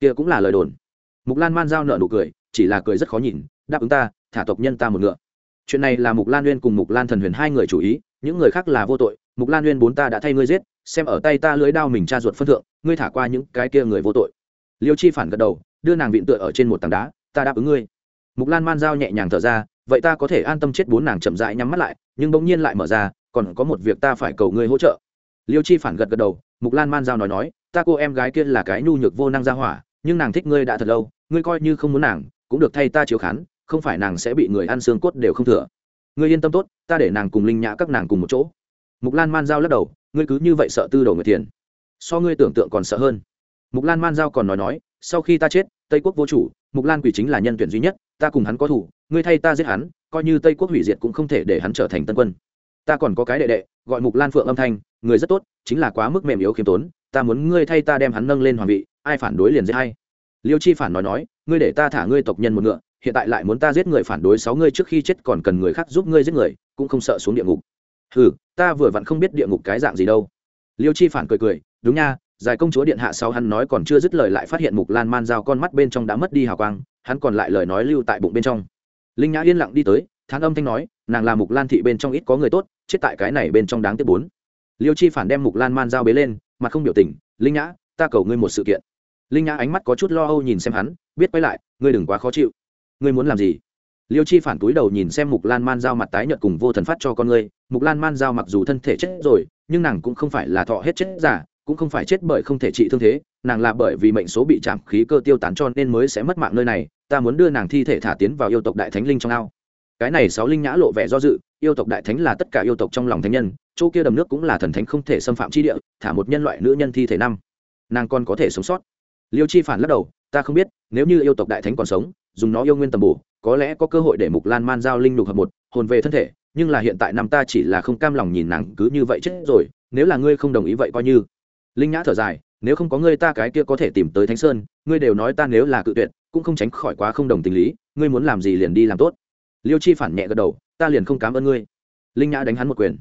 kia cũng là lời đồn. Mục lan man giao nợ nụ cười, chỉ là cười rất khó nhìn, đáp ứng ta, thả tộc nhân ta một ngựa. Chuyện này là mục lan uyên cùng mục lan thần huyền hai người chủ ý, những người khác là vô tội. Mục lan uyên bốn ta đã thay ngươi giết, xem ở tay ta lưới đao mình tra ruột phân thượng, ngươi thả qua những cái kia người vô tội. Liêu chi phản gật đầu, đưa nàng vịn tựa ở trên một tảng đá, ta đáp ứng ngươi. Mục lan man giao nhẹ nhàng thở ra, vậy ta có thể an tâm chết bốn nàng chậm rãi nhắm mắt lại, nhưng bỗng nhiên lại mở ra, còn có một việc ta phải cầu ngươi hỗ trợ. Liêu chi phản gật gật đầu, mục lan man giao nói nói, ta cô em gái kia là cái nhu nhược vô năng ra hỏa nhưng nàng thích ngươi đã thật lâu, ngươi coi như không muốn nàng, cũng được thay ta chiếu khán, không phải nàng sẽ bị người ăn xương cốt đều không thừa. Ngươi yên tâm tốt, ta để nàng cùng linh nhã các nàng cùng một chỗ. Mục lan man giao lắc đầu, ngươi cứ như vậy sợ tư đầu người tiền, so ngươi tưởng tượng còn sợ hơn. Mục lan man giao còn nói nói, sau khi ta chết, tây quốc vô chủ, mục lan quỷ chính là nhân tuyển duy nhất, ta cùng hắn có thủ ngươi thay ta giết hắn, coi như tây quốc hủy diệt cũng không thể để hắn trở thành tân quân. Ta còn có cái đệ đệ, gọi mục lan phượng âm thanh, người rất tốt, chính là quá mức mềm yếu khiêm tốn, ta muốn ngươi thay ta đem hắn nâng lên hoàng vị ai phản đối liền giết hay liêu chi phản nói nói, ngươi để ta thả ngươi tộc nhân một ngựa, hiện tại lại muốn ta giết người phản đối sáu ngươi trước khi chết còn cần người khác giúp ngươi giết người, cũng không sợ xuống địa ngục. Hừ, ta vừa vặn không biết địa ngục cái dạng gì đâu. Liêu chi phản cười cười, đúng nha, giải công chúa điện hạ sau hắn nói còn chưa dứt lời lại phát hiện mục lan man dao con mắt bên trong đã mất đi hào quang, hắn còn lại lời nói lưu tại bụng bên trong. Linh nhã yên lặng đi tới, thán âm thanh nói, nàng là mục lan thị bên trong ít có người tốt, chết tại cái này bên trong đáng tiếc bốn. Liêu chi phản đem mục lan man dao bế lên, mặt không biểu tình, linh nhã, ta cầu ngươi một sự kiện linh nhã ánh mắt có chút lo âu nhìn xem hắn, biết quay lại, ngươi đừng quá khó chịu. Ngươi muốn làm gì? Liêu chi phản túi đầu nhìn xem mục lan man giao mặt tái nhợt cùng vô thần phát cho con ngươi. Mục lan man giao mặc dù thân thể chết rồi, nhưng nàng cũng không phải là thọ hết chết giả, cũng không phải chết bởi không thể trị thương thế, nàng là bởi vì mệnh số bị chạm khí cơ tiêu tán cho nên mới sẽ mất mạng nơi này. Ta muốn đưa nàng thi thể thả tiến vào yêu tộc đại thánh linh trong ao. Cái này sáu linh nhã lộ vẻ do dự, yêu tộc đại thánh là tất cả yêu tộc trong lòng thánh nhân, chỗ kia đầm nước cũng là thần thánh không thể xâm phạm chi địa, thả một nhân loại nữ nhân thi thể năm. Nàng còn có thể sống sót liêu chi phản lắc đầu, ta không biết, nếu như yêu tộc đại thánh còn sống, dùng nó yêu nguyên tầm bổ, có lẽ có cơ hội để mục lan man giao linh đục hợp một, hồn về thân thể, nhưng là hiện tại năm ta chỉ là không cam lòng nhìn nàng cứ như vậy chết rồi, nếu là ngươi không đồng ý vậy coi như. Linh nhã thở dài, nếu không có ngươi ta cái kia có thể tìm tới thánh sơn, ngươi đều nói ta nếu là cự tuyệt, cũng không tránh khỏi quá không đồng tình lý, ngươi muốn làm gì liền đi làm tốt. Liêu chi phản nhẹ gật đầu, ta liền không cảm ơn ngươi. Linh nhã đánh hắn một quyền.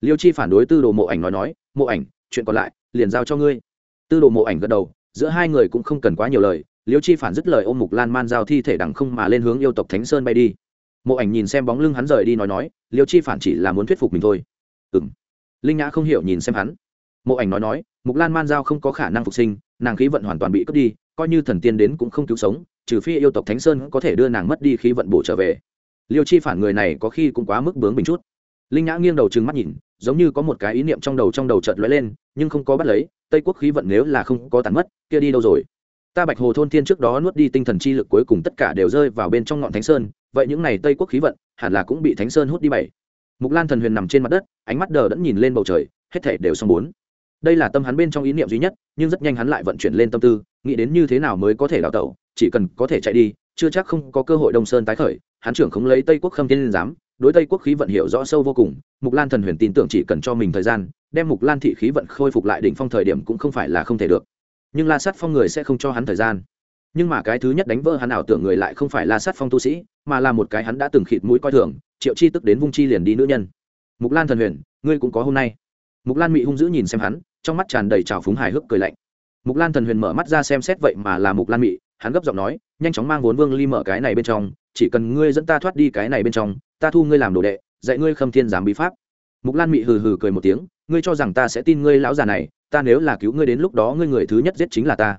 Liêu chi phản đối tư đồ mộ ảnh nói nói, mộ ảnh, chuyện còn lại, liền giao cho ngươi. Tư đồ mộ ảnh gật đầu giữa hai người cũng không cần quá nhiều lời, liêu chi phản dứt lời ôm mục lan man giao thi thể đằng không mà lên hướng yêu tộc thánh sơn bay đi. Mộ ảnh nhìn xem bóng lưng hắn rời đi nói nói, liêu chi phản chỉ là muốn thuyết phục mình thôi. Ừ m linh nhã không hiểu nhìn xem hắn. Mộ ảnh nói nói, mục lan man giao không có khả năng phục sinh, nàng khí vận hoàn toàn bị cướp đi, coi như thần tiên đến cũng không cứu sống, trừ phi yêu tộc thánh sơn có thể đưa nàng mất đi khí vận bổ trở về. Liêu chi phản người này có khi cũng quá mức bướng bình chút linh nhã nghiêng đầu trừng mắt nhìn, giống như có một cái ý niệm trong đầu trong đầu chợt lóe lên, nhưng không có bắt lấy, tây quốc khí vận nếu là không có tàn mất, kia đi đâu rồi? Ta bạch hồ thôn thiên trước đó nuốt đi tinh thần chi lực cuối cùng tất cả đều rơi vào bên trong ngọn thánh sơn, vậy những này tây quốc khí vận, hẳn là cũng bị thánh sơn hút đi bảy. Mục lan thần huyền nằm trên mặt đất, ánh mắt đờ đẫn nhìn lên bầu trời, hết thể đều xong bốn. Đây là tâm hắn bên trong ý niệm duy nhất, nhưng rất nhanh hắn lại vận chuyển lên tâm tư, nghĩ đến như thế nào mới có thể đào tẩu, chỉ cần có thể chạy đi, chưa chắc không có cơ hội đông sơn tái khởi, hắn trưởng không lấy tây quốc khâm thiên giám đối tây quốc khí vận hiểu rõ sâu vô cùng, mục lan thần huyền tin tưởng chỉ cần cho mình thời gian, đem mục lan thị khí vận khôi phục lại đỉnh phong thời điểm cũng không phải là không thể được. Nhưng la sát phong người sẽ không cho hắn thời gian. Nhưng mà cái thứ nhất đánh vỡ hắn ảo tưởng người lại không phải la sát phong tu sĩ, mà là một cái hắn đã từng khịt mũi coi thường, triệu chi tức đến vung chi liền đi nữ nhân. Mục lan thần huyền, ngươi cũng có hôm nay. Mục lan mị hung dữ nhìn xem hắn, trong mắt tràn đầy trào phúng hài hước cười lạnh. Mục lan thần huyền mở mắt ra xem xét vậy mà là mục lan mị hắn gấp giọng nói, nhanh chóng mang vốn vương ly mở cái này bên trong, chỉ cần ngươi dẫn ta thoát đi cái này bên trong, ta thu ngươi làm đồ đệ, dạy ngươi khâm thiên giám bí pháp. Mục lan mị hừ hừ cười một tiếng, ngươi cho rằng ta sẽ tin ngươi lão già này, ta nếu là cứu ngươi đến lúc đó ngươi người thứ nhất giết chính là ta.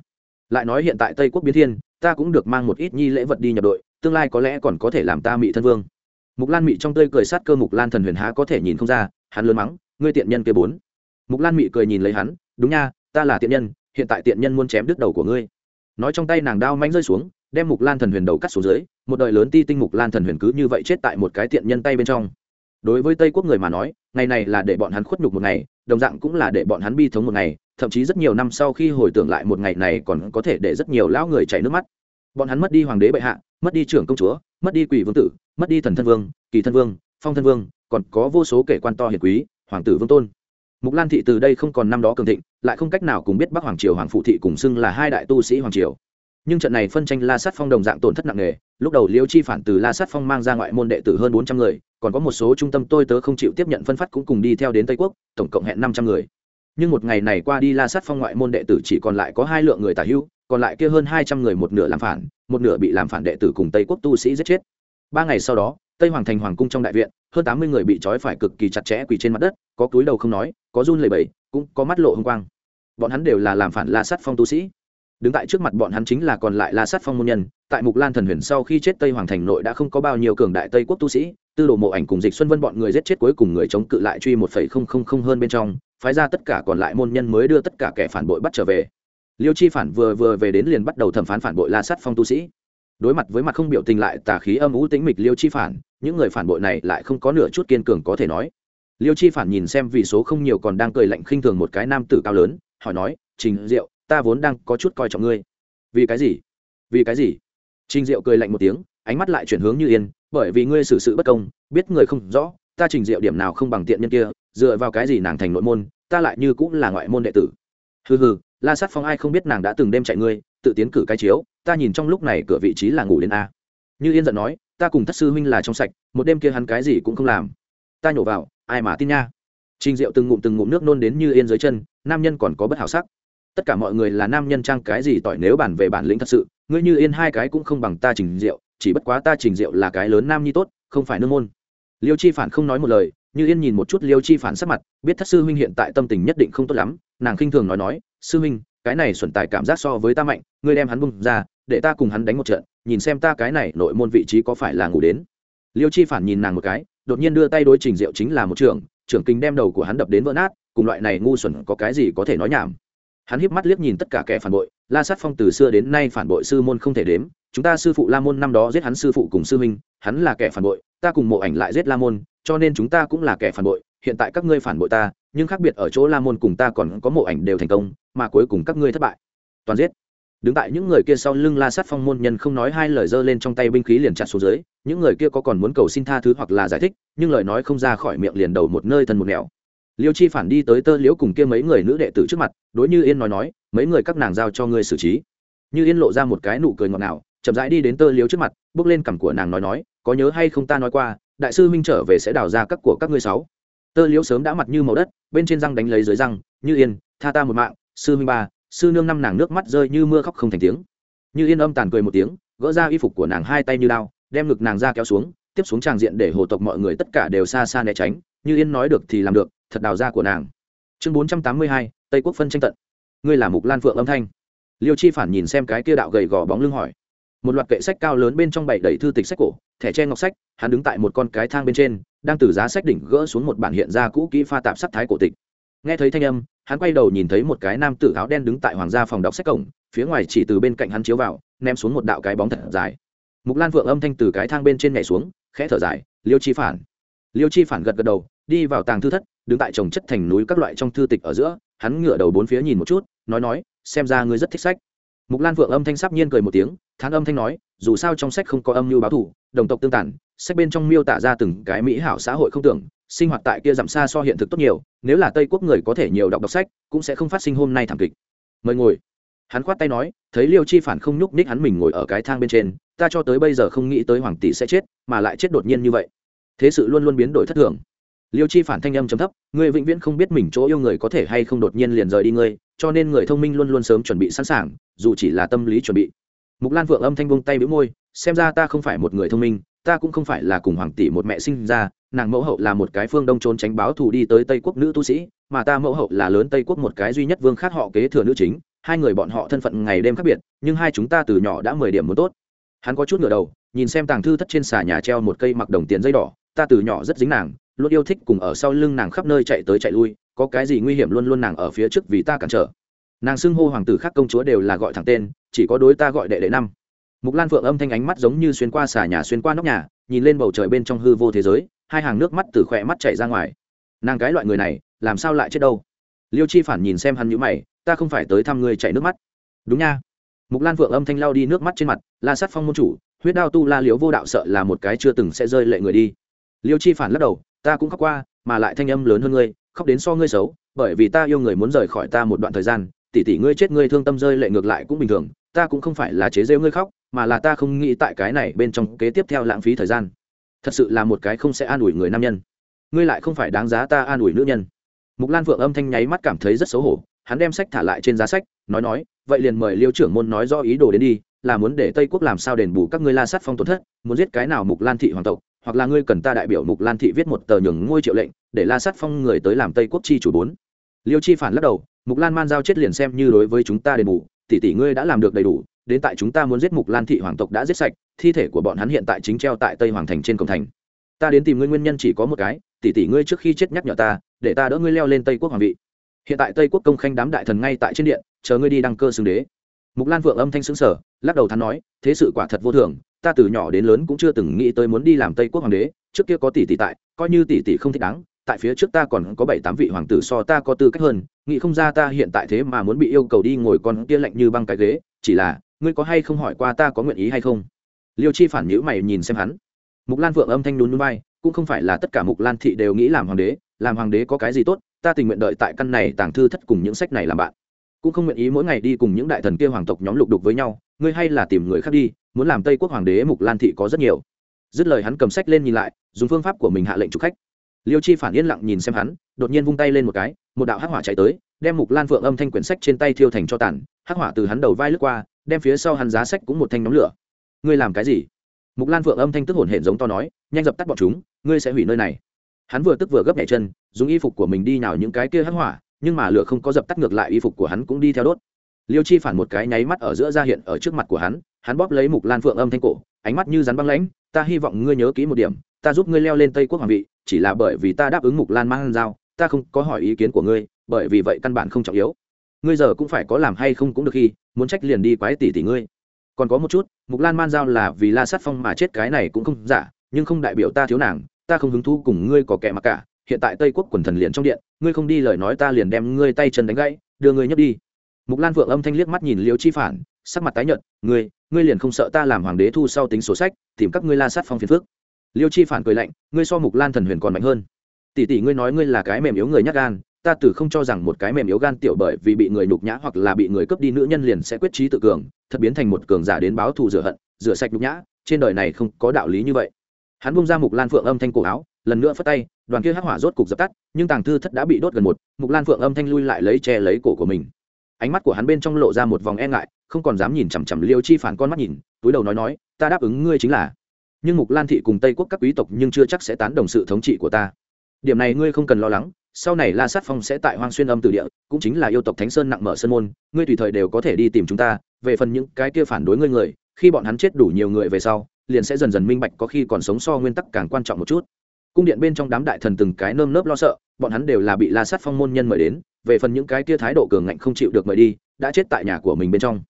Lại nói hiện tại tây quốc biến thiên, ta cũng được mang một ít nhi lễ vật đi nhập đội, tương lai có lẽ còn có thể làm ta mị thân vương. Mục lan mị trong tươi cười sát cơ mục lan thần huyền há có thể nhìn không ra, hắn lớn mắng, ngươi tiện nhân kia bốn. Mục lan mị cười nhìn lấy hắn, đúng nha, ta là tiện nhân, hiện tại tiện nhân muốn chém đứt đầu của ngươi nói trong tay nàng đao mánh rơi xuống, đem mục lan thần huyền đầu cắt xuống dưới, một đời lớn ti tinh mục lan thần huyền cứ như vậy chết tại một cái tiện nhân tay bên trong. Đối với tây quốc người mà nói, ngày này là để bọn hắn khuất nhục một ngày, đồng dạng cũng là để bọn hắn bi thống một ngày, thậm chí rất nhiều năm sau khi hồi tưởng lại một ngày này còn có thể để rất nhiều lão người chảy nước mắt. Bọn hắn mất đi hoàng đế bệ hạ, mất đi trưởng công chúa, mất đi quỷ vương tử, mất đi thần thân vương, kỳ thân vương, phong thân vương, còn có vô số kể quan to hiền quý, hoàng tử vương tôn mục lan thị từ đây không còn năm đó cường thịnh, lại không cách nào cùng biết bắc hoàng triều, hoàng phụ thị cùng xưng là hai đại tu sĩ hoàng triều. Nhưng trận này phân tranh la sát phong đồng dạng tổn thất nặng nề, lúc đầu liêu chi phản từ la sát phong mang ra ngoại môn đệ tử hơn bốn trăm người, còn có một số trung tâm tôi tớ không chịu tiếp nhận phân phát cũng cùng đi theo đến tây quốc, tổng cộng hẹn năm trăm người. Nhưng một ngày này qua đi la sát phong ngoại môn đệ tử chỉ còn lại có hai lượng người tả hưu còn lại kia hơn hai trăm người một nửa làm phản, một nửa bị làm phản đệ tử cùng tây quốc tu sĩ giết chết. Ba ngày sau đó tây hoàng thành hoàng cung trong đại viện, hơn tám mươi người bị trói phải cực kỳ chặt chẽ quỳ trên mặt đất, có túi đầu không nói, có run lẩy bẩy, cũng có mắt lộ h ư n g quang. Bọn hắn đều là làm phản la sắt phong tu sĩ. Đứng tại trước mặt bọn hắn chính là còn lại la sắt phong môn nhân, tại mục lan thần huyền sau khi chết tây hoàng thành nội đã không có bao nhiêu cường đại tây quốc tu sĩ, tư đồ mộ ảnh cùng dịch xuân vân bọn người giết chết cuối cùng người chống cự lại truy một phẩy không không không hơn bên trong, phái ra tất cả còn lại môn nhân mới đưa tất cả kẻ phản bội bắt trở về. Liêu chi phản vừa vừa về đến liền bắt đầu thẩm phán phản bội la sắt phong tu sĩ. Đối mặt với mặt không biểu tình lại tà khí âm ú tính mịch liêu chi phản những người phản bội này lại không có nửa chút kiên cường có thể nói. Liêu chi phản nhìn xem vì số không nhiều còn đang cười lạnh khinh thường một cái nam tử cao lớn, hỏi nói, trình diệu, ta vốn đang có chút coi trọng ngươi. Vì cái gì? Vì cái gì? Trình diệu cười lạnh một tiếng, ánh mắt lại chuyển hướng như yên, bởi vì ngươi xử sự bất công, biết người không rõ, ta trình diệu điểm nào không bằng tiện nhân kia, dựa vào cái gì nàng thành nội môn, ta lại như cũng là ngoại môn đệ tử. Hừ hừ, la sát phong ai không biết nàng đã từng đêm chạy ngươi, tự tiến cử cái chiếu, ta nhìn trong lúc này cửa vị trí là ngủ đến a. Như yên giận nói ta cùng thất sư huynh là trong sạch, một đêm kia hắn cái gì cũng không làm. Ta nhổ vào, ai mà tin nha. Trình diệu từng ngụm từng ngụm nước nôn đến như yên dưới chân, nam nhân còn có bất hảo sắc. Tất cả mọi người là nam nhân trang cái gì tỏi nếu bản về bản lĩnh thật sự, ngươi như yên hai cái cũng không bằng ta trình diệu, chỉ bất quá ta trình diệu là cái lớn nam nhi tốt, không phải nương môn. Liêu chi phản không nói một lời, như yên nhìn một chút liêu chi phản sắc mặt, biết thất sư huynh hiện tại tâm tình nhất định không tốt lắm, nàng khinh thường nói nói, sư huynh, cái này xuẩn tài cảm giác so với ta mạnh ngươi đem hắn bung ra, để ta cùng hắn đánh một trận, nhìn xem ta cái này nội môn vị trí có phải là ngủ đến. Liêu chi phản nhìn nàng một cái, đột nhiên đưa tay đối trình diệu chính là một trưởng trưởng kinh đem đầu của hắn đập đến vỡ nát, cùng loại này ngu xuẩn có cái gì có thể nói nhảm. Hắn híp mắt liếc nhìn tất cả kẻ phản bội, la sát phong từ xưa đến nay phản bội sư môn không thể đếm, chúng ta sư phụ la môn năm đó giết hắn sư phụ cùng sư minh hắn là kẻ phản bội, ta cùng mộ ảnh lại giết la môn, cho nên chúng ta cũng là kẻ phản bội, hiện tại các ngươi phản bội ta, nhưng khác biệt ở chỗ la môn cùng ta còn có mộ ảnh đều thành công, mà cuối cùng các ngươi thất bại. Toàn giết đứng tại những người kia sau lưng la sát phong môn nhân không nói hai lời giơ lên trong tay binh khí liền chặt xuống dưới, những người kia có còn muốn cầu xin tha thứ hoặc là giải thích, nhưng lời nói không ra khỏi miệng liền đầu một nơi thân một nẻo. Liêu chi phản đi tới tơ liễu cùng kia mấy người nữ đệ tử trước mặt, đối như yên nói nói, mấy người các nàng giao cho ngươi xử trí. Như yên lộ ra một cái nụ cười ngọt ngào, chậm rãi đi đến tơ liễu trước mặt, bước lên cằm của nàng nói nói, có nhớ hay không ta nói qua, đại sư minh trở về sẽ đào ra các của các ngươi sáu. Tơ liễu sớm đã mặt như màu đất, bên trên răng đánh lấy dưới răng, như yên, tha ta một mạng, sư minh ba sư nương năm nàng nước mắt rơi như mưa khóc không thành tiếng. Như yên âm tàn cười một tiếng, gỡ ra y phục của nàng hai tay như đao, đem ngực nàng ra kéo xuống, tiếp xuống tràng diện để hồ tộc mọi người tất cả đều xa xa né tránh, như yên nói được thì làm được, thật đào ra của nàng. Chương bốn trăm tám mươi hai, tây quốc phân tranh tận. Ngươi là mục lan phượng âm thanh. Liêu chi phản nhìn xem cái kia đạo gầy gò bóng lưng hỏi. Một loạt kệ sách cao lớn bên trong bảy đầy thư tịch sách cổ, thẻ tre ngọc sách, hắn đứng tại một con cái thang bên trên, đang từ giá sách đỉnh gỡ xuống một bản hiện ra cũ kỹ pha tạp sắc thái cổ tịch nghe thấy thanh âm, hắn quay đầu nhìn thấy một cái nam tử áo đen đứng tại hoàng gia phòng đọc sách cổng, phía ngoài chỉ từ bên cạnh hắn chiếu vào, ném xuống một đạo cái bóng thật dài. Mục lan vượng âm thanh từ cái thang bên trên nhảy xuống, khẽ thở dài, liêu chi phản. Liêu chi phản gật gật đầu, đi vào tàng thư thất, đứng tại trồng chất thành núi các loại trong thư tịch ở giữa, hắn ngửa đầu bốn phía nhìn một chút, nói nói, xem ra ngươi rất thích sách. Mục lan vượng âm thanh sắp nhiên cười một tiếng, thán âm thanh nói, dù sao trong sách không có âm mưu báo thủ đồng tộc tương tản sách bên trong miêu tả ra từng cái mỹ hảo xã hội không tưởng, sinh hoạt tại kia giảm xa so hiện thực tốt nhiều, nếu là tây quốc người có thể nhiều đọc đọc sách, cũng sẽ không phát sinh hôm nay thảm kịch. Mời ngồi. Hắn khoát tay nói, thấy liêu chi phản không nhúc ních hắn mình ngồi ở cái thang bên trên, ta cho tới bây giờ không nghĩ tới hoàng tỷ sẽ chết, mà lại chết đột nhiên như vậy. Thế sự luôn luôn biến đổi thất thường. Liêu chi phản thanh âm chấm thấp người vĩnh viễn không biết mình chỗ yêu người có thể hay không đột nhiên liền rời đi ngươi, cho nên người thông minh luôn luôn sớm chuẩn bị sẵn sàng, dù chỉ là tâm lý chuẩn bị. Mục lan vượng âm thanh vung tay bĩu môi, xem ra ta không phải một người thông minh ta cũng không phải là cùng hoàng tỷ một mẹ sinh ra, nàng mẫu hậu là một cái phương đông trốn tránh báo thù đi tới tây quốc nữ tu sĩ, mà ta mẫu hậu là lớn tây quốc một cái duy nhất vương khác họ kế thừa nữ chính, hai người bọn họ thân phận ngày đêm khác biệt, nhưng hai chúng ta từ nhỏ đã mười điểm muốn tốt. Hắn có chút ngửa đầu, nhìn xem tàng thư thất trên xà nhà treo một cây mặc đồng tiền dây đỏ, ta từ nhỏ rất dính nàng, luôn yêu thích cùng ở sau lưng nàng khắp nơi chạy tới chạy lui, có cái gì nguy hiểm luôn luôn nàng ở phía trước vì ta cản trở. Nàng xưng hô hoàng tử khác công chúa đều là gọi thẳng tên, chỉ có đối ta gọi đệ đệ năm mục lan phượng âm thanh ánh mắt giống như xuyên qua xà nhà xuyên qua nóc nhà, nhìn lên bầu trời bên trong hư vô thế giới, hai hàng nước mắt từ khỏe mắt chảy ra ngoài. Nàng cái loại người này, làm sao lại chết đâu? Liêu chi phản nhìn xem hắn nhữ mày, ta không phải tới thăm ngươi chảy nước mắt. Đúng nha. Mục lan phượng âm thanh lao đi nước mắt trên mặt, la sát phong môn chủ, huyết đao tu la liếu vô đạo sợ là một cái chưa từng sẽ rơi lệ người đi. Liêu chi phản lắc đầu, ta cũng khóc qua, mà lại thanh âm lớn hơn ngươi, khóc đến so ngươi xấu, bởi vì ta yêu người muốn rời khỏi ta một đoạn thời gian, tỷ tỷ ngươi chết ngươi thương tâm rơi lệ ngược lại cũng bình thường ta cũng không phải là chế rêu ngươi khóc, mà là ta không nghĩ tại cái này bên trong kế tiếp theo lãng phí thời gian. Thật sự là một cái không sẽ an ủi người nam nhân. Ngươi lại không phải đáng giá ta an ủi nữ nhân. Mục lan phượng âm thanh nháy mắt cảm thấy rất xấu hổ, hắn đem sách thả lại trên giá sách, nói nói, vậy liền mời liêu trưởng môn nói rõ ý đồ đến đi, là muốn để tây quốc làm sao đền bù các ngươi la sát phong tổn thất, muốn giết cái nào mục lan thị hoàng tộc, hoặc là ngươi cần ta đại biểu mục lan thị viết một tờ nhường ngôi triệu lệnh, để la sát phong người tới làm tây quốc chi chủ bốn. Liêu chi phản lắc đầu, mục lan man giao chết liền xem như đối với chúng ta đền bù tỷ tỷ ngươi đã làm được đầy đủ, đến tại chúng ta muốn giết mục lan thị hoàng tộc đã giết sạch, thi thể của bọn hắn hiện tại chính treo tại tây hoàng thành trên cổng thành. Ta đến tìm ngươi nguyên nhân chỉ có một cái, tỷ tỷ ngươi trước khi chết nhắc nhở ta, để ta đỡ ngươi leo lên tây quốc hoàng vị. Hiện tại tây quốc công khanh đám đại thần ngay tại trên điện, chờ ngươi đi đăng cơ xưng đế. Mục lan vượng âm thanh xứng sở lắc đầu thắn nói, thế sự quả thật vô thường, ta từ nhỏ đến lớn cũng chưa từng nghĩ tới muốn đi làm tây quốc hoàng đế, trước kia có tỷ tỷ tại, coi như tỷ tỷ không thích đáng tại phía trước ta còn có bảy tám vị hoàng tử so ta có tư cách hơn, nghĩ không ra ta hiện tại thế mà muốn bị yêu cầu đi ngồi con kia lạnh như băng cái ghế, chỉ là, ngươi có hay không hỏi qua ta có nguyện ý hay không? Liêu chi phản nhữ mày nhìn xem hắn. Mục lan vượng âm thanh đún núi bay cũng không phải là tất cả mục lan thị đều nghĩ làm hoàng đế, làm hoàng đế có cái gì tốt, ta tình nguyện đợi tại căn này tàng thư thất cùng những sách này làm bạn. Cũng không nguyện ý mỗi ngày đi cùng những đại thần kia hoàng tộc nhóm lục đục với nhau, ngươi hay là tìm người khác đi, muốn làm tây quốc hoàng đế mục lan thị có rất nhiều. Dứt lời hắn cầm sách lên nhìn lại, dùng phương pháp của mình hạ lệnh trục khách liêu chi phản yên lặng nhìn xem hắn, đột nhiên vung tay lên một cái, một đạo hắc hỏa chạy tới, đem mục lan phượng âm thanh quyển sách trên tay thiêu thành cho tàn, hắc hỏa từ hắn đầu vai lướt qua, đem phía sau hắn giá sách cũng một thanh nóng lửa. Ngươi làm cái gì? Mục lan phượng âm thanh tức hồn hển giống to nói, nhanh dập tắt bọn chúng, ngươi sẽ hủy nơi này. Hắn vừa tức vừa gấp nhảy chân, dùng y phục của mình đi nào những cái kia hắc hỏa, nhưng mà lửa không có dập tắt ngược lại y phục của hắn cũng đi theo đốt. Liêu chi phản một cái nháy mắt ở giữa ra hiện ở trước mặt của hắn hắn bóp lấy mục lan phượng âm thanh cổ, ánh mắt như rắn băng lãnh, ta hy vọng ngươi nhớ kỹ một điểm, ta giúp ngươi leo lên tây quốc hoàng vị chỉ là bởi vì ta đáp ứng mục lan mang giao, ta không có hỏi ý kiến của ngươi, bởi vì vậy căn bản không trọng yếu. Ngươi giờ cũng phải có làm hay không cũng được khi, muốn trách liền đi quái tỷ tỷ ngươi. Còn có một chút, mục lan man giao là vì la sát phong mà chết cái này cũng không giả, nhưng không đại biểu ta thiếu nàng, ta không hứng thú cùng ngươi có kẻ mặc cả. Hiện tại tây quốc quần thần liền trong điện, ngươi không đi lời nói ta liền đem ngươi tay chân đánh gãy, đưa ngươi nhấc đi. Mục lan vượng âm thanh liếc mắt nhìn liêu chi phản, sắc mặt tái nhợt, ngươi ngươi liền không sợ ta làm hoàng đế thu sau tính sổ sách, tìm các ngươi la sát phong phiền phước liêu chi phản cười lạnh, ngươi so mục lan thần huyền còn mạnh hơn. Tỷ tỷ ngươi nói ngươi là cái mềm yếu người nhát gan, ta từ không cho rằng một cái mềm yếu gan tiểu bởi vì bị người nhục nhã hoặc là bị người cướp đi nữ nhân liền sẽ quyết trí tự cường, thật biến thành một cường giả đến báo thù rửa hận, rửa sạch nhục nhã, trên đời này không có đạo lý như vậy. Hắn bung ra mục lan phượng âm thanh cổ áo, lần nữa phất tay, đoàn kia hắc hỏa rốt cục dập tắt, nhưng tàng thư thất đã bị đốt gần một, mục lan phượng âm thanh lui lại lấy che lấy cổ của mình. Ánh mắt của hắn bên trong lộ ra một vòng e ngại, không còn dám nhìn chằm chằm liêu chi phản con mắt nhìn, túi đầu nói nói, ta đáp ứng ngươi chính là nhưng mục lan thị cùng tây quốc các quý tộc nhưng chưa chắc sẽ tán đồng sự thống trị của ta. Điểm này ngươi không cần lo lắng, sau này la sát phong sẽ tại hoang xuyên âm từ địa, cũng chính là yêu tộc thánh sơn nặng mở sơn môn, ngươi tùy thời đều có thể đi tìm chúng ta, về phần những cái kia phản đối ngươi người, khi bọn hắn chết đủ nhiều người về sau, liền sẽ dần dần minh bạch có khi còn sống so nguyên tắc càng quan trọng một chút. Cung điện bên trong đám đại thần từng cái nơm nớp lo sợ, bọn hắn đều là bị la sát phong môn nhân mời đến, về phần những cái kia thái độ cường ngạnh không chịu được mời đi, đã chết tại nhà của mình bên trong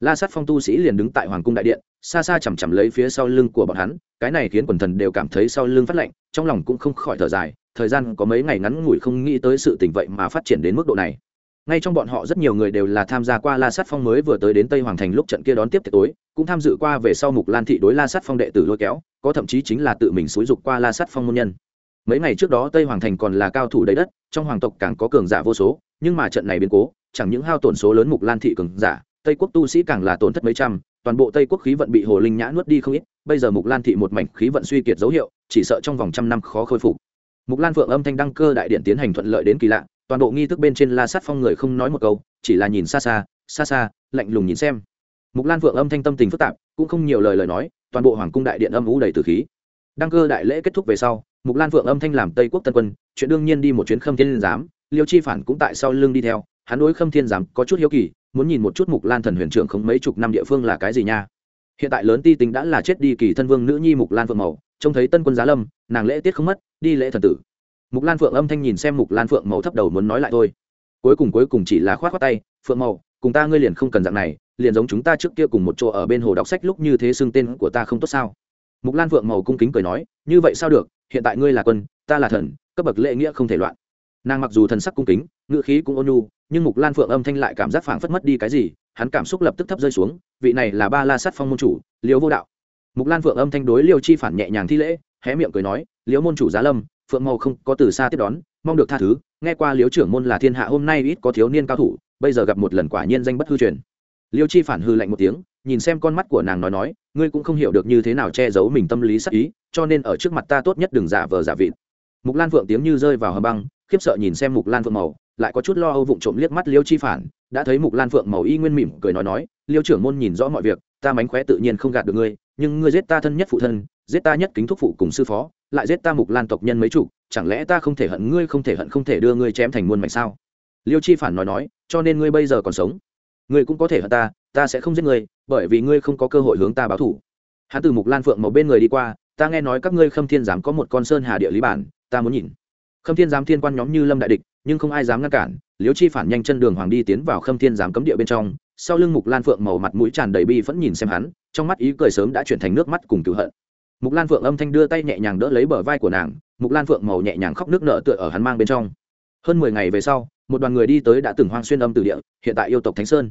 la sát phong tu sĩ liền đứng tại hoàng cung đại điện, xa xa chằm chằm lấy phía sau lưng của bọn hắn, cái này khiến quần thần đều cảm thấy sau lưng phát lạnh, trong lòng cũng không khỏi thở dài, thời gian có mấy ngày ngắn ngủi không nghĩ tới sự tình vậy mà phát triển đến mức độ này. Ngay trong bọn họ rất nhiều người đều là tham gia qua la sát phong mới vừa tới đến tây hoàng thành lúc trận kia đón tiếp tiệc tối, cũng tham dự qua về sau mục lan thị đối la sát phong đệ tử lôi kéo, có thậm chí chính là tự mình xúi dục qua la sát phong môn nhân. Mấy ngày trước đó tây hoàng thành còn là cao thủ đầy đất, trong hoàng tộc càng có cường giả vô số, nhưng mà trận này biến cố, chẳng những hao tổn số lớn mục lan thị cường giả tây quốc tu sĩ càng là tổn thất mấy trăm, toàn bộ tây quốc khí vận bị hồ linh nhã nuốt đi không ít, bây giờ mục lan thị một mảnh khí vận suy kiệt dấu hiệu, chỉ sợ trong vòng trăm năm khó khôi phục. Mục lan phượng âm thanh đăng cơ đại điện tiến hành thuận lợi đến kỳ lạ, toàn bộ nghi thức bên trên la sát phong người không nói một câu, chỉ là nhìn xa xa xa xa, lạnh lùng nhìn xem. Mục lan phượng âm thanh tâm tình phức tạp, cũng không nhiều lời lời nói, toàn bộ hoàng cung đại điện âm ủ đầy từ khí. Đăng cơ đại lễ kết thúc về sau, mục lan phượng âm thanh làm tây quốc tân quân, chuyện đương nhiên đi một chuyến khâm thiên giám, liêu chi phản cũng tại sau lưng đi theo, hắn đối khâm thiên giám có chút hiếu kỳ muốn nhìn một chút mục lan thần huyền trưởng không mấy chục năm địa phương là cái gì nha. Hiện tại lớn ti tính đã là chết đi kỳ thân vương nữ nhi mục lan phượng màu, trông thấy tân quân giá lâm, nàng lễ tiết không mất, đi lễ thần tử. Mục lan phượng âm thanh nhìn xem mục lan phượng màu thấp đầu muốn nói lại thôi. Cuối cùng cuối cùng chỉ là khoát khoát tay, phượng màu, cùng ta ngươi liền không cần dạng này, liền giống chúng ta trước kia cùng một chỗ ở bên hồ đọc sách lúc như thế xưng tên của ta không tốt sao? Mục lan phượng màu cung kính cười nói, như vậy sao được, hiện tại ngươi là quân, ta là thần, cấp bậc lễ nghĩa không thể loạn. Nàng mặc dù thần sắc cung kính, ngữ khí cũng ôn nhu nhưng mục lan phượng âm thanh lại cảm giác phảng phất mất đi cái gì, hắn cảm xúc lập tức thấp rơi xuống, vị này là ba la sát phong môn chủ liễu vô đạo. Mục lan phượng âm thanh đối liêu chi phản nhẹ nhàng thi lễ, hé miệng cười nói liễu môn chủ giá lâm, phượng màu không có từ xa tiếp đón, mong được tha thứ, nghe qua liễu trưởng môn là thiên hạ hôm nay ít có thiếu niên cao thủ, bây giờ gặp một lần quả nhiên danh bất hư truyền. Liêu chi phản hư lạnh một tiếng, nhìn xem con mắt của nàng nói nói, ngươi cũng không hiểu được như thế nào che giấu mình tâm lý sắc ý, cho nên ở trước mặt ta tốt nhất đừng giả vờ giả vịt. Mục lan phượng tiếng như rơi vào hầm băng, khiếp sợ nhìn xem mục lan phượng màu lại có chút lo âu vụng trộm liếc mắt liêu chi phản, đã thấy mục lan phượng màu y nguyên mỉm cười nói nói, liêu trưởng môn nhìn rõ mọi việc, ta mánh khóe tự nhiên không gạt được ngươi, nhưng ngươi giết ta thân nhất phụ thân, giết ta nhất kính thúc phụ cùng sư phó, lại giết ta mục lan tộc nhân mấy chủ, chẳng lẽ ta không thể hận ngươi, không thể hận không thể đưa ngươi chém thành muôn mảnh sao? Liêu chi phản nói nói, cho nên ngươi bây giờ còn sống, ngươi cũng có thể hận ta ta sẽ không giết ngươi, bởi vì ngươi không có cơ hội hướng ta báo thủ hắn từ mục lan phượng màu bên người đi qua, ta nghe nói các ngươi khâm thiên giám có một con sơn hà địa lý bản, ta muốn nhìn. Khâm thiên giám thiên quan nhóm như lâm đại địch nhưng không ai dám ngăn cản, Liễu chi phản nhanh chân đường hoàng đi tiến vào khâm thiên giám cấm địa bên trong, sau lưng mục lan phượng màu mặt mũi tràn đầy bi vẫn nhìn xem hắn, trong mắt ý cười sớm đã chuyển thành nước mắt cùng cựu hận. Mục lan phượng âm thanh đưa tay nhẹ nhàng đỡ lấy bờ vai của nàng, mục lan phượng màu nhẹ nhàng khóc nước nợ tựa ở hắn mang bên trong. Hơn mười ngày về sau, một đoàn người đi tới đã từng hoang xuyên âm từ địa, hiện tại yêu tộc thánh sơn.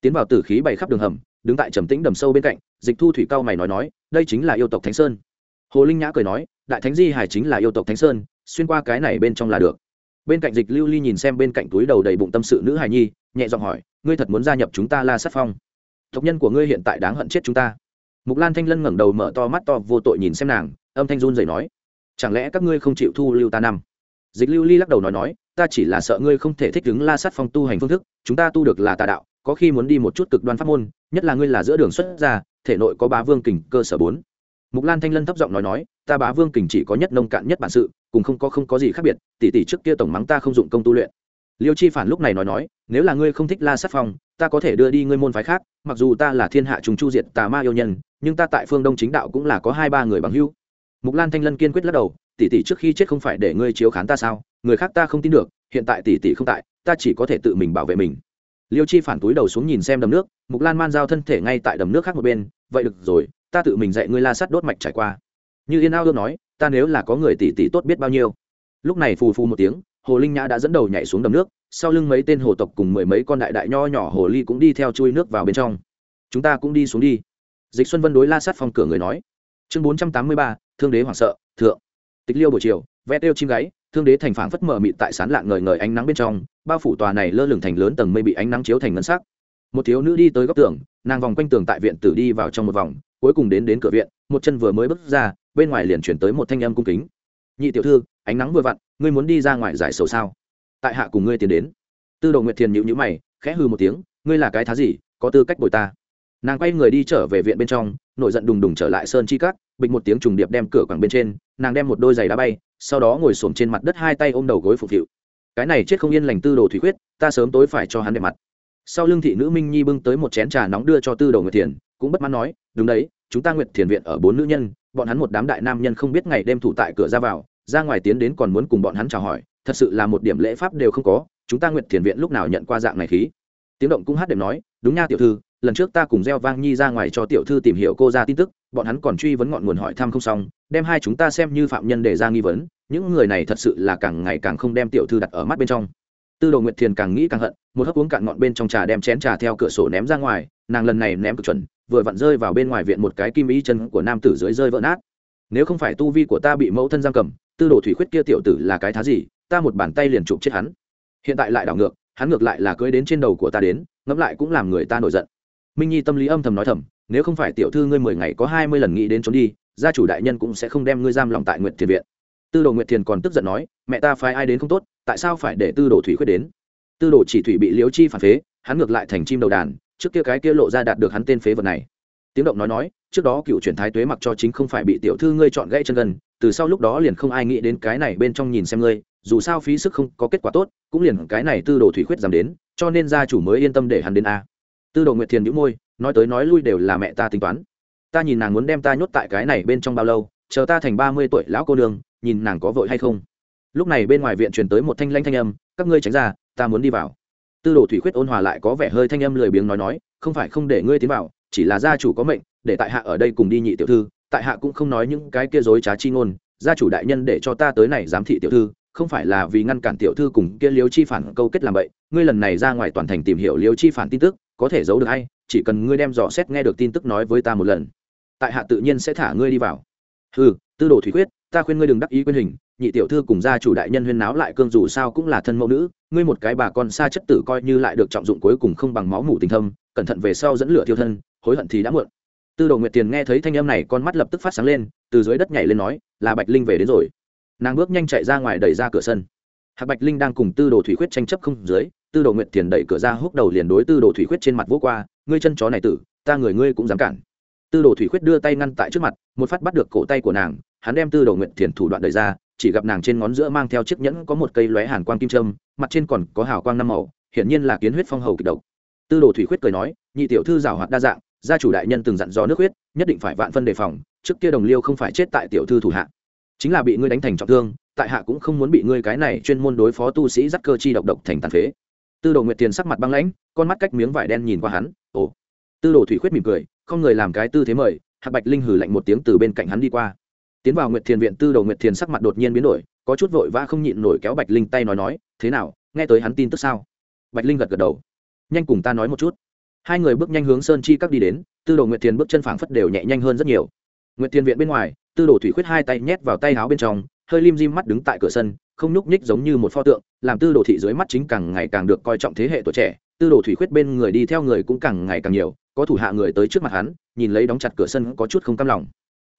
Tiến vào tử khí bày khắp đường hầm, đứng tại trầm tĩnh đầm sâu bên cạnh, dịch thu thủy cao mày nói nói, đây chính là yêu tộc thánh sơn. Hồ linh nhã cười nói, đại thánh di hải chính là yêu tộc thánh sơn, xuyên qua cái này bên trong là được bên cạnh dịch lưu ly nhìn xem bên cạnh túi đầu đầy bụng tâm sự nữ hài nhi, nhẹ giọng hỏi, ngươi thật muốn gia nhập chúng ta la sát phong? Tộc nhân của ngươi hiện tại đáng hận chết chúng ta. Mục lan thanh lân ngẩng đầu mở to mắt to, vô tội nhìn xem nàng, âm thanh run dậy nói, chẳng lẽ các ngươi không chịu thu lưu ta năm? Dịch lưu ly lắc đầu nói nói, ta chỉ là sợ ngươi không thể thích ứng la sát phong tu hành phương thức, chúng ta tu được là tà đạo, có khi muốn đi một chút cực đoan pháp môn, nhất là ngươi là giữa đường xuất ra thể nội có bá vương kình cơ sở bốn. Mục lan thanh lân thấp giọng nói nói, ta bá vương kình chỉ có nhất nông cạn nhất bản sự cùng không có không có gì khác biệt tỷ tỷ trước kia tổng mắng ta không dụng công tu luyện. Liêu chi phản lúc này nói nói, nếu là ngươi không thích la sát phong, ta có thể đưa đi ngươi môn phái khác, mặc dù ta là thiên hạ trùng chu diệt tà ma yêu nhân, nhưng ta tại phương đông chính đạo cũng là có hai ba người bằng hưu. mục lan thanh lân kiên quyết lắc đầu tỷ tỷ trước khi chết không phải để ngươi chiếu khán ta sao, người khác ta không tin được, hiện tại tỷ tỷ không tại, ta chỉ có thể tự mình bảo vệ mình. Liêu chi phản túi đầu xuống nhìn xem đầm nước, mục lan man giao thân thể ngay tại đầm nước khác một bên, vậy được rồi, ta tự mình dạy ngươi la sắt đốt mạch trải qua như yên ao ước nói, ta nếu là có người tỷ tỷ tốt biết bao nhiêu. Lúc này phù phù một tiếng, hồ linh nhã đã dẫn đầu nhảy xuống đầm nước, sau lưng mấy tên hồ tộc cùng mười mấy con đại đại nho nhỏ hồ ly cũng đi theo chui nước vào bên trong. Chúng ta cũng đi xuống đi. Dịch xuân vân đối la sát phong cửa người nói. Chương bốn trăm tám mươi ba, thương đế hoảng sợ, thượng. Tịch liêu buổi chiều, vẽ tiêu chim gáy, thương đế thành phảng phất mờ mịt tại sán lạng ngời ngời ánh nắng bên trong, bao phủ tòa này lơ lửng thành lớn tầng mây bị ánh nắng chiếu thành ngân sắc một thiếu nữ đi tới góc tường, nàng vòng quanh tường tại viện tử đi vào trong một vòng, cuối cùng đến đến cửa viện, một chân vừa mới bước ra, bên ngoài liền chuyển tới một thanh âm cung kính. Nhị tiểu thư, ánh nắng vừa vặn, ngươi muốn đi ra ngoài giải sầu sao? Tại hạ cùng ngươi tiến đến. Tư đồ nguyệt thiền nhịu nhữ mày, khẽ hư một tiếng, ngươi là cái thá gì? Có tư cách bồi ta. Nàng quay người đi trở về viện bên trong, nổi giận đùng đùng trở lại sơn chi cắt bịch một tiếng trùng điệp đem cửa quẳng bên trên, nàng đem một đôi giày đá bay, sau đó ngồi xổm trên mặt đất hai tay ôm đầu gối phục vụ cái này chết không yên lành tư đồ thủy quyết ta sớm tối phải cho hắn đẹp mặt sau lưng thị nữ minh nhi bưng tới một chén trà nóng đưa cho tư đồ nguyệt thiền, cũng bất mãn nói, đúng đấy, chúng ta nguyệt thiền viện ở bốn nữ nhân, bọn hắn một đám đại nam nhân không biết ngày đêm thủ tại cửa ra vào, ra ngoài tiến đến còn muốn cùng bọn hắn chào hỏi, thật sự là một điểm lễ pháp đều không có, chúng ta nguyệt thiền viện lúc nào nhận qua dạng này khí? Tiếng động cũng hát đệm nói, đúng nha tiểu thư, lần trước ta cùng gieo vang nhi ra ngoài cho tiểu thư tìm hiểu cô ra tin tức, bọn hắn còn truy vấn ngọn nguồn hỏi thăm không xong, đem hai chúng ta xem như phạm nhân để ra nghi vấn, những người này thật sự là càng ngày càng không đem tiểu thư đặt ở mắt bên trong tư đồ nguyệt thiền càng nghĩ càng hận, một hớp uống cạn ngọn bên trong trà đem chén trà theo cửa sổ ném ra ngoài, nàng lần này ném cực chuẩn, vừa vặn rơi vào bên ngoài viện một cái kim ý chân của nam tử dưới rơi vỡ nát. Nếu không phải tu vi của ta bị mẫu thân giam cầm, tư đồ thủy khuyết kia tiểu tử là cái thá gì, ta một bàn tay liền chụp chết hắn. Hiện tại lại đảo ngược, hắn ngược lại là cưới đến trên đầu của ta đến, ngẫm lại cũng làm người ta nổi giận. Minh nhi tâm lý âm thầm nói thầm, nếu không phải tiểu thư ngươi mười ngày có hai mươi lần nghĩ đến trốn đi, gia chủ đại nhân cũng sẽ không đem ngươi giam lòng tại nguyệt thiền viện tư đồ nguyệt thiền còn tức giận nói, mẹ ta phái ai đến không tốt, tại sao phải để tư đồ thủy khuyết đến? Tư đồ chỉ thủy bị liếu chi phản phế, hắn ngược lại thành chim đầu đàn, trước kia cái kia lộ ra đạt được hắn tên phế vật này. Tiếng động nói nói, trước đó cựu Truyền thái tuế mặc cho chính không phải bị tiểu thư ngươi chọn gãy chân gần từ sau lúc đó liền không ai nghĩ đến cái này bên trong nhìn xem ngươi, dù sao phí sức không có kết quả tốt, cũng liền cái này tư đồ thủy khuyết giảm đến, cho nên gia chủ mới yên tâm để hắn đến a. Tư đồ nguyệt thiền nhũ môi, nói tới nói lui đều là mẹ ta tính toán. Ta nhìn nàng muốn đem ta nhốt tại cái này bên trong bao lâu, chờ ta thành ba mươi tuổi lão cô nương nhìn nàng có vội hay không. Lúc này bên ngoài viện truyền tới một thanh lanh thanh âm, các ngươi tránh ra, ta muốn đi vào. Tư đồ thủy khuyết ôn hòa lại có vẻ hơi thanh âm lười biếng nói nói, không phải không để ngươi tiến vào, chỉ là gia chủ có mệnh, để tại hạ ở đây cùng đi nhị tiểu thư, tại hạ cũng không nói những cái kia dối trá chi ngôn, gia chủ đại nhân để cho ta tới này giám thị tiểu thư, không phải là vì ngăn cản tiểu thư cùng kia liếu chi phản câu kết làm vậy ngươi lần này ra ngoài toàn thành tìm hiểu liếu chi phản tin tức, có thể giấu được hay, chỉ cần ngươi đem dò xét nghe được tin tức nói với ta một lần, tại hạ tự nhiên sẽ thả ngươi đi vào. Ừ tư đồ thủy quyết, ta khuyên ngươi đừng đắc ý quyên hình, nhị tiểu thư cùng gia chủ đại nhân huyên náo lại cương dù sao cũng là thân mẫu nữ, ngươi một cái bà con xa chất tử coi như lại được trọng dụng cuối cùng không bằng máu mủ tình thâm, cẩn thận về sau dẫn lửa tiêu thân, hối hận thì đã muộn. Tư đồ nguyệt tiền nghe thấy thanh âm này con mắt lập tức phát sáng lên, từ dưới đất nhảy lên nói, là bạch linh về đến rồi. Nàng bước nhanh chạy ra ngoài đẩy ra cửa sân. Hạc bạch linh đang cùng tư đồ thủy khuyết tranh chấp không dưới, tư đồ nguyệt tiền đẩy cửa ra húc đầu liền đối tư đồ thủy khuyết trên mặt vỗ qua, ngươi chân chó này tử, ta người ngươi cũng dám cản tư đồ thủy khuyết đưa tay ngăn tại trước mặt, một phát bắt được cổ tay của nàng, hắn đem tư đồ nguyệt thiền thủ đoạn đẩy ra, chỉ gặp nàng trên ngón giữa mang theo chiếc nhẫn có một cây lóe hàn quang kim trâm mặt trên còn có hào quang năm màu, hiển nhiên là kiến huyết phong hầu kịch độc. Tư đồ thủy khuyết cười nói, nhị tiểu thư giảo hoạt đa dạng, gia chủ đại nhân từng dặn dò nước huyết, nhất định phải vạn phân đề phòng, trước kia đồng liêu không phải chết tại tiểu thư thủ hạ. Chính là bị ngươi đánh thành trọng thương, tại hạ cũng không muốn bị ngươi cái này chuyên môn đối phó tu sĩ dắt cơ chi độc độc thành tàn phế. Tư đồ nguyệt tiền sắc mặt băng lãnh, con mắt cách miếng vải đen nhìn qua hắn, ồ. Tư đồ thủy khuyết mỉm cười không người làm cái tư thế mời, hạc bạch linh hử lạnh một tiếng từ bên cạnh hắn đi qua. Tiến vào nguyệt thiền viện tư đồ nguyệt thiền sắc mặt đột nhiên biến đổi, có chút vội vã không nhịn nổi kéo bạch linh tay nói nói, thế nào, nghe tới hắn tin tức sao? Bạch linh gật gật đầu. Nhanh cùng ta nói một chút. Hai người bước nhanh hướng sơn chi các đi đến, tư đồ nguyệt thiền bước chân phảng phất đều nhẹ nhanh hơn rất nhiều. Nguyệt thiền viện bên ngoài, tư đồ thủy khuyết hai tay nhét vào tay áo bên trong, hơi lim dim mắt đứng tại cửa sân, không nhúc nhích giống như một pho tượng, làm tư đồ thị dưới mắt chính càng ngày càng được coi trọng thế hệ tuổi trẻ, tư đồ thủy khuyết bên người đi theo người cũng càng ngày càng nhiều có thủ hạ người tới trước mặt hắn, nhìn lấy đóng chặt cửa sân có chút không cam lòng.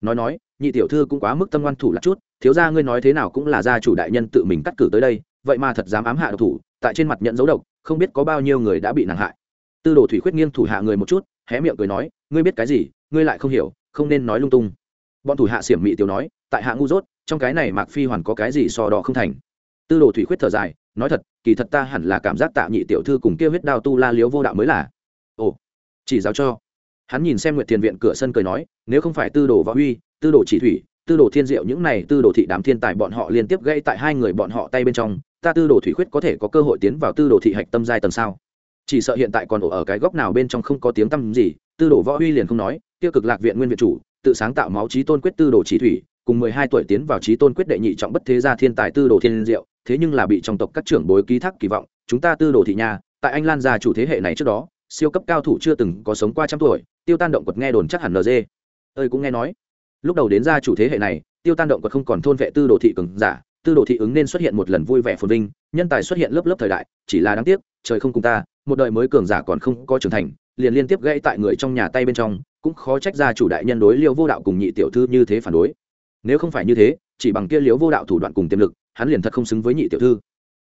Nói nói, nhị tiểu thư cũng quá mức tâm ngoan thủ lạc chút, thiếu gia ngươi nói thế nào cũng là gia chủ đại nhân tự mình cắt cử tới đây, vậy mà thật dám ám hạ độc thủ, tại trên mặt nhận dấu độc, không biết có bao nhiêu người đã bị nàng hại. Tư đồ thủy khuyết nghiêng thủ hạ người một chút, hé miệng cười nói, ngươi biết cái gì, ngươi lại không hiểu, không nên nói lung tung. Bọn thủ hạ xiểm mị tiểu nói, tại hạ ngu dốt, trong cái này mạc phi hoàn có cái gì so đỏ không thành. Tư đồ thủy khuyết thở dài, nói thật, kỳ thật ta hẳn là cảm giác tạ nhị tiểu thư cùng kia huyết đao tu la liếu vô đạo mới là chỉ giáo cho hắn nhìn xem nguyệt thiền viện cửa sân cười nói nếu không phải tư đồ võ huy tư đồ chỉ thủy tư đồ thiên diệu những này tư đồ thị đám thiên tài bọn họ liên tiếp gây tại hai người bọn họ tay bên trong ta tư đồ thủy khuyết có thể có cơ hội tiến vào tư đồ thị hạch tâm giai tầng sao chỉ sợ hiện tại còn ổ ở cái góc nào bên trong không có tiếng tăm gì tư đồ võ huy liền không nói tiêu cực lạc viện nguyên viện chủ tự sáng tạo máu trí tôn quyết tư đồ chỉ thủy cùng mười hai tuổi tiến vào trí tôn quyết đệ nhị trọng bất thế gia thiên tài tư đồ thiên diệu thế nhưng là bị trong tộc các trưởng bối ký thác kỳ vọng chúng ta tư đồ thị nhà tại anh lan gia chủ thế hệ này trước đó siêu cấp cao thủ chưa từng có sống qua trăm tuổi, tiêu tan động quật nghe đồn chắc hẳn nd ơi cũng nghe nói. Lúc đầu đến gia chủ thế hệ này, tiêu tan động quật không còn thôn vệ tư đồ thị cường giả, tư đồ thị ứng nên xuất hiện một lần vui vẻ phồn vinh, nhân tài xuất hiện lớp lớp thời đại, chỉ là đáng tiếc, trời không cùng ta, một đời mới cường giả còn không có trưởng thành, liền liên tiếp gãy tại người trong nhà tay bên trong, cũng khó trách gia chủ đại nhân đối liêu vô đạo cùng nhị tiểu thư như thế phản đối. Nếu không phải như thế, chỉ bằng kia liếu vô đạo thủ đoạn cùng tiềm lực, hắn liền thật không xứng với nhị tiểu thư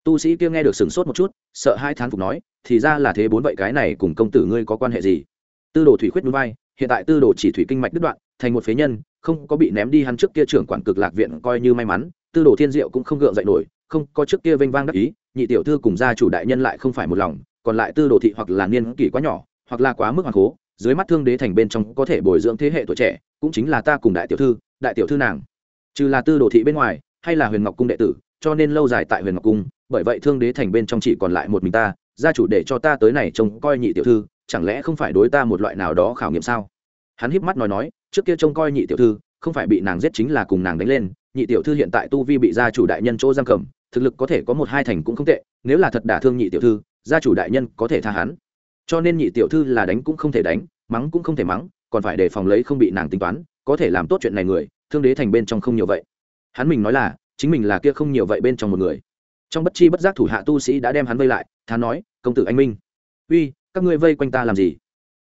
tu sĩ kia nghe được sửng sốt một chút, sợ hai thán phục nói, thì ra là thế bốn vậy cái này cùng công tử ngươi có quan hệ gì? Tư đồ thủy khuyết núi vai, hiện tại tư đồ chỉ thủy kinh mạch đứt đoạn, thành một phế nhân, không có bị ném đi hắn trước kia trưởng quản cực lạc viện coi như may mắn, tư đồ thiên diệu cũng không gượng dậy nổi, không có trước kia vênh vang đắc ý, nhị tiểu thư cùng gia chủ đại nhân lại không phải một lòng, còn lại tư đồ thị hoặc là niên kỷ quá nhỏ, hoặc là quá mức hoàng cố, dưới mắt thương đế thành bên trong có thể bồi dưỡng thế hệ tuổi trẻ, cũng chính là ta cùng đại tiểu thư, đại tiểu thư nàng. Trừ là tư đồ thị bên ngoài, hay là huyền ngọc cung đệ tử, cho nên lâu dài tại huyền ngọc cung bởi vậy thương đế thành bên trong chỉ còn lại một mình ta, gia chủ để cho ta tới này trông coi nhị tiểu thư, chẳng lẽ không phải đối ta một loại nào đó khảo nghiệm sao? Hắn híp mắt nói nói, trước kia trông coi nhị tiểu thư, không phải bị nàng giết chính là cùng nàng đánh lên, nhị tiểu thư hiện tại tu vi bị gia chủ đại nhân chỗ giam cầm, thực lực có thể có một hai thành cũng không tệ, nếu là thật đả thương nhị tiểu thư, gia chủ đại nhân có thể tha hắn. Cho nên nhị tiểu thư là đánh cũng không thể đánh, mắng cũng không thể mắng, còn phải đề phòng lấy không bị nàng tính toán, có thể làm tốt chuyện này người, thương đế thành bên trong không nhiều vậy. Hắn mình nói là, chính mình là kia không nhiều vậy bên trong một người trong bất chi bất giác thủ hạ tu sĩ đã đem hắn vây lại, thán nói, công tử anh minh, uy, các ngươi vây quanh ta làm gì?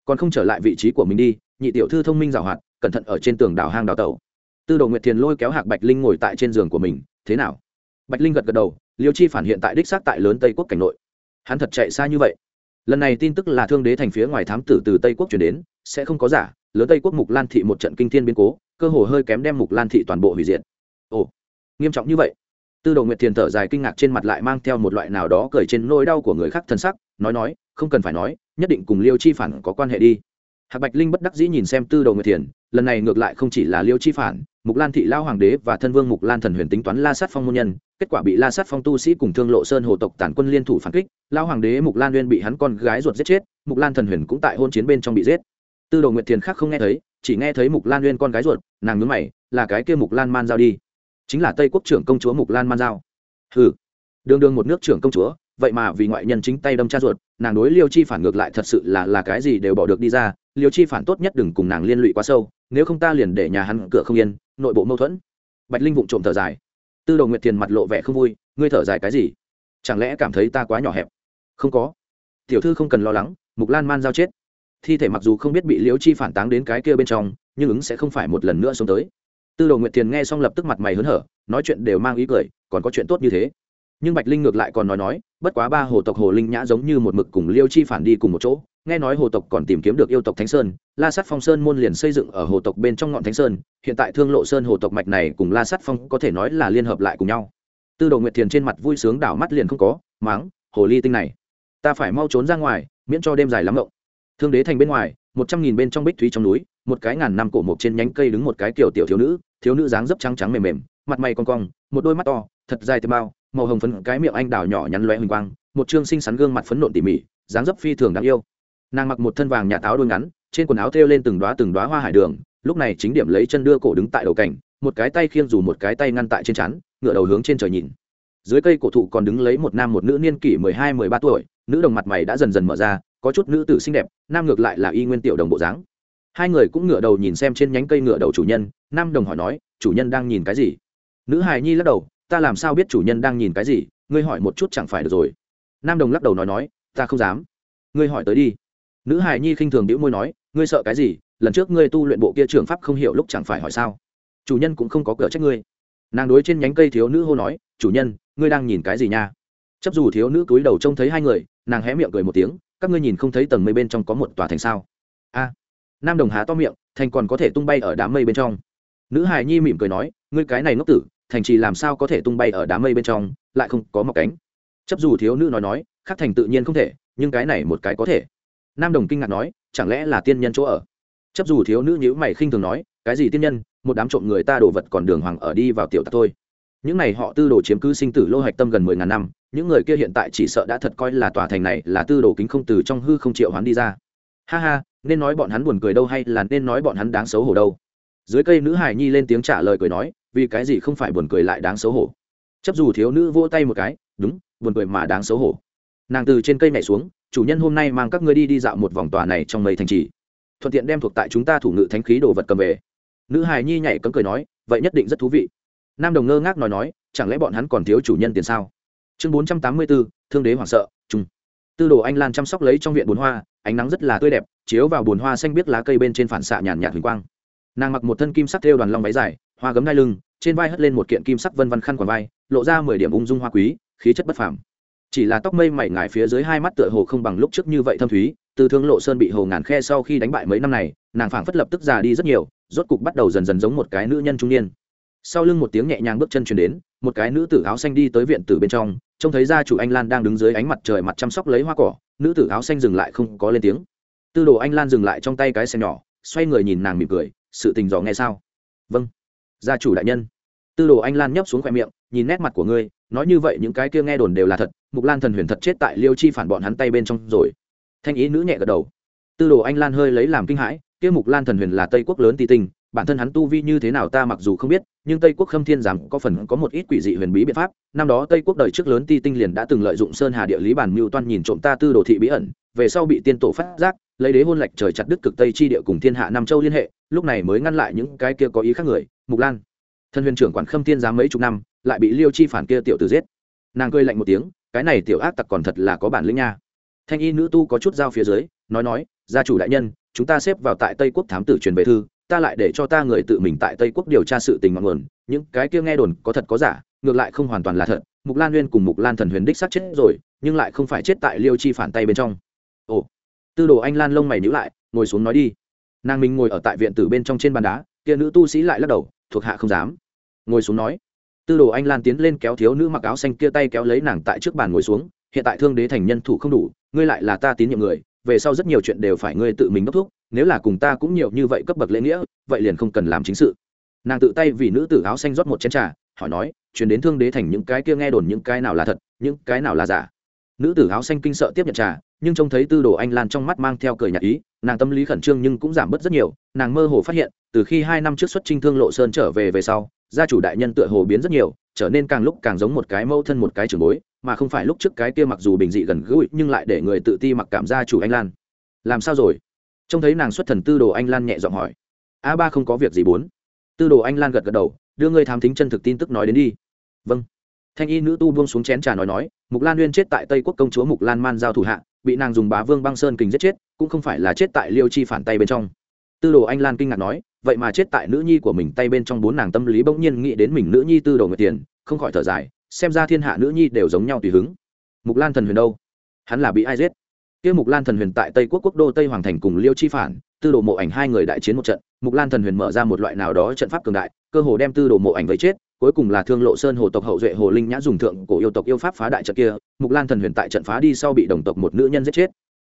Còn không trở lại vị trí của mình đi, nhị tiểu thư thông minh giảo hoạt, cẩn thận ở trên tường đảo hang đào tẩu. Tư đồ nguyệt thiền lôi kéo hạc bạch linh ngồi tại trên giường của mình, thế nào? Bạch linh gật gật đầu, liêu chi phản hiện tại đích xác tại lớn tây quốc cảnh nội. Hắn thật chạy xa như vậy. Lần này tin tức là thương đế thành phía ngoài thám tử từ tây quốc chuyển đến, sẽ không có giả, lớn tây quốc mục lan thị một trận kinh thiên biến cố, cơ hồ hơi kém đem mục lan thị toàn bộ hủy diệt. Ồ, nghiêm trọng như vậy tư đồ nguyệt thiền thở dài kinh ngạc trên mặt lại mang theo một loại nào đó cười trên nỗi đau của người khác thân sắc, nói nói, không cần phải nói, nhất định cùng liêu chi phản có quan hệ đi. Hạc bạch linh bất đắc dĩ nhìn xem tư đồ nguyệt thiền, lần này ngược lại không chỉ là liêu chi phản, mục lan thị lao hoàng đế và thân vương mục lan thần huyền tính toán la sát phong môn nhân, kết quả bị la sát phong tu sĩ cùng thương lộ sơn hồ tộc tản quân liên thủ phản kích, lao hoàng đế mục lan uyên bị hắn con gái ruột giết chết, mục lan thần huyền cũng tại hôn chiến bên trong bị giết. Tư đồ nguyệt thiền khác không nghe thấy, chỉ nghe thấy mục lan uyên con gái ruột, nàng nhớ mày, là cái kia mục lan man giao đi chính là tây quốc trưởng công chúa mục lan man giao hừ đương đương một nước trưởng công chúa vậy mà vì ngoại nhân chính tay đâm cha ruột nàng đối liêu chi phản ngược lại thật sự là là cái gì đều bỏ được đi ra liêu chi phản tốt nhất đừng cùng nàng liên lụy quá sâu nếu không ta liền để nhà hắn cửa không yên nội bộ mâu thuẫn bạch linh vụng trộm thở dài tư đồ nguyệt thiền mặt lộ vẻ không vui ngươi thở dài cái gì chẳng lẽ cảm thấy ta quá nhỏ hẹp không có tiểu thư không cần lo lắng mục lan man giao chết thi thể mặc dù không biết bị liễu chi phản táng đến cái kia bên trong nhưng ứng sẽ không phải một lần nữa xuống tới tư đồ nguyệt thiền nghe xong lập tức mặt mày hớn hở, nói chuyện đều mang ý cười, còn có chuyện tốt như thế. Nhưng bạch linh ngược lại còn nói nói, bất quá ba hồ tộc hồ linh nhã giống như một mực cùng liêu chi phản đi cùng một chỗ. Nghe nói hồ tộc còn tìm kiếm được yêu tộc thánh sơn, la sắt phong sơn môn liền xây dựng ở hồ tộc bên trong ngọn thánh sơn, hiện tại thương lộ sơn hồ tộc mạch này cùng la sắt phong có thể nói là liên hợp lại cùng nhau. Tư đồ nguyệt thiền trên mặt vui sướng đảo mắt liền không có máng hồ ly tinh này, ta phải mau trốn ra ngoài, miễn cho đêm dài lắm rộng thương đế thành bên ngoài, một trăm nghìn bên trong bích thúy trong núi một cái ngàn năm cổ mộc trên nhánh cây đứng một cái kiểu tiểu thiếu nữ thiếu nữ dáng dấp trắng trắng mềm mềm, mặt mày con cong, một đôi mắt to, thật dài tê bao, màu hồng phấn cái miệng anh đào nhỏ nhắn loé huỳnh quang, một chương xinh xắn gương mặt phấn nộn tỉ mỉ, dáng dấp phi thường đáng yêu. Nàng mặc một thân vàng nhà táo đôi ngắn, trên quần áo thêu lên từng đoá từng đoá hoa hải đường, lúc này chính điểm lấy chân đưa cổ đứng tại đầu cảnh, một cái tay khiêng dù một cái tay ngăn tại trên chắn ngựa đầu hướng trên trời nhìn. Dưới cây cổ thụ còn đứng lấy một nam một nữ niên kỷ mười hai mười ba tuổi, nữ đồng mặt mày đã dần dần mở ra, có chút nữ tử xinh đẹp, nam ngược lại là y nguyên tiểu đồng bộ dáng hai người cũng ngửa đầu nhìn xem trên nhánh cây ngửa đầu chủ nhân, nam đồng hỏi nói, chủ nhân đang nhìn cái gì? Nữ hài nhi lắc đầu, ta làm sao biết chủ nhân đang nhìn cái gì? Ngươi hỏi một chút chẳng phải được rồi. Nam đồng lắc đầu nói nói, ta không dám. Ngươi hỏi tới đi. Nữ hài nhi khinh thường đĩu môi nói, ngươi sợ cái gì? Lần trước ngươi tu luyện bộ kia trường pháp không hiểu lúc chẳng phải hỏi sao? Chủ nhân cũng không có cửa trách ngươi. Nàng đối trên nhánh cây thiếu nữ hô nói, chủ nhân, ngươi đang nhìn cái gì nha? Chấp dù thiếu nữ cúi đầu trông thấy hai người, nàng hé miệng cười một tiếng, các ngươi nhìn không thấy tầng mây bên trong có một tòa thành sao? A nam đồng há to miệng, thành còn có thể tung bay ở đám mây bên trong. Nữ hài nhi mỉm cười nói, ngươi cái này ngốc tử, thành trì làm sao có thể tung bay ở đám mây bên trong, lại không có mọc cánh. Chấp dù thiếu nữ nói nói, khác thành tự nhiên không thể, nhưng cái này một cái có thể. Nam đồng kinh ngạc nói, chẳng lẽ là tiên nhân chỗ ở? Chấp dù thiếu nữ nhữ mày khinh thường nói, cái gì tiên nhân? Một đám trộm người ta đổ vật còn đường hoàng ở đi vào tiểu tạc thôi. Những này họ tư đồ chiếm cứ sinh tử lô hạch tâm gần mười ngàn năm, những người kia hiện tại chỉ sợ đã thật coi là tòa thành này là tư đồ kính không từ trong hư không triệu hoán đi ra ha ha, nên nói bọn hắn buồn cười đâu hay là nên nói bọn hắn đáng xấu hổ đâu? Dưới cây nữ hải nhi lên tiếng trả lời cười nói, vì cái gì không phải buồn cười lại đáng xấu hổ? Chấp dù thiếu nữ vỗ tay một cái, đúng, buồn cười mà đáng xấu hổ. Nàng từ trên cây nhảy xuống, chủ nhân hôm nay mang các ngươi đi đi dạo một vòng tòa này trong mây thành trì. Thuận tiện đem thuộc tại chúng ta thủ ngự thánh khí đồ vật cầm về. Nữ hài nhi nhảy cấm cười nói, vậy nhất định rất thú vị. Nam đồng ngơ ngác nói nói, chẳng lẽ bọn hắn còn thiếu chủ nhân tiền sao? Chương bốn trăm tám mươi bốn thương đế hoảng sợ tư đồ anh lan chăm sóc lấy trong viện bồn hoa, ánh nắng rất là tươi đẹp, chiếu vào bồn hoa xanh biết lá cây bên trên phản xạ nhàn nhạt huỳnh quang. Nàng mặc một thân kim sắc thêu đoàn long váy dài, hoa gấm đai lưng, trên vai hất lên một kiện kim sắc vân văn khăn quàng vai, lộ ra mười điểm ung dung hoa quý, khí chất bất phàm. Chỉ là tóc mây mảy ngải phía dưới hai mắt tựa hồ không bằng lúc trước như vậy thâm thúy, từ thương lộ sơn bị hồ ngàn khe sau khi đánh bại mấy năm này, nàng phảng phất lập tức già đi rất nhiều, rốt cục bắt đầu dần dần giống một cái nữ nhân trung niên. Sau lưng một tiếng nhẹ nhàng bước chân chuyển đến một cái nữ tử áo xanh đi tới viện tử bên trong, trông thấy gia chủ anh lan đang đứng dưới ánh mặt trời mặt chăm sóc lấy hoa cỏ, nữ tử áo xanh dừng lại không có lên tiếng. Tư đồ anh lan dừng lại trong tay cái xe nhỏ, xoay người nhìn nàng mỉm cười, sự tình dò nghe sao? Vâng gia chủ đại nhân. Tư đồ anh lan nhấp xuống khoe miệng, nhìn nét mặt của ngươi, nói như vậy những cái kia nghe đồn đều là thật, mục lan thần huyền thật chết tại liêu chi phản bọn hắn tay bên trong rồi. Thanh ý nữ nhẹ gật đầu. Tư đồ anh lan hơi lấy làm kinh hãi, kia mục lan thần huyền là tây quốc lớn ti tinh bản thân hắn tu vi như thế nào ta mặc dù không biết, nhưng tây quốc khâm thiên rằng có phần có một ít quỷ dị huyền bí biện pháp. Năm đó tây quốc đời trước lớn ti tinh liền đã từng lợi dụng sơn hà địa lý bản mưu toan nhìn trộm ta tư đồ thị bí ẩn, về sau bị tiên tổ phát giác, lấy đế hôn lệch trời chặt đứt cực tây chi địa cùng thiên hạ nam châu liên hệ, lúc này mới ngăn lại những cái kia có ý khác người, mục lan. Thân huyền trưởng quản khâm thiên giám mấy chục năm, lại bị liêu chi phản kia tiểu tử giết. Nàng cười lạnh một tiếng, cái này tiểu ác tặc còn thật là có bản lĩnh nha. Thanh y nữ tu có chút dao phía dưới, nói nói, gia chủ đại nhân, chúng ta xếp vào tại tây quốc thám tử truyền về thư ta lại để cho ta người tự mình tại tây quốc điều tra sự tình ngọn nguồn, những cái kia nghe đồn có thật có giả, ngược lại không hoàn toàn là thật. Mục lan nguyên cùng mục lan thần huyền đích sát chết rồi, nhưng lại không phải chết tại liêu chi phản tay bên trong. Ồ, tư đồ anh lan lông mày nhữ lại, ngồi xuống nói đi. Nàng minh ngồi ở tại viện tử bên trong trên bàn đá, kia nữ tu sĩ lại lắc đầu, thuộc hạ không dám. Ngồi xuống nói. Tư đồ anh lan tiến lên kéo thiếu nữ mặc áo xanh kia tay kéo lấy nàng tại trước bàn ngồi xuống, hiện tại thương đế thành nhân thủ không đủ, ngươi lại là ta tín nhiệm người, về sau rất nhiều chuyện đều phải ngươi tự mình đốc thúc nếu là cùng ta cũng nhiều như vậy cấp bậc lễ nghĩa, vậy liền không cần làm chính sự. Nàng tự tay vì nữ tử áo xanh rót một chén trà, hỏi nói chuyển đến thương đế thành những cái kia nghe đồn những cái nào là thật, những cái nào là giả? Nữ tử áo xanh kinh sợ tiếp nhận trà, nhưng trông thấy tư đồ anh lan trong mắt mang theo cười nhạt ý, nàng tâm lý khẩn trương nhưng cũng giảm bớt rất nhiều, nàng mơ hồ phát hiện, từ khi hai năm trước xuất trinh thương lộ sơn trở về về sau, gia chủ đại nhân tựa hồ biến rất nhiều, trở nên càng lúc càng giống một cái mâu thân một cái trường bối, mà không phải lúc trước cái kia mặc dù bình dị gần gũi nhưng lại để người tự ti mặc cảm gia chủ anh lan. Làm sao rồi? Trông thấy nàng xuất thần tư đồ anh lan nhẹ giọng hỏi. A ba không có việc gì bốn? Tư đồ anh lan gật gật đầu, đưa ngươi thám thính chân thực tin tức nói đến đi. Vâng. Thanh y nữ tu buông xuống chén trà nói nói, mục lan uyên chết tại tây quốc công chúa mục lan man giao thủ hạ, bị nàng dùng bá vương băng sơn kình giết chết, cũng không phải là chết tại liêu chi phản tay bên trong. Tư đồ anh lan kinh ngạc nói, vậy mà chết tại nữ nhi của mình tay bên trong bốn nàng tâm lý bỗng nhiên nghĩ đến mình nữ nhi tư đồ người tiền, không khỏi thở dài, xem ra thiên hạ nữ nhi đều giống nhau tùy hứng. Mục lan thần huyền đâu? Hắn là bị ai giết? Kia mục lan thần huyền tại tây quốc quốc đô tây hoàng thành cùng liêu chi phản, tư đồ mộ ảnh hai người đại chiến một trận, mục lan thần huyền mở ra một loại nào đó trận pháp cường đại, cơ hồ đem tư đồ mộ ảnh vấy chết, cuối cùng là thương lộ sơn hồ tộc hậu duệ hồ linh nhã dùng thượng cổ yêu tộc yêu pháp phá đại trận kia, mục lan thần huyền tại trận phá đi sau bị đồng tộc một nữ nhân giết chết.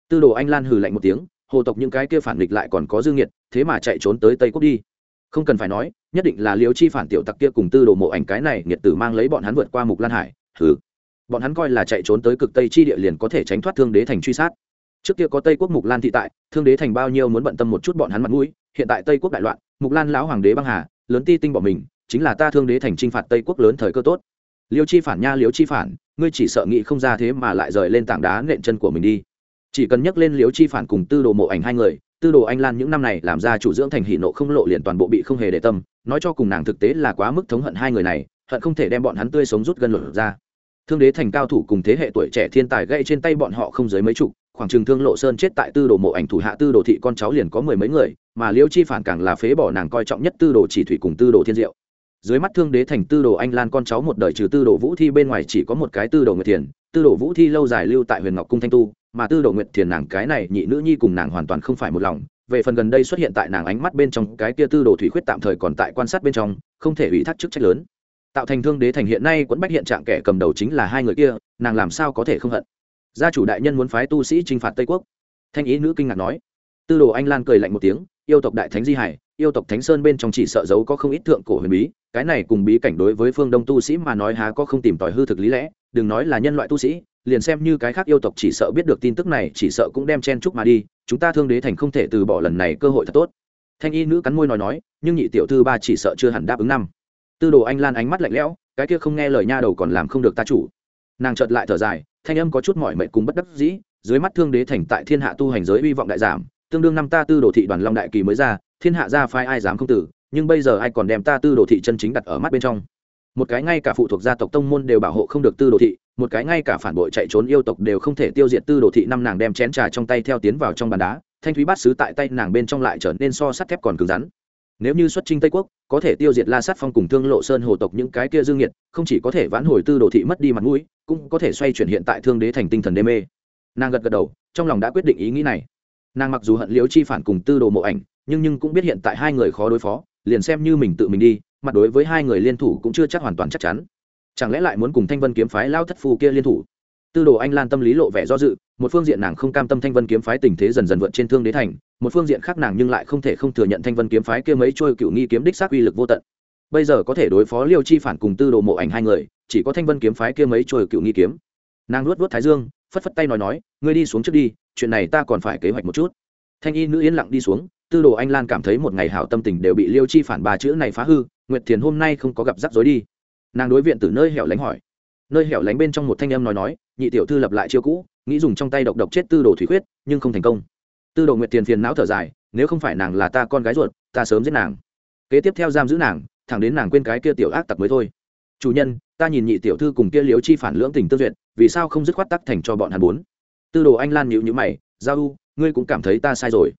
Tư đồ anh lan hừ lạnh một tiếng, hồ tộc những cái kia phản nghịch lại còn có dương nhiệt thế mà chạy trốn tới tây quốc đi. Không cần phải nói, nhất định là liêu chi phản tiểu tặc kia cùng tư đồ mộ ảnh cái này nhiệt tử mang lấy bọn hắn vượt qua mục lan hải. Thứ bọn hắn coi là chạy trốn tới cực tây chi địa liền có thể tránh thoát thương đế thành truy sát trước kia có tây quốc mục lan thị tại, thương đế thành bao nhiêu muốn bận tâm một chút bọn hắn mặt mũi, hiện tại tây quốc đại loạn, mục lan lão hoàng đế băng hà, lớn ti tinh bỏ mình, chính là ta thương đế thành t r i n h phạt tây quốc lớn thời cơ tốt. Liêu chi phản nha, liêu chi phản, ngươi chỉ sợ nghĩ không ra thế mà lại rời lên tảng đá nện chân của mình đi. Chỉ cần nhắc lên liêu chi phản cùng tư đồ mộ ảnh hai người, tư đồ anh lan những năm này làm ra chủ dưỡng thành hỷ nộ không lộ liền toàn bộ bị không hề để tâm, nói cho cùng nàng thực tế là quá mức thống hận hai người này, hận không thể đem bọn hắn tươi sống rút gân luật ra. Thương đế thành cao thủ cùng thế hệ tuổi trẻ thiên tài gây trên tay bọn họ không dưới mấy chục khoảng trường thương lộ sơn chết tại tư đồ mộ ảnh thủ hạ tư đồ thị con cháu liền có mười mấy người mà liêu chi phản càng là phế bỏ nàng coi trọng nhất tư đồ chỉ thủy cùng tư đồ thiên diệu dưới mắt thương đế thành tư đồ anh lan con cháu một đời trừ tư đồ vũ thi bên ngoài chỉ có một cái tư đồ nguyệt thiền tư đồ vũ thi lâu dài lưu tại huyền ngọc cung thanh tu mà tư đồ nguyệt thiền nàng cái này nhị nữ nhi cùng nàng hoàn toàn không phải một lòng về phần gần đây xuất hiện tại nàng ánh mắt bên trong cái kia tư đồ thủy khuyết tạm thời còn tại quan sát bên trong không thể ủy thác chức trách lớn tạo thành thương đế thành hiện nay quẫn bách hiện trạng kẻ cầm đầu chính là hai người kia nàng làm sao có thể không hận gia chủ đại nhân muốn phái tu sĩ t r i n h phạt tây quốc. Thanh ý nữ kinh ngạc nói. Tư đồ anh lan cười lạnh một tiếng, yêu tộc đại thánh di hải, yêu tộc thánh sơn bên trong chỉ sợ giấu có không ít thượng cổ huyền bí, cái này cùng bí cảnh đối với phương đông tu sĩ mà nói há có không tìm tòi hư thực lý lẽ, đừng nói là nhân loại tu sĩ, liền xem như cái khác yêu tộc chỉ sợ biết được tin tức này, chỉ sợ cũng đem chen chúc mà đi, chúng ta thương đế thành không thể từ bỏ lần này cơ hội thật tốt. Thanh y nữ cắn môi nói nói, nhưng nhị tiểu thư ba chỉ sợ chưa hẳn đáp ứng năm. Tư đồ anh lan ánh mắt lạnh lẽo, cái kia không nghe lời nha đầu còn làm không được ta chủ nàng chợt lại thở dài, thanh âm có chút mỏi mệt cùng bất đắc dĩ, dưới mắt thương đế thành tại thiên hạ tu hành giới uy vọng đại giảm, tương đương năm ta tư đồ thị đoàn long đại kỳ mới ra, thiên hạ gia phái ai dám không tử, nhưng bây giờ ai còn đem ta tư đồ thị chân chính đặt ở mắt bên trong. Một cái ngay cả phụ thuộc gia tộc tông môn đều bảo hộ không được tư đồ thị, một cái ngay cả phản bội chạy trốn yêu tộc đều không thể tiêu diệt tư đồ thị, năm nàng đem chén trà trong tay theo tiến vào trong bàn đá, thanh thúy bát sứ tại tay nàng bên trong lại trở nên so sắt thép còn cứng rắn nếu như xuất trinh tây quốc, có thể tiêu diệt la sát phong cùng thương lộ sơn hồ tộc những cái kia dương nhiệt không chỉ có thể vãn hồi tư đồ thị mất đi mặt mũi, cũng có thể xoay chuyển hiện tại thương đế thành tinh thần đê mê. Nàng gật gật đầu, trong lòng đã quyết định ý nghĩ này. Nàng mặc dù hận liễu chi phản cùng tư đồ mộ ảnh, nhưng nhưng cũng biết hiện tại hai người khó đối phó, liền xem như mình tự mình đi, mặt đối với hai người liên thủ cũng chưa chắc hoàn toàn chắc chắn. Chẳng lẽ lại muốn cùng thanh vân kiếm phái lao thất phu kia liên thủ? Tư đồ anh lan tâm lý lộ vẻ do dự, một phương diện nàng không cam tâm thanh vân kiếm phái tình thế dần dần vượt trên thương đế thành, một phương diện khác nàng nhưng lại không thể không thừa nhận thanh vân kiếm phái kia mấy trôi cựu nghi kiếm đích xác uy lực vô tận. Bây giờ có thể đối phó liêu chi phản cùng tư đồ mộ ảnh hai người, chỉ có thanh vân kiếm phái kia mấy trôi cựu nghi kiếm. Nàng luốt luốt thái dương, phất phất tay nói nói, ngươi đi xuống trước đi, chuyện này ta còn phải kế hoạch một chút. Thanh y nữ yên lặng đi xuống, tư đồ anh lan cảm thấy một ngày hảo tâm tình đều bị liêu chi phản ba chữ này phá hư, nguyệt thiền hôm nay không có gặp rắc rối đi. Nàng đối viện từ nơi hẻo lánh hỏi. Nơi hẻo lánh bên trong một thanh em nói nói nhị tiểu thư lập lại chiêu cũ, nghĩ dùng trong tay độc độc chết tư đồ thủy khuyết, nhưng không thành công. Tư đồ nguyệt tiền phiền não thở dài, nếu không phải nàng là ta con gái ruột, ta sớm giết nàng. Kế tiếp theo giam giữ nàng, thẳng đến nàng quên cái kia tiểu ác tặc mới thôi. Chủ nhân, ta nhìn nhị tiểu thư cùng kia liếu chi phản lưỡng tình tư duyệt, vì sao không dứt khoát tắc thành cho bọn hắn bốn? Tư đồ anh lan nhịu nhữ mày, giao u, ngươi cũng cảm thấy ta sai rồi.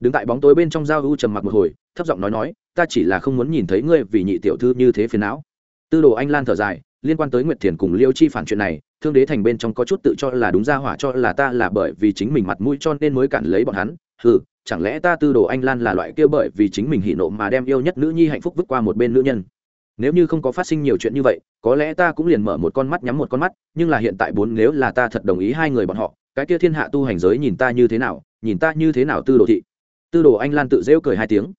Đứng tại bóng tối bên trong giao u trầm mặc một hồi, thấp giọng nói nói, ta chỉ là không muốn nhìn thấy ngươi vì nhị tiểu thư như thế phiền não. Tư đồ anh lan thở dài liên quan tới nguyệt thiền cùng liêu chi phản chuyện này thương đế thành bên trong có chút tự cho là đúng ra hỏa cho là ta là bởi vì chính mình mặt mũi cho nên mới cản lấy bọn hắn. Hừ, chẳng lẽ ta tư đồ anh lan là loại kia bởi vì chính mình hỉ nộ mà đem yêu nhất nữ nhi hạnh phúc vứt qua một bên nữ nhân? Nếu như không có phát sinh nhiều chuyện như vậy có lẽ ta cũng liền mở một con mắt nhắm một con mắt nhưng là hiện tại bốn nếu là ta thật đồng ý hai người bọn họ cái kia thiên hạ tu hành giới nhìn ta như thế nào nhìn ta như thế nào tư đồ thị? Tư đồ anh lan tự rêu cười hai tiếng.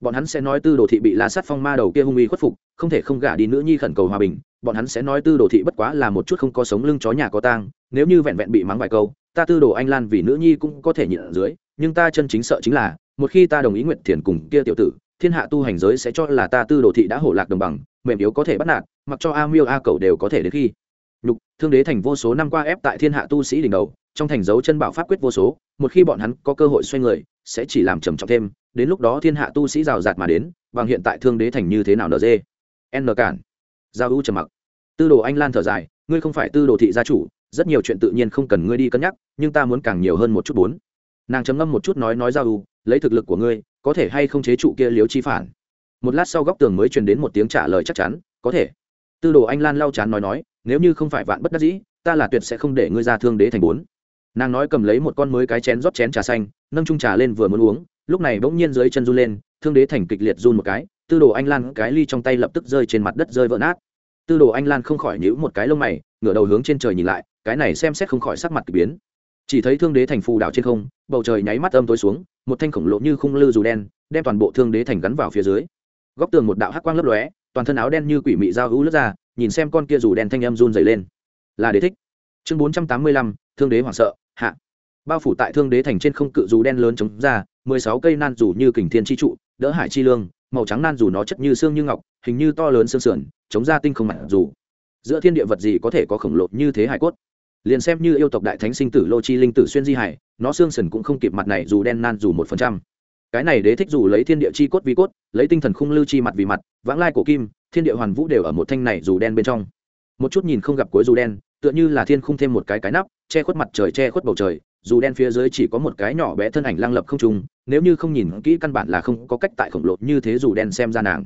Bọn hắn sẽ nói tư đồ thị bị la sát phong ma đầu kia hung uy khuất phục không thể không gả đi nữ nhi khẩn cầu hòa bình bọn hắn sẽ nói tư đồ thị bất quá là một chút không có sống lưng chó nhà có tang, nếu như vẹn vẹn bị mắng vài câu, ta tư đồ anh lan vì nữ nhi cũng có thể nhịn ở dưới, nhưng ta chân chính sợ chính là, một khi ta đồng ý nguyện thiền cùng kia tiểu tử, thiên hạ tu hành giới sẽ cho là ta tư đồ thị đã hổ lạc đồng bằng, mềm yếu có thể bắt nạt, mặc cho a miêu a cầu đều có thể đến khi. Nhục, thương đế thành vô số năm qua ép tại thiên hạ tu sĩ đỉnh đầu, trong thành dấu chân bảo pháp quyết vô số, một khi bọn hắn có cơ hội xoay người, sẽ chỉ làm trầm trọng thêm, đến lúc đó thiên hạ tu sĩ rào rạt mà đến, bằng hiện tại thương đế thành như thế nào nd n cản giao u trầm mặc. Tư đồ anh lan thở dài, ngươi không phải tư đồ thị gia chủ, rất nhiều chuyện tự nhiên không cần ngươi đi cân nhắc, nhưng ta muốn càng nhiều hơn một chút bốn. Nàng chấm ngâm một chút nói nói giao u lấy thực lực của ngươi, có thể hay không chế trụ kia liếu chi phản? Một lát sau góc tường mới truyền đến một tiếng trả lời chắc chắn, có thể. Tư đồ anh lan lau chán nói nói, nếu như không phải vạn bất đắc dĩ, ta là tuyệt sẽ không để ngươi ra thương đế thành bốn. Nàng nói cầm lấy một con mới cái chén rót chén trà xanh, nâng trung trà lên vừa muốn uống, lúc này bỗng nhiên dưới chân run lên, thương đế thành kịch liệt run một cái, tư đồ anh lan cái ly trong tay lập tức rơi trên mặt đất rơi vỡ nát tư đồ anh lan không khỏi nhíu một cái lông mày, ngửa đầu hướng trên trời nhìn lại, cái này xem xét không khỏi sắc mặt k ỳ biến. Chỉ thấy thương đế thành phù đảo trên không, bầu trời nháy mắt âm tối xuống, một thanh khổng lồ như khung lư dù đen, đem toàn bộ thương đế thành gắn vào phía dưới. Góc tường một đạo hắc quang lấp lóe, toàn thân áo đen như quỷ mị dao hữu lướt ra, nhìn xem con kia dù đen thanh âm run dày lên. Là đế thích. Chương bốn trăm tám mươi lăm, thương đế hoảng sợ, hạ. Bao phủ tại thương đế thành trên không cự dù đen lớn chống ra, mười sáu cây nan dù như kình thiên chi trụ, đỡ hải chi lương màu trắng nan dù nó chất như xương như ngọc, hình như to lớn xương sườn, chống ra tinh không mặt dù. Giữa thiên địa vật gì có thể có khổng lồ như thế hải cốt? Liền xem như yêu tộc đại thánh sinh tử lô chi linh tử xuyên di hải, nó xương sần cũng không kịp mặt này dù đen nan dù một phần trăm. Cái này đế thích dù lấy thiên địa chi cốt vi cốt, lấy tinh thần khung lưu chi mặt vì mặt, vãng lai cổ kim, thiên địa hoàn vũ đều ở một thanh này dù đen bên trong. Một chút nhìn không gặp cuối dù đen, tựa như là thiên khung thêm một cái cái nắp, che khuất mặt trời, che khuất bầu trời dù đen phía dưới chỉ có một cái nhỏ bé thân ảnh lăng lập không trùng nếu như không nhìn kỹ căn bản là không có cách tại khổng lồ như thế dù đen xem ra nàng.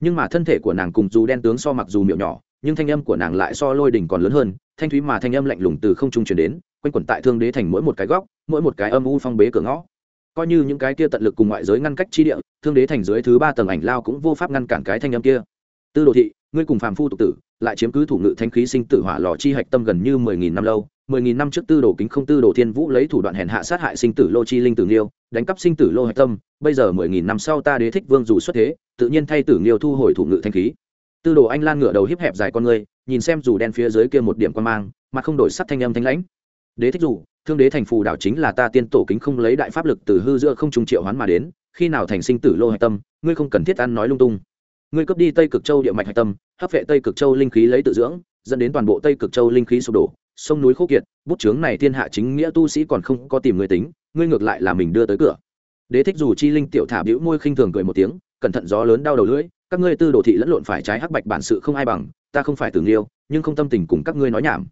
Nhưng mà thân thể của nàng cùng dù đen tướng so mặc dù miệng nhỏ, nhưng thanh âm của nàng lại so lôi đỉnh còn lớn hơn, thanh thúy mà thanh âm lạnh lùng từ không trung truyền đến, quanh quẩn tại thương đế thành mỗi một cái góc, mỗi một cái âm u phong bế cửa ngõ. Coi như những cái kia tận lực cùng ngoại giới ngăn cách chi địa, thương đế thành dưới thứ ba tầng ảnh lao cũng vô pháp ngăn cản cái thanh âm kia. Tư đồ thị, ngươi cùng phàm phu tục tử, lại chiếm cứ thủ ngự thanh khí sinh tử hỏa lò chi hạch tâm gần như mười nghìn năm lâu mười nghìn năm trước tư đồ kính không tư đồ thiên vũ lấy thủ đoạn hèn hạ sát hại sinh tử lô chi linh tử nghiêu đánh cắp sinh tử lô hạch tâm bây giờ mười nghìn năm sau ta đế thích vương dù xuất thế tự nhiên thay tử nghiêu thu hồi thủ ngự thanh khí. Tư đồ anh lan ngửa đầu hiếp hẹp dài con người, nhìn xem dù đen phía dưới kia một điểm quan mang mà không đổi sắc thanh âm thanh lãnh. Đế thích dù thương đế thành phù đảo chính là ta tiên tổ kính không lấy đại pháp lực từ hư giữa không trung triệu hoán mà đến khi nào thành sinh tử lô hạch tâm ngươi không cần thiết ăn nói lung tung. Ngươi cướp đi tây cực châu địa mạch hạch tâm hấp vệ tây cực châu linh khí lấy tự dưỡng dẫn đến toàn bộ tây cực châu linh khí sụp đổ sông núi khô kiệt, bút chướng này thiên hạ chính nghĩa tu sĩ còn không có tìm người tính, ngươi ngược lại là mình đưa tới cửa. Đế thích dù chi linh tiểu thả bĩu môi khinh thường cười một tiếng, cẩn thận gió lớn đau đầu lưỡi, các ngươi tư đồ thị lẫn lộn phải trái hắc bạch bản sự không ai bằng, ta không phải tưởng yêu nhưng không tâm tình cùng các ngươi nói nhảm.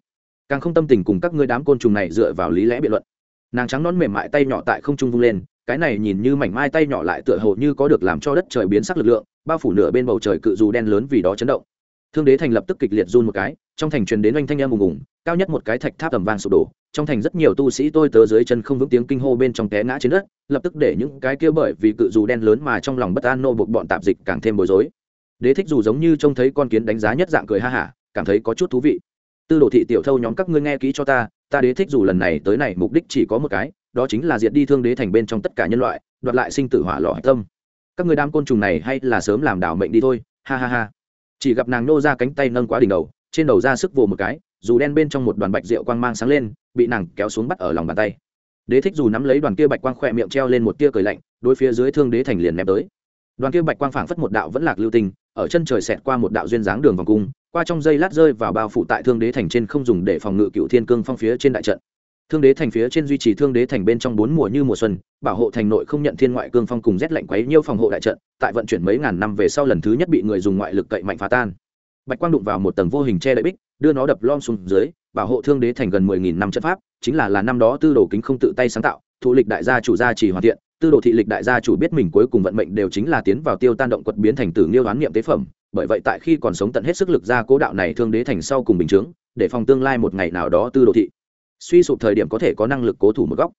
Càng không tâm tình cùng các ngươi đám côn trùng này dựa vào lý lẽ biện luận. Nàng trắng nón mềm mại tay nhỏ tại không trung vung lên, cái này nhìn như mảnh mai tay nhỏ lại tựa hồ như có được làm cho đất trời biến sắc lực lượng, bao phủ nửa bên bầu trời cự dù đen lớn vì đó chấn động. Thương đế thành lập tức kịch liệt run một cái, trong thành truyền đến oanh thanh em ùng ùng cao nhất một cái thạch tháp tầm vang sụp đổ, trong thành rất nhiều tu sĩ tôi tớ dưới chân không vững tiếng kinh hô bên trong té ngã trên đất, lập tức để những cái kia bởi vì cự dù đen lớn mà trong lòng bất an nô buộc bọn tạp dịch càng thêm bối rối. Đế thích dù giống như trông thấy con kiến đánh giá nhất dạng cười ha hả, cảm thấy có chút thú vị. Tư đồ thị tiểu thâu nhóm các ngươi nghe kỹ cho ta ta đế thích dù lần này tới này mục đích chỉ có một cái, đó chính là diệt đi thương đế thành bên trong tất cả nhân loại, đoạt lại sinh tử hỏa lò hạch tâm. Các người đam côn trùng này hay là sớm làm đảo mệnh đi thôi, ha ha ha. Chỉ gặp nàng nô ra cánh tay nâng quá đỉnh đầu, trên đầu ra sức vồ một cái dù đen bên trong một đoàn bạch rượu quang mang sáng lên, bị nàng kéo xuống bắt ở lòng bàn tay. Đế thích dù nắm lấy đoàn kia bạch quang khỏe miệng treo lên một tia cười lạnh, đối phía dưới thương đế thành liền ném tới. Đoàn kia bạch quang phảng phất một đạo vẫn lạc lưu tình, ở chân trời xẹt qua một đạo duyên dáng đường vòng cung, qua trong dây lát rơi vào bao phủ tại thương đế thành trên không dùng để phòng ngự cựu thiên cương phong phía trên đại trận. Thương đế thành phía trên duy trì thương đế thành bên trong bốn mùa như mùa xuân, bảo hộ thành nội không nhận thiên ngoại cương phong cùng rét lạnh quấy nhiêu phòng hộ đại trận, tại vận chuyển mấy ngàn năm về sau lần thứ nhất bị người dùng ngoại lực cậy mạnh phá tan. Bạch quang đụng vào một tầng vô hình che đậy bích đưa nó đập lom xuống dưới, bảo hộ thương đế thành gần mười nghìn năm trận pháp, chính là là năm đó tư đồ kính không tự tay sáng tạo thủ lịch đại gia chủ gia chỉ hoàn thiện, tư đồ thị lịch đại gia chủ biết mình cuối cùng vận mệnh đều chính là tiến vào tiêu tan động quật biến thành tử nghiêu đoán niệm tế phẩm, bởi vậy tại khi còn sống tận hết sức lực ra cố đạo này thương đế thành sau cùng bình chướng để phòng tương lai một ngày nào đó tư đồ thị. Suy sụp thời điểm có thể có năng lực cố thủ một góc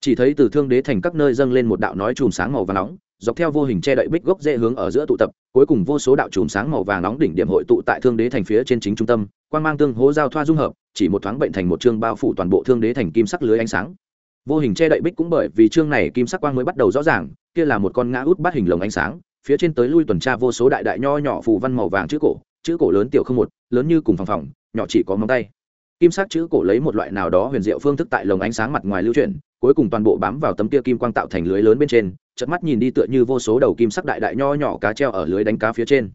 chỉ thấy từ thương đế thành các nơi dâng lên một đạo nói chùm sáng màu vàng nóng, dọc theo vô hình che đậy bích gốc dễ hướng ở giữa tụ tập, cuối cùng vô số đạo chùm sáng màu vàng nóng đỉnh điểm hội tụ tại thương đế thành phía trên chính trung tâm quan mang tương hố giao thoa dung hợp, chỉ một thoáng bệnh thành một chương bao phủ toàn bộ thương đế thành kim sắc lưới ánh sáng. Vô hình che đậy bích cũng bởi vì chương này kim sắc quang mới bắt đầu rõ ràng, kia là một con ngã út bát hình lồng ánh sáng, phía trên tới lui tuần tra vô số đại đại nho nhỏ phù văn màu vàng chữ cổ chữ cổ lớn tiểu không một, lớn như cùng phòng phòng, nhỏ chỉ có móng tay. Kim sắc chữ cổ lấy một loại nào đó huyền diệu phương thức tại lồng ánh sáng mặt ngoài lưu chuyển cuối cùng toàn bộ bám vào tấm kia kim quang tạo thành lưới lớn bên trên, chợt mắt nhìn đi tựa như vô số đầu kim sắc đại đại nho nhỏ cá treo ở lưới đánh cá phía trên.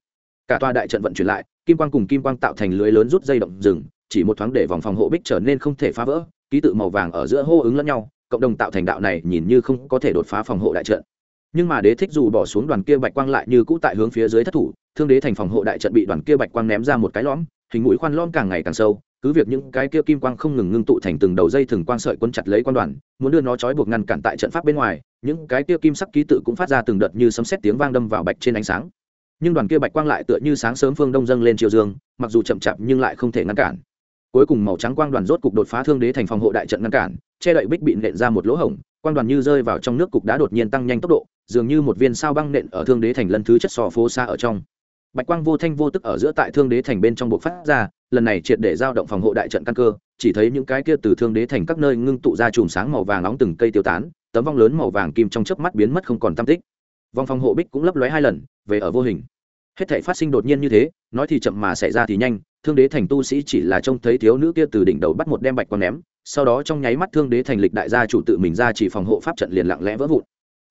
Cả tòa đại trận vận chuyển lại, kim quang cùng kim quang tạo thành lưới lớn rút dây động rừng, chỉ một thoáng để vòng phòng hộ bích trở nên không thể phá vỡ, ký tự màu vàng ở giữa hô ứng lẫn nhau, cộng đồng tạo thành đạo này nhìn như không có thể đột phá phòng hộ đại trận. Nhưng mà đế thích dù bỏ xuống đoàn kia bạch quang lại như cũ tại hướng phía dưới thất thủ, thương đế thành phòng hộ đại trận bị đoàn kia bạch quang ném ra một cái lõm, hình mũi khoan lõm càng ngày càng sâu cứ việc những cái kia kim quang không ngừng ngưng tụ thành từng đầu dây thừng quang sợi quấn chặt lấy quan đoàn, muốn đưa nó trói buộc ngăn cản tại trận pháp bên ngoài, những cái kia kim sắc ký tự cũng phát ra từng đợt như sấm sét tiếng vang đâm vào bạch trên ánh sáng. Nhưng đoàn kia bạch quang lại tựa như sáng sớm phương đông dâng lên chiều dương, mặc dù chậm chạp nhưng lại không thể ngăn cản. Cuối cùng màu trắng quang đoàn rốt cục đột phá thương đế thành phòng hộ đại trận ngăn cản, che đậy bích bị nện ra một lỗ hổng, quang đoàn như rơi vào trong nước cục đá đột nhiên tăng nhanh tốc độ, dường như một viên sao băng nện ở thương đế thành lần thứ chất sò phố xa ở trong bạch quang vô thanh vô tức ở giữa tại thương đế thành bên trong bộ phát ra, lần này triệt để giao động phòng hộ đại trận căn cơ, chỉ thấy những cái kia từ thương đế thành các nơi ngưng tụ ra chùm sáng màu vàng nóng từng cây tiêu tán, tấm vong lớn màu vàng kim trong chớp mắt biến mất không còn tam tích. Vòng phòng hộ bích cũng lấp lóe hai lần, về ở vô hình. Hết thể phát sinh đột nhiên như thế, nói thì chậm mà xảy ra thì nhanh, thương đế thành tu sĩ chỉ là trông thấy thiếu nữ kia từ đỉnh đầu bắt một đem bạch quang ném, sau đó trong nháy mắt thương đế thành lịch đại gia chủ tự mình ra chỉ phòng hộ pháp trận liền lặng lẽ vỡ vụn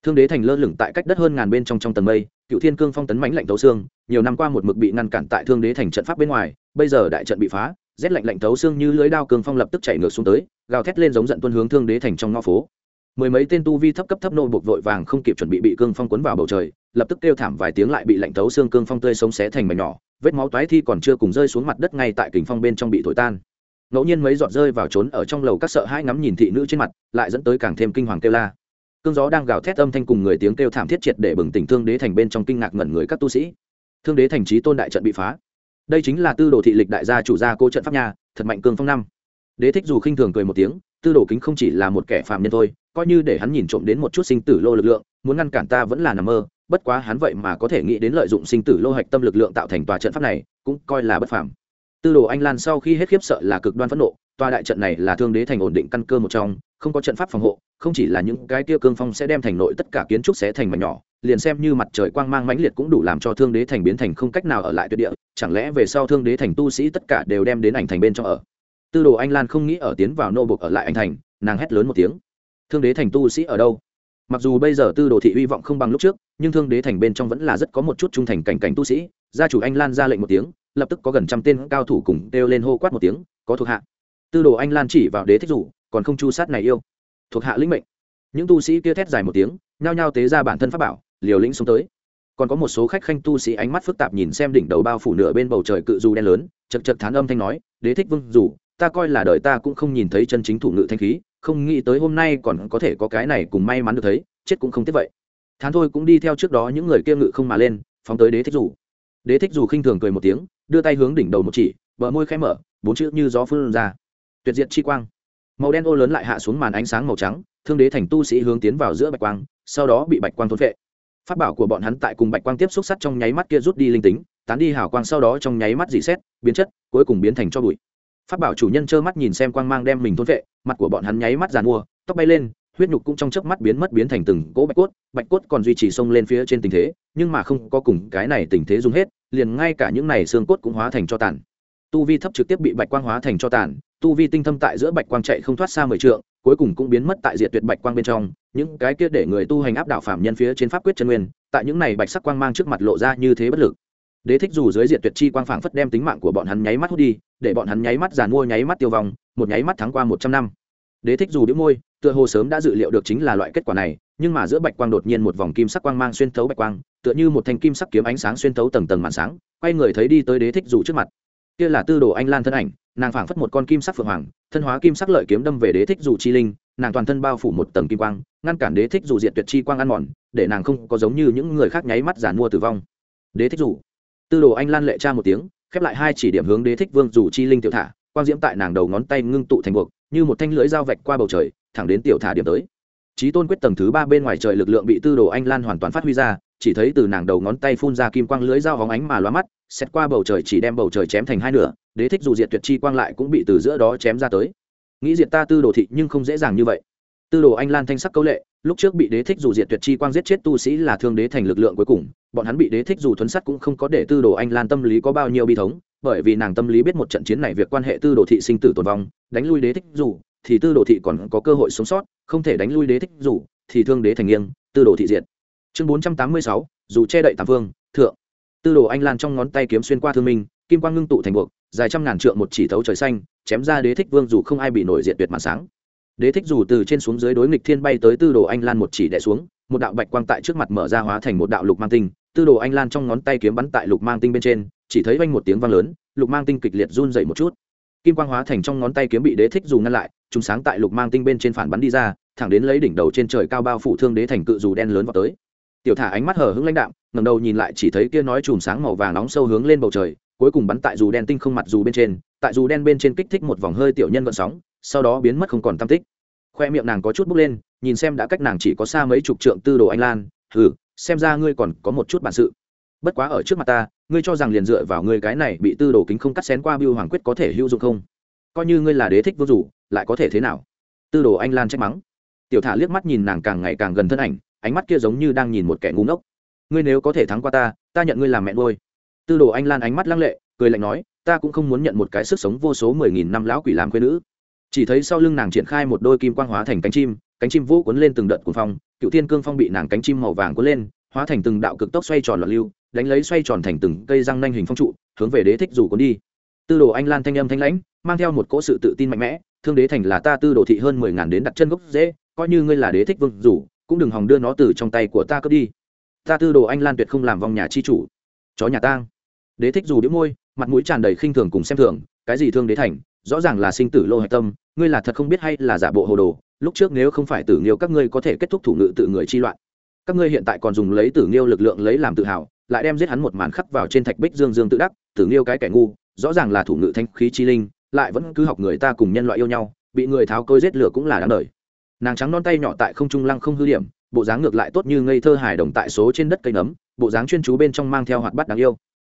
thương đế thành lơ lửng tại cách đất hơn ngàn bên trong trong tầng mây, cựu thiên cương phong tấn mãnh lạnh thấu xương, nhiều năm qua một mực bị ngăn cản tại thương đế thành trận pháp bên ngoài, bây giờ đại trận bị phá, rét lạnh lạnh thấu xương như lưới đao cương phong lập tức chạy ngược xuống tới, gào thét lên giống giận tuân hướng thương đế thành trong ngõ phố. Mười mấy tên tu vi thấp cấp thấp nô buộc vội vàng không kịp chuẩn bị bị cương phong cuốn vào bầu trời, lập tức kêu thảm vài tiếng lại bị lạnh thấu xương cương phong tươi sống xé thành mảnh nhỏ, vết máu toái thi còn chưa cùng rơi xuống mặt đất ngay tại kình phong bên trong bị thổi tan. Ngẫu nhiên mấy giọt rơi vào trốn ở trong lầu các sợ hai ngắm nhìn thị nữ trên mặt, lại dẫn tới càng thêm kinh hoàng kêu la cương gió đang gào thét âm thanh cùng người tiếng kêu thảm thiết triệt để bừng tỉnh thương đế thành bên trong kinh ngạc ngẩn người các tu sĩ. Thương đế thành trí tôn đại trận bị phá. Đây chính là tư đồ thị lịch đại gia chủ gia cô trận pháp nhà thật mạnh cương phong năm. Đế thích dù khinh thường cười một tiếng, tư đồ kính không chỉ là một kẻ phàm nhân thôi, coi như để hắn nhìn trộm đến một chút sinh tử lô lực lượng, muốn ngăn cản ta vẫn là nằm mơ, bất quá hắn vậy mà có thể nghĩ đến lợi dụng sinh tử lô hạch tâm lực lượng tạo thành tòa trận pháp này, cũng coi là bất phàm. Tư đồ anh lan sau khi hết khiếp sợ là cực đoan phẫn nộ, tòa đại trận này là thương đế thành ổn định căn cơ một trong không có trận pháp phòng hộ, không chỉ là những cái tia cương phong sẽ đem thành nội tất cả kiến trúc sẽ thành mảnh nhỏ, liền xem như mặt trời quang mang mãnh liệt cũng đủ làm cho thương đế thành biến thành không cách nào ở lại tuyệt địa, chẳng lẽ về sau thương đế thành tu sĩ tất cả đều đem đến ảnh thành bên trong ở? Tư đồ anh lan không nghĩ ở tiến vào nô bục ở lại ảnh thành, nàng hét lớn một tiếng. Thương đế thành tu sĩ ở đâu? Mặc dù bây giờ tư đồ thị hy vọng không bằng lúc trước, nhưng thương đế thành bên trong vẫn là rất có một chút trung thành cảnh cảnh tu sĩ. Gia chủ anh lan ra lệnh một tiếng, lập tức có gần trăm tên cao thủ cùng kêu lên hô quát một tiếng, có thuộc hạ. Tư đồ anh lan chỉ vào đế thích rủ còn không chu sát này yêu. Thuộc hạ lĩnh mệnh. Những tu sĩ kia thét dài một tiếng, nhao nhao tế ra bản thân pháp bảo, liều lĩnh xuống tới. Còn có một số khách khanh tu sĩ ánh mắt phức tạp nhìn xem đỉnh đầu bao phủ nửa bên bầu trời cự dù đen lớn, chật chật thán âm thanh nói, đế thích vương, dù, ta coi là đời ta cũng không nhìn thấy chân chính thủ ngự thanh khí, không nghĩ tới hôm nay còn có thể có cái này cùng may mắn được thấy, chết cũng không tiếc vậy. Thán thôi cũng đi theo trước đó những người kia ngự không mà lên, phóng tới đế thích dù. Đế thích dù khinh thường cười một tiếng, đưa tay hướng đỉnh đầu một chỉ, bờ môi khẽ mở, bốn chữ như gió phun ra. Tuyệt diệt chi quang màu đen ô lớn lại hạ xuống màn ánh sáng màu trắng, thương đế thành tu sĩ hướng tiến vào giữa bạch quang, sau đó bị bạch quang thốn vệ phát bảo của bọn hắn tại cùng bạch quang tiếp xúc sắt trong nháy mắt kia rút đi linh tính, tán đi hào quang sau đó trong nháy mắt dị xét, biến chất, cuối cùng biến thành cho bụi. Phát bảo chủ nhân trơ mắt nhìn xem quang mang đem mình thốn vệ mặt của bọn hắn nháy mắt giàn mua, tóc bay lên, huyết nhục cũng trong chớp mắt biến mất biến thành từng cỗ bạch cốt bạch cốt còn duy trì xông lên phía trên tình thế, nhưng mà không có cùng cái này tình thế dùng hết, liền ngay cả những này xương cốt cũng hóa thành cho tàn. Tu vi thấp trực tiếp bị bạch quang hóa thành cho tàn tu vi tinh thâm tại giữa bạch quang chạy không thoát xa mười trượng, cuối cùng cũng biến mất tại diệt tuyệt bạch quang bên trong. Những cái kia để người tu hành áp đảo phạm nhân phía trên pháp quyết chân nguyên, tại những này bạch sắc quang mang trước mặt lộ ra như thế bất lực. Đế thích dù dưới diệt tuyệt chi quang phảng phất đem tính mạng của bọn hắn nháy mắt hút đi, để bọn hắn nháy mắt giàn mua, nháy mắt tiêu vong, một nháy mắt thắng qua một trăm năm. Đế thích dù đĩu môi, tựa hồ sớm đã dự liệu được chính là loại kết quả này, nhưng mà giữa bạch quang đột nhiên một vòng kim sắc quang mang xuyên thấu bạch quang, tựa như một thanh kim sắc kiếm ánh sáng xuyên thấu tầng tầng màn sáng, quay người thấy đi tới đế thích dù trước mặt kia là tư đồ anh lan thân ảnh, nàng phảng phất một con kim sắc phượng hoàng, thân hóa kim sắc lợi kiếm đâm về đế thích dù chi linh, nàng toàn thân bao phủ một tầng kim quang, ngăn cản đế thích dù diệt tuyệt chi quang ăn mòn, để nàng không có giống như những người khác nháy mắt giản mua tử vong. Đế thích dù. Tư đồ anh lan lệ cha một tiếng, khép lại hai chỉ điểm hướng đế thích vương dù chi linh tiểu thả, quang diễm tại nàng đầu ngón tay ngưng tụ thành buộc, như một thanh lưỡi dao vạch qua bầu trời, thẳng đến tiểu thả điểm tới. Trí tôn quyết tầng thứ ba bên ngoài trời lực lượng bị tư đồ anh lan hoàn toàn phát huy ra chỉ thấy từ nàng đầu ngón tay phun ra kim quang lưới dao hóng ánh mà loa mắt, xét qua bầu trời chỉ đem bầu trời chém thành hai nửa, đế thích dù diệt tuyệt chi quang lại cũng bị từ giữa đó chém ra tới. Nghĩ diệt ta tư đồ thị nhưng không dễ dàng như vậy. Tư đồ anh lan thanh sắc câu lệ, lúc trước bị đế thích dù diệt tuyệt chi quang giết chết tu sĩ là thương đế thành lực lượng cuối cùng, bọn hắn bị đế thích dù thuấn sắt cũng không có để tư đồ anh lan tâm lý có bao nhiêu bi thống, bởi vì nàng tâm lý biết một trận chiến này việc quan hệ tư đồ thị sinh tử tồn vong, đánh lui đế thích dù, thì tư đồ thị còn có cơ hội sống sót, không thể đánh lui đế thích dù, thì thương đế thành nghiêng, tư đồ thị diệt chương bốn trăm tám mươi sáu, dù che đậy tám phương thượng. Tư đồ anh lan trong ngón tay kiếm xuyên qua thương minh, kim quang ngưng tụ thành buộc, dài trăm ngàn trượng một chỉ thấu trời xanh, chém ra đế thích vương dù không ai bị nổi diệt tuyệt màn sáng. Đế thích dù từ trên xuống dưới đối nghịch thiên bay tới tư đồ anh lan một chỉ đẻ xuống, một đạo bạch quang tại trước mặt mở ra hóa thành một đạo lục mang tinh. Tư đồ anh lan trong ngón tay kiếm bắn tại lục mang tinh bên trên, chỉ thấy vanh một tiếng vang lớn, lục mang tinh kịch liệt run dậy một chút. Kim quang hóa thành trong ngón tay kiếm bị đế thích dù ngăn lại, chúng sáng tại lục mang tinh bên trên phản bắn đi ra, thẳng đến lấy đỉnh đầu trên trời cao bao phủ thương đế thành cự dù đen lớn vào tới tiểu thả ánh mắt hở hững lãnh đạm ngầm đầu nhìn lại chỉ thấy kia nói chùm sáng màu vàng nóng sâu hướng lên bầu trời, cuối cùng bắn tại dù đen tinh không mặt dù bên trên, tại dù đen bên trên kích thích một vòng hơi tiểu nhân vận sóng, sau đó biến mất không còn tam tích. Khoe miệng nàng có chút bốc lên, nhìn xem đã cách nàng chỉ có xa mấy chục trượng tư đồ anh lan, hừ, xem ra ngươi còn có một chút bản sự. Bất quá ở trước mặt ta, ngươi cho rằng liền dựa vào ngươi cái này bị tư đồ kính không cắt xén qua biêu hoàng quyết có thể hữu dụng không? Coi như ngươi là đế thích vô rủ lại có thể thế nào? Tư đồ anh lan trách mắng. Tiểu thả liếc mắt nhìn nàng càng ngày càng gần thân ảnh ánh mắt kia giống như đang nhìn một kẻ ngu ngốc. Ngươi nếu có thể thắng qua ta ta nhận ngươi làm mẹ nuôi. Tư đồ anh lan ánh mắt lăng lệ, cười lạnh nói, ta cũng không muốn nhận một cái sức sống vô số mười nghìn năm lão quỷ làm quê nữ. Chỉ thấy sau lưng nàng triển khai một đôi kim quang hóa thành cánh chim cánh chim vũ cuốn lên từng đợt cuồng phong, cựu thiên cương phong bị nàng cánh chim màu vàng cuốn lên, hóa thành từng đạo cực tốc xoay tròn loạn lưu, đánh lấy xoay tròn thành từng cây răng nanh hình phong trụ, hướng về đế thích dù cuốn đi. Tư đồ anh lan thanh âm thanh lãnh, mang theo một cỗ sự tự tin mạnh mẽ, thương đế thành là ta tư đồ thị hơn mười ngàn đến đặt chân gốc dễ coi như ngươi là đế thích vương dù cũng đừng hòng đưa nó từ trong tay của ta cướp đi. Ta tư đồ anh lan tuyệt không làm vòng nhà chi chủ. Chó nhà tang. Đế thích dù đĩu môi, mặt mũi tràn đầy khinh thường cùng xem thường, cái gì thương đế thành, rõ ràng là sinh tử lô hạch tâm, ngươi là thật không biết hay là giả bộ hồ đồ, lúc trước nếu không phải tử nghiêu các ngươi có thể kết thúc thủ ngự tự người chi loạn. Các ngươi hiện tại còn dùng lấy tử nghiêu lực lượng lấy làm tự hào, lại đem giết hắn một màn khắc vào trên thạch bích dương dương tự đắc, tử nghiêu cái kẻ ngu, rõ ràng là thủ ngự thanh khí chi linh, lại vẫn cứ học người ta cùng nhân loại yêu nhau, bị người tháo côi giết lửa cũng là đáng đời nàng trắng non tay nhỏ tại không trung lăng không hư điểm, bộ dáng ngược lại tốt như ngây thơ hài đồng tại số trên đất cây nấm, bộ dáng chuyên chú bên trong mang theo hoạt bát đáng yêu.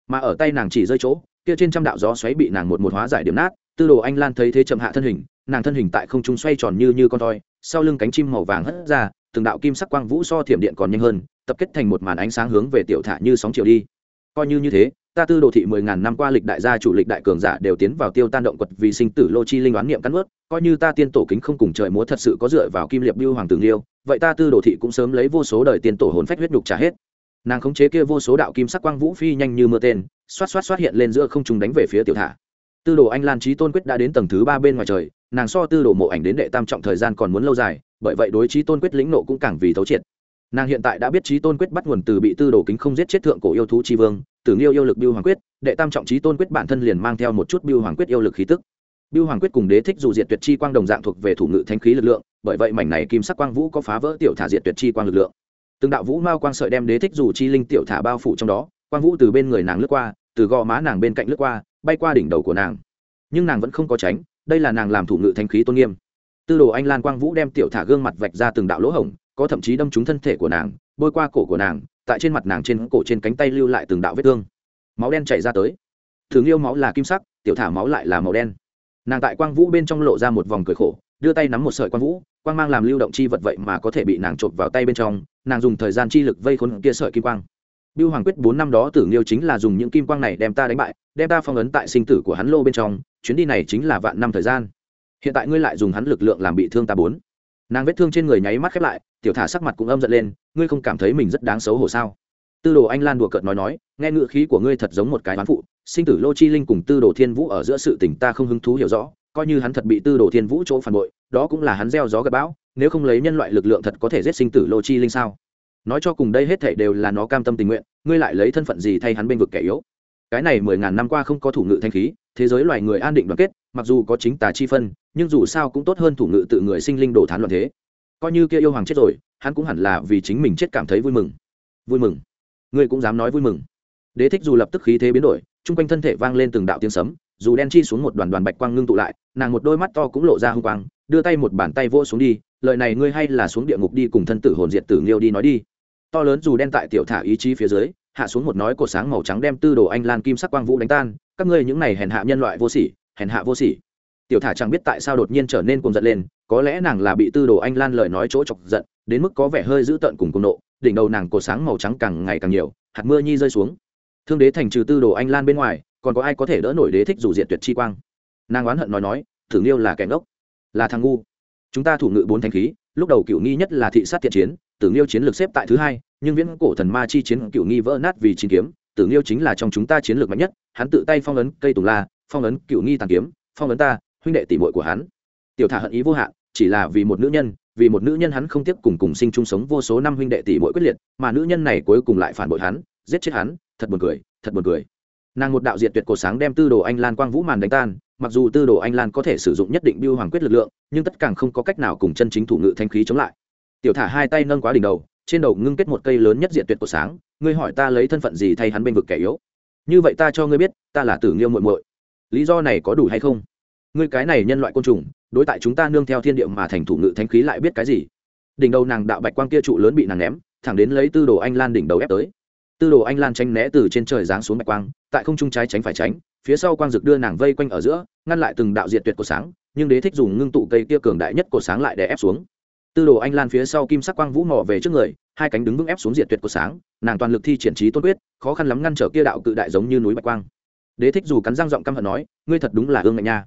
Mà ở tay nàng chỉ rơi chỗ, kia trên trăm đạo gió xoáy bị nàng một một hóa giải điểm nát, tư đồ anh lan thấy thế chậm hạ thân hình, nàng thân hình tại không trung xoay tròn như như con toi sau lưng cánh chim màu vàng hất ra, từng đạo kim sắc quang vũ so thiểm điện còn nhanh hơn, tập kết thành một màn ánh sáng hướng về tiểu thả như sóng chiều đi. Coi như như thế ta tư đồ thị mười ngàn năm qua lịch đại gia chủ lịch đại cường giả đều tiến vào tiêu tan động quật vì sinh tử lô chi linh oán niệm cắn ướt coi như ta tiên tổ kính không cùng trời múa thật sự có dựa vào kim liệp biêu hoàng tường liêu, vậy ta tư đồ thị cũng sớm lấy vô số đời tiên tổ hồn phách huyết nhục trả hết. Nàng khống chế kia vô số đạo kim sắc quang vũ phi nhanh như mưa tên, xoát xoát xoát hiện lên giữa không trung đánh về phía tiểu thả. Tư đồ anh lan trí tôn quyết đã đến tầng thứ ba bên ngoài trời, nàng so tư đồ mộ ảnh đến đệ tam trọng thời gian còn muốn lâu dài, bởi vậy đối trí tôn quyết lĩnh nộ cũng càng vì thấu triệt nàng hiện tại đã biết trí tôn quyết bắt nguồn từ bị tư đồ kính không giết chết thượng cổ yêu thú tri vương, tử nghiêu yêu lực biêu hoàng quyết, đệ tam trọng trí tôn quyết bản thân liền mang theo một chút biêu hoàng quyết yêu lực khí tức. Biêu hoàng quyết cùng đế thích dù diệt tuyệt chi quang đồng dạng thuộc về thủ ngự thanh khí lực lượng, bởi vậy mảnh này kim sắc quang vũ có phá vỡ tiểu thả diệt tuyệt chi quang lực lượng. Từng đạo vũ mao quang sợi đem đế thích dù chi linh tiểu thả bao phủ trong đó, quang vũ từ bên người nàng lướt qua, từ gò má nàng bên cạnh lướt qua, bay qua đỉnh đầu của nàng. Nhưng nàng vẫn không có tránh, đây là nàng làm thủ ngự thanh khí tôn nghiêm. Tư đồ anh lan quang vũ đem tiểu thả gương mặt vạch ra từng đạo lỗ hổng có thậm chí đâm trúng thân thể của nàng bôi qua cổ của nàng tại trên mặt nàng trên cổ trên cánh tay lưu lại từng đạo vết thương máu đen chảy ra tới thường yêu máu là kim sắc tiểu thả máu lại là màu đen nàng tại quang vũ bên trong lộ ra một vòng cười khổ đưa tay nắm một sợi quang vũ quang mang làm lưu động chi vật vậy mà có thể bị nàng chộp vào tay bên trong nàng dùng thời gian chi lực vây khốn kia sợi kim quang Biêu Hoàng quyết bốn năm đó Tử Nghiêu chính là dùng những kim quang này đem ta đánh bại, đem ta phong ấn tại sinh tử của hắn lô bên trong, chuyến đi này chính là vạn năm thời gian. Hiện tại ngươi lại dùng hắn lực lượng làm bị thương ta bốn. Nàng vết thương trên người nháy mắt khép lại, tiểu thả sắc mặt cũng âm giận lên, ngươi không cảm thấy mình rất đáng xấu hổ sao? Tư Đồ Anh Lan đùa cợt nói nói, nghe ngựa khí của ngươi thật giống một cái oán phụ, sinh tử lô chi linh cùng Tư Đồ Thiên Vũ ở giữa sự tình ta không hứng thú hiểu rõ, coi như hắn thật bị Tư Đồ Thiên Vũ chỗ phản bội, đó cũng là hắn gieo gió gặp bão, nếu không lấy nhân loại lực lượng thật có thể giết sinh tử lô chi linh sao? nói cho cùng đây hết thảy đều là nó cam tâm tình nguyện ngươi lại lấy thân phận gì thay hắn bênh vực kẻ yếu cái này mười ngàn năm qua không có thủ ngự thanh khí thế giới loài người an định đoàn kết, mặc dù có chính tà chi phân, nhưng dù sao cũng tốt hơn thủ ngự tự người sinh linh đổ thán loạn thế. Coi như kia yêu hoàng chết rồi, hắn cũng hẳn là vì chính mình chết cảm thấy vui mừng. Vui mừng. Ngươi cũng dám nói vui mừng. Đế thích dù lập tức khí thế biến đổi, chung quanh thân thể vang lên từng đạo tiếng sấm, dù đen chi xuống một đoàn đoàn bạch quang ngưng tụ lại, nàng một đôi mắt to cũng lộ ra hung quang, đưa tay một bàn tay vô xuống đi, lời này ngươi hay là xuống địa ngục đi cùng thân tử hồn diệt tử nghiêu đi nói đi. To lớn dù đen tại tiểu thả ý chí phía dưới, hạ xuống một nói cổ sáng màu trắng đem tư đồ anh lan kim sắc quang vũ đánh tan các ngươi những này hèn hạ nhân loại vô sỉ, hèn hạ vô sỉ. Tiểu thả chẳng biết tại sao đột nhiên trở nên cuồng giận lên, có lẽ nàng là bị tư đồ anh lan lời nói chỗ chọc giận, đến mức có vẻ hơi dữ tợn cùng cùng nộ, đỉnh đầu nàng cổ sáng màu trắng càng ngày càng nhiều, hạt mưa nhi rơi xuống. Thương đế thành trừ tư đồ anh lan bên ngoài, còn có ai có thể đỡ nổi đế thích dù diệt tuyệt chi quang? Nàng oán hận nói nói, thử nghiêu là kẻ ngốc, là thằng ngu. Chúng ta thủ ngự bốn thanh khí, lúc đầu cựu nghi nhất là thị sát thiện chiến, tử nghiêu chiến lược xếp tại thứ hai, nhưng viễn cổ thần ma chi chiến cựu nghi vỡ nát vì chín kiếm tử nghiêu chính là trong chúng ta chiến lược mạnh nhất, hắn tự tay phong ấn cây tùng la, phong ấn cựu nghi tàng kiếm, phong ấn ta, huynh đệ tỷ muội của hắn. Tiểu thả hận ý vô hạn, chỉ là vì một nữ nhân, vì một nữ nhân hắn không tiếp cùng cùng sinh chung sống vô số năm huynh đệ tỷ muội quyết liệt, mà nữ nhân này cuối cùng lại phản bội hắn, giết chết hắn, thật buồn cười, thật buồn cười. Nàng một đạo diệt tuyệt cổ sáng đem tư đồ anh lan quang vũ màn đánh tan, mặc dù tư đồ anh lan có thể sử dụng nhất định biêu hoàng quyết lực lượng, nhưng tất cả không có cách nào cùng chân chính thủ ngự thanh khí chống lại. Tiểu thả hai tay nâng quá đỉnh đầu, trên đầu ngưng kết một cây lớn nhất diện tuyệt của sáng ngươi hỏi ta lấy thân phận gì thay hắn bên vực kẻ yếu? Như vậy ta cho ngươi biết, ta là tử nghiêu muội muội. Lý do này có đủ hay không? Ngươi cái này nhân loại côn trùng, đối tại chúng ta nương theo thiên địa mà thành thủ ngự thánh khí lại biết cái gì? Đỉnh đầu nàng đạo bạch quang kia trụ lớn bị nàng ném, thẳng đến lấy tư đồ anh lan đỉnh đầu ép tới. Tư đồ anh lan tranh né từ trên trời giáng xuống bạch quang, tại không trung trái tránh phải tránh, phía sau quang dực đưa nàng vây quanh ở giữa, ngăn lại từng đạo diệt tuyệt của sáng, nhưng đế thích dùng ngưng tụ cây kia cường đại nhất của sáng lại để ép xuống tư đồ anh lan phía sau kim sắc quang vũ mò về trước người, hai cánh đứng vững ép xuống diệt tuyệt của sáng, nàng toàn lực thi triển trí tôn quyết, khó khăn lắm ngăn trở kia đạo cự đại giống như núi bạch quang. Đế thích dù cắn răng giọng căm hận nói, ngươi thật đúng là hương ngạnh nha.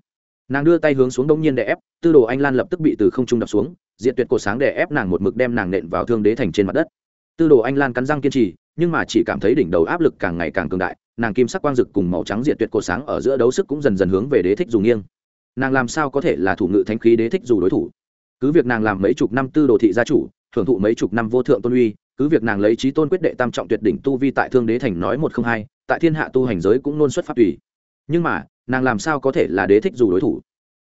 Nàng đưa tay hướng xuống đông nhiên để ép, tư đồ anh lan lập tức bị từ không trung đập xuống diện tuyệt cổ sáng để ép nàng một mực đem nàng nện vào thương đế thành trên mặt đất. Tư đồ anh lan cắn răng kiên trì, nhưng mà chỉ cảm thấy đỉnh đầu áp lực càng ngày càng cường đại, nàng kim sắc quang rực cùng màu trắng diện tuyệt cổ sáng ở giữa đấu sức cũng dần dần hướng về đế thích dù nghiêng. Nàng làm sao có thể là thủ ngự thánh khí đế thích dù đối thủ? Cứ việc nàng làm mấy chục năm tư đồ thị gia chủ, thưởng thụ mấy chục năm vô thượng tôn uy, cứ việc nàng lấy trí tôn quyết đệ tam trọng tuyệt đỉnh tu vi tại thương đế thành nói một không hai, tại thiên hạ tu hành giới cũng nôn xuất phát tùy. Nhưng mà, nàng làm sao có thể là đế thích dù đối thủ?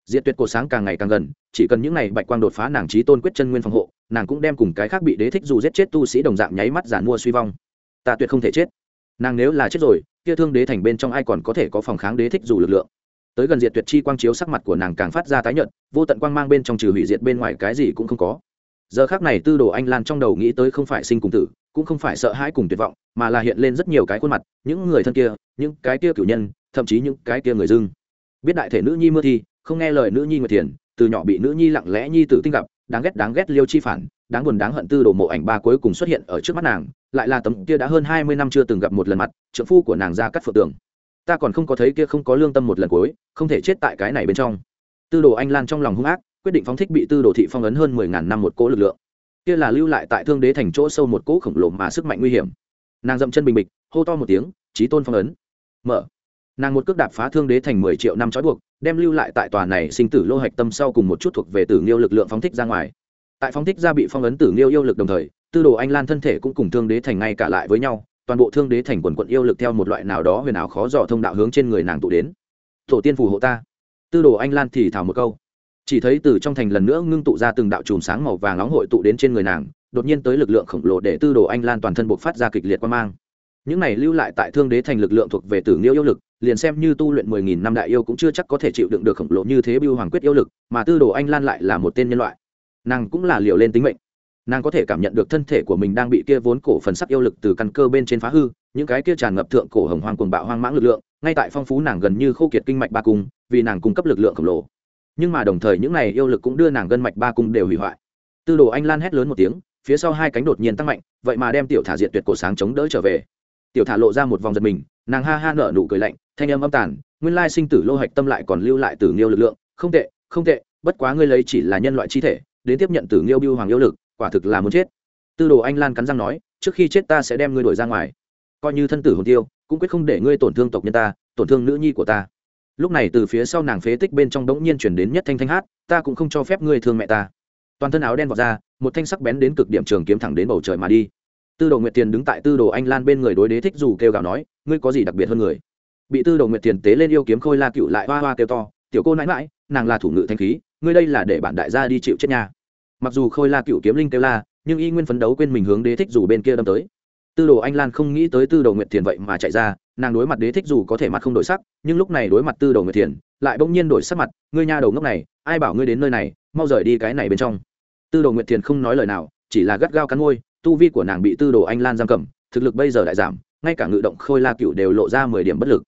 Diệt tuyệt cổ sáng càng ngày càng gần, chỉ cần những ngày bạch quang đột phá nàng trí tôn quyết chân nguyên phòng hộ, nàng cũng đem cùng cái khác bị đế thích dù giết chết tu sĩ đồng dạng nháy mắt giản mua suy vong. Ta tuyệt không thể chết. Nàng nếu là chết rồi, kia thương đế thành bên trong ai còn có thể có phòng kháng đế thích dù lực lượng? Tới gần diệt tuyệt chi quang chiếu sắc mặt của nàng càng phát ra tái nhợt, vô tận quang mang bên trong trừ hủy diệt bên ngoài cái gì cũng không có. Giờ khác này tư đồ anh lan trong đầu nghĩ tới không phải sinh cùng tử, cũng không phải sợ hãi cùng tuyệt vọng, mà là hiện lên rất nhiều cái khuôn mặt, những người thân kia, những cái kia cử nhân, thậm chí những cái kia người dưng. Biết đại thể nữ nhi mưa thi, không nghe lời nữ nhi nguyệt thiền, từ nhỏ bị nữ nhi lặng lẽ nhi tử tinh gặp, đáng ghét đáng ghét liêu chi phản, đáng buồn đáng hận tư đồ mộ ảnh ba cuối cùng xuất hiện ở trước mắt nàng, lại là tấm kia đã hơn hai mươi năm chưa từng gặp một lần mặt trợ phu của nàng ra cắt phượng tường ta còn không có thấy kia không có lương tâm một lần cuối, không thể chết tại cái này bên trong. Tư đồ anh lan trong lòng hung ác, quyết định phóng thích bị tư đồ thị phong ấn hơn mười ngàn năm một cỗ lực lượng. Kia là lưu lại tại thương đế thành chỗ sâu một cỗ khổng lồ mà sức mạnh nguy hiểm. Nàng dậm chân bình bịch, hô to một tiếng trí tôn phong ấn. Mở. Nàng một cước đạp phá thương đế thành mười triệu năm trói buộc, đem lưu lại tại tòa này sinh tử lô hạch tâm sau cùng một chút thuộc về tử nghiêu lực lượng phóng thích ra ngoài. Tại phóng thích ra bị phong ấn tử nghiêu yêu lực đồng thời, tư đồ anh lan thân thể cũng cùng thương đế thành ngay cả lại với nhau toàn bộ thương đế thành quần quận yêu lực theo một loại nào đó huyền ảo khó dò thông đạo hướng trên người nàng tụ đến. Tổ tiên phù hộ ta. Tư đồ anh lan thì thảo một câu. Chỉ thấy từ trong thành lần nữa ngưng tụ ra từng đạo chùm sáng màu vàng nóng hội tụ đến trên người nàng, đột nhiên tới lực lượng khổng lồ để tư đồ anh lan toàn thân buộc phát ra kịch liệt quan mang. Những này lưu lại tại thương đế thành lực lượng thuộc về tử nghiêu yêu lực, liền xem như tu luyện mười nghìn năm đại yêu cũng chưa chắc có thể chịu đựng được khổng lồ như thế biêu hoàng quyết yêu lực, mà tư đồ anh lan lại là một tên nhân loại. Nàng cũng là liều lên tính mệnh nàng có thể cảm nhận được thân thể của mình đang bị kia vốn cổ phần sắc yêu lực từ căn cơ bên trên phá hư, những cái kia tràn ngập thượng cổ hồng hoang cuồng bạo hoang mãng lực lượng, ngay tại phong phú nàng gần như khô kiệt kinh mạch ba cung, vì nàng cung cấp lực lượng khổng lồ. Nhưng mà đồng thời những này yêu lực cũng đưa nàng gân mạch ba cung đều hủy hoại. Tư đồ anh lan hét lớn một tiếng, phía sau hai cánh đột nhiên tăng mạnh, vậy mà đem tiểu thả diện tuyệt cổ sáng chống đỡ trở về. Tiểu thả lộ ra một vòng giật mình, nàng ha ha nở nụ cười lạnh, thanh âm âm tàn, nguyên lai sinh tử lô hạch tâm lại còn lưu lại tử nghiêu lực lượng, không tệ không tệ, bất quá ngươi lấy chỉ là nhân loại chi thể, đến tiếp nhận tử nghiêu biêu hoàng yêu lực quả thực là muốn chết. Tư đồ anh lan cắn răng nói, trước khi chết ta sẽ đem ngươi đổi ra ngoài. Coi như thân tử hồn tiêu, cũng quyết không để ngươi tổn thương tộc nhân ta, tổn thương nữ nhi của ta. Lúc này từ phía sau nàng phế tích bên trong đống nhiên chuyển đến nhất thanh thanh hát, ta cũng không cho phép ngươi thương mẹ ta. Toàn thân áo đen vọt ra, một thanh sắc bén đến cực điểm trường kiếm thẳng đến bầu trời mà đi. Tư đồ nguyệt tiền đứng tại tư đồ anh lan bên người đối đế thích dù kêu gào nói, ngươi có gì đặc biệt hơn người? Bị tư đồ nguyệt tiền tế lên yêu kiếm khôi la cựu lại hoa hoa kêu to, tiểu cô nãi mãi nàng là thủ ngự thanh khí, ngươi đây là để bản đại gia đi chịu chết nhà mặc dù khôi la cựu kiếm linh kêu la, nhưng y nguyên phấn đấu quên mình hướng đế thích dù bên kia đâm tới. Tư đồ anh lan không nghĩ tới tư đồ nguyệt thiền vậy mà chạy ra, nàng đối mặt đế thích dù có thể mặt không đổi sắc, nhưng lúc này đối mặt tư đồ nguyệt thiền, lại bỗng nhiên đổi sắc mặt, ngươi nha đầu ngốc này, ai bảo ngươi đến nơi này, mau rời đi cái này bên trong. Tư đồ nguyệt thiền không nói lời nào, chỉ là gắt gao cắn ngôi tu vi của nàng bị tư đồ anh lan giam cầm, thực lực bây giờ lại giảm, ngay cả ngự động khôi la cựu đều lộ ra mười điểm bất lực.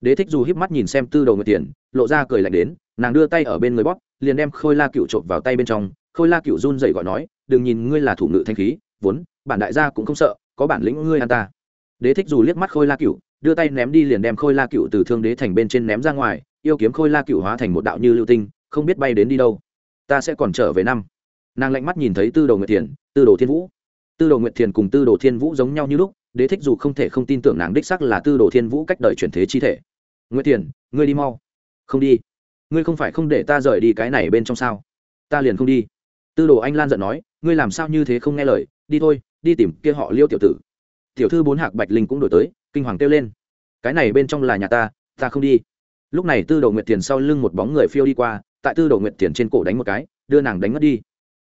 Đế thích dù híp mắt nhìn xem tư đồ nguyệt thiền, lộ ra cười lạnh đến, nàng đưa tay ở bên người bóp, liền đem khôi la cựu trộm vào tay bên trong khôi la cựu run dậy gọi nói đừng nhìn ngươi là thủ ngự thanh khí vốn bản đại gia cũng không sợ có bản lĩnh ngươi an ta. Đế thích dù liếc mắt khôi la cựu đưa tay ném đi liền đem khôi la cựu từ thương đế thành bên trên ném ra ngoài yêu kiếm khôi la cựu hóa thành một đạo như lưu tinh không biết bay đến đi đâu. Ta sẽ còn trở về năm. Nàng lạnh mắt nhìn thấy tư đồ nguyệt Thiền, tư đồ thiên vũ. Tư đồ nguyệt thiền cùng tư đồ thiên vũ giống nhau như lúc đế thích dù không thể không tin tưởng nàng đích sắc là tư đồ thiên vũ cách đời chuyển thế chi thể. Nguyệt thiền ngươi đi mau. Không đi. Ngươi không phải không để ta rời đi cái này bên trong sao? Ta liền không đi tư đồ anh lan giận nói, ngươi làm sao như thế không nghe lời? Đi thôi, đi tìm kia họ liêu tiểu tử. Tiểu thư bốn hạc bạch linh cũng đổi tới, kinh hoàng kêu lên, cái này bên trong là nhà ta ta không đi. Lúc này tư đồ nguyệt tiền sau lưng một bóng người phiêu đi qua, tại tư đồ nguyệt tiền trên cổ đánh một cái, đưa nàng đánh mất đi.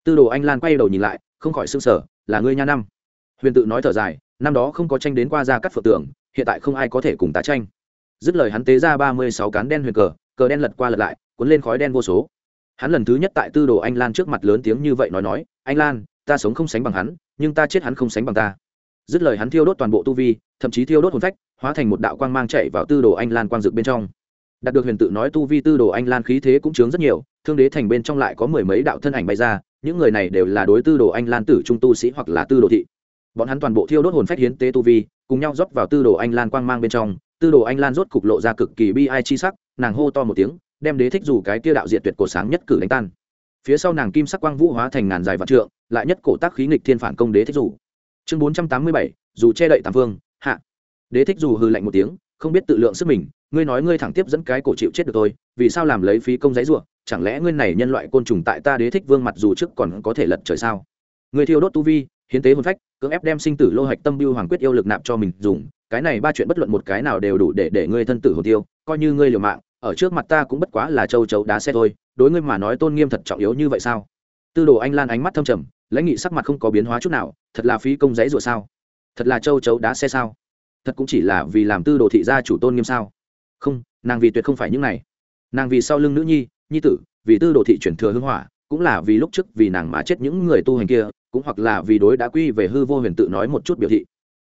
Tư đồ anh lan quay đầu nhìn lại, không khỏi s ư n g sở là ngươi nha năm. Huyền tự nói thở dài, năm đó không có tranh đến qua ra cắt phượng tưởng hiện tại không ai có thể cùng tá tranh. Dứt lời hắn tế ra ba mươi sáu cán đen huyền cờ cờ đen lật qua lật lại, cuốn lên khói đen vô số hắn lần thứ nhất tại tư đồ anh lan trước mặt lớn tiếng như vậy nói nói, anh lan, ta sống không sánh bằng hắn, nhưng ta chết hắn không sánh bằng ta. Dứt lời hắn thiêu đốt toàn bộ tu vi, thậm chí thiêu đốt hồn phách, hóa thành một đạo quang mang chạy vào tư đồ anh lan quang dực bên trong. Đạt được huyền tự nói tu vi tư đồ anh lan khí thế cũng chướng rất nhiều, thương đế thành bên trong lại có mười mấy đạo thân ảnh bay ra, những người này đều là đối tư đồ anh lan tử trung tu sĩ hoặc là tư đồ thị. Bọn hắn toàn bộ thiêu đốt hồn phách hiến tế tu vi, cùng nhau rót vào tư đồ anh lan quang mang bên trong, tư đồ anh lan rốt cục lộ ra cực kỳ bi ai chi sắc, nàng hô to một tiếng đem đế thích dù cái kia đạo diện tuyệt cổ sáng nhất cử đánh tan. Phía sau nàng kim sắc quang vũ hóa thành ngàn dài vạn trượng, lại nhất cổ tác khí nghịch thiên phản công đế thích dù. Chương bốn trăm tám mươi bảy, dù che đậy tam vương, hạ. Đế thích dù hư lạnh một tiếng, không biết tự lượng sức mình, ngươi nói ngươi thẳng tiếp dẫn cái cổ chịu chết được tôi, vì sao làm lấy phí công giấy ruộng chẳng lẽ ngươi này nhân loại côn trùng tại ta đế thích vương mặt dù trước còn có thể lật trời sao? Ngươi thiêu đốt tu vi, hiến tế hồn phách, cưỡng ép đem sinh tử lô hạch tâm biêu hoàng quyết yêu lực nạp cho mình dùng, cái này ba chuyện bất luận một cái nào đều đủ để để ngươi thân tử hồn tiêu, coi như ngươi liều mạng ở trước mặt ta cũng bất quá là châu chấu đá xe thôi, đối ngươi mà nói tôn nghiêm thật trọng yếu như vậy sao? Tư đồ anh lan ánh mắt thâm trầm, lãnh nghị sắc mặt không có biến hóa chút nào, thật là phí công giấy rủa sao? Thật là châu chấu đá xe sao? Thật cũng chỉ là vì làm tư đồ thị gia chủ tôn nghiêm sao? Không, nàng vì tuyệt không phải những này. Nàng vì sau lưng nữ nhi nhi tử, vì tư đồ thị chuyển thừa hưng hỏa, cũng là vì lúc trước vì nàng mà chết những người tu hành kia, cũng hoặc là vì đối đã quy về hư vô huyền tự nói một chút biểu thị.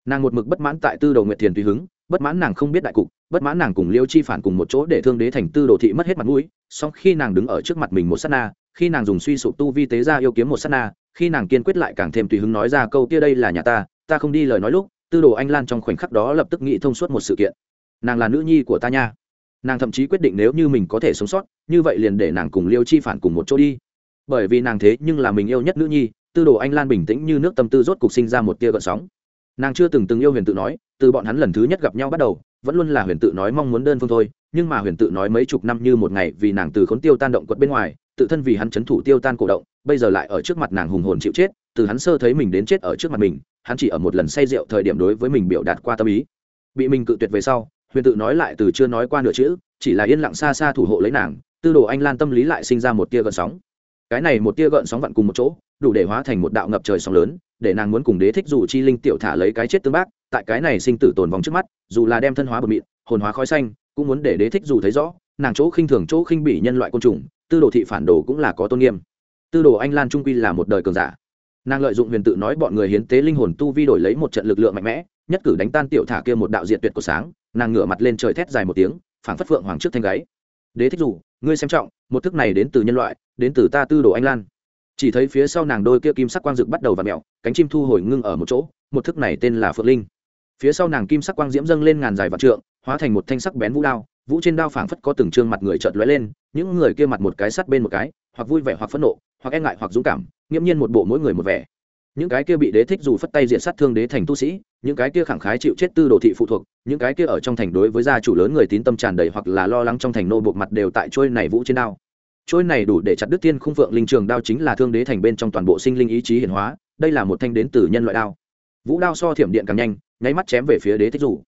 Nàng một mực bất mãn tại tư đồ nguyệt thiền tùy hứng, bất mãn nàng không biết đại cục bất mãn nàng cùng liêu chi phản cùng một chỗ để thương đế thành tư đồ thị mất hết mặt mũi, song khi nàng đứng ở trước mặt mình một s á t na, khi nàng dùng suy sụp tu vi tế ra yêu kiếm một s á t na, khi nàng kiên quyết lại càng thêm tùy hứng nói ra câu kia đây là nhà ta ta không đi lời nói lúc, tư đồ anh lan trong khoảnh khắc đó lập tức nghĩ thông suốt một sự kiện. Nàng là nữ nhi của ta nha. Nàng thậm chí quyết định nếu như mình có thể sống sót, như vậy liền để nàng cùng liêu chi phản cùng một chỗ đi. Bởi vì nàng thế nhưng là mình yêu nhất nữ nhi, tư đồ anh lan bình tĩnh như nước tâm tư rốt cục sinh ra một tia gợn sóng nàng chưa từng từng yêu huyền tự nói, từ bọn hắn lần thứ nhất gặp nhau bắt đầu, vẫn luôn là huyền tự nói mong muốn đơn phương thôi, nhưng mà huyền tự nói mấy chục năm như một ngày vì nàng từ khốn tiêu tan động quật bên ngoài, tự thân vì hắn c h ấ n thủ tiêu tan cổ động, bây giờ lại ở trước mặt nàng hùng hồn chịu chết, từ hắn sơ thấy mình đến chết ở trước mặt mình, hắn chỉ ở một lần say rượu thời điểm đối với mình biểu đạt qua tâm ý. Bị mình cự tuyệt về sau, huyền tự nói lại từ chưa nói qua nửa chữ, chỉ là yên lặng xa xa thủ hộ lấy nàng, tư đồ anh lan tâm lý lại sinh ra một tia gợn sóng. Cái này một tia gợn sóng vặn cùng một chỗ, đủ để hóa thành một đạo ngập trời sóng lớn để nàng muốn cùng đế thích dù chi linh tiểu thả lấy cái chết tương bác, tại cái này sinh tử tồn vong trước mắt, dù là đem thân hóa bờ mịn, hồn hóa khói xanh, cũng muốn để đế thích dù thấy rõ, nàng chỗ khinh thường chỗ khinh bỉ nhân loại côn trùng, tư đồ thị phản đồ cũng là có tôn nghiêm. Tư đồ anh lan trung quy là một đời cường giả. Nàng lợi dụng huyền tự nói bọn người hiến tế linh hồn tu vi đổi lấy một trận lực lượng mạnh mẽ, nhất cử đánh tan tiểu thả kia một đạo diện tuyệt của sáng, nàng ngửa mặt lên trời thét dài một tiếng, phảng phất phượng hoàng trước thanh gáy. Đế thích dù, ngươi xem trọng, một thức này đến từ nhân loại, đến từ ta tư đồ anh lan chỉ thấy phía sau nàng đôi kia kim sắc quang rực bắt đầu và mẹo cánh chim thu hồi ngưng ở một chỗ, một thức này tên là phượng linh. Phía sau nàng kim sắc quang diễm dâng lên ngàn dài vạn trượng, hóa thành một thanh sắc bén vũ đao, vũ trên đao phảng phất có từng trương mặt người chợt lóe lên, những người kia mặt một cái sắt bên một cái, hoặc vui vẻ hoặc phẫn nộ, hoặc e ngại hoặc dũng cảm, nghiễm nhiên một bộ mỗi người một vẻ. Những cái kia bị đế thích dù phất tay diện sát thương đế thành tu sĩ, những cái kia khẳng khái chịu chết tư đồ thị phụ thuộc, những cái kia ở trong thành đối với gia chủ lớn người tín tâm tràn đầy hoặc là lo lắng trong thành nô buộc mặt đều tại trôi này vũ trên đao trôi này đủ để chặt đứt tiên khung phượng linh trường đao chính là thương đế thành bên trong toàn bộ sinh linh ý chí hiển hóa, đây là một thanh đến từ nhân loại đao. Vũ đao so thiểm điện càng nhanh, nháy mắt chém về phía đế thích dù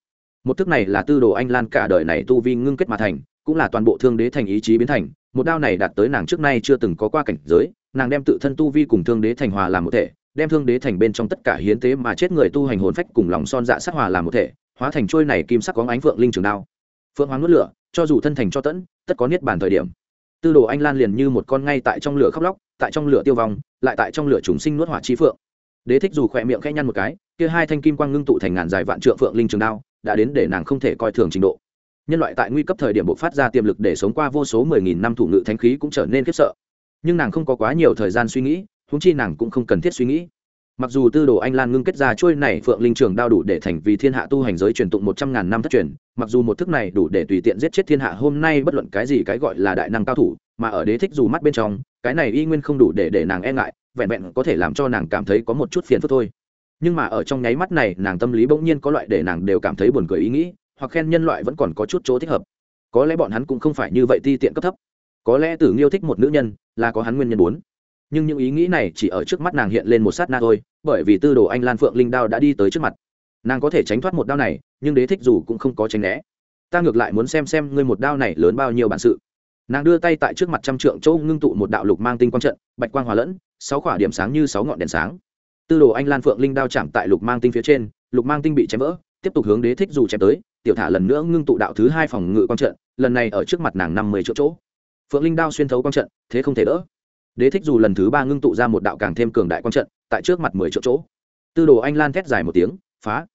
một thức này là tư đồ anh lan cả đời này tu vi ngưng kết mà thành, cũng là toàn bộ thương đế thành ý chí biến thành. Một đao này đạt tới nàng trước nay chưa từng có qua cảnh giới, nàng đem tự thân tu vi cùng thương đế thành hòa làm một thể, đem thương đế thành bên trong tất cả hiến tế mà chết người tu hành hồn phách cùng lòng son dạ sát hòa làm một thể, hóa thành trôi này kim sắc có ánh phượng linh trường đao. Phượng hoàng nuốt lửa, cho dù thân thành cho tẫn, tất có niết bàn thời điểm tư đồ anh lan liền như một con ngay tại trong lửa khóc lóc, tại trong lửa tiêu vong, lại tại trong lửa trùng sinh nuốt hỏa chi phượng. Đế thích dù khỏe miệng khẽ nhăn một cái, kia hai thanh kim quang ngưng tụ thành ngàn dài vạn trượng phượng linh trường đao, đã đến để nàng không thể coi thường trình độ. Nhân loại tại nguy cấp thời điểm bộc phát ra tiềm lực để sống qua vô số mười nghìn năm thủ ngự thánh khí cũng trở nên khiếp sợ. Nhưng nàng không có quá nhiều thời gian suy nghĩ húng chi nàng cũng không cần thiết suy nghĩ mặc dù tư đồ anh lan ngưng kết ra trôi này phượng linh trường đao đủ để thành vì thiên hạ tu hành giới truyền tụng một trăm ngàn năm thất truyền, mặc dù một thức này đủ để tùy tiện giết chết thiên hạ, hôm nay bất luận cái gì cái gọi là đại năng cao thủ, mà ở đế thích dù mắt bên trong, cái này y nguyên không đủ để để nàng e ngại, vẹn vẹn có thể làm cho nàng cảm thấy có một chút phiền phức thôi. Nhưng mà ở trong nháy mắt này, nàng tâm lý bỗng nhiên có loại để nàng đều cảm thấy buồn cười ý nghĩ, hoặc khen nhân loại vẫn còn có chút chỗ thích hợp. Có lẽ bọn hắn cũng không phải như vậy ti tiện cấp thấp. Có lẽ tử nghiêu thích một nữ nhân, là có hắn nguyên nhân muốn nhưng những ý nghĩ này chỉ ở trước mắt nàng hiện lên một sát na thôi, bởi vì tư đồ anh lan phượng linh đao đã đi tới trước mặt. Nàng có thể tránh thoát một đao này, nhưng đế thích dù cũng không có tránh né. Ta ngược lại muốn xem xem ngươi một đao này lớn bao nhiêu bản sự. Nàng đưa tay tại trước mặt trăm trượng châu ngưng tụ một đạo lục mang tinh quang trận, bạch quang hòa lẫn, sáu khỏa điểm sáng như sáu ngọn đèn sáng. Tư đồ anh lan phượng linh đao chạm tại lục mang tinh phía trên, lục mang tinh bị chém vỡ, tiếp tục hướng đế thích dù chém tới, tiểu thả lần nữa ngưng tụ đạo thứ hai phòng ngự quang trận, lần này ở trước mặt nàng năm mươi chỗ chỗ. Phượng linh đao xuyên thấu quang trận, thế không thể đỡ đế thích dù lần thứ ba ngưng tụ ra một đạo càng thêm cường đại quang trận, tại trước mặt mười triệu chỗ. Tư đồ anh lan thét dài một tiếng, phá.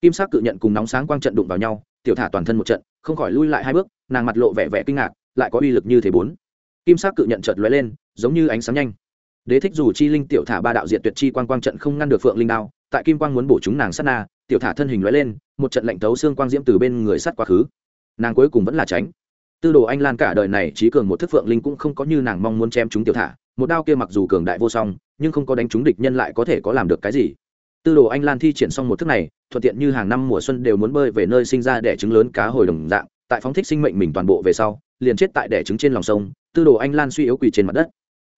Kim sắc cự nhận cùng nóng sáng quang trận đụng vào nhau, tiểu thả toàn thân một trận, không khỏi lui lại hai bước, nàng mặt lộ vẻ vẻ kinh ngạc, lại có uy lực như thế bốn. Kim sắc cự nhận chợt lóe lên, giống như ánh sáng nhanh. Đế thích dù chi linh tiểu thả ba đạo diện tuyệt chi quang quang trận không ngăn được phượng linh đao, tại kim quang muốn bổ chúng nàng sát na, tiểu thả thân hình lóe lên, một trận lạnh thấu xương quang diễm từ bên người sắt quá khứ. Nàng cuối cùng vẫn là tránh. Tư đồ anh lan cả đời này trí cường một thức phượng linh cũng không có như nàng mong muốn chém chúng tiểu thả một đao kia mặc dù cường đại vô song, nhưng không có đánh trúng địch nhân lại có thể có làm được cái gì? Tư đồ anh lan thi triển xong một thức này, thuận tiện như hàng năm mùa xuân đều muốn bơi về nơi sinh ra đẻ trứng lớn cá hồi đồng dạng, tại phóng thích sinh mệnh mình toàn bộ về sau, liền chết tại đẻ trứng trên lòng sông, tư đồ anh lan suy yếu quỳ trên mặt đất.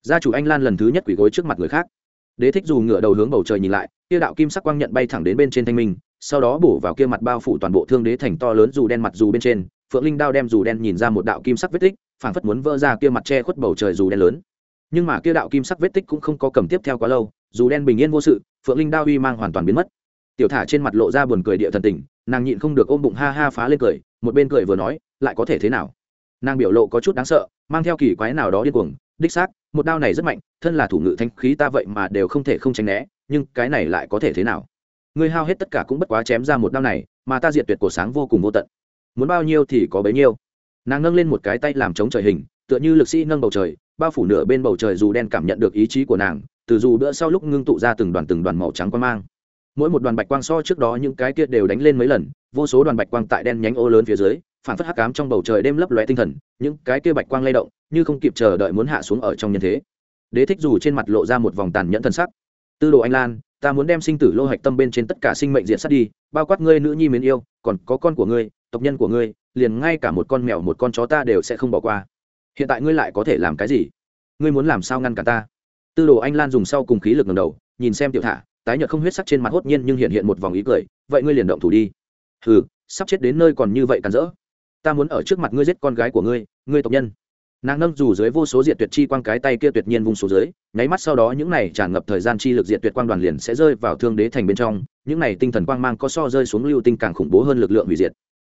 Gia chủ anh lan lần thứ nhất quỳ gối trước mặt người khác. Đế thích dù ngựa đầu hướng bầu trời nhìn lại, kia đạo kim sắc quang nhận bay thẳng đến bên trên thanh minh, sau đó bổ vào kia mặt bao phủ toàn bộ thương đế thành to lớn dù đen mặt dù bên trên, phượng linh đao đem dù đen nhìn ra một đạo kim sắc vết tích, phảng phất muốn vỡ ra kia mặt che khuất bầu trời dù đen lớn nhưng mà kia đạo kim sắc vết tích cũng không có cầm tiếp theo quá lâu, dù đen bình yên vô sự, phượng linh đao uy mang hoàn toàn biến mất. Tiểu thả trên mặt lộ ra buồn cười địa thần tình, nàng nhịn không được ôm bụng ha ha phá lên cười, một bên cười vừa nói, lại có thể thế nào? Nàng biểu lộ có chút đáng sợ, mang theo kỳ quái nào đó điên cuồng, đích xác, một đao này rất mạnh, thân là thủ ngự thanh khí ta vậy mà đều không thể không tránh né, nhưng cái này lại có thể thế nào? Ngươi hao hết tất cả cũng bất quá chém ra một đao này, mà ta diệt tuyệt cổ sáng vô cùng vô tận. Muốn bao nhiêu thì có bấy nhiêu. Nàng nâng lên một cái tay làm chống trời hình, tựa như lực sĩ nâng bầu trời bao phủ nửa bên bầu trời dù đen cảm nhận được ý chí của nàng, từ dù đỡ sau lúc ngưng tụ ra từng đoàn từng đoàn màu trắng quang mang. Mỗi một đoàn bạch quang so trước đó những cái kia đều đánh lên mấy lần, vô số đoàn bạch quang tại đen nhánh ô lớn phía dưới, phản phất hắc cám trong bầu trời đêm lấp lóe tinh thần, những cái kia bạch quang lay động, như không kịp chờ đợi muốn hạ xuống ở trong nhân thế. Đế thích dù trên mặt lộ ra một vòng tàn nhẫn thân sắc. Tư đồ anh lan, ta muốn đem sinh tử lô hạch tâm bên trên tất cả sinh mệnh diện sát đi, bao quát ngươi nữ nhi mến yêu, còn có con của ngươi, tộc nhân của ngươi, liền ngay cả một con mèo một con chó ta đều sẽ không bỏ qua hiện tại ngươi lại có thể làm cái gì? Ngươi muốn làm sao ngăn cả ta? Tư đồ anh lan dùng sau cùng khí lực ngầm đầu, nhìn xem tiểu thả, tái nhợt không huyết sắc trên mặt hốt nhiên nhưng hiện hiện một vòng ý cười, vậy ngươi liền động thủ đi. Hừ, sắp chết đến nơi còn như vậy cản rỡ. Ta muốn ở trước mặt ngươi giết con gái của ngươi ngươi tộc nhân. Nàng nâng dù dưới vô số diệt tuyệt chi quang cái tay kia tuyệt nhiên vung số dưới, nháy mắt sau đó những này tràn ngập thời gian chi lực diệt tuyệt quang đoàn liền sẽ rơi vào thương đế thành bên trong, những này tinh thần quang mang có so rơi xuống lưu tinh càng khủng bố hơn lực lượng hủy diệt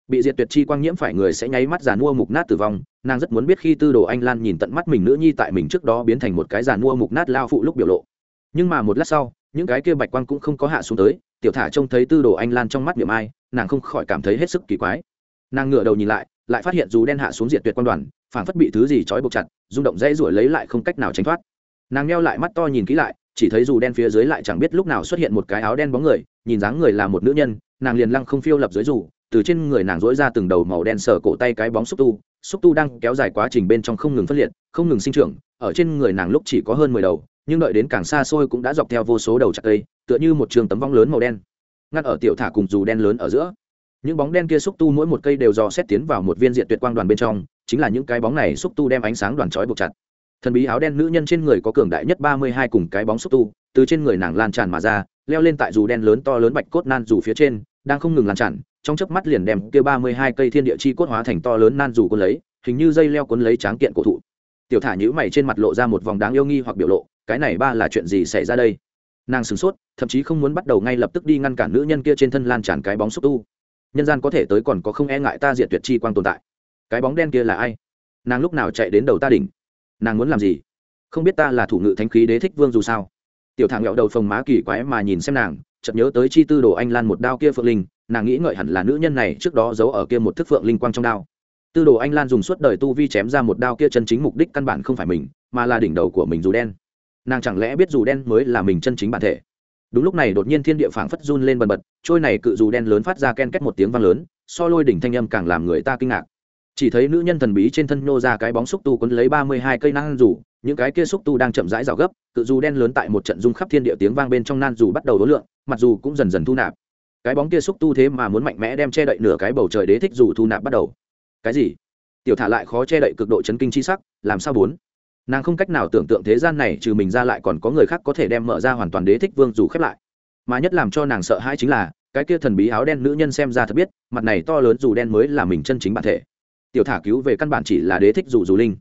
bị diệt tuyệt chi quang nhiễm phải người sẽ nháy mắt giàn mua mục nát tử vong. Nàng rất muốn biết khi tư đồ anh lan nhìn tận mắt mình nữ nhi tại mình trước đó biến thành một cái giàn mua mục nát lao phụ lúc biểu lộ. Nhưng mà một lát sau, những cái kia bạch quang cũng không có hạ xuống tới, tiểu thả trông thấy tư đồ anh lan trong mắt miệng ai, nàng không khỏi cảm thấy hết sức kỳ quái. Nàng ngửa đầu nhìn lại lại phát hiện dù đen hạ xuống diệt tuyệt quan đoàn, phảng phất bị thứ gì trói buộc chặt, rung động dây ruổi lấy lại không cách nào tránh thoát. Nàng neo lại mắt to nhìn kỹ lại, chỉ thấy dù đen phía dưới lại chẳng biết lúc nào xuất hiện một cái áo đen bóng người, nhìn dáng người là một nữ nhân, nàng liền lăng không phiêu lập dưới dù từ trên người nàng dỗi ra từng đầu màu đen sờ cổ tay cái bóng xúc tu xúc tu đang kéo dài quá trình bên trong không ngừng phân liệt, không ngừng sinh trưởng, ở trên người nàng lúc chỉ có hơn mười đầu, nhưng đợi đến càng xa xôi cũng đã dọc theo vô số đầu chặt cây, tựa như một trường tấm vong lớn màu đen. Ngắt ở tiểu thả cùng dù đen lớn ở giữa. Những bóng đen kia xúc tu mỗi một cây đều dò xét tiến vào một viên diện tuyệt quang đoàn bên trong, chính là những cái bóng này xúc tu đem ánh sáng đoàn trói buộc chặt. Thần bí áo đen nữ nhân trên người có cường đại nhất ba mươi hai cùng cái bóng xúc tu, từ trên người nàng lan tràn mà ra, leo lên tại dù đen lớn to lớn bạch cốt nan dù phía trên, đang không ngừng lan tràn trong chớp mắt liền đem kia ba mươi hai cây thiên địa chi cốt hóa thành to lớn nan dù cuốn lấy, hình như dây leo cuốn lấy tráng kiện cổ thụ. Tiểu thả nhíu mày trên mặt lộ ra một vòng đáng yêu nghi hoặc biểu lộ, cái này ba là chuyện gì xảy ra đây? Nàng sửng sốt, thậm chí không muốn bắt đầu ngay lập tức đi ngăn cản nữ nhân kia trên thân lan tràn cái bóng xúc tu. Nhân gian có thể tới còn có không e ngại ta diệt tuyệt chi quang tồn tại. Cái bóng đen kia là ai? Nàng lúc nào chạy đến đầu ta đỉnh? Nàng muốn làm gì? Không biết ta là thủ ngự thánh khí đế thích vương dù sao. Tiểu Thả ngẹo đầu phồng má kỳ quái mà nhìn xem nàng, chợt nhớ tới chi tư đồ anh lan một đao kia phượng linh nàng nghĩ ngợi hẳn là nữ nhân này trước đó giấu ở kia một thức phượng linh quang trong đao. Tư đồ anh lan dùng suốt đời tu vi chém ra một đao kia chân chính mục đích căn bản không phải mình, mà là đỉnh đầu của mình dù đen. Nàng chẳng lẽ biết dù đen mới là mình chân chính bản thể? Đúng lúc này đột nhiên thiên địa phảng phất run lên bần bật, trôi này cự dù đen lớn phát ra ken két một tiếng vang lớn, so lôi đỉnh thanh âm càng làm người ta kinh ngạc. Chỉ thấy nữ nhân thần bí trên thân nhô ra cái bóng xúc tu quấn lấy ba mươi hai cây nan rủ những cái kia xúc tu đang chậm rãi rào gấp, cự dù đen lớn tại một trận rung khắp thiên địa tiếng vang bên trong nan dù bắt đầu đối lượng, mặc dù cũng dần dần thu nạp cái bóng kia xúc tu thế mà muốn mạnh mẽ đem che đậy nửa cái bầu trời đế thích dù thu nạp bắt đầu. Cái gì? Tiểu thả lại khó che đậy cực độ chấn kinh chi sắc, làm sao bốn nàng không cách nào tưởng tượng thế gian này trừ mình ra lại còn có người khác có thể đem mở ra hoàn toàn đế thích vương dù khép lại. Mà nhất làm cho nàng sợ hãi chính là, cái kia thần bí áo đen nữ nhân xem ra thật biết, mặt này to lớn dù đen mới là mình chân chính bản thể. Tiểu thả cứu về căn bản chỉ là đế thích dù dù linh.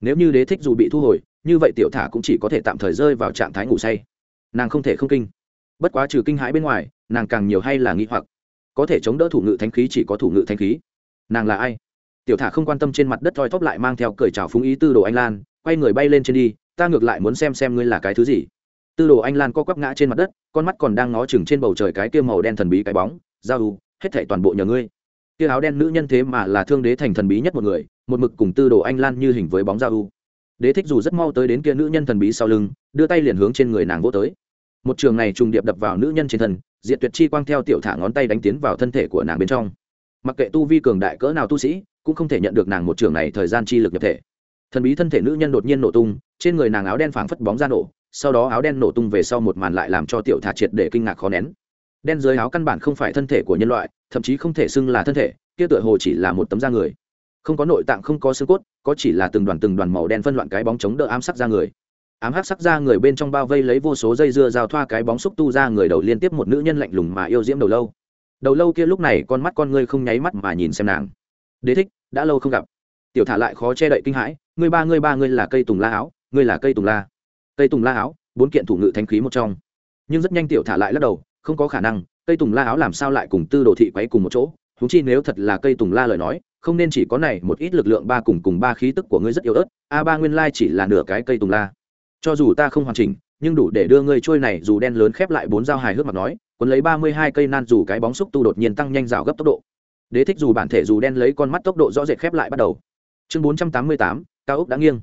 Nếu như đế thích dù bị thu hồi, như vậy tiểu thả cũng chỉ có thể tạm thời rơi vào trạng thái ngủ say. Nàng không thể không kinh. Bất quá trừ kinh hãi bên ngoài nàng càng nhiều hay là nghi hoặc. Có thể chống đỡ thủ ngự thánh khí chỉ có thủ ngự thánh khí. Nàng là ai? Tiểu thả không quan tâm trên mặt đất thoi thóp lại mang theo cởi trào phúng ý tư đồ anh lan, quay người bay lên trên đi, ta ngược lại muốn xem xem ngươi là cái thứ gì. Tư đồ anh lan co quắp ngã trên mặt đất, con mắt còn đang ngó chừng trên bầu trời cái kia màu đen thần bí cái bóng, giao u hết thảy toàn bộ nhờ ngươi. Kia áo đen nữ nhân thế mà là thương đế thành thần bí nhất một người, một mực cùng tư đồ anh lan như hình với bóng giao u đế thích dù rất mau tới đến kia nữ nhân thần bí sau lưng, đưa tay liền hướng trên người nàng vô tới một trường này trùng điệp đập vào nữ nhân trên thân diện tuyệt chi quang theo tiểu thả ngón tay đánh tiến vào thân thể của nàng bên trong. Mặc kệ tu vi cường đại cỡ nào tu sĩ, cũng không thể nhận được nàng một trường này thời gian chi lực nhập thể. Thần bí thân thể nữ nhân đột nhiên nổ tung, trên người nàng áo đen phảng phất bóng ra nổ, sau đó áo đen nổ tung về sau một màn lại làm cho tiểu thả triệt để kinh ngạc khó nén. Đen dưới áo căn bản không phải thân thể của nhân loại, thậm chí không thể xưng là thân thể, kia tựa hồ chỉ là một tấm da người. Không có nội tạng, không có xương cốt, có chỉ là từng đoàn từng đoàn màu đen phân loạn cái bóng chống đỡ ám sắc ra người ám hắc sắc ra người bên trong bao vây lấy vô số dây dưa rào thoa cái bóng xúc tu ra người đầu liên tiếp một nữ nhân lạnh lùng mà yêu diễm đầu lâu. Đầu lâu kia lúc này con mắt con ngươi không nháy mắt mà nhìn xem nàng. Đế thích, đã lâu không gặp. Tiểu thả lại khó che đậy kinh hãi, ngươi ba ngươi ba ngươi là cây tùng la áo, ngươi là cây tùng la. Cây tùng la áo, bốn kiện thủ ngự thanh khí một trong. Nhưng rất nhanh tiểu thả lại lắc đầu, không có khả năng, cây tùng la áo làm sao lại cùng tư đồ thị quấy cùng một chỗ? Thú chi nếu thật là cây tùng la lời nói, không nên chỉ có này một ít lực lượng ba cùng cùng ba khí tức của ngươi rất yếu ớt, a ba nguyên lai chỉ là nửa cái cây tùng la cho dù ta không hoàn chỉnh, nhưng đủ để đưa ngươi trôi này dù đen lớn khép lại bốn dao hài hước mặt nói, cuốn lấy ba mươi hai cây nan dù cái bóng xúc tu đột nhiên tăng nhanh rào gấp tốc độ. Đế thích dù bản thể dù đen lấy con mắt tốc độ rõ rệt khép lại bắt đầu. Chương bốn trăm tám mươi tám, cao ốc đã nghiêng.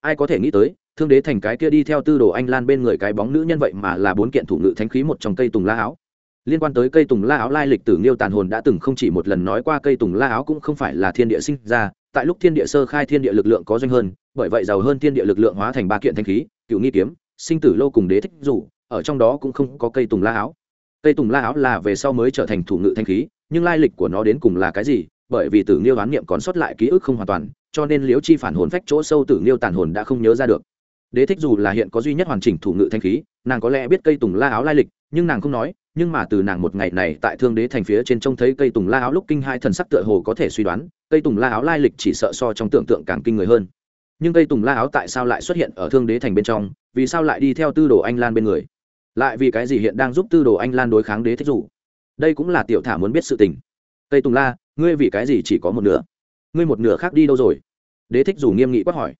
Ai có thể nghĩ tới, thương đế thành cái kia đi theo tư đồ anh lan bên người cái bóng nữ nhân vậy mà là bốn kiện thủ ngự thánh khí một trong cây tùng la áo. Liên quan tới cây tùng la áo lai lịch tử nghiêu tàn hồn đã từng không chỉ một lần nói qua cây tùng la áo cũng không phải là thiên địa sinh ra, tại lúc thiên địa sơ khai thiên địa lực lượng có doanh hơn, bởi vậy giàu hơn thiên địa lực lượng hóa thành ba kiện thanh khí cựu nghi kiếm, sinh tử lô cùng đế thích dù, ở trong đó cũng không có cây tùng la áo. Cây tùng la áo là về sau mới trở thành thủ ngự thanh khí, nhưng lai lịch của nó đến cùng là cái gì? Bởi vì tử nghiêu đoán niệm còn sót lại ký ức không hoàn toàn, cho nên liễu chi phản hồn phách chỗ sâu tử nghiêu tàn hồn đã không nhớ ra được. Đế thích dù là hiện có duy nhất hoàn chỉnh thủ ngự thanh khí, nàng có lẽ biết cây tùng la áo lai lịch, nhưng nàng không nói, nhưng mà từ nàng một ngày này tại thương đế thành phía trên trông thấy cây tùng la áo lúc kinh hai thần sắc tựa hồ có thể suy đoán, cây tùng la áo lai lịch chỉ sợ so trong tưởng tượng càng kinh người hơn nhưng cây tùng la áo tại sao lại xuất hiện ở thương đế thành bên trong, vì sao lại đi theo tư đồ anh lan bên người? Lại vì cái gì hiện đang giúp tư đồ anh lan đối kháng đế thích dù đây cũng là tiểu thả muốn biết sự tình. Cây tùng la, ngươi vì cái gì chỉ có một nửa? Ngươi một nửa khác đi đâu rồi? Đế thích dù nghiêm nghị quát hỏi.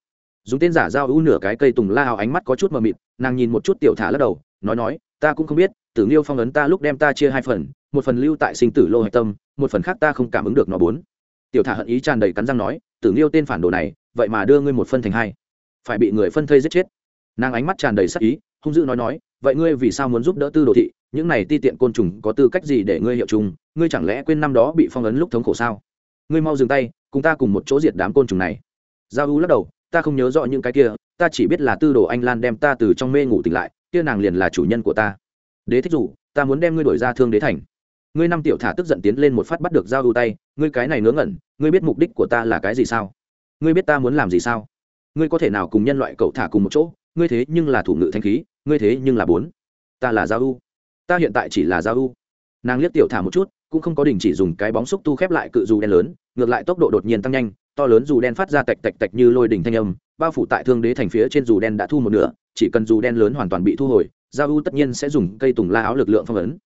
Dùng tên giả giao ưu nửa cái cây tùng la áo ánh mắt có chút mờ mịt, nàng nhìn một chút tiểu thả lắc đầu, nói nói, ta cũng không biết, tử nghiêu phong ấn ta lúc đem ta chia hai phần, một phần lưu tại sinh tử lô hạch tâm, một phần khác ta không cảm ứng được nó bốn tiểu thả hận ý tràn đầy cắn răng nói, tử nghiêu tên phản đồ này, vậy mà đưa ngươi một phân thành hai. Phải bị người phân thây giết chết. Nàng ánh mắt tràn đầy sắc ý, hung dữ nói nói, vậy ngươi vì sao muốn giúp đỡ tư đồ thị? Những này ti tiện côn trùng có tư cách gì để ngươi hiệu chung ngươi chẳng lẽ quên năm đó bị phong ấn lúc thống khổ sao? Ngươi mau dừng tay, cùng ta cùng một chỗ diệt đám côn trùng này. Giao u lắc đầu, ta không nhớ rõ những cái kia, ta chỉ biết là tư đồ anh lan đem ta từ trong mê ngủ tỉnh lại, kia nàng liền là chủ nhân của ta. Đế thích dù ta muốn đem ngươi đổi ra thương đế thành ngươi năm tiểu thả tức giận tiến lên một phát bắt được giao ưu tay, ngươi cái này ngớ ngẩn, ngươi biết mục đích của ta là cái gì sao? Ngươi biết ta muốn làm gì sao? Ngươi có thể nào cùng nhân loại cậu thả cùng một chỗ, ngươi thế nhưng là thủ ngự thanh khí, ngươi thế nhưng là bốn. Ta là giao ưu. Ta hiện tại chỉ là giao ưu. Nàng liếc tiểu thả một chút, cũng không có đình chỉ dùng cái bóng xúc tu khép lại cự dù đen lớn, ngược lại tốc độ đột nhiên tăng nhanh, to lớn dù đen phát ra tạch tạch tạch như lôi đỉnh thanh âm, bao phủ tại thương đế thành phía trên dù đen đã thu một nửa, chỉ cần dù đen lớn hoàn toàn bị thu hồi, giao u tất nhiên sẽ dùng cây tùng la áo lực lượng phong ấn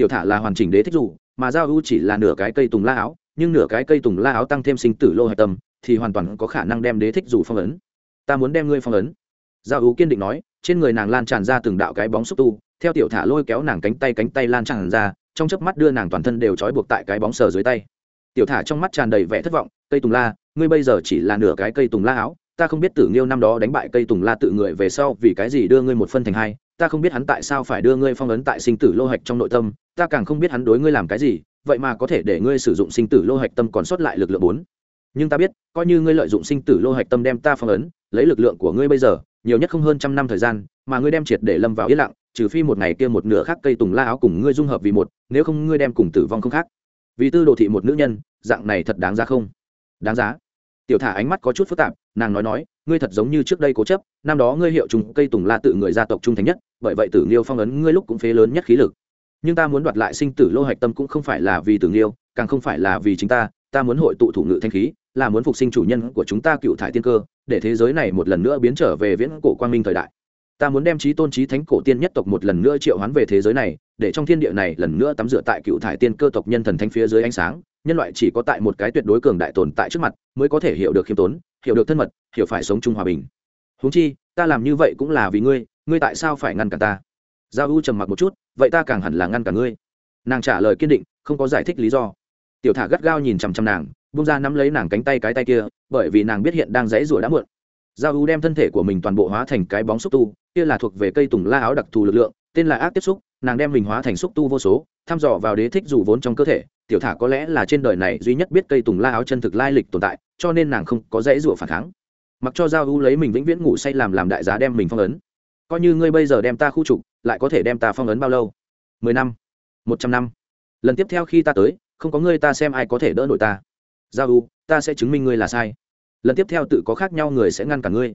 tiểu thả là hoàn chỉnh đế thích dù, mà giao u chỉ là nửa cái cây tùng la áo, nhưng nửa cái cây tùng la áo tăng thêm sinh tử lô hạch tâm, thì hoàn toàn có khả năng đem đế thích dù phong ấn. Ta muốn đem ngươi phong ấn. Giao u kiên định nói, trên người nàng lan tràn ra từng đạo cái bóng xúc tu, theo tiểu thả lôi kéo nàng cánh tay cánh tay lan tràn ra, trong chớp mắt đưa nàng toàn thân đều trói buộc tại cái bóng sờ dưới tay. Tiểu thả trong mắt tràn đầy vẻ thất vọng, cây tùng la, ngươi bây giờ chỉ là nửa cái cây tùng la áo, ta không biết tử nghiêu năm đó đánh bại cây tùng la tự người về sau vì cái gì đưa ngươi một phân thành hai ta không biết hắn tại sao phải đưa ngươi phong ấn tại sinh tử lô hạch trong nội tâm, ta càng không biết hắn đối ngươi làm cái gì, vậy mà có thể để ngươi sử dụng sinh tử lô hạch tâm còn sót lại lực lượng bốn. Nhưng ta biết, coi như ngươi lợi dụng sinh tử lô hạch tâm đem ta phong ấn, lấy lực lượng của ngươi bây giờ, nhiều nhất không hơn trăm năm thời gian, mà ngươi đem triệt để lâm vào yên lặng, trừ phi một ngày kia một nửa khác cây tùng la áo cùng ngươi dung hợp vì một, nếu không ngươi đem cùng tử vong không khác. Vì tư đồ thị một nữ nhân, dạng này thật đáng giá không? Đáng giá tiểu thả ánh mắt có chút phức tạp, nàng nói nói, ngươi thật giống như trước đây cố chấp, năm đó ngươi hiệu trùng cây tùng la tự người gia tộc trung thành nhất, bởi vậy tử nghiêu phong ấn ngươi lúc cũng phế lớn nhất khí lực. Nhưng ta muốn đoạt lại sinh tử lô hạch tâm cũng không phải là vì tử nghiêu, càng không phải là vì chính ta ta muốn hội tụ thủ ngự thanh khí, là muốn phục sinh chủ nhân của chúng ta cựu thải tiên cơ, để thế giới này một lần nữa biến trở về viễn cổ quang minh thời đại. Ta muốn đem trí tôn trí thánh cổ tiên nhất tộc một lần nữa triệu hoán về thế giới này, để trong thiên địa này lần nữa tắm rửa tại cựu thải tiên cơ tộc nhân thần thánh phía dưới ánh sáng nhân loại chỉ có tại một cái tuyệt đối cường đại tồn tại trước mặt, mới có thể hiểu được khiêm tốn, hiểu được thân mật, hiểu phải sống chung hòa bình. Huống chi, ta làm như vậy cũng là vì ngươi ngươi tại sao phải ngăn cản ta? Giao u trầm mặc một chút, vậy ta càng hẳn là ngăn cản ngươi. Nàng trả lời kiên định, không có giải thích lý do. Tiểu thả gắt gao nhìn chằm chằm nàng bung ra nắm lấy nàng cánh tay cái tay kia, bởi vì nàng biết hiện đang dãy rủa đã muộn. Giao u đem thân thể của mình toàn bộ hóa thành cái bóng xúc tu, kia là thuộc về cây tùng la áo đặc thù lực lượng, tên là ác tiếp xúc, nàng đem mình hóa thành xúc tu vô số, thăm dò vào đế thích dù vốn trong cơ thể tiểu thả có lẽ là trên đời này duy nhất biết cây tùng la áo chân thực lai lịch tồn tại, cho nên nàng không có dễ rủa phản kháng. Mặc cho giao u lấy mình vĩnh viễn ngủ say làm làm đại giá đem mình phong ấn. Coi như ngươi bây giờ đem ta khu trục, lại có thể đem ta phong ấn bao lâu? Mười năm, một trăm năm. Lần tiếp theo khi ta tới, không có ngươi ta xem ai có thể đỡ nổi ta. Giao u, ta sẽ chứng minh ngươi là sai. Lần tiếp theo tự có khác nhau người sẽ ngăn cả ngươi.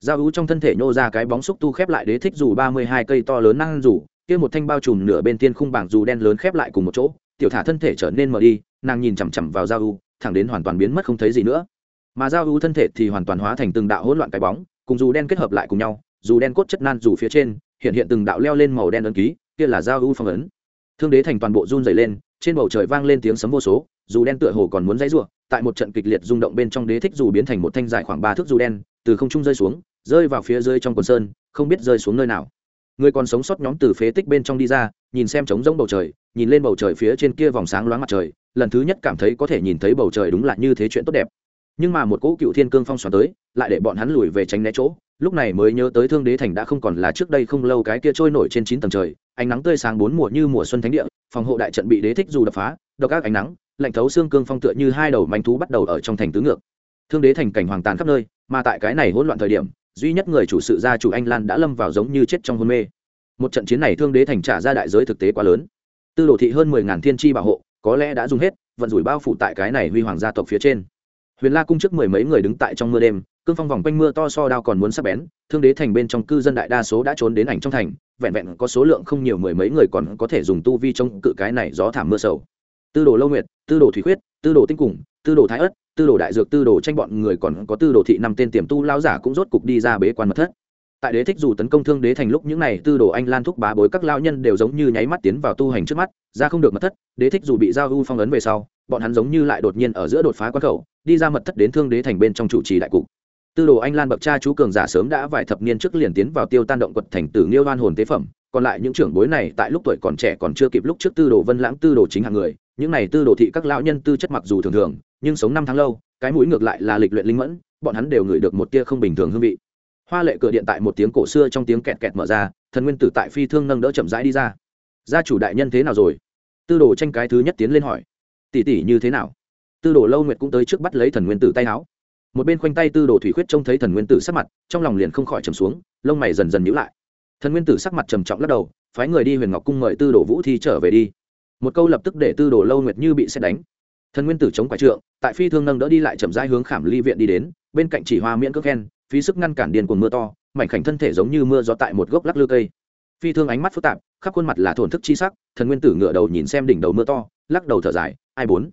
Giao u trong thân thể nhô ra cái bóng xúc tu khép lại đế thích dù ba mươi hai cây to lớn năng dù, kia một thanh bao trùm nửa bên tiên khung bảng dù đen lớn khép lại cùng một chỗ tiểu thả thân thể trở nên mờ đi, nàng nhìn chằm chằm vào giao u, thẳng đến hoàn toàn biến mất không thấy gì nữa. Mà giao u thân thể thì hoàn toàn hóa thành từng đạo hỗn loạn cái bóng, cùng dù đen kết hợp lại cùng nhau, dù đen cốt chất nan dù phía trên, hiện hiện từng đạo leo lên màu đen ấn ký, kia là giao u phong ấn. Thương đế thành toàn bộ run dày lên, trên bầu trời vang lên tiếng sấm vô số, dù đen tựa hồ còn muốn dãy rủa, tại một trận kịch liệt rung động bên trong đế thích dù biến thành một thanh dài khoảng ba thước dù đen, từ không trung rơi xuống, rơi vào phía dưới trong quần sơn, không biết rơi xuống nơi nào. Người còn sống sót nhóm từ phế tích bên trong đi ra nhìn xem trống rỗng bầu trời, nhìn lên bầu trời phía trên kia vòng sáng loáng mặt trời, lần thứ nhất cảm thấy có thể nhìn thấy bầu trời đúng là như thế chuyện tốt đẹp. Nhưng mà một cỗ cựu thiên cương phong xoắn tới, lại để bọn hắn lùi về tránh né chỗ, lúc này mới nhớ tới thương đế thành đã không còn là trước đây không lâu cái kia trôi nổi trên chín tầng trời, ánh nắng tươi sáng bốn mùa như mùa xuân thánh địa, phòng hộ đại trận bị đế thích dù đập phá, độc các ánh nắng, lạnh thấu xương cương phong tựa như hai đầu manh thú bắt đầu ở trong thành tứ ngược. Thương đế thành cảnh hoàng tàn khắp nơi, mà tại cái này hỗn loạn thời điểm, duy nhất người chủ sự gia chủ anh lan đã lâm vào giống như chết trong hôn mê một trận chiến này thương đế thành trả ra đại giới thực tế quá lớn. Tư đồ thị hơn mười ngàn thiên tri bảo hộ, có lẽ đã dùng hết, vận rủi bao phủ tại cái này huy hoàng gia tộc phía trên. Huyền la cung trước mười mấy người đứng tại trong mưa đêm, cương phong vòng quanh mưa to so đao còn muốn sắp bén, thương đế thành bên trong cư dân đại đa số đã trốn đến ảnh trong thành, vẹn vẹn có số lượng không nhiều mười mấy người còn có thể dùng tu vi trong cự cái này gió thảm mưa sầu. Tư đồ lâu nguyệt, tư đồ thủy khuyết, tư đồ tinh cùng, tư đồ thái ất, tư đồ đại dược, tư đồ tranh bọn người còn có tư đồ thị năm tên tiềm tu lao giả cũng rốt cục đi ra bế quan mật thất tại đế thích dù tấn công thương đế thành lúc những này tư đồ anh lan thúc bá bối các lao nhân đều giống như nháy mắt tiến vào tu hành trước mắt, ra không được mật thất, đế thích dù bị giao u phong ấn về sau, bọn hắn giống như lại đột nhiên ở giữa đột phá quán khẩu, đi ra mật thất đến thương đế thành bên trong chủ trì đại cục. Tư đồ anh lan bậc cha chú cường giả sớm đã vài thập niên trước liền tiến vào tiêu tan động quật thành tử nghiêu đoan hồn tế phẩm, còn lại những trưởng bối này tại lúc tuổi còn trẻ còn chưa kịp lúc trước tư đồ vân lãng tư đồ chính hạng người, những này tư đồ thị các lão nhân tư chất mặc dù thường thường, nhưng sống năm tháng lâu, cái mũi ngược lại là lịch luyện linh mẫn, bọn hắn đều ngửi được một tia không bình thường hương vị hoa lệ cửa điện tại một tiếng cổ xưa trong tiếng kẹt kẹt mở ra, thần nguyên tử tại phi thương nâng đỡ chậm rãi đi ra. Gia chủ đại nhân thế nào rồi? Tư đồ tranh cái thứ nhất tiến lên hỏi. Tỷ tỷ như thế nào? Tư đồ lâu nguyệt cũng tới trước bắt lấy thần nguyên tử tay áo. Một bên khoanh tay tư đồ thủy khuyết trông thấy thần nguyên tử sắc mặt, trong lòng liền không khỏi trầm xuống, lông mày dần dần nhíu lại. Thần nguyên tử sắc mặt trầm trọng lắc đầu, phái người đi huyền ngọc cung mời tư đồ vũ thi trở về đi. Một câu lập tức để tư đồ lâu nguyệt như bị xét đánh. Thần nguyên tử chống quái trượng, tại phi thương nâng đỡ đi lại chậm rãi hướng khảm ly viện đi đến, bên cạnh chỉ hoa miễn cước khen phí sức ngăn cản điền cuồng mưa to, mảnh khảnh thân thể giống như mưa gió tại một gốc lắc lư cây. Phi thương ánh mắt phức tạp, khắp khuôn mặt là thổn thức chi sắc, thần nguyên tử ngựa đầu nhìn xem đỉnh đầu mưa to, lắc đầu thở dài, ai bốn?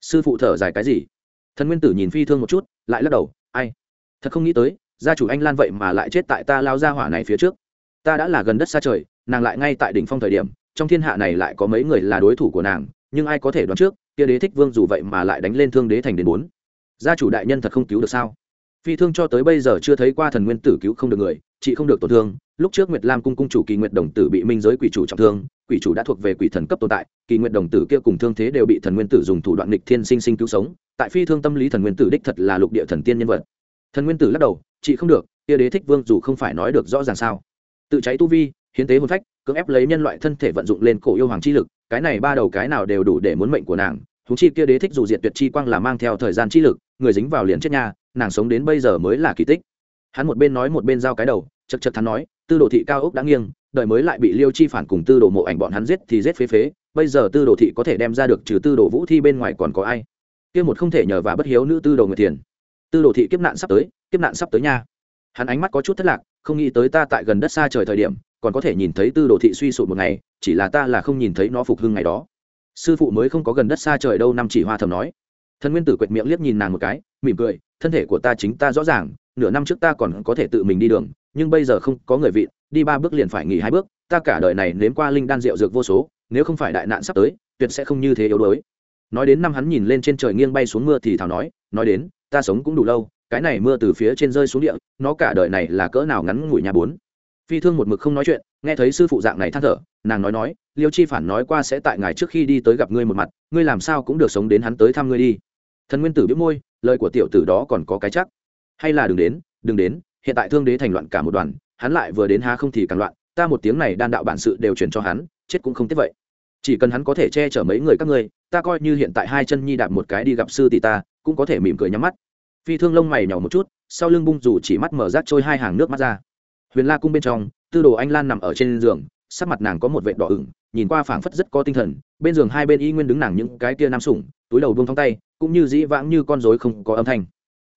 Sư phụ thở dài cái gì? Thần nguyên tử nhìn phi thương một chút, lại lắc đầu, ai? Thật không nghĩ tới, gia chủ anh lan vậy mà lại chết tại ta lao ra hỏa này phía trước. Ta đã là gần đất xa trời, nàng lại ngay tại đỉnh phong thời điểm, trong thiên hạ này lại có mấy người là đối thủ của nàng, nhưng ai có thể đoán trước, kia đế thích vương dù vậy mà lại đánh lên thương đế thành đến bốn. Gia chủ đại nhân thật không cứu được sao? Phi thương cho tới bây giờ chưa thấy qua thần nguyên tử cứu không được người chị không được tổn thương. Lúc trước nguyệt lam cung cung chủ kỳ nguyệt đồng tử bị minh giới quỷ chủ trọng thương, quỷ chủ đã thuộc về quỷ thần cấp tồn tại, kỳ nguyệt đồng tử kia cùng thương thế đều bị thần nguyên tử dùng thủ đoạn nghịch thiên sinh sinh cứu sống. Tại phi thương tâm lý thần nguyên tử đích thật là lục địa thần tiên nhân vật. Thần nguyên tử lắc đầu chị không được, kia đế thích vương dù không phải nói được rõ ràng sao? Tự cháy tu vi, hiến tế hôn phách, cưỡng ép lấy nhân loại thân thể vận dụng lên cổ yêu hoàng chi lực, cái này ba đầu cái nào đều đủ để muốn mệnh của nàng. Thú chi kia đế thích dù diệt tuyệt chi quang là mang theo thời gian chi lực, người dính vào liền chết nha nàng sống đến bây giờ mới là kỳ tích. Hắn một bên nói một bên giao cái đầu chật chật hắn nói, tư đồ thị cao ốc đã nghiêng đợi mới lại bị liêu chi phản cùng tư đồ mộ ảnh bọn hắn giết thì giết phế phế, bây giờ tư đồ thị có thể đem ra được trừ tư đồ vũ thi bên ngoài còn có ai? Kia một không thể nhờ và bất hiếu nữ tư đồ người tiền tư đồ thị kiếp nạn sắp tới, kiếp nạn sắp tới nha. Hắn ánh mắt có chút thất lạc, không nghĩ tới ta tại gần đất xa trời thời điểm, còn có thể nhìn thấy tư đồ thị suy sụp một ngày, chỉ là ta là không nhìn thấy nó phục hưng ngày đó. Sư phụ mới không có gần đất xa trời đâu, năm chỉ hoa thầm nói thần nguyên tử quệt miệng liếc nhìn nàng một cái, mỉm cười, thân thể của ta chính ta rõ ràng, nửa năm trước ta còn có thể tự mình đi đường, nhưng bây giờ không có người vị, đi ba bước liền phải nghỉ hai bước, ta cả đời này nếm qua linh đan rượu dược vô số, nếu không phải đại nạn sắp tới, tuyệt sẽ không như thế yếu đuối. Nói đến năm hắn nhìn lên trên trời nghiêng bay xuống mưa thì thảo nói nói đến, ta sống cũng đủ lâu, cái này mưa từ phía trên rơi xuống địa, nó cả đời này là cỡ nào ngắn ngủi nhà bốn. Phi thương một mực không nói chuyện, nghe thấy sư phụ dạng này than thở, nàng nói nói, liêu chi phản nói qua sẽ tại ngài trước khi đi tới gặp ngươi một mặt, ngươi làm sao cũng được sống đến hắn tới thăm ngươi đi thần nguyên tử biết môi, lời của tiểu tử đó còn có cái chắc. Hay là đừng đến đừng đến, hiện tại thương đế thành loạn cả một đoàn, hắn lại vừa đến há không thì càng loạn, ta một tiếng này đan đạo bản sự đều truyền cho hắn, chết cũng không tiếc vậy. Chỉ cần hắn có thể che chở mấy người các ngươi, ta coi như hiện tại hai chân nhi đạp một cái đi gặp sư tỷ ta, cũng có thể mỉm cười nhắm mắt. Phi thương lông mày nhỏ một chút, sau lưng bung dù chỉ mắt mở rác trôi hai hàng nước mắt ra. Huyền la cung bên trong, tư đồ anh lan nằm ở trên giường, sắc mặt nàng có một vệ đỏ ửng, nhìn qua phảng phất rất có tinh thần, bên giường hai bên y nguyên đứng nàng những cái kia nam sủng túi đầu buông thong tay, cũng như dĩ vãng như con rối không có âm thanh.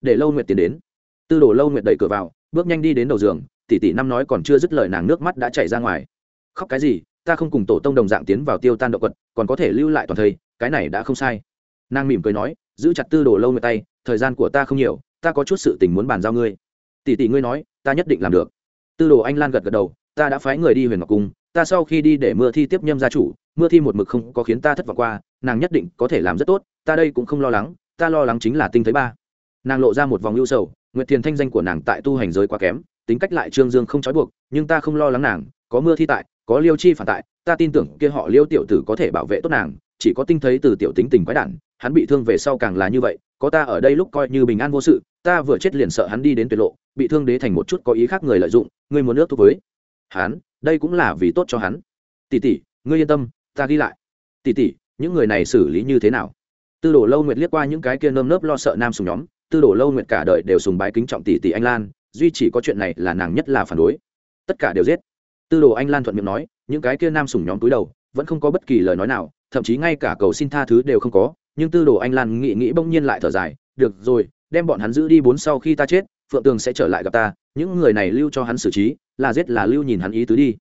Để lâu nguyệt tiến đến. Tư đồ lâu nguyệt đẩy cửa vào, bước nhanh đi đến đầu giường tỷ tỷ năm nói còn chưa dứt lời nàng nước mắt đã chảy ra ngoài. Khóc cái gì, ta không cùng tổ tông đồng dạng tiến vào tiêu tan động quật, còn có thể lưu lại toàn thây cái này đã không sai. Nàng mỉm cười nói, giữ chặt tư đồ lâu nguyệt tay, thời gian của ta không nhiều, ta có chút sự tình muốn bàn giao ngươi. Tỷ tỷ ngươi nói, ta nhất định làm được. Tư đồ anh lan gật gật đầu, ta đã phái người đi huyền ngọc cung, ta sau khi đi để mưa thi tiếp nhâm gia chủ, mưa thi một mực không có khiến ta thất vọng qua nàng nhất định có thể làm rất tốt, ta đây cũng không lo lắng, ta lo lắng chính là tinh thấy ba. Nàng lộ ra một vòng ưu sầu, nguyệt thiền thanh danh của nàng tại tu hành giới quá kém, tính cách lại trương dương không trói buộc, nhưng ta không lo lắng nàng, có mưa thi tại, có liêu chi phản tại, ta tin tưởng kia họ liêu tiểu tử có thể bảo vệ tốt nàng, chỉ có tinh thấy từ tiểu tính tình quái đản, hắn bị thương về sau càng là như vậy, có ta ở đây lúc coi như bình an vô sự, ta vừa chết liền sợ hắn đi đến tuyệt lộ, bị thương đế thành một chút có ý khác người lợi dụng, ngươi muốn nước thúc với hắn, đây cũng là vì tốt cho hắn. Tỷ tỷ, ngươi yên tâm, ta ghi lại. Tỷ tỷ những người này xử lý như thế nào? Tư đồ lâu nguyệt liếc qua những cái kia nơm nớp lo sợ nam sùng nhóm, tư đồ lâu nguyệt cả đời đều sùng bái kính trọng tỷ tỷ anh lan, duy chỉ có chuyện này là nàng nhất là phản đối. Tất cả đều giết. Tư đồ anh lan thuận miệng nói, những cái kia nam sùng nhóm túi đầu, vẫn không có bất kỳ lời nói nào, thậm chí ngay cả cầu xin tha thứ đều không có, nhưng tư đồ anh lan nghĩ nghĩ bỗng nhiên lại thở dài, được rồi, đem bọn hắn giữ đi bốn sau khi ta chết, phượng tường sẽ trở lại gặp ta, những người này lưu cho hắn xử trí, là giết là lưu nhìn hắn ý tứ đi.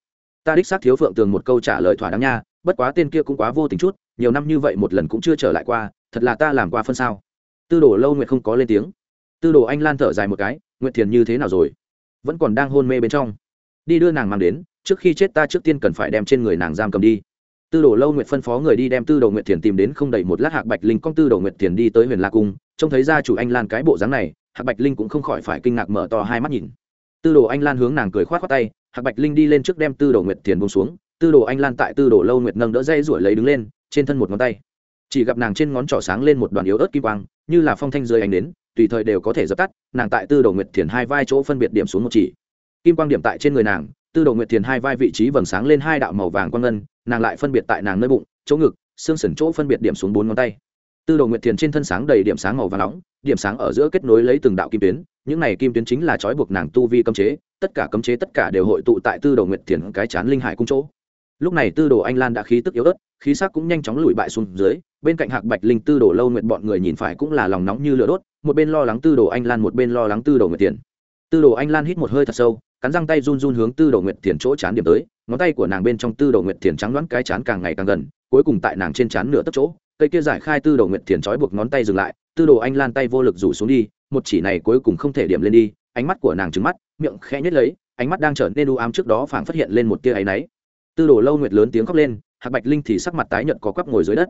Ta đích xác thiếu phượng tường một câu trả lời thỏa đáng nha bất quá tên kia cũng quá vô tình chút, nhiều năm như vậy một lần cũng chưa trở lại qua, thật là ta làm qua phân sao? Tư đồ lâu nguyệt không có lên tiếng. Tư đồ anh lan thở dài một cái, nguyệt thiền như thế nào rồi? Vẫn còn đang hôn mê bên trong. Đi đưa nàng mang đến, trước khi chết ta trước tiên cần phải đem trên người nàng giam cầm đi. Tư đồ lâu nguyệt phân phó người đi đem tư đồ nguyệt thiền tìm đến không đầy một lát hạc bạch linh con tư đồ nguyệt thiền đi tới huyền la cung, trông thấy gia chủ anh lan cái bộ dáng này, hạc bạch linh cũng không khỏi phải kinh ngạc mở to hai mắt nhìn. Tư đồ anh lan hướng nàng cười khoát khoát tay, hạc bạch linh đi lên trước đem tư đồ nguyệt thiền bông xuống tư đồ anh lan tại tư đồ lâu nguyệt nâng đỡ dây ruổi lấy đứng lên, trên thân một ngón tay. Chỉ gặp nàng trên ngón trỏ sáng lên một đoàn yếu ớt kim quang, như là phong thanh rơi ánh đến, tùy thời đều có thể dập tắt, nàng tại tư đồ nguyệt thiền hai vai chỗ phân biệt điểm xuống một chỉ. Kim quang điểm tại trên người nàng, tư đồ nguyệt thiền hai vai vị trí vầng sáng lên hai đạo màu vàng quang ngân, nàng lại phân biệt tại nàng nơi bụng, chỗ ngực, xương sườn chỗ phân biệt điểm xuống bốn ngón tay. Tư đồ nguyệt thiền trên thân sáng đầy điểm sáng màu vàng nóng, điểm sáng ở giữa kết nối lấy từng đạo kim tuyến, những này kim tuyến chính là trói buộc nàng tu vi cấm chế, tất cả cấm chế tất cả đều hội tụ tại tư đồ nguyệt thiền cái chán linh hải cung chỗ lúc này tư đồ anh lan đã khí tức yếu ớt, khí sắc cũng nhanh chóng lùi bại xuống dưới, bên cạnh hạc bạch linh, tư đồ lâu nguyệt bọn người nhìn phải cũng là lòng nóng như lửa đốt, một bên lo lắng tư đồ anh lan, một bên lo lắng tư đồ nguyệt tiền. Tư đồ anh lan hít một hơi thật sâu, cắn răng tay run run hướng tư đồ nguyệt tiền chỗ chán điểm tới, ngón tay của nàng bên trong tư đồ nguyệt tiền trắng đoán cái chán càng ngày càng gần, cuối cùng tại nàng trên chán nửa tấc chỗ, cây kia giải khai tư đồ nguyệt tiền trói buộc ngón tay dừng lại, tư đồ anh lan tay vô lực rủ xuống đi, một chỉ này cuối cùng không thể điểm lên đi, ánh mắt của nàng trứng mắt, miệng khẽ nhếch lấy, ánh mắt đang trở nên u ám trước đó phảng phát hiện lên một tia áy náy tư đồ lâu nguyệt lớn tiếng khóc lên, hạc bạch linh thì sắc mặt tái nhợt có quắp ngồi dưới đất.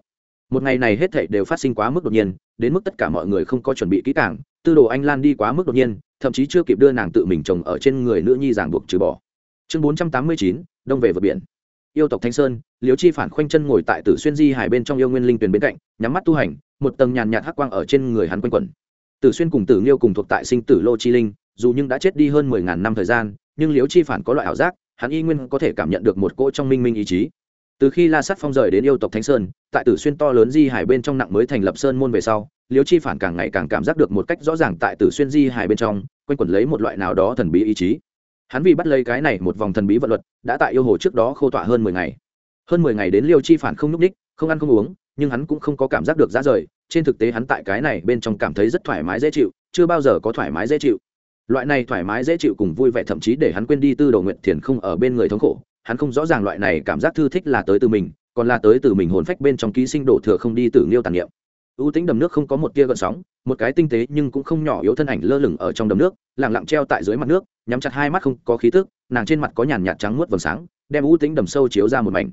Một ngày này hết thảy đều phát sinh quá mức đột nhiên, đến mức tất cả mọi người không có chuẩn bị kỹ càng, tư đồ anh lan đi quá mức đột nhiên, thậm chí chưa kịp đưa nàng tự mình trồng ở trên người nữ nhi giảng buộc trừ bỏ. Chương bốn trăm tám mươi chín, đông về vượt biển. Yêu tộc thanh sơn liếu chi phản khoanh chân ngồi tại tử xuyên di hải bên trong yêu nguyên linh tuyền bên cạnh, nhắm mắt tu hành, một tầng nhàn nhạt hắc quang ở trên người hắn quanh quẩn. Tử xuyên cùng tử nghiêu cùng thuộc tại sinh tử lô chi linh, dù nhưng đã chết đi hơn mười ngàn năm thời gian, nhưng liếu chi phản có loại ảo giác hắn y nguyên có thể cảm nhận được một cỗ trong minh minh ý chí. Từ khi la sắt phong rời đến yêu tộc thánh sơn, tại tử xuyên to lớn di hải bên trong nặng mới thành lập sơn môn về sau, liêu chi phản càng ngày càng cảm giác được một cách rõ ràng tại tử xuyên di hải bên trong, quanh quẩn lấy một loại nào đó thần bí ý chí. Hắn vì bắt lấy cái này một vòng thần bí vận luật, đã tại yêu hồ trước đó khô tọa hơn mười ngày. Hơn mười ngày đến liêu chi phản không nhúc ních không ăn không uống, nhưng hắn cũng không có cảm giác được ra rời, trên thực tế hắn tại cái này bên trong cảm thấy rất thoải mái dễ chịu, chưa bao giờ có thoải mái dễ chịu loại này thoải mái dễ chịu cùng vui vẻ thậm chí để hắn quên đi tư đồ nguyện thiền không ở bên người thống khổ, hắn không rõ ràng loại này cảm giác thư thích là tới từ mình, còn là tới từ mình hồn phách bên trong ký sinh đổ thừa không đi từ nghiêu tàn niệm. Ưu tính đầm nước không có một tia gợn sóng, một cái tinh tế nhưng cũng không nhỏ yếu thân ảnh lơ lửng ở trong đầm nước lẳng lặng treo tại dưới mặt nước, nhắm chặt hai mắt không có khí tức, nàng trên mặt có nhàn nhạt trắng muốt vầng sáng, đem ưu tính đầm sâu chiếu ra một mảnh.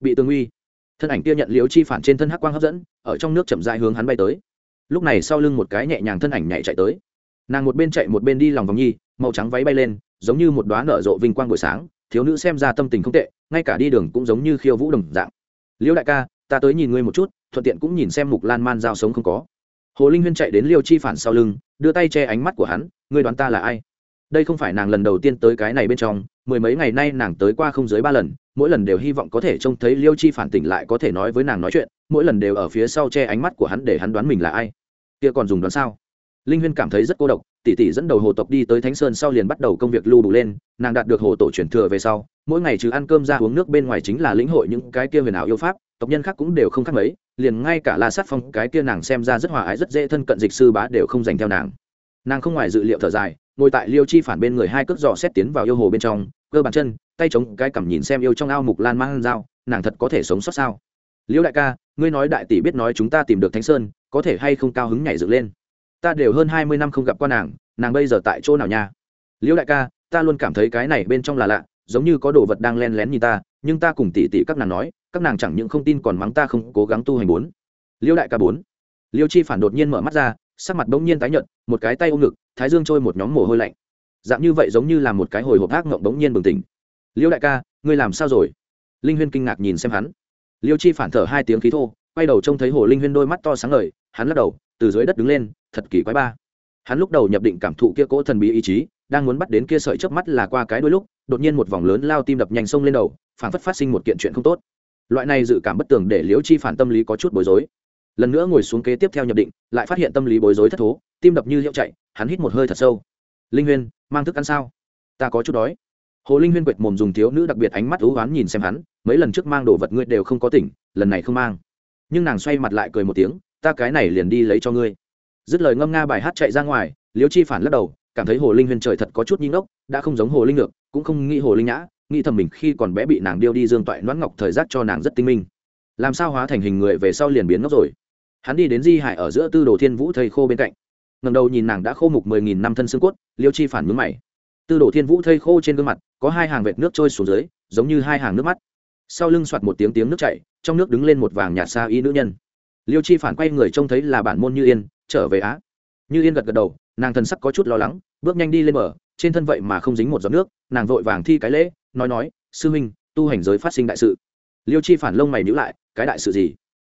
Bị tương uy, thân ảnh kia nhận liếu chi phản trên thân hắc quang hấp dẫn, ở trong nước chậm dài hướng hắn bay tới. Lúc này sau lưng một cái nhẹ nhàng thân ảnh nhảy chạy tới nàng một bên chạy một bên đi lòng vòng nhi, màu trắng váy bay lên, giống như một đoá nở rộ vinh quang buổi sáng, thiếu nữ xem ra tâm tình không tệ, ngay cả đi đường cũng giống như khiêu vũ đồng dạng. Liễu đại ca, ta tới nhìn ngươi một chút, thuận tiện cũng nhìn xem mục lan man giao sống không có. Hồ linh huyên chạy đến liêu chi phản sau lưng, đưa tay che ánh mắt của hắn, ngươi đoán ta là ai? Đây không phải nàng lần đầu tiên tới cái này bên trong, mười mấy ngày nay nàng tới qua không dưới ba lần, mỗi lần đều hy vọng có thể trông thấy liêu chi phản tỉnh lại có thể nói với nàng nói chuyện, mỗi lần đều ở phía sau che ánh mắt của hắn để hắn đoán mình là ai. Kia còn dùng đoán sao? Linh huyên cảm thấy rất cô độc tỷ tỷ dẫn đầu hồ tộc đi tới thánh sơn sau liền bắt đầu công việc lưu đủ lên, nàng đạt được hồ tổ truyền thừa về sau, mỗi ngày trừ ăn cơm ra uống nước bên ngoài chính là lĩnh hội những cái kia huyền ảo yêu pháp, tộc nhân khác cũng đều không khác mấy, liền ngay cả la sát phong, cái kia nàng xem ra rất hòa ái, rất dễ thân cận dịch sư bá đều không dành theo nàng. Nàng không ngoài dự liệu thở dài, ngồi tại liêu chi phản bên người hai cước dò xét tiến vào yêu hồ bên trong, cơ bàn chân, tay chống cái cằm nhìn xem yêu trong ao mục lan mang dao, nàng thật có thể sống sót sao? Liêu đại ca, ngươi nói đại tỷ biết nói chúng ta tìm được thánh sơn, có thể hay không cao hứng nhảy dựng lên? Ta đều hơn hai mươi năm không gặp qua nàng nàng bây giờ tại chỗ nào nha? Liêu đại ca, ta luôn cảm thấy cái này bên trong là lạ, giống như có đồ vật đang len lén nhìn ta, nhưng ta cùng tỷ tỷ các nàng nói, các nàng chẳng những không tin còn mắng ta không cố gắng tu hành bốn. Liêu đại ca bốn. Liêu chi phản đột nhiên mở mắt ra, sắc mặt bỗng nhiên tái nhợt, một cái tay ôm ngực, thái dương trôi một nhóm mồ hôi lạnh. Dạng như vậy giống như là một cái hồi hộp ác ngộng bỗng nhiên bừng tỉnh. Liêu đại ca, ngươi làm sao rồi? Linh huyên kinh ngạc nhìn xem hắn. Liêu chi phản thở hai tiếng khí thô, quay đầu trông thấy hồ linh huyên đôi mắt to sáng ngời, hắn lắc đầu từ dưới đất đứng lên, thật kỳ quái ba. Hắn lúc đầu nhập định cảm thụ kia cỗ thần bí ý chí, đang muốn bắt đến kia sợi chớp mắt là qua cái đôi lúc, đột nhiên một vòng lớn lao tim đập nhanh sông lên đầu phản phất phát sinh một kiện chuyện không tốt. Loại này dự cảm bất tường để liễu chi phản tâm lý có chút bối rối. Lần nữa ngồi xuống kế tiếp theo nhập định, lại phát hiện tâm lý bối rối thất thố, tim đập như hiệu chạy, hắn hít một hơi thật sâu. Linh huyên, mang thức ăn sao? Ta có chút đói. Hồ linh huyên quệt mồm dùng thiếu nữ đặc biệt ánh mắt thú oán nhìn xem hắn, mấy lần trước mang đồ vật ngươi đều không có tỉnh, lần này không mang. Nhưng nàng xoay mặt lại cười một tiếng ta cái này liền đi lấy cho ngươi. Dứt lời ngâm nga bài hát chạy ra ngoài, liễu chi phản lắc đầu, cảm thấy hồ linh huyền trời thật có chút nhinh ngốc, đã không giống hồ linh ngược, cũng không nghĩ hồ linh nhã, nghĩ thầm mình khi còn bé bị nàng điêu đi dương toại noãn ngọc thời giác cho nàng rất tinh minh. Làm sao hóa thành hình người về sau liền biến ngốc rồi? Hắn đi đến di hải ở giữa tư đồ thiên vũ thầy khô bên cạnh. Ngầm đầu nhìn nàng đã khô mục mười nghìn năm thân xương cốt liêu chi phản mướn mày. Tư đồ thiên vũ thây khô trên gương mặt, có hai hàng vệt nước trôi xuống dưới, giống như hai hàng nước mắt. Sau lưng soạt một tiếng tiếng nước chảy, trong nước đứng lên một vàng nhạt xa y nữ nhân liêu chi phản quay người trông thấy là bản môn như yên trở về á. Như yên gật gật đầu nàng thần sắc có chút lo lắng bước nhanh đi lên mở, trên thân vậy mà không dính một giọt nước nàng vội vàng thi cái lễ nói nói sư huynh tu hành giới phát sinh đại sự. Liêu chi phản lông mày nhữ lại cái đại sự gì?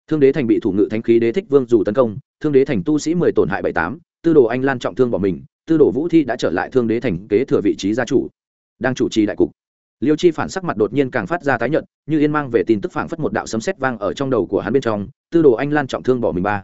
Thương đế thành bị thủ ngự thánh khí đế thích vương dù tấn công thương đế thành tu sĩ mười tổn hại bảy tám tư đồ anh lan trọng thương bỏ mình tư đồ vũ thi đã trở lại thương đế thành kế thừa vị trí gia chủ. Đang chủ trì đại cục liêu chi phản sắc mặt đột nhiên càng phát ra tái nhợt, như yên mang về tin tức phản phất một đạo sấm sét vang ở trong đầu của hắn bên trong tư đồ anh lan trọng thương bỏ mình ba.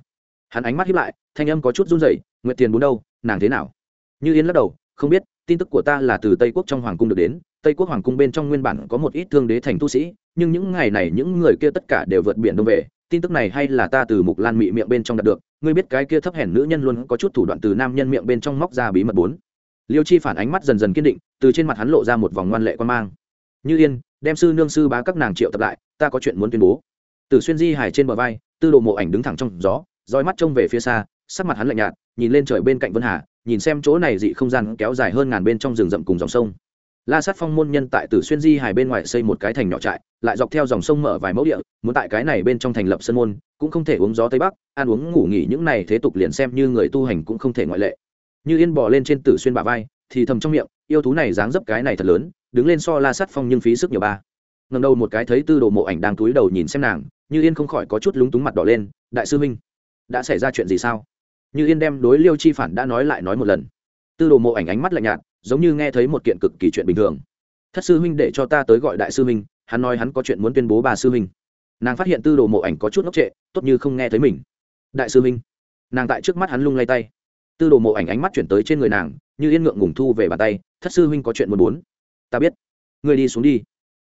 Hắn ánh mắt hiếp lại thanh âm có chút run rẩy nguyện tiền muốn đâu nàng thế nào? Như yên lắc đầu không biết tin tức của ta là từ tây quốc trong hoàng cung được đến tây quốc hoàng cung bên trong nguyên bản có một ít thương đế thành tu sĩ nhưng những ngày này những người kia tất cả đều vượt biển đông về tin tức này hay là ta từ mục lan mị miệng bên trong đạt được ngươi biết cái kia thấp hèn nữ nhân luôn có chút thủ đoạn từ nam nhân miệng bên trong móc ra bí mật bốn. Liêu chi phản ánh mắt dần dần kiên định từ trên mặt hắn lộ ra một vòng ngoan lệ quan mang như yên, đem sư nương sư bá các nàng triệu tập lại, ta có chuyện muốn tuyên bố. Từ xuyên di hải trên bờ vai, tư đồ mộ ảnh đứng thẳng trong gió, roi mắt trông về phía xa, sắc mặt hắn lạnh nhạt, nhìn lên trời bên cạnh vân hà, nhìn xem chỗ này dị không gian kéo dài hơn ngàn bên trong rừng rậm cùng dòng sông. La sát phong môn nhân tại tử xuyên di hải bên ngoài xây một cái thành nhỏ trại, lại dọc theo dòng sông mở vài mẫu địa, muốn tại cái này bên trong thành lập sân môn, cũng không thể uống gió tây bắc, ăn uống ngủ nghỉ những này thế tục liền xem như người tu hành cũng không thể ngoại lệ. Như yên bò lên trên tử xuyên bà vai, thì thầm trong miệng, yêu thú này dáng dấp cái này thật lớn đứng lên so la sắt phong nhưng phí sức nhiều ba. Ngần đầu một cái thấy tư đồ mộ ảnh đang túi đầu nhìn xem nàng, như yên không khỏi có chút lúng túng mặt đỏ lên, đại sư minh đã xảy ra chuyện gì sao? Như yên đem đối liêu chi phản đã nói lại nói một lần. Tư đồ mộ ảnh ánh mắt lạnh nhạt, giống như nghe thấy một kiện cực kỳ chuyện bình thường. Thất sư huynh để cho ta tới gọi đại sư huynh, hắn nói hắn có chuyện muốn tuyên bố bà sư huynh. Nàng phát hiện tư đồ mộ ảnh có chút ngốc trệ, tốt như không nghe thấy mình. Đại sư huynh. Nàng tại trước mắt hắn lung lay tay. Tư đồ mộ ảnh ánh mắt chuyển tới trên người nàng, như yên ngượng ngùng thu về bàn tay, thất sư huynh có chuyện muốn muốn ta biết. Ngươi đi xuống đi.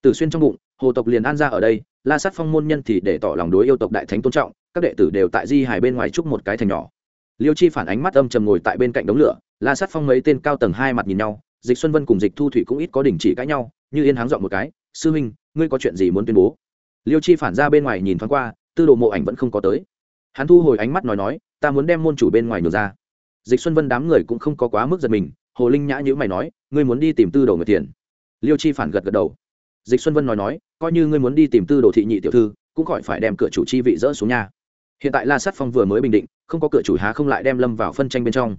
Từ xuyên trong bụng, hồ tộc liền an ra ở đây, la sát phong môn nhân thì để tỏ lòng đối yêu tộc đại thánh tôn trọng, các đệ tử đều tại di hải bên ngoài chúc một cái thành nhỏ. Liêu chi phản ánh mắt âm trầm ngồi tại bên cạnh đống lửa, la sát phong mấy tên cao tầng hai mặt nhìn nhau, dịch xuân vân cùng dịch thu thủy cũng ít có đình chỉ cãi nhau, như yên háng dọn một cái, sư huynh, ngươi có chuyện gì muốn tuyên bố? Liêu chi phản ra bên ngoài nhìn thoáng qua, tư đồ mộ ảnh vẫn không có tới. Hắn thu hồi ánh mắt nói nói, ta muốn đem môn chủ bên ngoài nhường ra. Dịch xuân vân đám người cũng không có quá mức giật mình, hồ linh nhã nhữ mày nói, ngươi muốn đi tìm tư đồ người tiền liêu chi phản gật gật đầu. Dịch xuân vân nói nói, coi như ngươi muốn đi tìm tư đồ thị nhị tiểu thư, cũng khỏi phải đem cửa chủ chi vị dỡ xuống nhà hiện tại la sát phong vừa mới bình định, không có cửa chủ há không lại đem lâm vào phân tranh bên trong.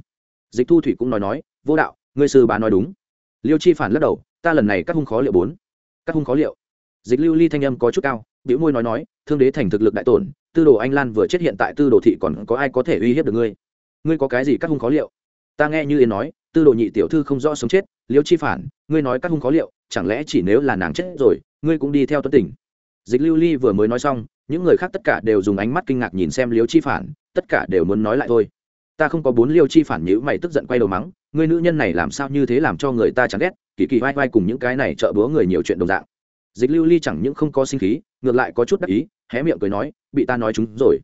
Dịch thu thủy cũng nói nói, vô đạo, ngươi sư bà nói đúng. Liêu chi phản lắc đầu, ta lần này các hung khó liệu bốn. Các hung khó liệu? Dịch lưu ly thanh âm có chút cao biểu môi nói nói, thương đế thành thực lực đại tổn, tư đồ anh lan vừa chết hiện tại tư đồ thị còn có ai có thể uy hiếp được ngươi? Ngươi có cái gì các hung khó liệu? Ta nghe như yên nói, tư đồ nhị tiểu thư không rõ sống chết, liêu chi phản, ngươi nói các hung khó liệu, chẳng lẽ chỉ nếu là nàng chết rồi, ngươi cũng đi theo tuấn tỉnh? Dịch lưu ly vừa mới nói xong, những người khác tất cả đều dùng ánh mắt kinh ngạc nhìn xem liêu chi phản, tất cả đều muốn nói lại thôi. Ta không có bốn liêu chi phản nhữ mày tức giận quay đầu mắng người nữ nhân này làm sao như thế làm cho người ta chán ghét, kỳ kỳ vai vai cùng những cái này trợ búa người nhiều chuyện đồng dạng. Dịch lưu ly chẳng những không có sinh khí, ngược lại có chút đắc ý, hé miệng cười nói, bị ta nói chúng rồi.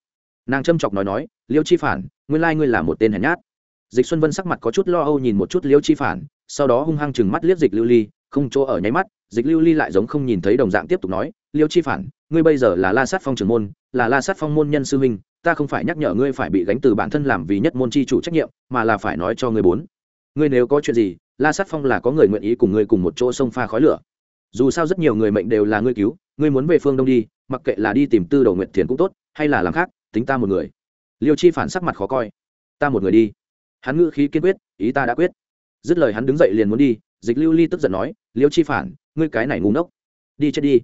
Nàng châm chọc nói nói, liêu chi phản, nguyên lai ngươi là một tên hèn nhát dịch xuân vân sắc mặt có chút lo âu nhìn một chút liêu chi phản, sau đó hung hăng chừng mắt liếc dịch lưu ly, không chỗ ở nháy mắt, dịch lưu ly lại giống không nhìn thấy đồng dạng tiếp tục nói, liêu chi phản, ngươi bây giờ là la sát phong trưởng môn, là la sát phong môn nhân sư huynh, ta không phải nhắc nhở ngươi phải bị gánh từ bản thân làm vì nhất môn chi chủ trách nhiệm, mà là phải nói cho ngươi bốn. Ngươi nếu có chuyện gì, la sát phong là có người nguyện ý cùng ngươi cùng một chỗ sông pha khói lửa. Dù sao rất nhiều người mệnh đều là ngươi cứu, ngươi muốn về phương đông đi, mặc kệ là đi tìm tư đầu nguyện thiền cũng tốt, hay là làm khác, tính ta một người. Liêu chi phản sắc mặt khó coi. Ta một người đi hắn ngữ khí kiên quyết, ý ta đã quyết. Dứt lời hắn đứng dậy liền muốn đi, dịch lưu ly tức giận nói, liêu chi phản, ngươi cái này ngu ngốc. Đi chết đi.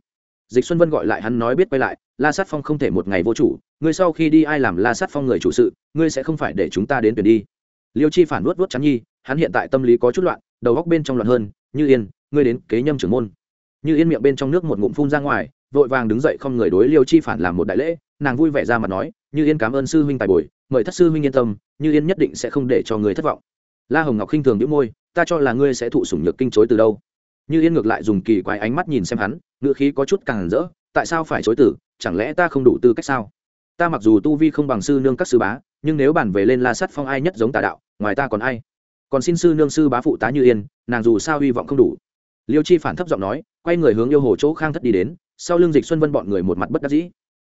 Dịch xuân vân gọi lại hắn nói biết quay lại, la sát phong không thể một ngày vô chủ, ngươi sau khi đi ai làm la sát phong người chủ sự, ngươi sẽ không phải để chúng ta đến tuyển đi. Liêu chi phản nuốt vuốt chắn nhi, hắn hiện tại tâm lý có chút loạn, đầu góc bên trong loạn hơn, như yên, ngươi đến kế nhâm trưởng môn. Như yên miệng bên trong nước một ngụm phun ra ngoài, vội vàng đứng dậy không người đối liêu chi phản làm một đại lễ, nàng vui vẻ ra mặt nói, như yên cảm ơn sư huynh tài bồi mời thất sư huynh yên tâm, như yên nhất định sẽ không để cho người thất vọng. La hồng ngọc khinh thường đĩu môi, ta cho là ngươi sẽ thụ sủng nhược kinh chối từ đâu? Như yên ngược lại dùng kỳ quái ánh mắt nhìn xem hắn ngựa khí có chút càng rỡ, tại sao phải chối tử chẳng lẽ ta không đủ tư cách sao? Ta mặc dù tu vi không bằng sư nương các sư bá, nhưng nếu bản về lên la sắt phong ai nhất giống tà đạo, ngoài ta còn ai? Còn xin sư nương sư bá phụ tá như yên, nàng dù sao hy vọng không đủ. Liêu chi phản thấp giọng nói, quay người hướng yêu hồ chỗ khang thất đi đến, sau lưng dịch xuân vân bọn người một mặt bất đắc dĩ.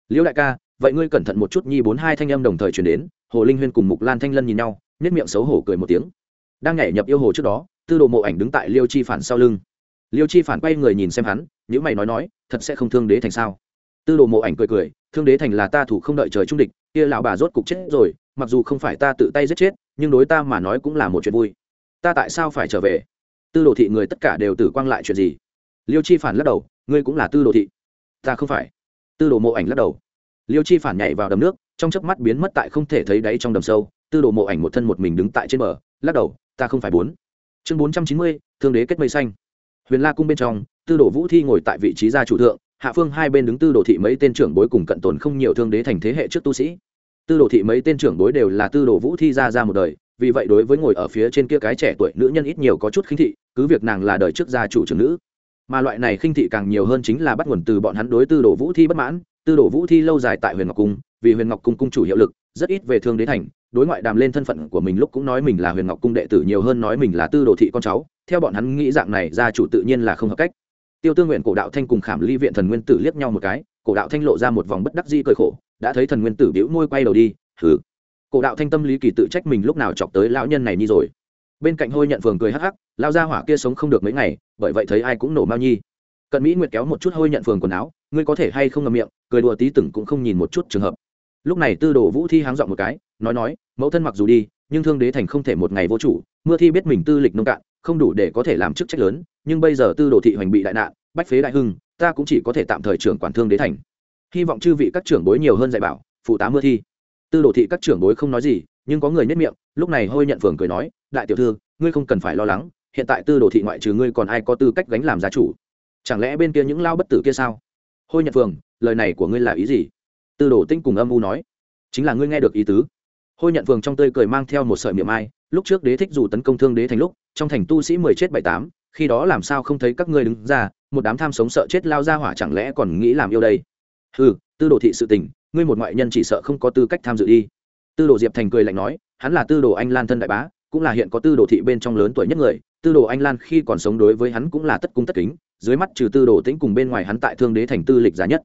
Liêu đại ca vậy ngươi cẩn thận một chút nhi bốn hai thanh âm đồng thời chuyển đến, hồ linh huyên cùng mục lan thanh lân nhìn nhau nết miệng xấu hổ cười một tiếng. Đang nhảy nhập yêu hồ trước đó, tư đồ mộ ảnh đứng tại liêu chi phản sau lưng. Liêu chi phản quay người nhìn xem hắn nếu mày nói nói, thật sẽ không thương đế thành sao? Tư đồ mộ ảnh cười cười, thương đế thành là ta thủ không đợi trời trung địch, kia lão bà rốt cục chết rồi, mặc dù không phải ta tự tay giết chết, nhưng đối ta mà nói cũng là một chuyện vui. Ta tại sao phải trở về? Tư đồ thị người tất cả đều tử quang lại chuyện gì? Liêu chi phản lắc đầu, ngươi cũng là tư đồ thị. Ta không phải. Tư đồ mộ ảnh lắc đầu liêu chi phản nhảy vào đầm nước, trong chớp mắt biến mất tại không thể thấy đáy trong đầm sâu, tư đồ mộ ảnh một thân một mình đứng tại trên bờ, lắc đầu, ta không phải bốn. Chương bốn trăm chín mươi, thương đế kết mây xanh. Huyền la cung bên trong, tư đồ vũ thi ngồi tại vị trí gia chủ thượng, hạ phương hai bên đứng tư đồ thị mấy tên trưởng bối cùng cận tồn không nhiều thương đế thành thế hệ trước tu sĩ. Tư đồ thị mấy tên trưởng bối đều là tư đồ vũ thi ra ra một đời, vì vậy đối với ngồi ở phía trên kia cái trẻ tuổi nữ nhân ít nhiều có chút khinh thị, cứ việc nàng là đời trước gia chủ trưởng nữ. Mà loại này khinh thị càng nhiều hơn chính là bắt nguồn từ bọn hắn đối tư đồ vũ thi bất mãn tư đồ vũ thi lâu dài tại huyền ngọc cung, vì huyền ngọc cung cung chủ hiệu lực, rất ít về thương đế thành, đối ngoại đàm lên thân phận của mình lúc cũng nói mình là huyền ngọc cung đệ tử nhiều hơn nói mình là tư đồ thị con cháu, theo bọn hắn nghĩ dạng này, gia chủ tự nhiên là không hợp cách. Tiêu tương nguyện, cổ đạo thanh cùng khảm ly viện thần nguyên tử liếc nhau một cái, cổ đạo thanh lộ ra một vòng bất đắc di cơi khổ, đã thấy thần nguyên tử bĩu môi quay đầu đi thử cổ đạo thanh tâm lý kỳ tự trách mình lúc nào chọc tới lão nhân này đi rồi. Bên cạnh hôi nhận phường cười hắc hắc lao ra hỏa kia sống không được mấy ngày, bởi vậy thấy ai cũng nổ mao nhi. Cận mỹ nguyệt kéo một chút hôi nhận phường quần áo ngươi có thể hay không ngậm miệng, cười đùa tí từng cũng không nhìn một chút trường hợp. Lúc này tư đồ vũ thi háng dọn một cái, nói nói, mẫu thân mặc dù đi, nhưng thương đế thành không thể một ngày vô chủ, mưa thi biết mình tư lịch nông cạn, không đủ để có thể làm chức trách lớn, nhưng bây giờ tư đồ thị hoành bị đại nạn, bách phế đại hưng, ta cũng chỉ có thể tạm thời trưởng quản thương đế thành. Hy vọng chư vị các trưởng bối nhiều hơn dạy bảo, phụ tá mưa thi. Tư đồ thị các trưởng bối không nói gì, nhưng có người nhất miệng, lúc này hôi nhận phường cười nói, đại tiểu thư, ngươi không cần phải lo lắng, hiện tại tư đồ thị ngoại trừ ngươi còn ai có tư cách gánh làm gia chủ? Chẳng lẽ bên kia những lao bất tử kia sao? Hôi nhật phường lời này của ngươi là ý gì? Tư đồ tinh cùng âm u nói. Chính là ngươi nghe được ý tứ. Hôi nhận phường trong tươi cười mang theo một sợi miệng ai lúc trước đế thích dù tấn công thương đế thành lúc, trong thành tu sĩ mười chết bảy tám, khi đó làm sao không thấy các ngươi đứng ra, một đám tham sống sợ chết lao ra hỏa chẳng lẽ còn nghĩ làm yêu đây? Ừ tư đồ thị sự tình, ngươi một ngoại nhân chỉ sợ không có tư cách tham dự đi. Tư đồ diệp thành cười lạnh nói, hắn là tư đồ anh lan thân đại bá, cũng là hiện có tư đồ thị bên trong lớn tuổi nhất người, tư đồ anh lan khi còn sống đối với hắn cũng là tất cung tất kính dưới mắt trừ tư đồ tĩnh cùng bên ngoài hắn tại thương đế thành tư lịch giá nhất.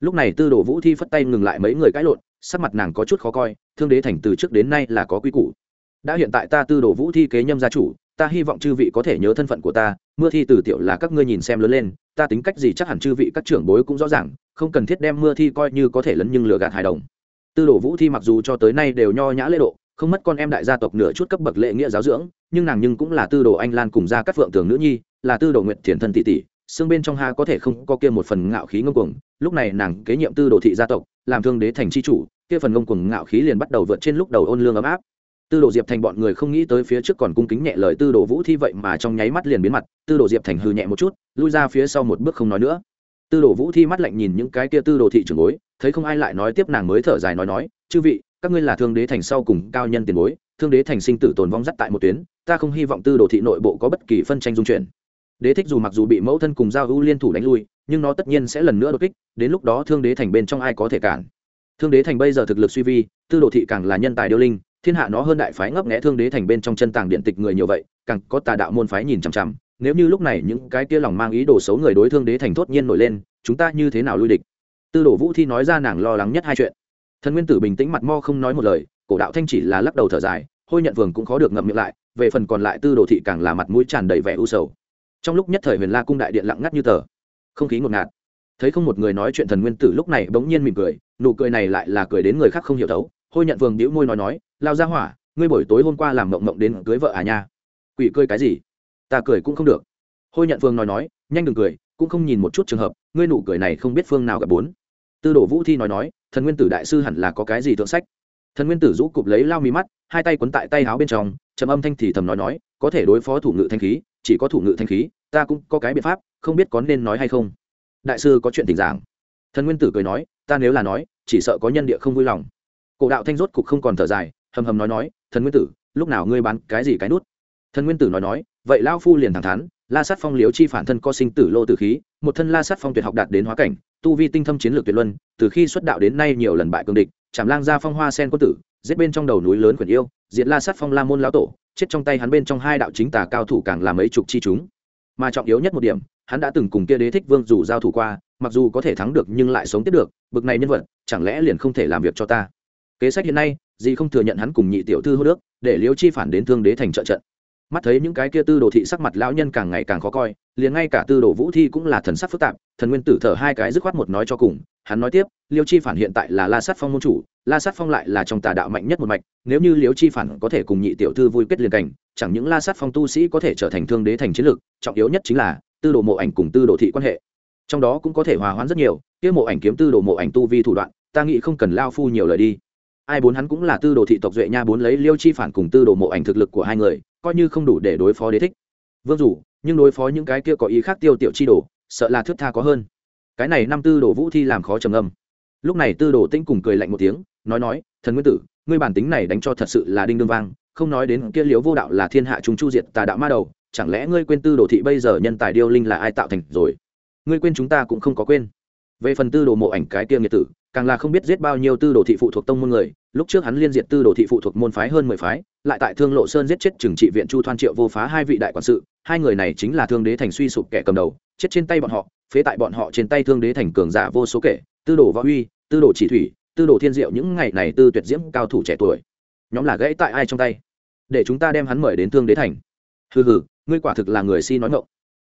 Lúc này tư đồ vũ thi phất tay ngừng lại mấy người cãi lộn, sắc mặt nàng có chút khó coi, thương đế thành từ trước đến nay là có quy củ. Đã hiện tại ta tư đồ vũ thi kế nhâm gia chủ, ta hy vọng chư vị có thể nhớ thân phận của ta, mưa thi từ tiểu là các ngươi nhìn xem lớn lên, ta tính cách gì chắc hẳn chư vị các trưởng bối cũng rõ ràng, không cần thiết đem mưa thi coi như có thể lấn nhưng lừa gạt hài đồng. Tư đồ vũ thi mặc dù cho tới nay đều nho nhã lễ độ, không mất con em đại gia tộc nửa chút cấp bậc lễ nghĩa giáo dưỡng, nhưng nàng nhưng cũng là tư đồ anh lan cùng gia các phượng tường nữ nhi, là tư đồ nguyện thiền thân tỷ tỷ xương bên trong ha có thể không có kia một phần ngạo khí ngông cuồng, lúc này nàng kế nhiệm tư đồ thị gia tộc, làm thương đế thành c h i chủ, kia phần ngông cuồng ngạo khí liền bắt đầu vượt trên lúc đầu ôn lương ấm áp. Tư đồ diệp thành bọn người không nghĩ tới phía trước còn cung kính nhẹ lời tư đồ vũ thi vậy mà trong nháy mắt liền biến mặt, tư đồ diệp thành hư nhẹ một chút, lui ra phía sau một bước không nói nữa. Tư đồ vũ thi mắt lạnh nhìn những cái kia tư đồ thị trường bối, thấy không ai lại nói tiếp nàng mới thở dài nói nói, chư vị, các ngươi là thương đế thành sau cùng cao nhân tiền bối, thương đế thành sinh tử tồn vong dắt tại một tuyến, ta không hy vọng tư đồ thị nội bộ có bất kỳ phân tranh dung chuyển đế thích dù mặc dù bị mẫu thân cùng giao ưu liên thủ đánh lui, nhưng nó tất nhiên sẽ lần nữa đột kích, đến lúc đó thương đế thành bên trong ai có thể cản? Thương đế thành bây giờ thực lực suy vi, tư đồ thị càng là nhân tài điêu linh, thiên hạ nó hơn đại phái ngấp nghẽ thương đế thành bên trong chân tàng điện tịch người nhiều vậy, càng có tà đạo môn phái nhìn chằm chằm. Nếu như lúc này những cái kia lòng mang ý đồ xấu người đối thương đế thành thốt nhiên nổi lên, chúng ta như thế nào lui địch? Tư đồ vũ thi nói ra nàng lo lắng nhất hai chuyện. Thần nguyên tử bình tĩnh mặt mo không nói một lời, cổ đạo thanh chỉ là lắc đầu thở dài, hôi nhận vườn cũng khó được ngậm miệng lại, về phần còn lại tư đồ thị càng là mặt mũi tràn đầy vẻ u sầu trong lúc nhất thời huyền la cung đại điện lặng ngắt như tờ. Không khí ngột ngạt. Thấy không một người nói chuyện thần nguyên tử lúc này bỗng nhiên mỉm cười, nụ cười này lại là cười đến người khác không hiểu thấu. Hôi nhận vườn đĩu môi nói nói, lao ra hỏa, ngươi buổi tối hôm qua làm mộng mộng đến cưới vợ à nha? Quỷ cười cái gì? Ta cười cũng không được. Hôi nhận phương nói nói, nhanh đừng cười, cũng không nhìn một chút trường hợp, ngươi nụ cười này không biết phương nào gặp bốn. Tư đồ vũ thi nói nói, thần nguyên tử đại sư hẳn là có cái gì thượng sách? Thần nguyên tử rũ cụp lấy lao mí mắt, hai tay quấn tại tay áo bên trong, trầm âm thanh thì thầm nói nói, có thể đối phó thủ ngự thanh khí chỉ có thủ ngự thanh khí, ta cũng có cái biện pháp, không biết có nên nói hay không. Đại sư có chuyện tình giảng. Thần nguyên tử cười nói, ta nếu là nói, chỉ sợ có nhân địa không vui lòng. Cổ đạo thanh rốt cục không còn thở dài, hầm hầm nói nói, thần nguyên tử, lúc nào ngươi bán cái gì cái nút? Thần nguyên tử nói nói, vậy lao phu liền thẳng thắn, la sát phong liếu chi phản thân co sinh tử lô tử khí, một thân la sát phong tuyệt học đạt đến hóa cảnh, tu vi tinh thâm chiến lược tuyệt luân, từ khi xuất đạo đến nay nhiều lần bại cương địch chạm lang ra phong hoa sen quân tử, giết bên trong đầu núi lớn quyền yêu, diệt la sát phong la môn lão tổ chết trong tay hắn bên trong hai đạo chính tà cao thủ càng làm mấy chục chi chúng. Mà trọng yếu nhất một điểm, hắn đã từng cùng kia đế thích vương dù giao thủ qua, mặc dù có thể thắng được nhưng lại sống tiếp được, bực này nhân vật, chẳng lẽ liền không thể làm việc cho ta? Kế sách hiện nay gì không thừa nhận hắn cùng nhị tiểu thư hô nước, để liêu chi phản đến thương đế thành trợ trận. Mắt thấy những cái kia tư đồ thị sắc mặt lão nhân càng ngày càng khó coi, liền ngay cả tư đồ vũ thi cũng là thần sắc phức tạp, thần nguyên tử thở hai cái dứt khoát một nói cho cùng hắn nói tiếp, liêu chi phản hiện tại là la sát phong môn chủ, la sát phong lại là trong tà đạo mạnh nhất một mạch, nếu như liêu chi phản có thể cùng nhị tiểu thư vui kết liền cảnh, chẳng những la sát phong tu sĩ có thể trở thành thương đế thành chiến lược, trọng yếu nhất chính là tư đồ mộ ảnh cùng tư đồ thị quan hệ. Trong đó cũng có thể hòa hoãn rất nhiều, kia mộ ảnh kiếm tư đồ mộ ảnh tu vi thủ đoạn, ta nghĩ không cần lao phu nhiều lời đi. Ai bốn hắn cũng là tư đồ thị tộc duệ nha bốn lấy liêu chi phản cùng tư đồ mộ ảnh thực lực của hai người, coi như không đủ để đối phó đế thích. Vương dù nhưng đối phó những cái kia có ý khác tiêu tiểu chi đồ, sợ là thước tha có hơn cái này năm tư đồ vũ thi làm khó trầm âm lúc này tư đồ tĩnh cùng cười lạnh một tiếng, nói nói, thần nguyên tử, ngươi bản tính này đánh cho thật sự là đinh đương vang, không nói đến kia liếu vô đạo là thiên hạ chúng chu diệt tà đạo ma đầu, chẳng lẽ ngươi quên tư đồ thị bây giờ nhân tài điêu linh là ai tạo thành rồi? Ngươi quên chúng ta cũng không có quên. Về phần tư đồ mộ ảnh cái kia nghiệt tử, càng là không biết giết bao nhiêu tư đồ thị phụ thuộc tông môn người, lúc trước hắn liên diệt tư đồ thị phụ thuộc môn phái hơn mười phái, lại tại thương lộ sơn giết chết trừng trị viện chu thoan triệu vô phá hai vị đại quản sự, hai người này chính là thương đế thành suy sụp kẻ cầm đầu, chết trên tay bọn họ phế tại bọn họ trên tay thương đế thành cường giả vô số kể, tư đồ võ uy tư đồ chỉ thủy, tư đồ thiên diệu những ngày này tư tuyệt diễm cao thủ trẻ tuổi. Nhóm là gãy tại ai trong tay? Để chúng ta đem hắn mời đến thương đế thành. Hừ hừ, ngươi quả thực là người si nói ngộng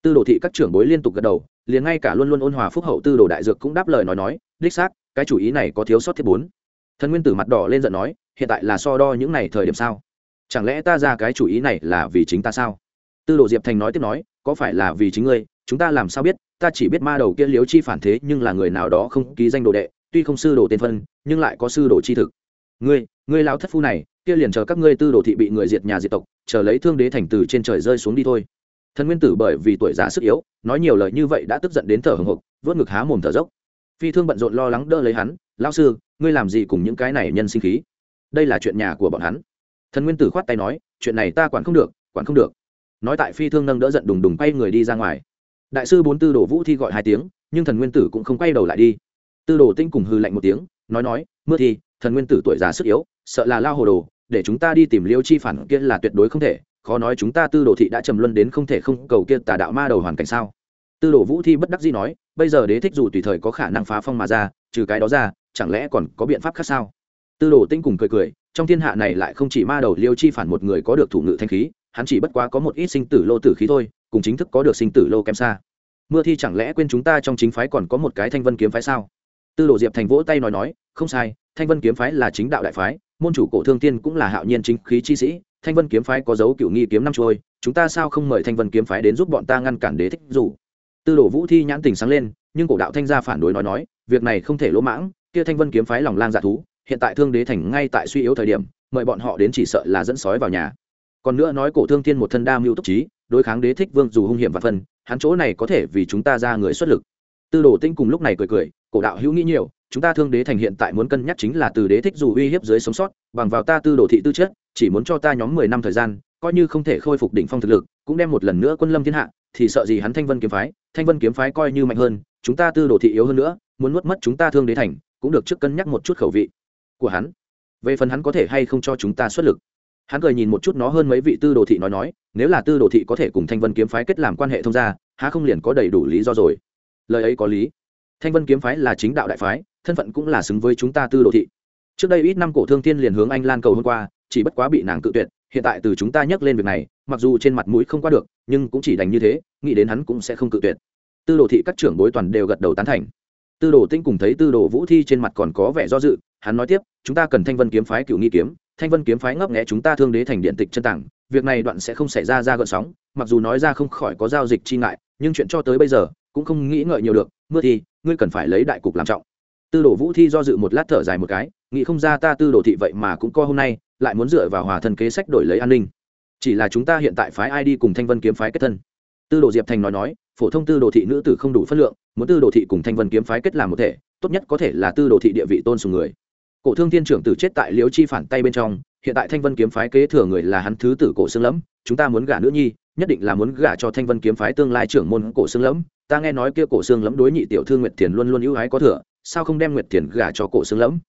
tư đồ thị các trưởng bối liên tục gật đầu, liền ngay cả luôn luôn ôn hòa phúc hậu tư đồ đại dược cũng đáp lời nói nói, đích xác, cái chủ ý này có thiếu sót thiết bốn. Thần nguyên tử mặt đỏ lên giận nói, hiện tại là so đo những này thời điểm sao? Chẳng lẽ ta ra cái chủ ý này là vì chính ta sao? Tư đồ diệp thành nói tiếp nói, có phải là vì chính ngươi? Chúng ta làm sao biết, ta chỉ biết ma đầu kia liếu chi phản thế nhưng là người nào đó không ký danh đồ đệ, tuy không sư đồ tên phân, nhưng lại có sư đồ chi thực. Ngươi ngươi lão thất phu này, kia liền chờ các ngươi tư đồ thị bị người diệt nhà diệt tộc, chờ lấy thương đế thành từ trên trời rơi xuống đi thôi. Thần nguyên tử bởi vì tuổi già sức yếu, nói nhiều lời như vậy đã tức giận đến thở hồng hộc vớt ngực há mồm thở dốc. Phi thương bận rộn lo lắng đỡ lấy hắn, lão sư, ngươi làm gì cùng những cái này nhân sinh khí? Đây là chuyện nhà của bọn hắn. Thần nguyên tử khoát tay nói, chuyện này ta quản không được, quản không được. Nói tại phi thương nâng đỡ giận đùng đùng quay người đi ra ngoài đại sư bốn tư đồ vũ thi gọi hai tiếng, nhưng thần nguyên tử cũng không quay đầu lại đi. Tư đồ tinh cùng hư lạnh một tiếng, nói nói, mưa thi, thần nguyên tử tuổi già sức yếu, sợ là lao hồ đồ, để chúng ta đi tìm liêu chi phản kia là tuyệt đối không thể, khó nói chúng ta tư đồ thị đã trầm luân đến không thể không cầu kia tà đạo ma đầu hoàn cảnh sao? Tư đồ vũ thi bất đắc dĩ nói, bây giờ đế thích dù tùy thời có khả năng phá phong mà ra, trừ cái đó ra, chẳng lẽ còn có biện pháp khác sao? Tư đồ tinh cùng cười cười, trong thiên hạ này lại không chỉ ma đầu liêu chi phản một người có được thủ ngự thanh khí, hắn chỉ bất quá có một ít sinh tử lô tử khí thôi cùng chính thức có được sinh tử lô kém xa mưa thi chẳng lẽ quên chúng ta trong chính phái còn có một cái thanh vân kiếm phái sao? Tư đồ diệp thành vỗ tay nói nói, không sai, thanh vân kiếm phái là chính đạo đại phái, môn chủ cổ thương tiên cũng là hạo nhiên chính khí chi sĩ, thanh vân kiếm phái có dấu cựu nghi kiếm năm trôi, chúng ta sao không mời thanh vân kiếm phái đến giúp bọn ta ngăn cản đế thích dù? Tư đồ vũ thi nhãn tình sáng lên, nhưng cổ đạo thanh gia phản đối nói nói, việc này không thể lỗ mãng, kia thanh vân kiếm phái lòng lang dạ thú, hiện tại thương đế thành ngay tại suy yếu thời điểm, mời bọn họ đến chỉ sợ là dẫn sói vào nhà. Còn nữa nói cổ thương thiên một thân đa mưu túc trí đối kháng đế thích vương dù hung hiểm và phân, hắn chỗ này có thể vì chúng ta ra người xuất lực. Tư đồ tinh cùng lúc này cười cười, cổ đạo hữu nghĩ nhiều, chúng ta thương đế thành hiện tại muốn cân nhắc chính là từ đế thích dù uy hiếp dưới sống sót, bằng vào ta tư đồ thị tư chất, chỉ muốn cho ta nhóm mười năm thời gian, coi như không thể khôi phục đỉnh phong thực lực, cũng đem một lần nữa quân lâm thiên hạ, thì sợ gì hắn thanh vân kiếm phái, thanh vân kiếm phái coi như mạnh hơn, chúng ta tư đồ thị yếu hơn nữa, muốn nuốt mất chúng ta thương đế thành, cũng được trước cân nhắc một chút khẩu vị của hắn. Về phần hắn có thể hay không cho chúng ta xuất lực? Hắn cười nhìn một chút nó hơn mấy vị tư đồ thị nói nói, nếu là tư đồ thị có thể cùng thanh vân kiếm phái kết làm quan hệ thông gia, há không liền có đầy đủ lý do rồi. Lời ấy có lý. Thanh vân kiếm phái là chính đạo đại phái, thân phận cũng là xứng với chúng ta tư đồ thị. Trước đây ít năm cổ thương thiên liền hướng anh lan cầu hôm qua, chỉ bất quá bị nàng cự tuyệt, hiện tại từ chúng ta nhắc lên việc này, mặc dù trên mặt mũi không qua được, nhưng cũng chỉ đành như thế, nghĩ đến hắn cũng sẽ không cự tuyệt. Tư đồ thị các trưởng bối toàn đều gật đầu tán thành. Tư đồ tinh cùng thấy tư đồ vũ thi trên mặt còn có vẻ do dự, hắn nói tiếp, chúng ta cần thanh vân kiếm phái cựu nghi kiếm thanh vân kiếm phái ngấp nghẽ chúng ta thương đế thành điện tịch chân tảng việc này đoạn sẽ không xảy ra ra gợn sóng, mặc dù nói ra không khỏi có giao dịch chi ngại, nhưng chuyện cho tới bây giờ cũng không nghĩ ngợi nhiều được, mưa thì, ngươi cần phải lấy đại cục làm trọng. Tư đồ vũ thi do dự một lát thở dài một cái, nghĩ không ra ta tư đồ thị vậy mà cũng co hôm nay, lại muốn dựa vào hòa thân kế sách đổi lấy an ninh. Chỉ là chúng ta hiện tại phái ai đi cùng thanh vân kiếm phái kết thân? Tư đồ diệp thành nói nói, phổ thông tư đồ thị nữ tử không đủ phất lượng, muốn tư đồ thị cùng thanh vân kiếm phái kết làm một thể, tốt nhất có thể là tư đồ thị địa vị tôn sùng người cổ thương thiên trưởng tử chết tại liễu chi phản tay bên trong, hiện tại thanh vân kiếm phái kế thừa người là hắn thứ tử cổ xương lẫm, chúng ta muốn gả nữ nhi, nhất định là muốn gả cho thanh vân kiếm phái tương lai trưởng môn cổ xương lẫm. Ta nghe nói kia cổ xương lẫm đối nhị tiểu thư nguyệt thiền luôn luôn ưu ái có thừa, sao không đem nguyệt thiền gả cho cổ xương lẫm?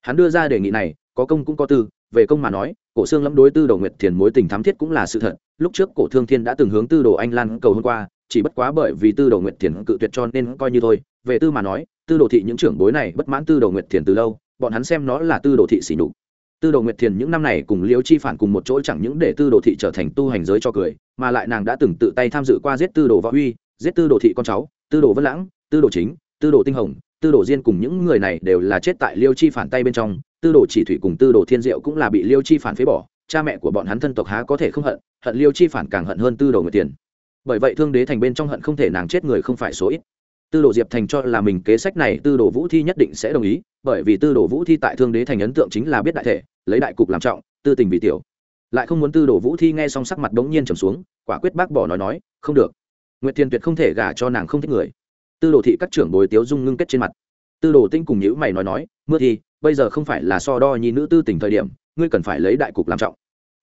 Hắn đưa ra đề nghị này, có công cũng có tư, về công mà nói, cổ xương lẫm đối tư đồ nguyệt thiền mối tình thắm thiết cũng là sự thật. Lúc trước cổ thương thiên đã từng hướng tư đồ anh lan cầu hôm qua, chỉ bất quá bởi vì tư đồ nguyệt thiền cự tuyệt cho nên coi như thôi. Về tư mà nói, tư đồ thị những trưởng bối này bất mãn tư đồ nguyệt thiền từ lâu bọn hắn xem nó là tư đồ thị xỉ nhục tư đồ nguyệt thiền những năm này cùng liêu chi phản cùng một chỗ chẳng những để tư đồ thị trở thành tu hành giới cho cười mà lại nàng đã từng tự tay tham dự qua giết tư đồ võ huy, giết tư đồ thị con cháu tư đồ vân lãng tư đồ chính tư đồ tinh hồng tư đồ diên cùng những người này đều là chết tại liêu chi phản tay bên trong tư đồ chỉ thủy cùng tư đồ thiên diệu cũng là bị liêu chi phản phế bỏ cha mẹ của bọn hắn thân tộc há có thể không hận hận liêu chi phản càng hận hơn tư đồ nguyệt tiền bởi vậy thương đế thành bên trong hận không thể nàng chết người không phải số ít tư đồ diệp thành cho là mình kế sách này tư đồ vũ thi nhất định sẽ đồng ý, bởi vì tư đồ vũ thi tại thương đế thành ấn tượng chính là biết đại thể, lấy đại cục làm trọng, tư tình vì tiểu. Lại không muốn tư đồ vũ thi nghe xong sắc mặt bỗng nhiên trầm xuống, quả quyết bác bỏ nói nói, không được. Nguyệt thiên tuyệt không thể gả cho nàng không thích người. Tư đồ thị các trưởng bồi tiếu dung ngưng kết trên mặt. Tư đồ tinh cùng nhữ mày nói nói, mưa thì, bây giờ không phải là so đo nhi nữ tư tình thời điểm, ngươi cần phải lấy đại cục làm trọng.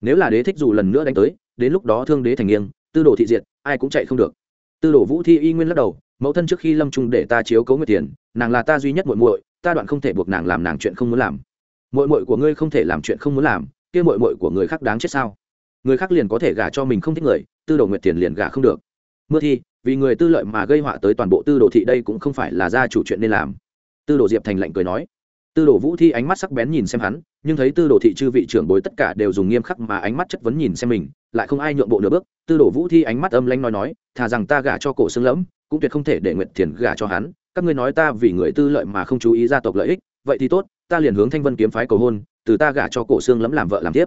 Nếu là đế thích dù lần nữa đánh tới, đến lúc đó thương đế thành nghiêng, tư đồ thị diệt, ai cũng chạy không được. Tư đồ vũ thi y nguyên lắc đầu mẫu thân trước khi lâm trung để ta chiếu cấu nguyệt tiền, nàng là ta duy nhất muội muội, ta đoạn không thể buộc nàng làm nàng chuyện không muốn làm. Muội muội của ngươi không thể làm chuyện không muốn làm, kia muội muội của người khác đáng chết sao? Người khác liền có thể gả cho mình không thích người, tư đồ nguyệt tiền liền gả không được. Mưa thi, vì người tư lợi mà gây họa tới toàn bộ tư đồ thị đây cũng không phải là gia chủ chuyện nên làm. Tư đồ diệp thành lạnh cười nói. Tư đồ vũ thi ánh mắt sắc bén nhìn xem hắn, nhưng thấy tư đồ thị chư vị trưởng bối tất cả đều dùng nghiêm khắc mà ánh mắt chất vấn nhìn xem mình lại không ai nhượng bộ nửa bước, tư đồ vũ thi ánh mắt âm lanh nói nói, thà rằng ta gả cho cổ xương lẫm, cũng tuyệt không thể để nguyệt thiền gả cho hắn, các ngươi nói ta vì người tư lợi mà không chú ý gia tộc lợi ích, vậy thì tốt, ta liền hướng thanh vân kiếm phái cầu hôn, từ ta gả cho cổ xương lẫm làm vợ làm tiếp.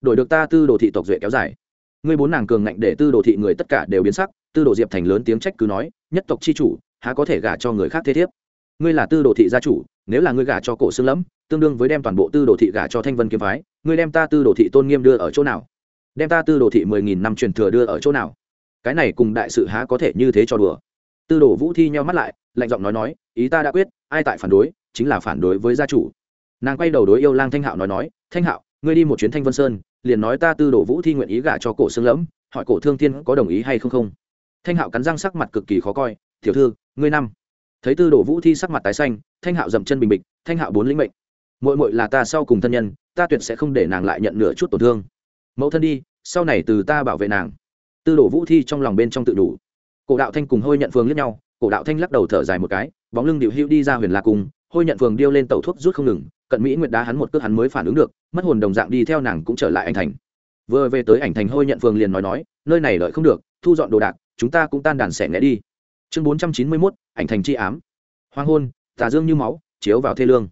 Đổi được ta tư đồ thị tộc duệ kéo dài. Ngươi bốn nàng cường ngạnh để tư đồ thị người tất cả đều biến sắc, tư đồ diệp thành lớn tiếng trách cứ nói, nhất tộc chi chủ, há có thể gả cho người khác thế thiếp? Ngươi là tư đồ thị gia chủ, nếu là ngươi gả cho cổ xương lẫm, tương đương với đem toàn bộ tư đồ thị gả cho thanh vân kiếm phái, ngươi đem ta tư đồ thị tôn nghiêm đưa ở chỗ nào? Đem ta tư đồ thị mười nghìn năm truyền thừa đưa ở chỗ nào? Cái này cùng đại sự há có thể như thế cho đùa. Tư đồ vũ thi nhau mắt lại, lạnh giọng nói nói, ý ta đã quyết, ai tại phản đối, chính là phản đối với gia chủ. Nàng quay đầu đối yêu lang thanh hạo nói nói, thanh hạo, ngươi đi một chuyến thanh vân sơn, liền nói ta tư đồ vũ thi nguyện ý gả cho cổ xương lẫm, hỏi cổ thương thiên có đồng ý hay không không? Thanh hạo cắn răng sắc mặt cực kỳ khó coi, tiểu thư, ngươi năm. Thấy tư đồ vũ thi sắc mặt tái xanh, thanh hạo dậm chân bình bịch, thanh hạo bốn lĩnh mệnh. Mội mội là ta sau cùng thân nhân, ta tuyệt sẽ không để nàng lại nhận nửa chút tổn thương mẫu thân đi, sau này từ ta bảo vệ nàng. Tư đồ vũ thi trong lòng bên trong tự đủ. Cổ đạo thanh cùng hôi nhận phương lẫn nhau, cổ đạo thanh lắc đầu thở dài một cái, bóng lưng điệu hữu đi ra huyền la cung, hôi nhận phường điêu lên tàu thuốc rút không ngừng, cận mỹ nguyệt đá hắn một cước hắn mới phản ứng được, mất hồn đồng dạng đi theo nàng cũng trở lại anh thành. Vừa về tới ảnh thành, hôi nhận phường liền nói nói, nơi này lợi không được, thu dọn đồ đạc, chúng ta cũng tan đàn xẻ nghẽ đi. Chương bốn trăm chín mươi mốt, ảnh thành chi ám. Hoang hôn, tà dương như máu, chiếu vào thê lương.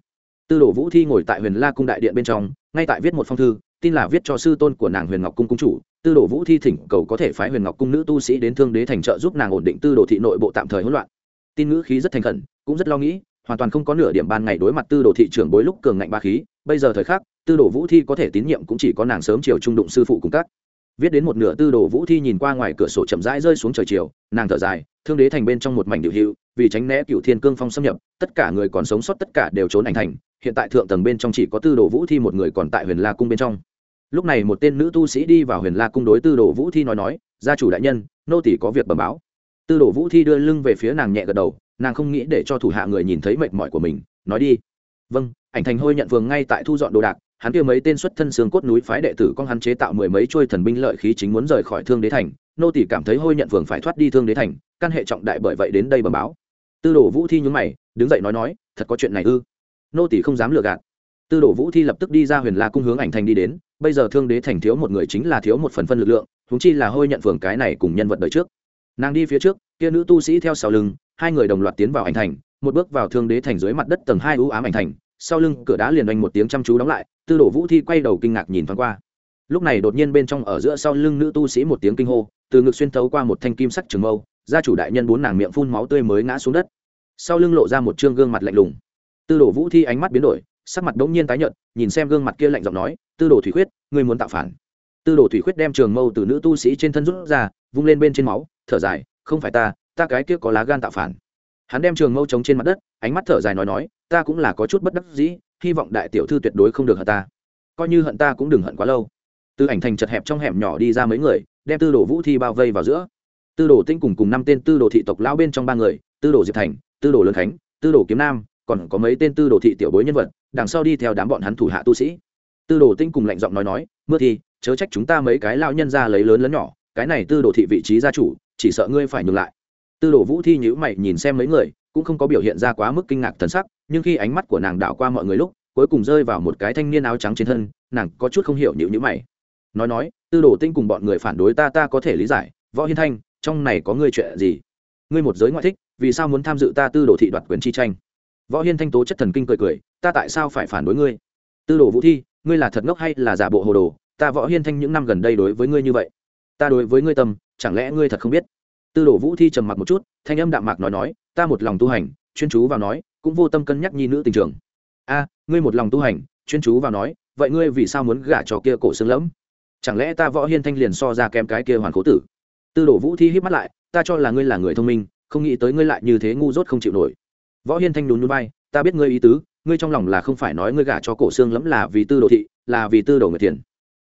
Tư đồ vũ thi ngồi tại huyền la cung đại điện bên trong, ngay tại viết một phong thư tin là viết cho sư tôn của nàng huyền ngọc cung cung chủ, tư đồ vũ thi thỉnh cầu có thể phái huyền ngọc cung nữ tu sĩ đến thương đế thành trợ giúp nàng ổn định tư đồ thị nội bộ tạm thời hỗn loạn. Tin ngữ khí rất thành khẩn, cũng rất lo nghĩ, hoàn toàn không có nửa điểm ban ngày đối mặt tư đồ thị trưởng bối lúc cường ngạnh ba khí. Bây giờ thời khắc, tư đồ vũ thi có thể tín nhiệm cũng chỉ có nàng sớm chiều trung đụng sư phụ cùng các. Viết đến một nửa tư đồ vũ thi nhìn qua ngoài cửa sổ chậm rãi rơi xuống trời chiều, nàng thở dài, thương đế thành bên trong một mảnh điệu hữu, vì tránh né cựu thiên cương phong xâm nhập, tất cả người còn sống sót tất cả đều trốn ảnh thành, hiện tại thượng tầng bên trong chỉ có tư đồ vũ thi một người còn tại huyền la cung bên trong lúc này một tên nữ tu sĩ đi vào huyền la cung đối tư đồ vũ thi nói nói, gia chủ đại nhân, nô tỷ có việc bẩm báo. Tư đồ vũ thi đưa lưng về phía nàng nhẹ gật đầu, nàng không nghĩ để cho thủ hạ người nhìn thấy mệt mỏi của mình, nói đi. Vâng. Ảnh thành hôi nhận vương ngay tại thu dọn đồ đạc, hắn kia mấy tên xuất thân xương cốt núi phái đệ tử con hắn chế tạo mười mấy trôi thần binh lợi khí chính muốn rời khỏi thương đế thành, nô tỷ cảm thấy hôi nhận vương phải thoát đi thương đế thành, căn hệ trọng đại bởi vậy đến đây bẩm báo. Tư đồ vũ thi nhúng mày, đứng dậy nói nói, thật có chuyện này ư? Nô tỷ không dám lừa gạt. Tư đồ vũ thi lập tức đi ra huyền la cung hướng ảnh thành đi đến bây giờ thương đế thành thiếu một người chính là thiếu một phần phân lực lượng húng chi là hôi nhận phường cái này cùng nhân vật đời trước. Nàng đi phía trước, kia nữ tu sĩ theo sau lưng, hai người đồng loạt tiến vào ảnh thành, một bước vào thương đế thành dưới mặt đất tầng hai ưu ám ảnh thành, sau lưng cửa đá liền đánh một tiếng chăm chú đóng lại, tư đổ vũ thi quay đầu kinh ngạc nhìn thoáng qua. Lúc này đột nhiên bên trong ở giữa sau lưng nữ tu sĩ một tiếng kinh hô, từ ngực xuyên thấu qua một thanh kim sắc trường mâu, gia chủ đại nhân bốn nàng miệng phun máu tươi mới ngã xuống đất. Sau lưng lộ ra một trương gương mặt lạnh lùng. Tư đổ vũ thi ánh mắt biến đổi sắc mặt đống nhiên tái nhợt, nhìn xem gương mặt kia lạnh giọng nói, tư đồ thủy khuyết, ngươi muốn tạo phản? Tư đồ thủy khuyết đem trường mâu từ nữ tu sĩ trên thân rút ra, vung lên bên trên máu, thở dài, không phải ta ta cái kia có lá gan tạo phản. Hắn đem trường mâu trống trên mặt đất, ánh mắt thở dài nói nói, ta cũng là có chút bất đắc dĩ, hy vọng đại tiểu thư tuyệt đối không được hận ta. Coi như hận ta cũng đừng hận quá lâu. Từ ảnh thành chật hẹp trong hẻm nhỏ đi ra mấy người, đem tư đồ vũ thi bao vây vào giữa. Tư đồ tinh cùng cùng năm tên tư đồ thị tộc lao bên trong ba người, tư đồ diệp thành, tư đồ lớn khánh, tư đồ kiếm nam còn có mấy tên tư đồ thị tiểu bối nhân vật, đằng sau đi theo đám bọn hắn thủ hạ tu sĩ. Tư đồ tinh cùng lạnh giọng nói nói, mưa thì chớ trách chúng ta mấy cái lao nhân ra lấy lớn lớn nhỏ, cái này tư đồ thị vị trí gia chủ, chỉ sợ ngươi phải nhường lại. Tư đồ vũ thi nhữ mày nhìn xem mấy người, cũng không có biểu hiện ra quá mức kinh ngạc thần sắc, nhưng khi ánh mắt của nàng đảo qua mọi người lúc, cuối cùng rơi vào một cái thanh niên áo trắng trên thân, nàng có chút không hiểu nhữ nhữ mày. Nói nói, tư đồ tinh cùng bọn người phản đối ta ta có thể lý giải, võ hiên thanh, trong này có ngươi chuyện gì? Ngươi một giới ngoại thích, vì sao muốn tham dự ta tư đồ thị đoạt quyền chi tranh? Võ hiên thanh tố chất thần kinh cười cười, ta tại sao phải phản đối ngươi? Tư đồ vũ thi, ngươi là thật ngốc hay là giả bộ hồ đồ? Ta võ hiên thanh những năm gần đây đối với ngươi như vậy, ta đối với ngươi tâm, chẳng lẽ ngươi thật không biết? Tư đồ vũ thi trầm mặc một chút, thanh âm đạm mạc nói nói, ta một lòng tu hành, chuyên chú vào nói, cũng vô tâm cân nhắc nhi nữ tình trường. A, ngươi một lòng tu hành, chuyên chú vào nói, vậy ngươi vì sao muốn gả cho kia cổ xương lẫm? Chẳng lẽ ta võ hiên thanh liền so ra kém cái kia hoàn cố tử? Tư đồ vũ thi hít mắt lại, ta cho là ngươi là người thông minh, không nghĩ tới ngươi lại như thế ngu dốt không chịu nổi võ hiên thanh nhún núi bay ta biết ngươi ý tứ, ngươi trong lòng là không phải nói ngươi gả cho cổ xương lẫm là vì tư đồ thị, là vì tư đồ người tiền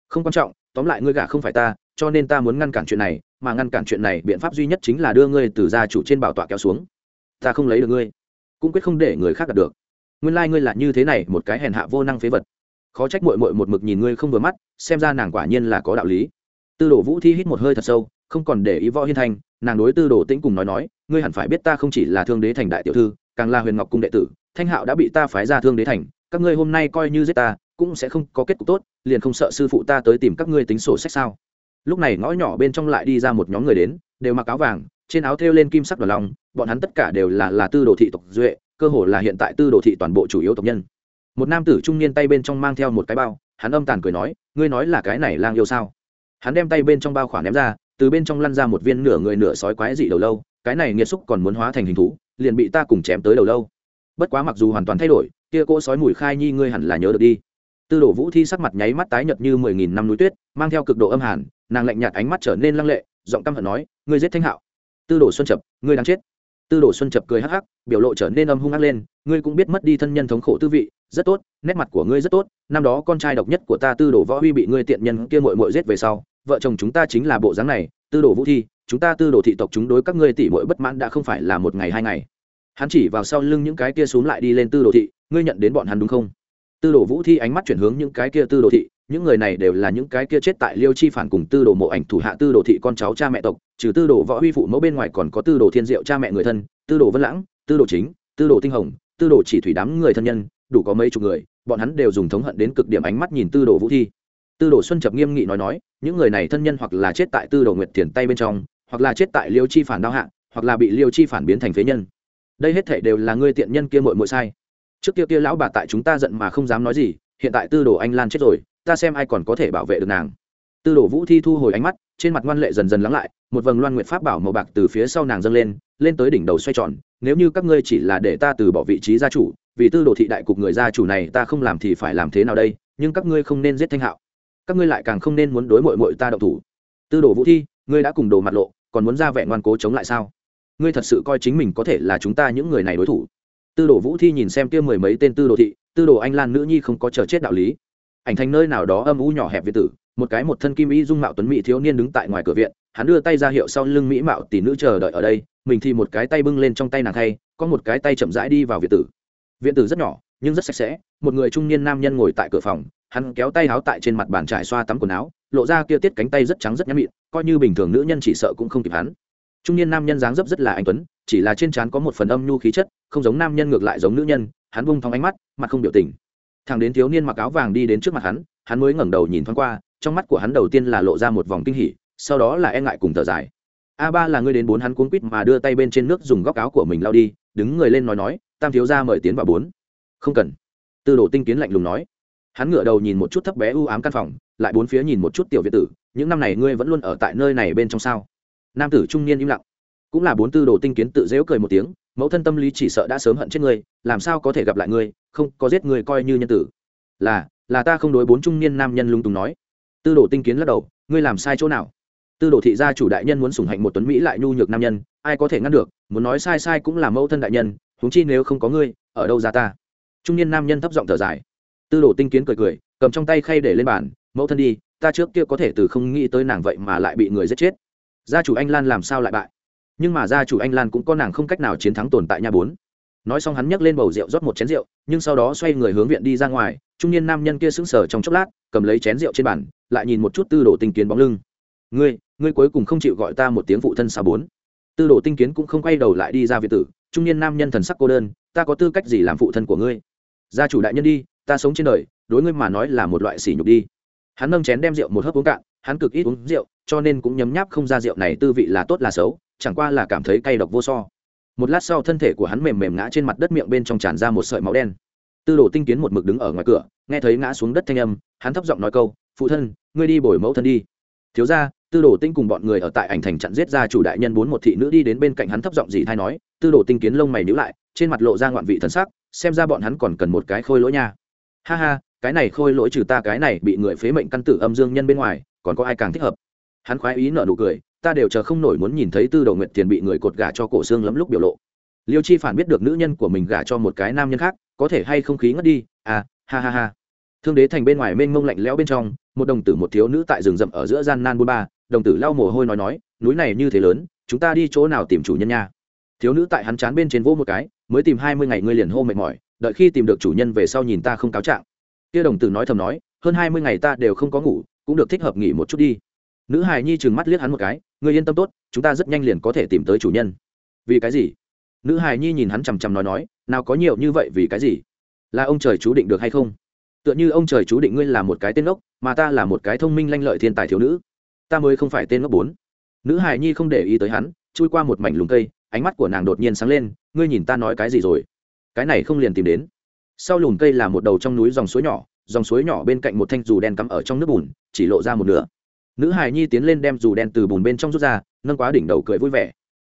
không quan trọng, tóm lại ngươi gả không phải ta, cho nên ta muốn ngăn cản chuyện này, mà ngăn cản chuyện này biện pháp duy nhất chính là đưa ngươi từ gia chủ trên bảo tọa kéo xuống. Ta không lấy được ngươi, cũng quyết không để người khác đạt được. Nguyên lai、like、ngươi là như thế này, một cái hèn hạ vô năng phế vật. Khó trách mội mội một mực nhìn ngươi không vừa mắt, xem ra nàng quả nhiên là có đạo lý. Tư đồ vũ thi hít một hơi thật sâu, không còn để ý võ hiên thanh, nàng đối tư đồ tĩnh cùng nói nói, ngươi hẳn phải biết ta không chỉ là thương đế thành đại tiểu thư càng là huyền ngọc cung đệ tử, thanh hạo đã bị ta phái ra thương đế thành, các ngươi hôm nay coi như giết ta, cũng sẽ không có kết cục tốt, liền không sợ sư phụ ta tới tìm các ngươi tính sổ sách sao? Lúc này ngõ nhỏ bên trong lại đi ra một nhóm người đến, đều mặc áo vàng, trên áo thêu lên kim sắc đoàn lòng bọn hắn tất cả đều là là tư đồ thị tộc duệ, cơ hồ là hiện tại tư đồ thị toàn bộ chủ yếu tộc nhân. Một nam tử trung niên tay bên trong mang theo một cái bao, hắn âm tàn cười nói, ngươi nói là cái này lang yêu sao? Hắn đem tay bên trong bao khoản ném ra, từ bên trong lăn ra một viên nửa người nửa sói quái dị đầu lâu, cái này nghiệt xúc còn muốn hóa thành hình thú liền bị ta cùng chém tới đầu lâu. Bất quá mặc dù hoàn toàn thay đổi, kia cỗ sói mùi khai nhi ngươi hẳn là nhớ được đi. Tư đồ vũ thi sắc mặt nháy mắt tái nhợt như mười nghìn năm núi tuyết, mang theo cực độ âm hàn, nàng lạnh nhạt ánh mắt trở nên lăng lệ, giọng căm hận nói, ngươi giết thanh hạo. Tư đồ xuân chập, ngươi đang chết. Tư đồ xuân chập cười hắc hắc, biểu lộ trở nên âm hung ác lên, ngươi cũng biết mất đi thân nhân thống khổ tư vị, rất tốt, nét mặt của ngươi rất tốt, năm đó con trai độc nhất của ta tư đồ võ huy bị ngươi tiện nhân kia mội mội giết về sau, vợ chồng chúng ta chính là bộ dáng này. Tư đồ vũ thi chúng ta tư đồ thị tộc chúng đối các ngươi tỷ muội bất mãn đã không phải là một ngày hai ngày hắn chỉ vào sau lưng những cái kia xuống lại đi lên tư đồ thị ngươi nhận đến bọn hắn đúng không tư đồ vũ thi ánh mắt chuyển hướng những cái kia tư đồ thị những người này đều là những cái kia chết tại liêu chi phản cùng tư đồ mộ ảnh thủ hạ tư đồ thị con cháu cha mẹ tộc trừ tư đồ võ huy phụ mẫu bên ngoài còn có tư đồ thiên diệu cha mẹ người thân tư đồ vân lãng tư đồ chính tư đồ tinh hồng tư đồ chỉ thủy đám người thân nhân đủ có mấy chục người bọn hắn đều dùng thống hận đến cực điểm ánh mắt nhìn tư đồ vũ thi tư đồ xuân chập nghiêm nghị nói nói những người này thân nhân hoặc là chết tại tư đồ nguyệt tiền tay bên trong hoặc là chết tại liêu chi phản đao hạ, hoặc là bị liêu chi phản biến thành phế nhân. Đây hết thể đều là ngươi tiện nhân kia mội mội sai. Trước kia kia lão bà tại chúng ta giận mà không dám nói gì, hiện tại tư đồ anh lan chết rồi, ta xem ai còn có thể bảo vệ được nàng. Tư đồ vũ thi thu hồi ánh mắt, trên mặt ngoan lệ dần dần lắng lại, một vầng loan nguyện pháp bảo màu bạc từ phía sau nàng dâng lên lên tới đỉnh đầu xoay tròn, nếu như các ngươi chỉ là để ta từ bỏ vị trí gia chủ, vì tư đồ thị đại cục người gia chủ này ta không làm thì phải làm thế nào đây, nhưng các ngươi không nên giết thanh hạo. Các ngươi lại càng không nên muốn đối mội mội ta đậu thủ. Tư đồ vũ thi, ngươi đã cùng đồ mặt lộ còn muốn ra vẻ ngoan cố chống lại sao? Ngươi thật sự coi chính mình có thể là chúng ta những người này đối thủ. Tư đồ vũ thi nhìn xem kia mười mấy tên tư đồ thị, tư đồ anh lan nữ nhi không có chờ chết đạo lý. Ảnh thành nơi nào đó âm u nhỏ hẹp việt tử, một cái một thân kim y dung mạo tuấn mỹ thiếu niên đứng tại ngoài cửa viện, hắn đưa tay ra hiệu sau lưng mỹ mạo tỷ nữ chờ đợi ở đây, mình thì một cái tay bưng lên trong tay nàng thay, có một cái tay chậm rãi đi vào viện tử. Viện tử rất nhỏ, nhưng rất sạch sẽ, một người trung niên nam nhân ngồi tại cửa phòng hắn kéo tay áo tại trên mặt bàn trải xoa tắm quần áo, lộ ra kia tiết cánh tay rất trắng rất nhắn mịn, coi như bình thường nữ nhân chỉ sợ cũng không kịp hắn. Trung niên nam nhân dáng dấp rất là anh tuấn, chỉ là trên trán có một phần âm nhu khí chất, không giống nam nhân ngược lại giống nữ nhân, hắn bung thong ánh mắt, mặt không biểu tình. Thằng đến thiếu niên mặc áo vàng đi đến trước mặt hắn hắn mới ngẩng đầu nhìn thoáng qua, trong mắt của hắn đầu tiên là lộ ra một vòng kinh hỉ, sau đó là e ngại cùng thở dài. A ba là ngươi đến bốn hắn cuốn quýt mà đưa tay bên trên nước dùng góc áo của mình lao đi, đứng người lên nói nói, tam thiếu ra mời tiến vào bốn. Không cần. Tư đồ tinh kiến lạnh lùng nói hắn ngửa đầu nhìn một chút thấp bé u ám căn phòng, lại bốn phía nhìn một chút tiểu việt tử, những năm này ngươi vẫn luôn ở tại nơi này bên trong sao? Nam tử trung niên im lặng. Cũng là bốn tư đồ tinh kiến tự dễu cười một tiếng, mẫu thân tâm lý chỉ sợ đã sớm hận chết ngươi, làm sao có thể gặp lại ngươi, không có giết người coi như nhân tử. Là là ta không đối bốn trung niên nam nhân lung tùng nói. Tư đồ tinh kiến lắc đầu, ngươi làm sai chỗ nào? Tư đồ thị gia chủ đại nhân muốn sủng hạnh một tuấn mỹ lại nhu nhược nam nhân, ai có thể ngăn được, muốn nói sai sai cũng là mẫu thân đại nhân, huống chi nếu không có ngươi, ở đâu ra ta? Trung niên nam nhân thấp giọng thở dài tư đồ tinh kiến cười cười, cầm trong tay khay để lên bàn, mẫu thân đi, ta trước kia có thể từ không nghĩ tới nàng vậy mà lại bị người giết chết. Gia chủ anh lan làm sao lại bại? Nhưng mà gia chủ anh lan cũng có nàng không cách nào chiến thắng tồn tại nhà bốn. Nói xong hắn nhấc lên bầu rượu rót một chén rượu, nhưng sau đó xoay người hướng viện đi ra ngoài, trung niên nam nhân kia sững sờ trong chốc lát, cầm lấy chén rượu trên bàn, lại nhìn một chút tư đồ tinh kiến bóng lưng. Ngươi ngươi cuối cùng không chịu gọi ta một tiếng phụ thân xa bốn? Tư đồ tinh kiến cũng không quay đầu lại đi ra viện tử, trung niên nam nhân thần sắc cô đơn, ta có tư cách gì làm phụ thân của ngươi? Gia chủ đại nhân đi ta sống trên đời, đối ngươi mà nói là một loại sỉ nhục đi. Hắn nâng chén đem rượu một hớp uống cạn, hắn cực ít uống rượu, cho nên cũng nhấm nháp không ra rượu này tư vị là tốt là xấu, chẳng qua là cảm thấy cay độc vô so. Một lát sau thân thể của hắn mềm mềm ngã trên mặt đất miệng bên trong tràn ra một sợi máu đen. Tư đồ tinh kiến một mực đứng ở ngoài cửa, nghe thấy ngã xuống đất thanh âm, hắn thấp giọng nói câu, phụ thân, ngươi đi bồi mẫu thân đi. Thiếu ra tư đồ tinh cùng bọn người ở tại ảnh thành chặn giết ra chủ đại nhân bốn một thị nữ đi đến bên cạnh hắn thấp giọng gì thay nói, tư đồ tinh kiến lông mày nhíu lại, trên mặt lộ ra ngoạn vị thần sắc, xem ra bọn hắn còn cần một cái khôi lỗi nha ha ha, cái này khôi lỗi trừ ta, cái này bị người phế mệnh căn tử âm dương nhân bên ngoài, còn có ai càng thích hợp? Hắn khoái ý nợ nụ cười, ta đều chờ không nổi muốn nhìn thấy tư đầu nguyện tiền bị người cột gà cho cổ xương lấm lúc biểu lộ. Liêu chi phản biết được nữ nhân của mình gả cho một cái nam nhân khác, có thể hay không khí ngất đi à ha ha ha. Thương đế thành bên ngoài mênh mông lạnh lẽo bên trong, một đồng tử một thiếu nữ tại rừng rậm ở giữa gian nan bôn ba, đồng tử lau mồ hôi nói nói, núi này như thế lớn, chúng ta đi chỗ nào tìm chủ nhân nha? Thiếu nữ tại hắn chán bên trên vô một cái, mới tìm hai mươi ngày ngươi liền hô mệt mỏi đợi khi tìm được chủ nhân về sau nhìn ta không cáo trạng. Kia đồng tử nói thầm nói, hơn hai mươi ngày ta đều không có ngủ, cũng được thích hợp nghỉ một chút đi. Nữ hài nhi trừng mắt liếc hắn một cái người yên tâm tốt, chúng ta rất nhanh liền có thể tìm tới chủ nhân. Vì cái gì? Nữ hài nhi nhìn hắn chằm chằm nói nói, nào có nhiều như vậy vì cái gì? Là ông trời chú định được hay không? Tựa như ông trời chú định ngươi là một cái tên ốc mà ta là một cái thông minh lanh lợi thiên tài thiếu nữ. Ta mới không phải tên ngốc bốn. Nữ hài nhi không để ý tới hắn, chui qua một mảnh lùng cây, ánh mắt của nàng đột nhiên sáng lên, ngươi nhìn ta nói cái gì rồi? Cái này không liền tìm đến. Sau lùm cây là một đầu trong núi dòng suối nhỏ, dòng suối nhỏ bên cạnh một thanh dù đen cắm ở trong nước bùn, chỉ lộ ra một nửa. Nữ hài nhi tiến lên đem dù đen từ bùn bên trong rút ra, nâng quá đỉnh đầu cười vui vẻ.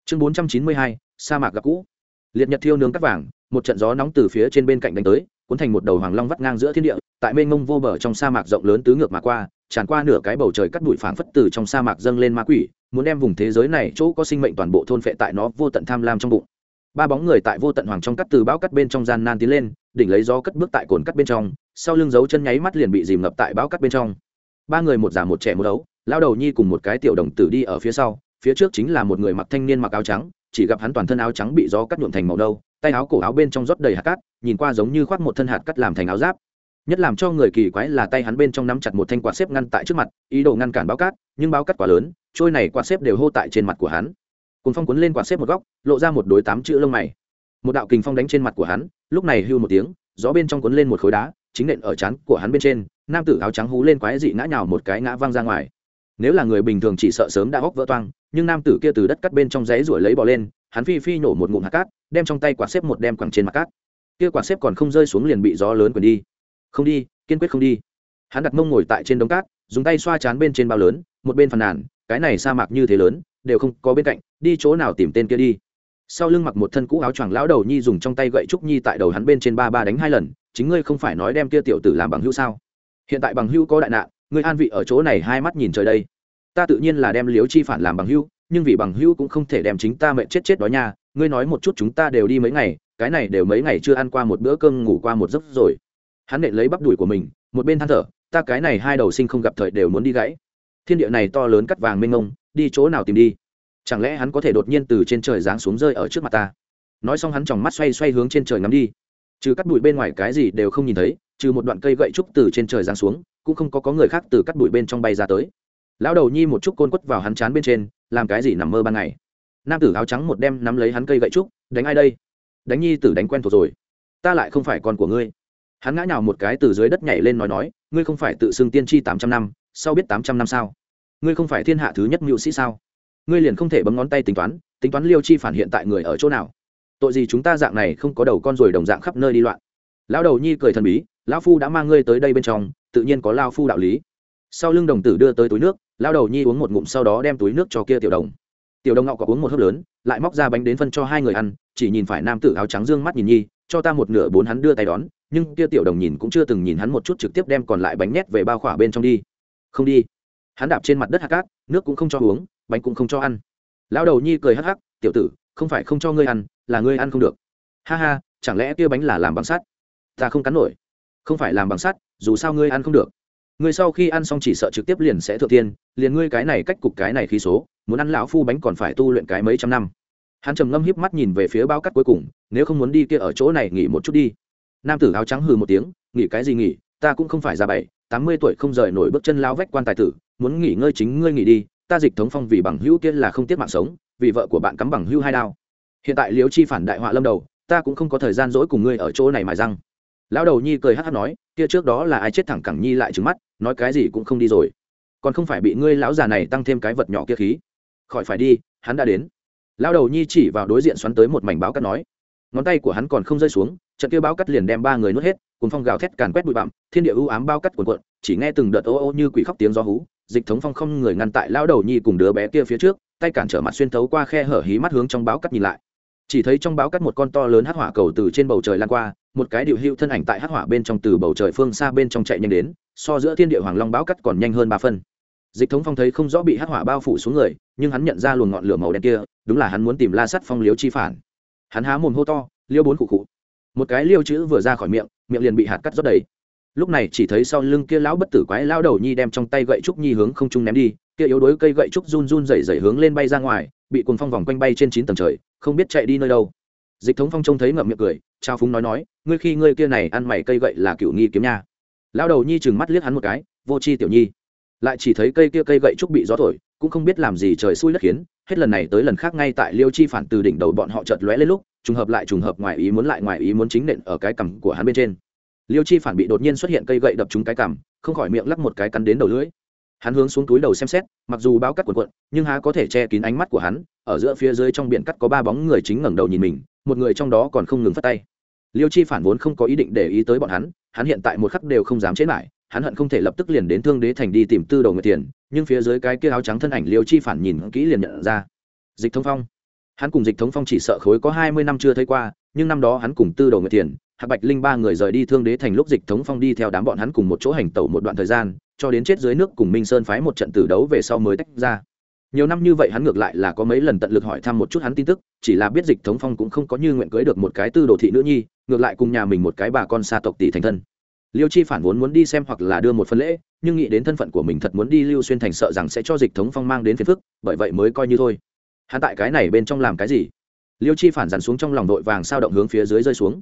Chương bốn trăm chín mươi hai, sa mạc gặp cũ. Liệt nhật thiêu nướng cắt vàng, một trận gió nóng từ phía trên bên cạnh đánh tới, cuốn thành một đầu hoàng long vắt ngang giữa thiên địa, tại mênh mông vô bờ trong sa mạc rộng lớn tứ ngược mà qua, tràn qua nửa cái bầu trời cắt bụi phảng phất từ trong sa mạc dâng lên ma quỷ, muốn đem vùng thế giới này chỗ có sinh mệnh toàn bộ thôn phệ tại nó vô tận tham lam trong bụng ba bóng người tại vô tận hoàng trong cắt từ bão cắt bên trong gian nan tiến lên, đỉnh lấy gió cất bước tại cồn cắt bên trong, sau lưng dấu chân nháy mắt liền bị dìm ngập tại bão cắt bên trong. Ba người một già một trẻ một đấu lao đầu nhi cùng một cái tiểu đồng tử đi ở phía sau, phía trước chính là một người mặc thanh niên mặc áo trắng, chỉ gặp hắn toàn thân áo trắng bị gió cắt nhuộm thành màu đâu tay áo cổ áo bên trong rót đầy hạt cát, nhìn qua giống như khoác một thân hạt cắt làm thành áo giáp. Nhất làm cho người kỳ quái là tay hắn bên trong nắm chặt một thanh quạt xếp ngăn tại trước mặt, ý đồ ngăn cản báo cát, nhưng báo cát quá lớn, trôi này quạt xếp đều hô tại trên mặt của hắn cùng phong cuốn lên quạt xếp một góc, lộ ra một đối tám chữ lông mày. Một đạo kình phong đánh trên mặt của hắn, lúc này hưu một tiếng, gió bên trong cuốn lên một khối đá, chính nện ở chán của hắn bên trên, nam tử áo trắng hú lên quái dị ngã nhào một cái ngã văng ra ngoài. Nếu là người bình thường chỉ sợ sớm đã hóc vỡ toang, nhưng nam tử kia từ đất cắt bên trong giấy ruổi lấy bỏ lên, hắn phi phi nổ một ngụm hạt cát, đem trong tay quạt xếp một đem quẳng trên mặt cát. Kia quạt xếp còn không rơi xuống liền bị gió lớn quần đi. Không đi, kiên quyết không đi. Hắn đặt mông ngồi tại trên đống cát, dùng tay xoa chán bên trên bao lớn, một bên phàn nàn, cái này sa mạc như thế lớn, đều không có bên cạnh đi chỗ nào tìm tên kia đi. Sau lưng mặc một thân cũ áo choàng lão đầu nhi dùng trong tay gậy trúc nhi tại đầu hắn bên trên ba ba đánh hai lần chính ngươi không phải nói đem kia tiểu tử làm bằng hữu sao? Hiện tại bằng hữu có đại nạn ngươi an vị ở chỗ này hai mắt nhìn trời đây. Ta tự nhiên là đem liếu chi phản làm bằng hữu nhưng vì bằng hữu cũng không thể đem chính ta mệnh chết chết đó nha. Ngươi nói một chút chúng ta đều đi mấy ngày cái này đều mấy ngày chưa ăn qua một bữa cơm ngủ qua một giấc rồi. Hắn nện lấy bắp đùi của mình một bên than thở ta cái này hai đầu sinh không gặp thời đều muốn đi gãy. Thiên địa này to lớn cắt vàng mênh ngông, đi chỗ nào tìm đi? Chẳng lẽ hắn có thể đột nhiên từ trên trời giáng xuống rơi ở trước mặt ta? Nói xong hắn tròng mắt xoay xoay hướng trên trời ngắm đi. Trừ cắt bụi bên ngoài cái gì đều không nhìn thấy, trừ một đoạn cây gậy trúc từ trên trời giáng xuống, cũng không có có người khác từ cắt bụi bên trong bay ra tới. Lão đầu nhi một chút côn quất vào hắn chán bên trên, làm cái gì nằm mơ ban ngày. Nam tử áo trắng một đem nắm lấy hắn cây gậy trúc, đánh ai đây? Đánh nhi tử đánh quen thuộc rồi. Ta lại không phải con của ngươi. Hắn ngã nhào một cái từ dưới đất nhảy lên nói nói, ngươi không phải tự xưng tiên tri tám trăm năm, sau biết tám trăm năm sao? Ngươi không phải thiên hạ thứ nhất mưu sĩ sao? Ngươi liền không thể bấm ngón tay tính toán tính toán liêu chi phản hiện tại người ở chỗ nào. Tội gì chúng ta dạng này không có đầu con rồi đồng dạng khắp nơi đi loạn. Lão đầu nhi cười thần bí, lão phu đã mang ngươi tới đây bên trong, tự nhiên có lao phu đạo lý. Sau lưng đồng tử đưa tới túi nước, lão đầu nhi uống một ngụm sau đó đem túi nước cho kia tiểu đồng. Tiểu đồng ngọ có uống một hớp lớn, lại móc ra bánh đến phân cho hai người ăn, chỉ nhìn phải nam tử áo trắng dương mắt nhìn nhi, cho ta một nửa bốn hắn đưa tay đón, nhưng kia tiểu đồng nhìn cũng chưa từng nhìn hắn một chút trực tiếp đem còn lại bánh nhét về bao khỏa bên trong đi. Không đi. Hắn đạp trên mặt đất hạt cát nước cũng không cho uống bánh cũng không cho ăn. Lão đầu nhi cười hắc hắc, tiểu tử, không phải không cho ngươi ăn, là ngươi ăn không được. Ha ha, chẳng lẽ kia bánh là làm bằng sắt? Ta không cắn nổi. Không phải làm bằng sắt, dù sao ngươi ăn không được. Ngươi sau khi ăn xong chỉ sợ trực tiếp liền sẽ thượng tiên, liền ngươi cái này cách cục cái này khí số, muốn ăn lão phu bánh còn phải tu luyện cái mấy trăm năm. Hắn trầm ngâm híp mắt nhìn về phía bao cắt cuối cùng, nếu không muốn đi kia ở chỗ này nghỉ một chút đi. Nam tử áo trắng hừ một tiếng, nghỉ cái gì nghỉ, ta cũng không phải già bảy, tám mươi tuổi không rời nổi bước chân lao vách quan tài tử, muốn nghỉ ngơi chính ngươi nghỉ đi ta dịch thống phong vì bằng hữu kia là không tiếc mạng sống, vì vợ của bạn cắm bằng hữu hai đao. Hiện tại liếu chi phản đại họa lâm đầu, ta cũng không có thời gian dỗi cùng ngươi ở chỗ này mài răng. Lão đầu nhi cười hát hát nói, kia trước đó là ai chết thẳng cẳng nhi lại trứng mắt, nói cái gì cũng không đi rồi. Còn không phải bị ngươi lão già này tăng thêm cái vật nhỏ kia khí. Khỏi phải đi, hắn đã đến. Lão đầu nhi chỉ vào đối diện xoắn tới một mảnh báo cắt nói. Ngón tay của hắn còn không rơi xuống, trận kia báo cắt liền đem ba người nuốt hết cuốn phong gào thét càn quét bụi bặm, thiên địa ưu ám bao cắt cuồn cuộn, chỉ nghe từng đợt ô ô như quỷ khóc tiếng gió hú dịch thống phong không người ngăn tại lão đầu nhi cùng đứa bé kia phía trước, tay cản trở mặt xuyên thấu qua khe hở hí mắt hướng trong báo cắt nhìn lại. Chỉ thấy trong báo cắt một con to lớn hắc hỏa cầu từ trên bầu trời lan qua, một cái điệu hưu thân ảnh tại hắc hỏa bên trong từ bầu trời phương xa bên trong chạy nhanh đến, so giữa thiên địa hoàng long báo cắt còn nhanh hơn ba phân. Dịch thống phong thấy không rõ bị hắc hỏa bao phủ xuống người, nhưng hắn nhận ra luồng ngọn lửa màu đen kia, đúng là hắn muốn tìm la sắt phong liếu chi phản. Hắn há mồm hô to, liêu bốn cụ cụ một cái liêu chữ vừa ra khỏi miệng miệng liền bị hạt cắt rót đầy lúc này chỉ thấy sau lưng kia lão bất tử quái lao đầu nhi đem trong tay gậy trúc nhi hướng không trung ném đi, kia yếu đuối cây gậy trúc run run rẩy rẩy hướng lên bay ra ngoài, bị cuồng phong vòng quanh bay trên chín tầng trời, không biết chạy đi nơi đâu. Dịch thống phong trông thấy ngậm miệng cười, trao phúng nói nói, ngươi khi ngươi kia này ăn mày cây gậy là cựu nghi kiếm nha. Lão đầu nhi chừng mắt liếc hắn một cái, vô chi tiểu nhi. Lại chỉ thấy cây kia cây gậy trúc bị gió thổi, cũng không biết làm gì trời xui đất khiến, hết lần này tới lần khác ngay tại liêu chi phản từ đỉnh đầu bọn họ chợt lóe lên lúc, trùng hợp lại trùng hợp ngoài ý muốn lại ngoài ý muốn chính nện ở cái cằm của hắn bên trên liêu chi phản bị đột nhiên xuất hiện cây gậy đập trúng cái cằm, không khỏi miệng lắc một cái cắn đến đầu lưỡi. Hắn hướng xuống túi đầu xem xét, mặc dù báo cắt quần quận nhưng há có thể che kín ánh mắt của hắn, ở giữa phía dưới trong biển cắt có ba bóng người chính ngẩng đầu nhìn mình, một người trong đó còn không ngừng phát tay. Liêu chi phản vốn không có ý định để ý tới bọn hắn hắn hiện tại một khắc đều không dám chế lại, hắn hận không thể lập tức liền đến thương đế thành đi tìm tư đầu người tiền nhưng phía dưới cái kia áo trắng thân ảnh liêu chi phản nhìn kỹ liền nhận ra. Dịch thống phong. Hắn cùng dịch thống phong chỉ sợ khối có hai mươi năm chưa thấy qua, nhưng năm đó hắn cùng tư đầu người tiền hạc bạch linh ba người rời đi thương đế thành lúc dịch thống phong đi theo đám bọn hắn cùng một chỗ hành tẩu một đoạn thời gian, cho đến chết dưới nước cùng minh sơn phái một trận tử đấu về sau mới tách ra. Nhiều năm như vậy hắn ngược lại là có mấy lần tận lực hỏi thăm một chút hắn tin tức, chỉ là biết dịch thống phong cũng không có như nguyện cưới được một cái tư đồ thị nữ nhi, ngược lại cùng nhà mình một cái bà con xa tộc tỷ thành thân. Liêu chi phản vốn muốn đi xem hoặc là đưa một phần lễ, nhưng nghĩ đến thân phận của mình thật muốn đi lưu xuyên thành sợ rằng sẽ cho dịch thống phong mang đến phiền phức, bởi vậy mới coi như thôi. Hắn tại cái này bên trong làm cái gì? Liêu chi phản dàn xuống trong lòng đội vàng sao động hướng phía dưới rơi xuống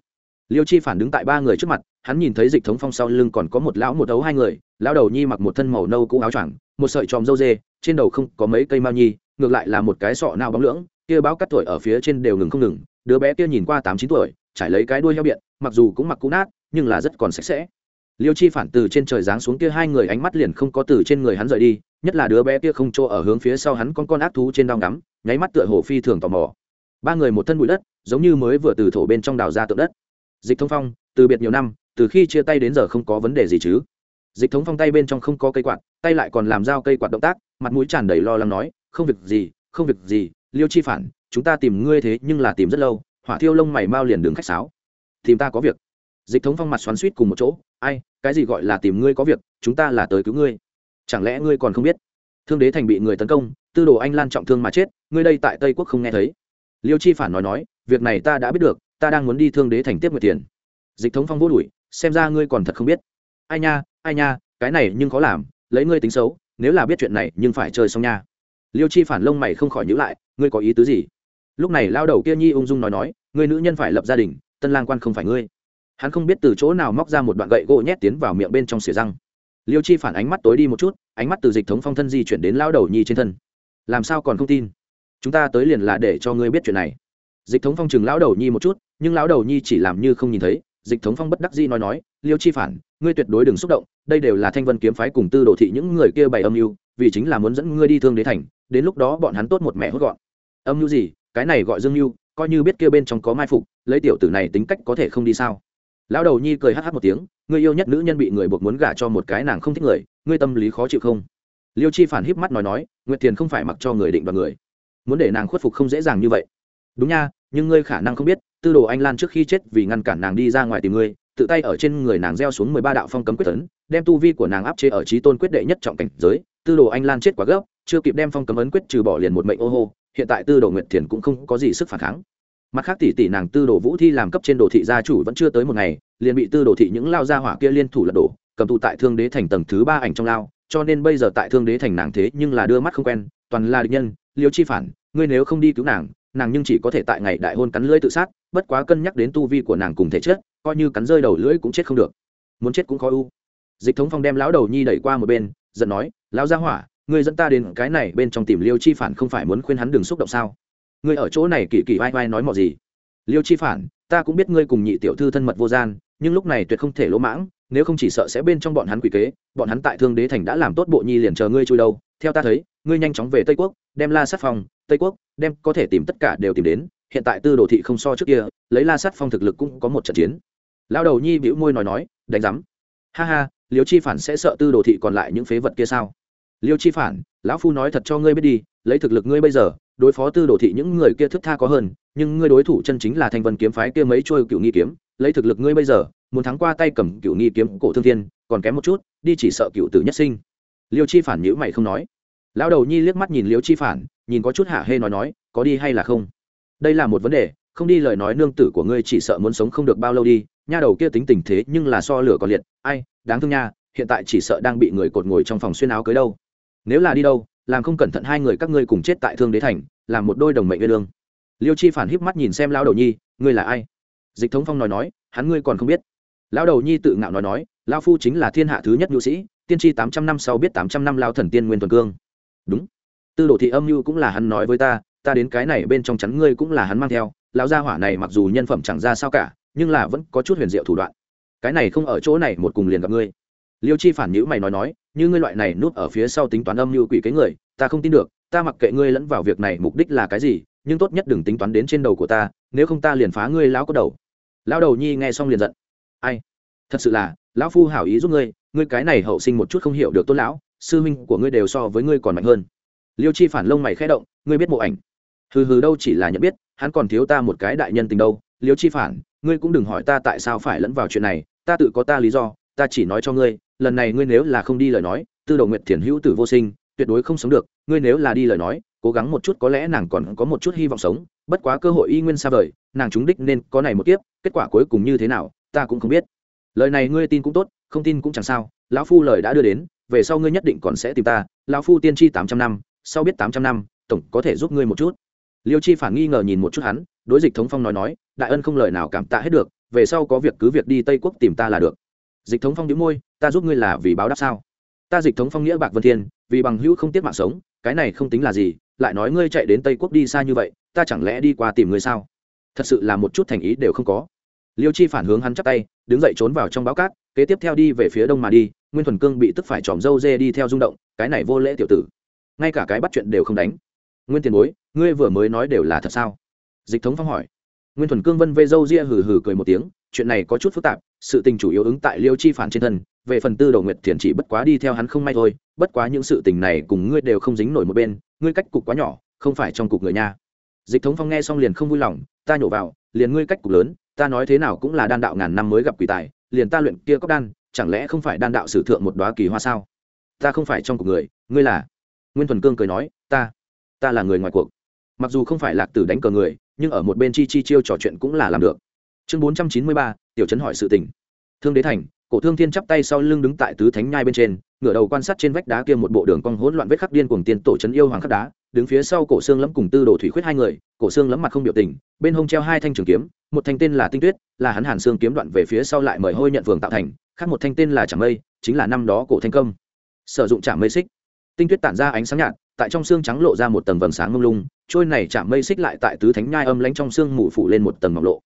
liêu chi phản đứng tại ba người trước mặt, hắn nhìn thấy dịch thống phong sau lưng còn có một lão một ấu hai người, lão đầu nhi mặc một thân màu nâu cũ áo choàng, một sợi tròm dâu dê, trên đầu không có mấy cây mao nhi, ngược lại là một cái sọ nao bóng lưỡng, kia báo cắt tuổi ở phía trên đều ngừng không ngừng, đứa bé kia nhìn qua tám chín tuổi, trải lấy cái đuôi heo biện, mặc dù cũng mặc cũ nát, nhưng là rất còn sạch sẽ. Liêu chi phản từ trên trời giáng xuống kia hai người ánh mắt liền không có từ trên người hắn rời đi, nhất là đứa bé kia không chỗ ở hướng phía sau hắn con con ác thú trên đao ngắm, nháy mắt tựa hồ phi thường tò mò. Ba người một thân bụi đất, giống như mới vừa từ thổ bên trong đào ra tượng đất dịch thông phong, từ biệt nhiều năm, từ khi chia tay đến giờ không có vấn đề gì chứ. Dịch thống phong tay bên trong không có cây quạt, tay lại còn làm dao cây quạt động tác, mặt mũi tràn đầy lo lắng nói, không việc gì, không việc gì, liêu chi phản, chúng ta tìm ngươi thế nhưng là tìm rất lâu, hỏa thiêu lông mày mau liền đứng khách sáo. Tìm ta có việc. Dịch thống phong mặt xoắn suýt cùng một chỗ, ai, cái gì gọi là tìm ngươi có việc, chúng ta là tới cứu ngươi. Chẳng lẽ ngươi còn không biết? Thương đế thành bị người tấn công, tư đồ anh lan trọng thương mà chết, ngươi đây tại tây quốc không nghe thấy. Liêu chi phản nói nói, việc này ta đã biết được ta đang muốn đi thương đế thành tiếp nguyệt tiền. Dịch thống phong vô đuổi, xem ra ngươi còn thật không biết. Ai nha ai nha, cái này nhưng khó làm, lấy ngươi tính xấu, nếu là biết chuyện này nhưng phải chơi xong nha. Liêu chi phản lông mày không khỏi nhữ lại, ngươi có ý tứ gì? Lúc này lao đầu kia nhi ung dung nói nói, ngươi nữ nhân phải lập gia đình, tân lang quan không phải ngươi. Hắn không biết từ chỗ nào móc ra một đoạn gậy gỗ nhét tiến vào miệng bên trong xỉa răng. Liêu chi phản ánh mắt tối đi một chút, ánh mắt từ dịch thống phong thân di chuyển đến lao đầu nhi trên thân. Làm sao còn không tin? Chúng ta tới liền là để cho ngươi biết chuyện này. Dịch thống phong chừng lão đầu nhi một chút nhưng lão đầu nhi chỉ làm như không nhìn thấy, dịch thống phong bất đắc dĩ nói nói, liêu chi phản, ngươi tuyệt đối đừng xúc động, đây đều là thanh vân kiếm phái cùng tư đồ thị những người kia bày âm mưu, vì chính là muốn dẫn ngươi đi thương đế thành, đến lúc đó bọn hắn tốt một mẹ hốt gọn. Âm mưu gì? Cái này gọi dương mưu, coi như biết kia bên trong có mai phục, lấy tiểu tử này tính cách có thể không đi sao? Lão đầu nhi cười hh một tiếng, ngươi yêu nhất nữ nhân bị người buộc muốn gả cho một cái nàng không thích người, ngươi tâm lý khó chịu không? Liêu chi phản híp mắt nói nói, nguyệt thiền không phải mặc cho người định đoạt người, muốn để nàng khuất phục không dễ dàng như vậy. Đúng nha, nhưng ngươi khả năng không biết tư đồ anh lan trước khi chết vì ngăn cản nàng đi ra ngoài tìm ngươi tự tay ở trên người nàng gieo xuống mười ba đạo phong cấm quyết tấn, đem tu vi của nàng áp chế ở trí tôn quyết đệ nhất trọng cảnh giới. Tư đồ anh lan chết quá gấp, chưa kịp đem phong cấm ấn quyết trừ bỏ liền một mệnh ô hô, hiện tại tư đồ nguyệt thiền cũng không có gì sức phản kháng. Mặt khác tỷ tỷ nàng tư đồ vũ thi làm cấp trên đồ thị gia chủ vẫn chưa tới một ngày, liền bị tư đồ thị những lao gia hỏa kia liên thủ lật đổ, cầm tụ tại thương đế thành tầng thứ ba ảnh trong lao, cho nên bây giờ tại thương đế thành nàng thế nhưng là đưa mắt không quen, toàn là địch nhân, liêu chi phản, ngươi nếu không đi cứu nàng nàng nhưng chỉ có thể tại ngày đại hôn cắn lưỡi tự sát, bất quá cân nhắc đến tu vi của nàng cùng thể chết coi như cắn rơi đầu lưỡi cũng chết không được. Muốn chết cũng khó u dịch thống phong đem lão đầu nhi đẩy qua một bên, giận nói, lão gia hỏa, ngươi dẫn ta đến cái này bên trong tìm liêu chi phản không phải muốn khuyên hắn đừng xúc động sao? Ngươi ở chỗ này kỳ kỳ vai vai nói mọ gì? Liêu chi phản, ta cũng biết ngươi cùng nhị tiểu thư thân mật vô gian, nhưng lúc này tuyệt không thể lỗ mãng, nếu không chỉ sợ sẽ bên trong bọn hắn quỷ kế, bọn hắn tại thương đế thành đã làm tốt bộ nhi liền chờ ngươi chui đâu. Theo ta thấy, ngươi nhanh chóng về tây quốc, đem la sát phòng tây quốc, đem có thể tìm tất cả đều tìm đến, hiện tại tư đồ thị không so trước kia, lấy la sát phong thực lực cũng có một trận chiến. Lao đầu nhi bĩu môi nói nói, đánh rắm ha ha, liêu chi phản sẽ sợ tư đồ thị còn lại những phế vật kia sao? Liêu chi phản, lão phu nói thật cho ngươi biết đi, lấy thực lực ngươi bây giờ, đối phó tư đồ thị những người kia thức tha có hơn, nhưng ngươi đối thủ chân chính là thanh vân kiếm phái kia mấy trôi cựu nghi kiếm, lấy thực lực ngươi bây giờ, muốn thắng qua tay cầm cựu nghi kiếm cổ thương thiên, còn kém một chút, đi chỉ sợ cựu tử nhất sinh. Liêu chi phản nhữ mày không nói lão đầu nhi liếc mắt nhìn liêu chi phản, nhìn có chút hạ hê nói nói, có đi hay là không? Đây là một vấn đề, không đi lời nói nương tử của ngươi chỉ sợ muốn sống không được bao lâu đi, nha đầu kia tính tình thế nhưng là so lửa còn liệt, ai, đáng thương nha, hiện tại chỉ sợ đang bị người cột ngồi trong phòng xuyên áo cưới đâu. Nếu là đi đâu, làm không cẩn thận hai người các ngươi cùng chết tại thương đế thành, làm một đôi đồng mệnh nguyên lương liêu chi phản híp mắt nhìn xem lão đầu nhi, ngươi là ai? Dịch thống phong nói nói, hắn ngươi còn không biết. Lão đầu nhi tự ngạo nói nói, lão phu chính là thiên hạ thứ nhất nhu sĩ, tiên tri tám trăm năm sau biết tám trăm năm lao thần tiên nguyên tuần cương đúng. Tư đồ thị âm mưu cũng là hắn nói với ta ta đến cái này bên trong chắn ngươi cũng là hắn mang theo, lão gia hỏa này mặc dù nhân phẩm chẳng ra sao cả, nhưng là vẫn có chút huyền diệu thủ đoạn. Cái này không ở chỗ này, một cùng liền gặp ngươi. Liêu chi phản nhữ mày nói nói, như ngươi loại này núp ở phía sau tính toán âm mưu quỷ cái người, ta không tin được, ta mặc kệ ngươi lẫn vào việc này mục đích là cái gì, nhưng tốt nhất đừng tính toán đến trên đầu của ta, nếu không ta liền phá ngươi lão có đầu. Lão đầu nhi nghe xong liền giận. Ai? Thật sự là, lão phu hảo ý giúp ngươi ngươi cái này hậu sinh một chút không hiểu được tôn lão sư huynh của ngươi đều so với ngươi còn mạnh hơn. Liêu chi phản lông mày khẽ động, ngươi biết mộ ảnh. Hừ hừ đâu chỉ là nhận biết, hắn còn thiếu ta một cái đại nhân tình đâu. Liêu chi phản, ngươi cũng đừng hỏi ta tại sao phải lẫn vào chuyện này, ta tự có ta lý do, ta chỉ nói cho ngươi, lần này ngươi nếu là không đi lời nói, tư đầu nguyệt thiền hữu tử vô sinh, tuyệt đối không sống được, ngươi nếu là đi lời nói, cố gắng một chút có lẽ nàng còn có một chút hy vọng sống, bất quá cơ hội y nguyên xa vời, nàng trúng đích nên có này một kiếp, kết quả cuối cùng như thế nào, ta cũng không biết. Lời này ngươi tin cũng tốt, không tin cũng chẳng sao, lão phu lời đã đưa đến về sau ngươi nhất định còn sẽ tìm ta, lão phu tiên tri tám trăm năm, sau biết tám trăm năm, tổng có thể giúp ngươi một chút. Liêu chi phản nghi ngờ nhìn một chút hắn, đối dịch thống phong nói nói, đại ân không lời nào cảm tạ hết được, về sau có việc cứ việc đi tây quốc tìm ta là được. Dịch thống phong đĩu môi, ta giúp ngươi là vì báo đáp sao? Ta dịch thống phong nghĩa bạc vân thiên, vì bằng hữu không tiếc mạng sống, cái này không tính là gì, lại nói ngươi chạy đến tây quốc đi xa như vậy, ta chẳng lẽ đi qua tìm ngươi sao? Thật sự là một chút thành ý đều không có. Liêu chi phản hướng hắn chắp tay, đứng dậy trốn vào trong báo cát, kế tiếp theo đi về phía đông mà đi nguyên thuần cương bị tức phải tròm dâu dê đi theo rung động, cái này vô lễ tiểu tử. Ngay cả cái bắt chuyện đều không đánh. Nguyên tiền bối, ngươi vừa mới nói đều là thật sao? Dịch thống phong hỏi. Nguyên thuần cương vân vê dâu ria hừ hừ cười một tiếng, chuyện này có chút phức tạp, sự tình chủ yếu ứng tại liêu chi phản trên thân, về phần tư đầu nguyệt thiền chỉ bất quá đi theo hắn không may thôi, bất quá những sự tình này cùng ngươi đều không dính nổi một bên, ngươi cách cục quá nhỏ, không phải trong cục người nha. Dịch thống phong nghe xong liền không vui lòng, ta nhổ vào, liền ngươi cách cục lớn, ta nói thế nào cũng là đan đạo ngàn năm mới gặp quỷ tài, liền ta luyện kia cốc đan chẳng lẽ không phải đan đạo sử thượng một đoá kỳ hoa sao? Ta không phải trong cuộc người, ngươi là? Nguyên thuần cương cười nói, ta ta là người ngoài cuộc. Mặc dù không phải lạc tử đánh cờ người, nhưng ở một bên chi chi chiêu trò chuyện cũng là làm được. Chương bốn trăm chín mươi ba, tiểu trấn hỏi sự tình. Thương đế thành, cổ thương thiên chắp tay sau lưng đứng tại tứ thánh nhai bên trên ngửa đầu quan sát trên vách đá kia một bộ đường cong hỗn loạn vết khắc điên cuồng tiên tổ trấn yêu hoàng khắc đá, đứng phía sau cổ xương lẫm cùng tư đồ thủy khuyết hai người, cổ xương lẫm mặt không biểu tình, bên hông treo hai thanh trường kiếm, một thanh tên là tinh tuyết, là hắn hàn xương kiếm đoạn về phía sau lại mời hôi nhận phường tạo thành, khác một thanh tên là trảm mây, chính là năm đó cổ thanh công. Sử dụng trảm mây xích. Tinh tuyết tản ra ánh sáng nhạt, tại trong xương trắng lộ ra một tầng vầng sáng mông lung, trôi này chạm mây xích lại tại tứ thánh nhai âm lánh trong xương mù phủ lên một tầng mỏng lộ.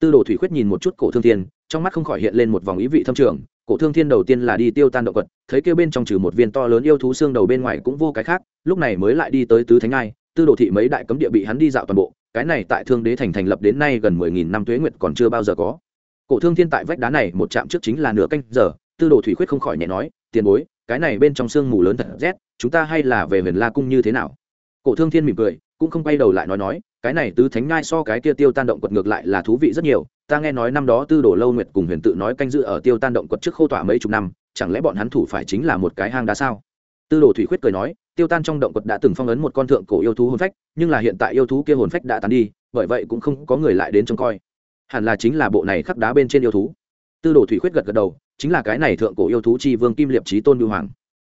Tư đồ thủy khuyết nhìn một chút cổ thương thiên trong mắt không khỏi hiện lên một vòng ý vị thâm trường cổ thương thiên đầu tiên là đi tiêu tan động quật thấy kêu bên trong trừ một viên to lớn yêu thú xương đầu bên ngoài cũng vô cái khác lúc này mới lại đi tới tứ thánh Ngai, tư đồ thị mấy đại cấm địa bị hắn đi dạo toàn bộ cái này tại thương đế thành thành lập đến nay gần mười nghìn năm tuế nguyệt còn chưa bao giờ có. Cổ thương thiên tại vách đá này một chạm trước chính là nửa canh giờ tư đồ thủy khuyết không khỏi nhẹ nói tiền bối cái này bên trong sương mù lớn thật rét chúng ta hay là về huyền la cung như thế nào? Cổ thương thiên mỉm cười cũng không quay đầu lại nói nói cái này tứ thánh ngai so cái kia tiêu tan động quật ngược lại là thú vị rất nhiều ta nghe nói năm đó tư đồ lâu nguyệt cùng huyền tự nói canh dự ở tiêu tan động quật trước khô tỏa mấy chục năm, chẳng lẽ bọn hắn thủ phải chính là một cái hang đá sao? Tư đồ thủy khuyết cười nói, tiêu tan trong động quật đã từng phong ấn một con thượng cổ yêu thú hồn phách, nhưng là hiện tại yêu thú kia hồn phách đã tán đi, bởi vậy cũng không có người lại đến trông coi. Hẳn là chính là bộ này khắc đá bên trên yêu thú. Tư đồ thủy khuyết gật gật đầu, chính là cái này thượng cổ yêu thú chi vương kim liệp trí tôn lưu hoàng.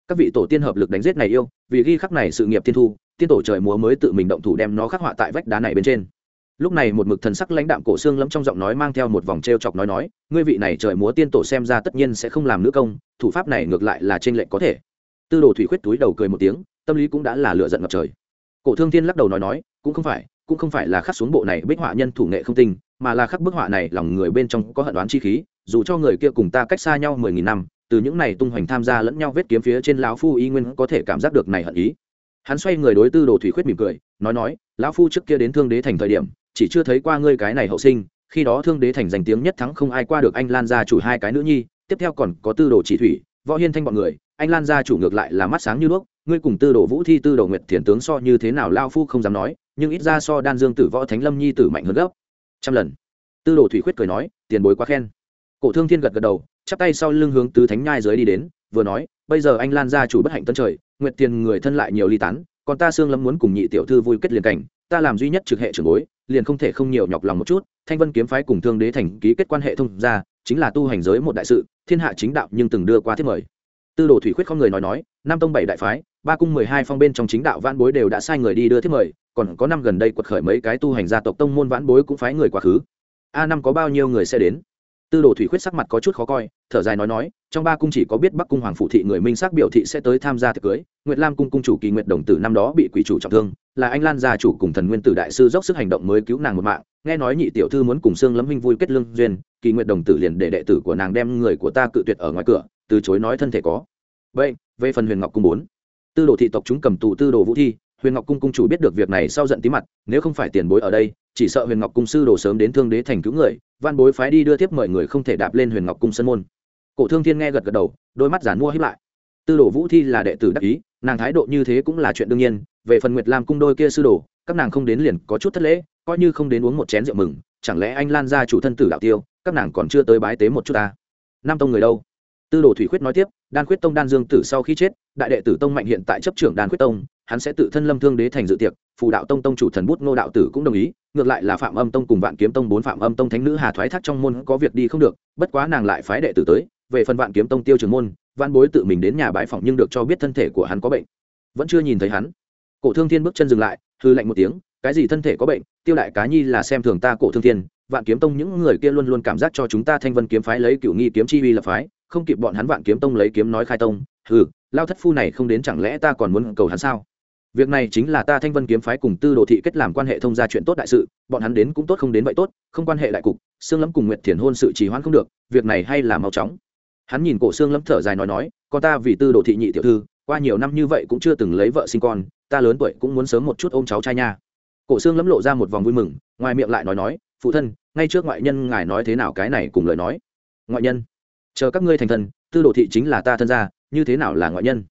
Các vị tổ tiên hợp lực đánh giết này yêu, vì ghi khắc này sự nghiệp tiên thu, tiên tổ trời múa mới tự mình động thủ đem nó khắc họa tại vách đá này bên trên lúc này một mực thần sắc lãnh đạm cổ xương lẫm trong giọng nói mang theo một vòng t r e o chọc nói nói, ngươi vị này trời múa tiên tổ xem ra tất nhiên sẽ không làm nữ công, thủ pháp này ngược lại là t r ê n lệch có thể. Tư đồ thủy khuyết túi đầu cười một tiếng, tâm lý cũng đã là lựa giận ngập trời. Cổ thương thiên lắc đầu nói nói, cũng không phải, cũng không phải là khắc xuống bộ này bích họa nhân thủ nghệ không tinh, mà là khắc bức họa này lòng người bên trong có hận đoán chi khí, dù cho người kia cùng ta cách xa nhau mười nghìn năm, từ những này tung hoành tham gia lẫn nhau vết kiếm phía trên lão phu y nguyên có thể cảm giác được này hận ý. Hắn xoay người đối tư đồ thủy khuyết mỉm cười, nói nói, lão phu trước kia đến thương đế thành thời điểm chỉ chưa thấy qua ngươi cái này hậu sinh, khi đó thương đế thành danh tiếng nhất thắng không ai qua được anh lan gia chủ hai cái nữ nhi, tiếp theo còn có tư đồ chỉ thủy, võ hiên thanh bọn người, anh lan gia chủ ngược lại là mắt sáng như đuốc, ngươi cùng tư đồ vũ thi, tư đồ nguyệt thiền tướng so như thế nào lao phu không dám nói, nhưng ít ra so đan dương tử võ thánh lâm nhi tử mạnh hơn gấp. Trăm lần. Tư đồ thủy khuyết cười nói, tiền bối quá khen. Cổ thương thiên gật gật đầu, chắp tay sau lưng hướng tứ thánh nhai dưới đi đến, vừa nói, bây giờ anh lan gia chủ bất hạnh tân trời, nguyệt tiền người thân lại nhiều ly tán, còn ta xương lâm muốn cùng nhị tiểu thư vui kết liền cảnh ta làm duy nhất trực hệ trưởng bối, liền không thể không nhiều nhọc lòng một chút, thanh vân kiếm phái cùng thương đế thành ký kết quan hệ thông ra chính là tu hành giới một đại sự, thiên hạ chính đạo nhưng từng đưa qua thiết mời. Tư đồ thủy khuyết không người nói nói năm tông bảy đại phái, ba cung mười hai phong bên trong chính đạo vãn bối đều đã sai người đi đưa thiết mời, còn có năm gần đây quật khởi mấy cái tu hành gia tộc tông môn vãn bối cũng phái người quá khứ. A năm có bao nhiêu người sẽ đến? Tư đồ thủy khuyết sắc mặt có chút khó coi, thở dài nói nói, trong ba cung chỉ có biết bắc cung hoàng phụ thị người minh xác biểu thị sẽ tới tham gia tiệc cưới, nguyệt lam cung cung chủ kỳ nguyệt đồng tử năm đó bị quỷ chủ trọng thương, là anh lan gia chủ cùng thần nguyên tử đại sư dốc sức hành động mới cứu nàng một mạng. Nghe nói nhị tiểu thư muốn cùng sương lâm minh vui kết lương duyên, kỳ nguyệt đồng tử liền để đệ tử của nàng đem người của ta cự tuyệt ở ngoài cửa, từ chối nói thân thể có. Vậy, về phần huyền ngọc cung bốn, tư đồ thị tộc chúng cầm tù tư đồ vũ thi huyền ngọc cung cung chủ biết được việc này sau giận tí mặt, nếu không phải tiền bối ở đây, chỉ sợ huyền ngọc cung sư đồ sớm đến thương đế thành cứu người, văn bối phái đi đưa tiếp mời người không thể đạp lên huyền ngọc cung sân môn. Cổ thương thiên nghe gật gật đầu, đôi mắt giản mua hiếp lại. Tư đồ vũ thi là đệ tử đắc ý, nàng thái độ như thế cũng là chuyện đương nhiên, về phần nguyệt lam cung đôi kia sư đồ, các nàng không đến liền có chút thất lễ, coi như không đến uống một chén rượu mừng, chẳng lẽ anh lan gia chủ thân tử đạo tiêu, các nàng còn chưa tới bái tế một chút ta? Nam tông người đâu? Tư đồ thủy khuyết nói tiếp, đan khuyết tông đan dương tử sau khi chết, đại đệ tử tông mạnh hiện tại chấp trưởng đan khuyết tông, hắn sẽ tự thân lâm thương đế thành dự tiệc, phù đạo tông tông chủ thần bút ngô đạo tử cũng đồng ý, ngược lại là phạm âm tông cùng vạn kiếm tông bốn phạm âm tông thánh nữ hà thoái thác trong môn có việc đi không được, bất quá nàng lại phái đệ tử tới, về phần vạn kiếm tông tiêu trường môn văn bối tự mình đến nhà bãi phòng nhưng được cho biết thân thể của hắn có bệnh. Vẫn chưa nhìn thấy hắn. Cổ thương thiên bước chân dừng lại, hư lạnh một tiếng, cái gì thân thể có bệnh, tiêu đại cá nhi là xem thường ta cổ thương thiên, vạn kiếm tông những người kia luôn luôn cảm giác cho chúng ta thanh vân kiếm phái lấy cựu nghi kiếm chi uy lập phái không kịp bọn hắn vạn kiếm tông lấy kiếm nói khai tông, hừ, lao thất phu này không đến chẳng lẽ ta còn muốn cầu hắn sao? Việc này chính là ta thanh vân kiếm phái cùng tư đồ thị kết làm quan hệ thông gia chuyện tốt đại sự, bọn hắn đến cũng tốt không đến vậy tốt, không quan hệ đại cục xương lẫm cùng nguyệt thiền hôn sự trì hoãn không được, việc này hay là mau chóng. Hắn nhìn cổ xương lâm thở dài nói nói, con ta vì tư đồ thị nhị tiểu thư, qua nhiều năm như vậy cũng chưa từng lấy vợ sinh con, ta lớn tuổi cũng muốn sớm một chút ôm cháu trai nha. Cổ xương lâm lộ ra một vòng vui mừng, ngoài miệng lại nói nói, phụ thân, ngay trước ngoại nhân ngài nói thế nào cái này cùng lời nói. Ngoại nhân? Chờ các ngươi thành thân, tư đồ thị chính là ta thân gia, như thế nào là ngoại nhân?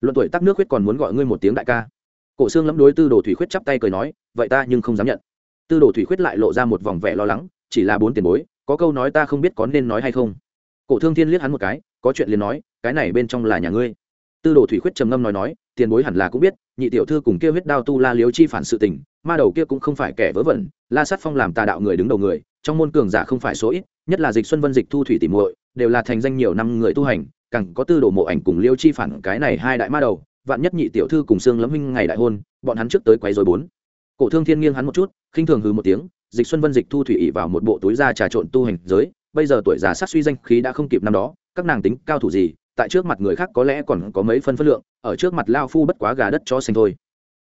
Luận tuổi tắc nước huyết còn muốn gọi ngươi một tiếng đại ca. Cổ xương lẫm đối tư đồ thủy khuyết chắp tay cười nói, vậy ta nhưng không dám nhận. Tư đồ thủy khuyết lại lộ ra một vòng vẻ lo lắng, chỉ là bốn tiền bối, có câu nói ta không biết có nên nói hay không. Cổ thương thiên liếc hắn một cái, có chuyện liền nói, cái này bên trong là nhà ngươi. Tư đồ thủy khuyết trầm ngâm nói nói, tiền bối hẳn là cũng biết, nhị tiểu thư cùng kia huyết đao tu la liếu chi phản sự tình, ma đầu kia cũng không phải kẻ vớ vẩn, la sát phong làm tà đạo người đứng đầu người, trong môn cường giả không phải số ít, nhất là dịch xuân vân dịch thu thủy tìm muội đều là thành danh nhiều năm người tu hành, càng có tư đồ mộ ảnh cùng liêu chi phản cái này hai đại ma đầu, vạn nhất nhị tiểu thư cùng xương lấm huynh ngày đại hôn, bọn hắn trước tới quấy rồi bốn. Cổ thương thiên nghiêng hắn một chút, khinh thường hừ một tiếng, dịch xuân vân dịch thu thủy ỉ vào một bộ túi da trà trộn tu hành giới, bây giờ tuổi già sát suy danh khí đã không kịp năm đó, các nàng tính cao thủ gì, tại trước mặt người khác có lẽ còn có mấy phân phân lượng, ở trước mặt lao phu bất quá gà đất cho xanh thôi.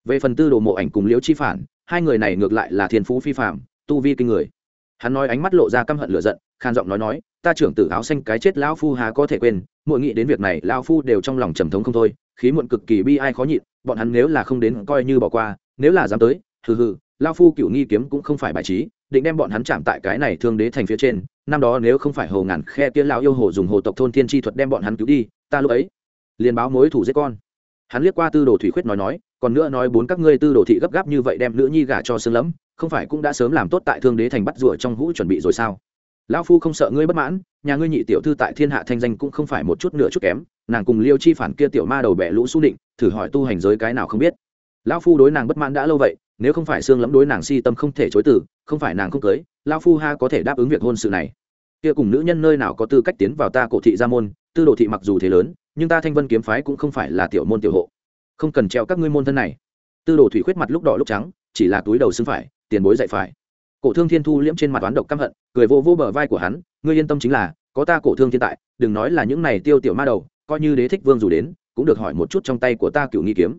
Về phần tư đồ mộ ảnh cùng liễu chi phản, hai người này ngược lại là thiên phú phi phạm tu vi kinh người. Hắn nói ánh mắt lộ ra căm hận lửa giận, khan giọng nói nói ta trưởng tử áo xanh cái chết lão phu há có thể quên, mỗi nghĩ đến việc này, lão phu đều trong lòng trầm thống không thôi, khí muộn cực kỳ bi ai khó nhịn, bọn hắn nếu là không đến coi như bỏ qua, nếu là dám tới, hừ hừ, lão phu cựu nghi kiếm cũng không phải bài trí, định đem bọn hắn chạm tại cái này thương đế thành phía trên, năm đó nếu không phải hồ ngàn khe kia lão yêu hồ dùng hồ tộc thôn thiên chi thuật đem bọn hắn cứu đi, ta lúc ấy liền báo mối thủ giết con. Hắn liếc qua tư đồ thủy khuyết nói nói, còn nữa nói bốn các ngươi tư đồ thị gấp gáp như vậy đem nữ nhi gả cho sương lẫm, không phải cũng đã sớm làm tốt tại thương đế thành bắt rùa trong hũ chuẩn bị rồi sao? Lão phu không sợ ngươi bất mãn, nhà ngươi nhị tiểu thư tại thiên hạ thanh danh cũng không phải một chút nửa chút kém, nàng cùng liêu chi phản kia tiểu ma đầu bẻ lũ xu định, thử hỏi tu hành giới cái nào không biết. Lão phu đối nàng bất mãn đã lâu vậy, nếu không phải xương lẫm đối nàng si tâm không thể chối từ, không phải nàng không cưới, lão phu ha có thể đáp ứng việc hôn sự này. Kia cùng nữ nhân nơi nào có tư cách tiến vào ta cổ thị gia môn, tư đồ thị mặc dù thế lớn, nhưng ta thanh vân kiếm phái cũng không phải là tiểu môn tiểu hộ. Không cần treo các ngươi môn thân này. Tư đồ thủy khuyết mặt lúc đỏ lúc trắng, chỉ là túi đầu xưng phải, tiền bối dạy phải. Cổ thương thiên thu liễm trên mặt toán độc căm hận cười vô vô bờ vai của hắn, ngươi yên tâm chính là, có ta cổ thương thiên tại, đừng nói là những này tiêu tiểu ma đầu, coi như đế thích vương dù đến, cũng được hỏi một chút trong tay của ta cựu nghi kiếm.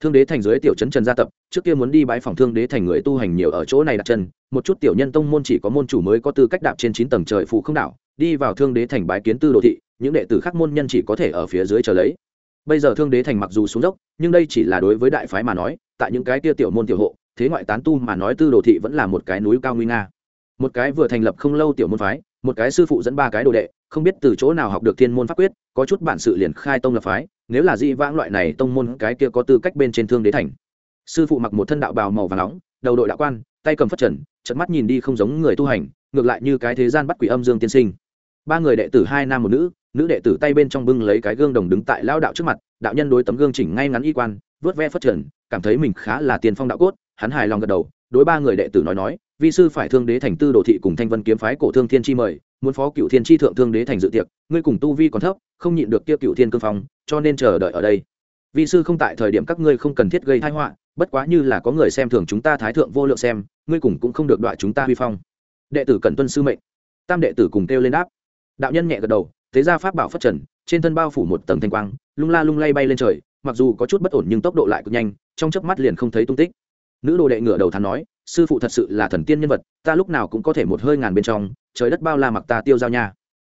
Thương đế thành dưới tiểu trấn trần gia tập, trước kia muốn đi bãi phòng thương đế thành người tu hành nhiều ở chỗ này đặt chân, một chút tiểu nhân tông môn chỉ có môn chủ mới có tư cách đạp trên chín tầng trời phụ không đảo, đi vào thương đế thành bái kiến tư đồ thị, những đệ tử khác môn nhân chỉ có thể ở phía dưới chờ lấy. Bây giờ thương đế thành mặc dù xuống dốc, nhưng đây chỉ là đối với đại phái mà nói, tại những cái kia tiểu môn tiểu hộ, thế ngoại tán tu mà nói tư đồ thị vẫn là một cái núi cao nguy nga một cái vừa thành lập không lâu tiểu môn phái, một cái sư phụ dẫn ba cái đồ đệ, không biết từ chỗ nào học được thiên môn pháp quyết, có chút bản sự liền khai tông lập phái, nếu là di vãng loại này tông môn cái kia có tư cách bên trên thương đế thành. Sư phụ mặc một thân đạo bào màu và nóng, đầu đội đạo quan, tay cầm phất trần trận mắt nhìn đi không giống người tu hành, ngược lại như cái thế gian bắt quỷ âm dương tiên sinh. Ba người đệ tử hai nam một nữ nữ đệ tử tay bên trong bưng lấy cái gương đồng đứng tại lao đạo trước mặt, đạo nhân đối tấm gương chỉnh ngay ngắn y quan, vớt ve phất trần, cảm thấy mình khá là tiền phong đạo cốt, hắn hài lòng gật đầu, đối ba người đệ tử nói nói vi sư phải thương đế thành tư đồ thị cùng thanh vân kiếm phái cổ thương thiên chi mời, muốn phó cựu thiên chi thượng thương đế thành dự tiệc, ngươi cùng tu vi còn thấp, không nhịn được kia cựu thiên cương phong, cho nên chờ đợi ở đây. Vi sư không tại thời điểm các ngươi không cần thiết gây thái họa, bất quá như là có người xem thường chúng ta thái thượng vô lượng xem, ngươi cùng cũng không được đọa chúng ta huy phong. Đệ tử cần tuân sư mệnh. Tam đệ tử cùng kêu lên đáp. Đạo nhân nhẹ gật đầu, thế ra pháp bảo phất trần, trên thân bao phủ một tầng thanh quang, lung la lung lay bay lên trời, mặc dù có chút bất ổn nhưng tốc độ lại cực nhanh, trong chớp mắt liền không thấy tung tích. Nữ đồ đệ ngửa đầu thắn nói sư phụ thật sự là thần tiên nhân vật, ta lúc nào cũng có thể một hơi ngàn bên trong, trời đất bao la mặc ta tiêu giao nha.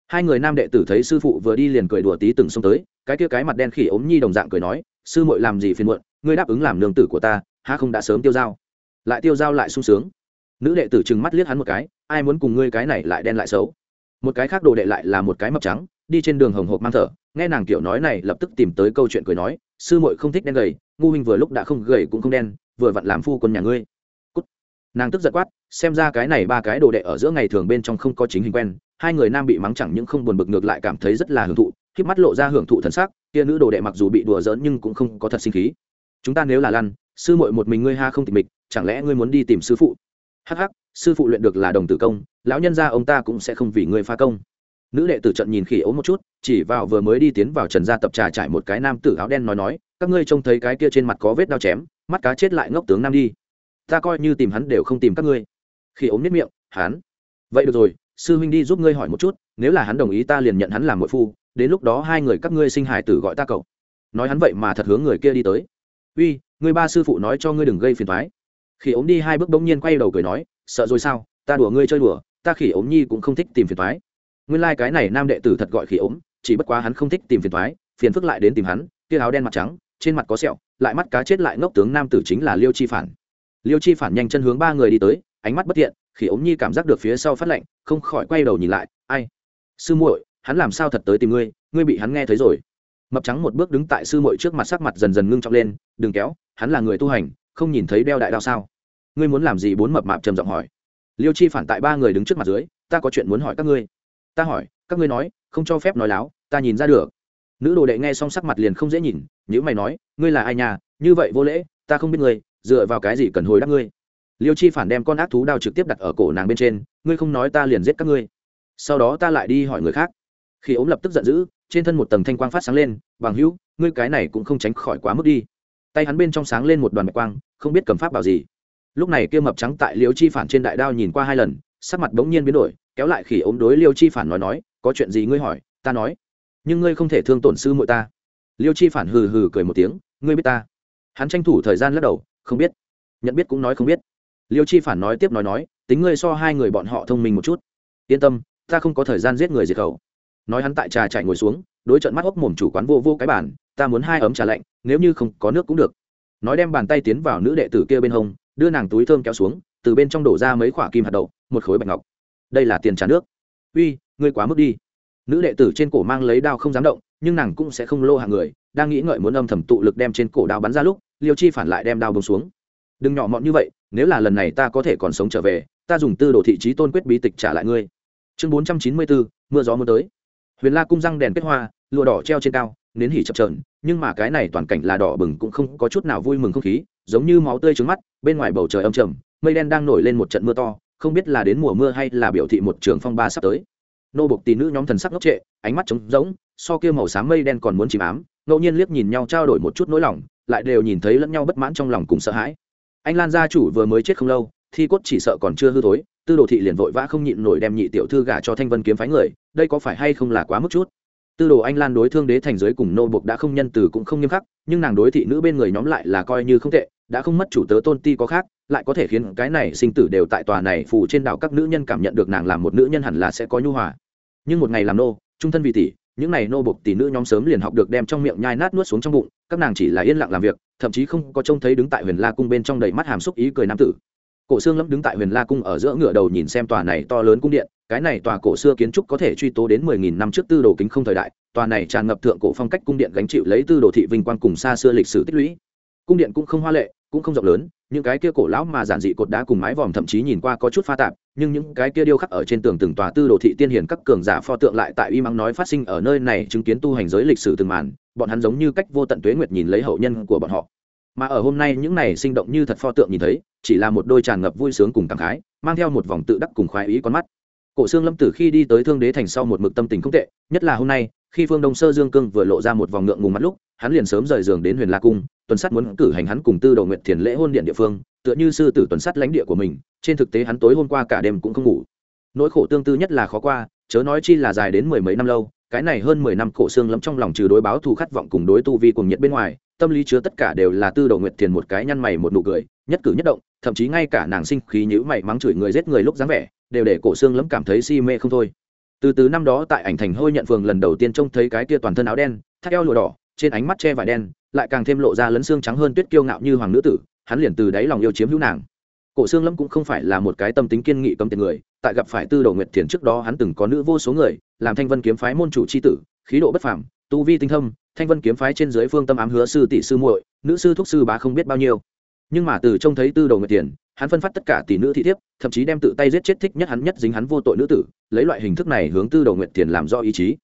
Hai người nam đệ tử thấy sư phụ vừa đi liền cười đùa tí từng xông tới, cái kia cái mặt đen khỉ ốm nhi đồng dạng cười nói, sư muội làm gì phiền muộn, ngươi đáp ứng làm nương tử của ta ha không đã sớm tiêu giao? Lại tiêu giao lại sung sướng. Nữ đệ tử trừng mắt liếc hắn một cái, ai muốn cùng ngươi cái này lại đen lại xấu? Một cái khác đồ đệ lại là một cái mập trắng, đi trên đường hồng hộc mang thở, nghe nàng kiểu nói này lập tức tìm tới câu chuyện cười nói, sư muội không thích đen gầy, ngu huynh vừa lúc đã không gầy cũng không đen, vừa vặn làm phu quân nhà ngươi nàng tức giật quát, xem ra cái này ba cái đồ đệ ở giữa ngày thường bên trong không có chính hình quen, hai người nam bị mắng chẳng những không buồn bực ngược lại cảm thấy rất là hưởng thụ khi mắt lộ ra hưởng thụ thần sắc, kia nữ đồ đệ mặc dù bị đùa giỡn nhưng cũng không có thật sinh khí. Chúng ta nếu là lăn, sư muội một mình ngươi ha không tịch mịch, chẳng lẽ ngươi muốn đi tìm sư phụ? Hắc hắc, sư phụ luyện được là đồng tử công, lão nhân gia ông ta cũng sẽ không vì ngươi pha công. Nữ đệ tử trận nhìn khỉ ốm một chút, chỉ vào vừa mới đi tiến vào trần gia tập trà trải một cái nam tử áo đen nói nói, các ngươi trông thấy cái kia trên mặt có vết đao chém, mắt cá chết lại ngốc tướng nam đi ta coi như tìm hắn đều không tìm các ngươi. Khỉ ốm nếp miệng, hắn, vậy được rồi, sư huynh đi giúp ngươi hỏi một chút, nếu là hắn đồng ý ta liền nhận hắn làm mội phu, đến lúc đó hai người các ngươi sinh hải tử gọi ta cậu. Nói hắn vậy mà thật hướng người kia đi tới. Uy người ba sư phụ nói cho ngươi đừng gây phiền thoái khỉ ốm đi hai bước bỗng nhiên quay đầu cười nói, sợ rồi sao, ta đùa ngươi chơi đùa, ta khỉ ốm nhi cũng không thích tìm phiền thoái nguyên lai、like、cái này nam đệ tử thật gọi khỉ ốm chỉ bất quá hắn không thích tìm phiền thoái phiền phức lại đến tìm hắn, kia áo đen mặt trắng, trên mặt có sẹo, lại mắt cá chết lại ngốc tướng nam tử chính là liêu chi phản liêu chi phản nhanh chân hướng ba người đi tới, ánh mắt bất thiện, khi ống nhi cảm giác được phía sau phát lạnh, không khỏi quay đầu nhìn lại, ai? Sư muội, hắn làm sao thật tới tìm ngươi? Ngươi bị hắn nghe thấy rồi. Mập trắng một bước đứng tại sư muội trước mặt sắc mặt dần dần ngưng trọng lên, đừng kéo, hắn là người tu hành, không nhìn thấy đeo đại đao sao? Ngươi muốn làm gì? Bốn mập mạp trầm giọng hỏi. Liêu chi phản tại ba người đứng trước mặt dưới, ta có chuyện muốn hỏi các ngươi. Ta hỏi, các ngươi nói, không cho phép nói láo, ta nhìn ra được. Nữ đồ đệ nghe xong sắc mặt liền không dễ nhìn nếu mày nói, ngươi là ai nhà? Như vậy vô lễ, ta không biết ngươi dựa vào cái gì cần hồi đáp ngươi? Liêu chi phản đem con ác thú đao trực tiếp đặt ở cổ nàng bên trên, ngươi không nói ta liền giết các ngươi. Sau đó ta lại đi hỏi người khác. Khi ống lập tức giận dữ, trên thân một tầng thanh quang phát sáng lên, bằng hữu, ngươi cái này cũng không tránh khỏi quá mức đi. Tay hắn bên trong sáng lên một đoàn bạch quang, không biết cầm pháp bảo gì. Lúc này kia mập trắng tại liêu chi phản trên đại đao nhìn qua hai lần, sắc mặt bỗng nhiên biến đổi, kéo lại khỉ ống đối liêu chi phản nói nói, có chuyện gì ngươi hỏi, ta nói. Nhưng ngươi không thể thương tổn sư muội ta. Liêu chi phản hừ hừ cười một tiếng, ngươi biết ta. Hắn tranh thủ thời gian lắc đầu không biết. Nhận biết cũng nói không biết. Liêu chi phản nói tiếp nói nói, tính ngươi so hai người bọn họ thông minh một chút. Yên tâm, ta không có thời gian giết người diệt khẩu. Nói hắn tại trà chạy ngồi xuống, đối trận mắt ốc mồm chủ quán vô vô cái bàn, ta muốn hai ấm trà lạnh, nếu như không có nước cũng được. Nói đem bàn tay tiến vào nữ đệ tử kia bên hông, đưa nàng túi thơm kéo xuống, từ bên trong đổ ra mấy khoả kim hạt đậu, một khối bạch ngọc. Đây là tiền trà nước. Uy, ngươi quá mức đi. Nữ đệ tử trên cổ mang lấy đao không dám động, nhưng nàng cũng sẽ không lô hàng người, đang nghĩ ngợi muốn âm thầm tụ lực đem trên cổ đao bắn ra lúc liêu chi phản lại đem đao bông xuống. Đừng nhỏ mọn như vậy, nếu là lần này ta có thể còn sống trở về, ta dùng tư đồ thị trí tôn quyết bí tịch trả lại ngươi. Chương bốn trăm chín mươi bốn mưa gió mưa tới. Huyền la cung răng đèn kết hoa, lụa đỏ treo trên cao, nến hỉ chập trờn nhưng mà cái này toàn cảnh là đỏ bừng cũng không có chút nào vui mừng không khí, giống như máu tươi trứng mắt, bên ngoài bầu trời âm trầm, mây đen đang nổi lên một trận mưa to, không biết là đến mùa mưa hay là biểu thị một trường phong ba sắp tới. Nô bộc tỷ nữ nhóm thần sắc ngốc trệ, ánh mắt trống rỗng, so kia màu xám mây đen còn muốn chìm ám, ngẫu nhiên liếc nhìn nhau trao đổi một chút nỗi lòng lại đều nhìn thấy lẫn nhau bất mãn trong lòng cùng sợ hãi. Anh lan gia chủ vừa mới chết không lâu, thi cốt chỉ sợ còn chưa hư thối, tư đồ thị liền vội vã không nhịn nổi đem nhị tiểu thư gả cho thanh vân kiếm phái người, đây có phải hay không là quá mức chút? Tư đồ anh lan đối thương đế thành giới cùng nô buộc đã không nhân từ cũng không nghiêm khắc, nhưng nàng đối thị nữ bên người nhóm lại là coi như không tệ, đã không mất chủ tớ tôn ti có khác, lại có thể khiến cái này sinh tử đều tại tòa này phù trên đảo các nữ nhân cảm nhận được nàng làm một nữ nhân hẳn là sẽ có nhu hòa. Nhưng một ngày làm nô, trung thân vì tỷ những này nô bộc tỷ nữ nhóm sớm liền học được đem trong miệng nhai nát nuốt xuống trong bụng, các nàng chỉ là yên lặng làm việc, thậm chí không có trông thấy đứng tại huyền la cung bên trong đầy mắt hàm xúc ý cười nam tử. Cổ xương lẫm đứng tại huyền la cung ở giữa ngựa đầu nhìn xem tòa này to lớn cung điện, cái này tòa cổ xưa kiến trúc có thể truy tố đến mười nghìn năm trước tư đồ kính không thời đại, tòa này tràn ngập thượng cổ phong cách cung điện gánh chịu lấy tư đồ thị vinh quang cùng xa xưa lịch sử tích lũy. Cung điện cũng không hoa lệ, cũng không rộng lớn, những cái kia cổ lão mà giản dị cột đá cùng mái vòm thậm chí nhìn qua có chút pha tạp nhưng những cái kia điêu khắc ở trên tường từng tòa tư đồ thị tiên hiển các cường giả pho tượng lại tại y mắng nói phát sinh ở nơi này chứng kiến tu hành giới lịch sử từng màn, bọn hắn giống như cách vô tận tuế nguyệt nhìn lấy hậu nhân của bọn họ. Mà ở hôm nay những này sinh động như thật pho tượng nhìn thấy, chỉ là một đôi tràn ngập vui sướng cùng cảm khái, mang theo một vòng tự đắc cùng khoái ý con mắt. Cổ xương lâm tử khi đi tới thương đế thành sau một mực tâm tình không tệ, nhất là hôm nay, khi phương đông sơ dương cương vừa lộ ra một vòng ngượng ngùng mắt lúc, hắn liền sớm rời giường đến huyền la cung, tuần sát muốn cử hành hắn cùng tư đầu nguyện thiền lễ hôn điện địa phương tựa như sư tử tuần sát lãnh địa của mình, trên thực tế hắn tối hôm qua cả đêm cũng không ngủ. Nỗi khổ tương tư nhất là khó qua, chớ nói chi là dài đến mười mấy năm lâu, cái này hơn mười năm cổ xương lắm trong lòng trừ đối báo thù khát vọng cùng đối tu vi cùng nhiệt bên ngoài, tâm lý chứa tất cả đều là tư đầu nguyệt thiền một cái nhăn mày một nụ cười, nhất cử nhất động, thậm chí ngay cả nàng sinh khí nhữ mày mắng chửi người giết người lúc dáng vẻ, đều để cổ xương lắm cảm thấy si mê không thôi. Từ từ năm đó tại ảnh thành hôi nhận phường lần đầu tiên trông thấy cái kia toàn thân áo đen, thắt eo lụa đỏ, trên ánh mắt che vải đen, lại càng thêm lộ ra lấn xương trắng hơn tuyết kiêu ngạo như hoàng nữ tử hắn liền từ đáy lòng yêu chiếm hữu nàng. Cổ xương lâm cũng không phải là một cái tâm tính kiên nghị cấm tiền người tại gặp phải tư đầu nguyệt thiền trước đó hắn từng có nữ vô số người làm thanh vân kiếm phái môn chủ c h i tử khí độ bất phàm tu vi tinh thâm thanh vân kiếm phái trên dưới phương tâm ám hứa sư tỷ sư muội nữ sư thúc sư bá không biết bao nhiêu. Nhưng mà từ trông thấy tư đầu nguyệt Thiền, hắn phân phát tất cả tỷ nữ thị thiếp thậm chí đem tự tay giết chết thích nhất hắn nhất dính hắn vô tội nữ tử lấy loại hình thức này hướng tư đầu nguyệt Thiền làm do ý chí.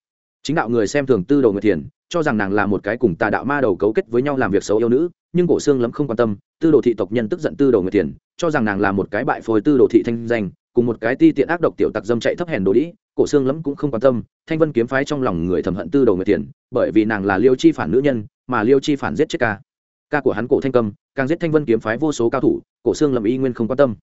Chính đạo người xem thường tư đầu nguyệt Thiền, cho rằng nàng là một cái cùng tà đạo ma đầu cấu kết với nhau làm việc xấu yêu nữ nhưng cổ xương lắm không quan tâm, tư đồ thị tộc nhân tức giận tư đồ nguyệt tiền cho rằng nàng là một cái bại phôi tư đồ thị thanh danh, cùng một cái ti tiện ác độc tiểu tặc dâm chạy thấp hèn đồ đĩ, cổ xương lắm cũng không quan tâm, thanh vân kiếm phái trong lòng người thầm hận tư đồ nguyệt tiền bởi vì nàng là liêu chi phản nữ nhân, mà liêu chi phản giết chết ca. Ca của hắn cổ thanh cầm, càng giết thanh vân kiếm phái vô số cao thủ, cổ xương lầm y nguyên không quan tâm.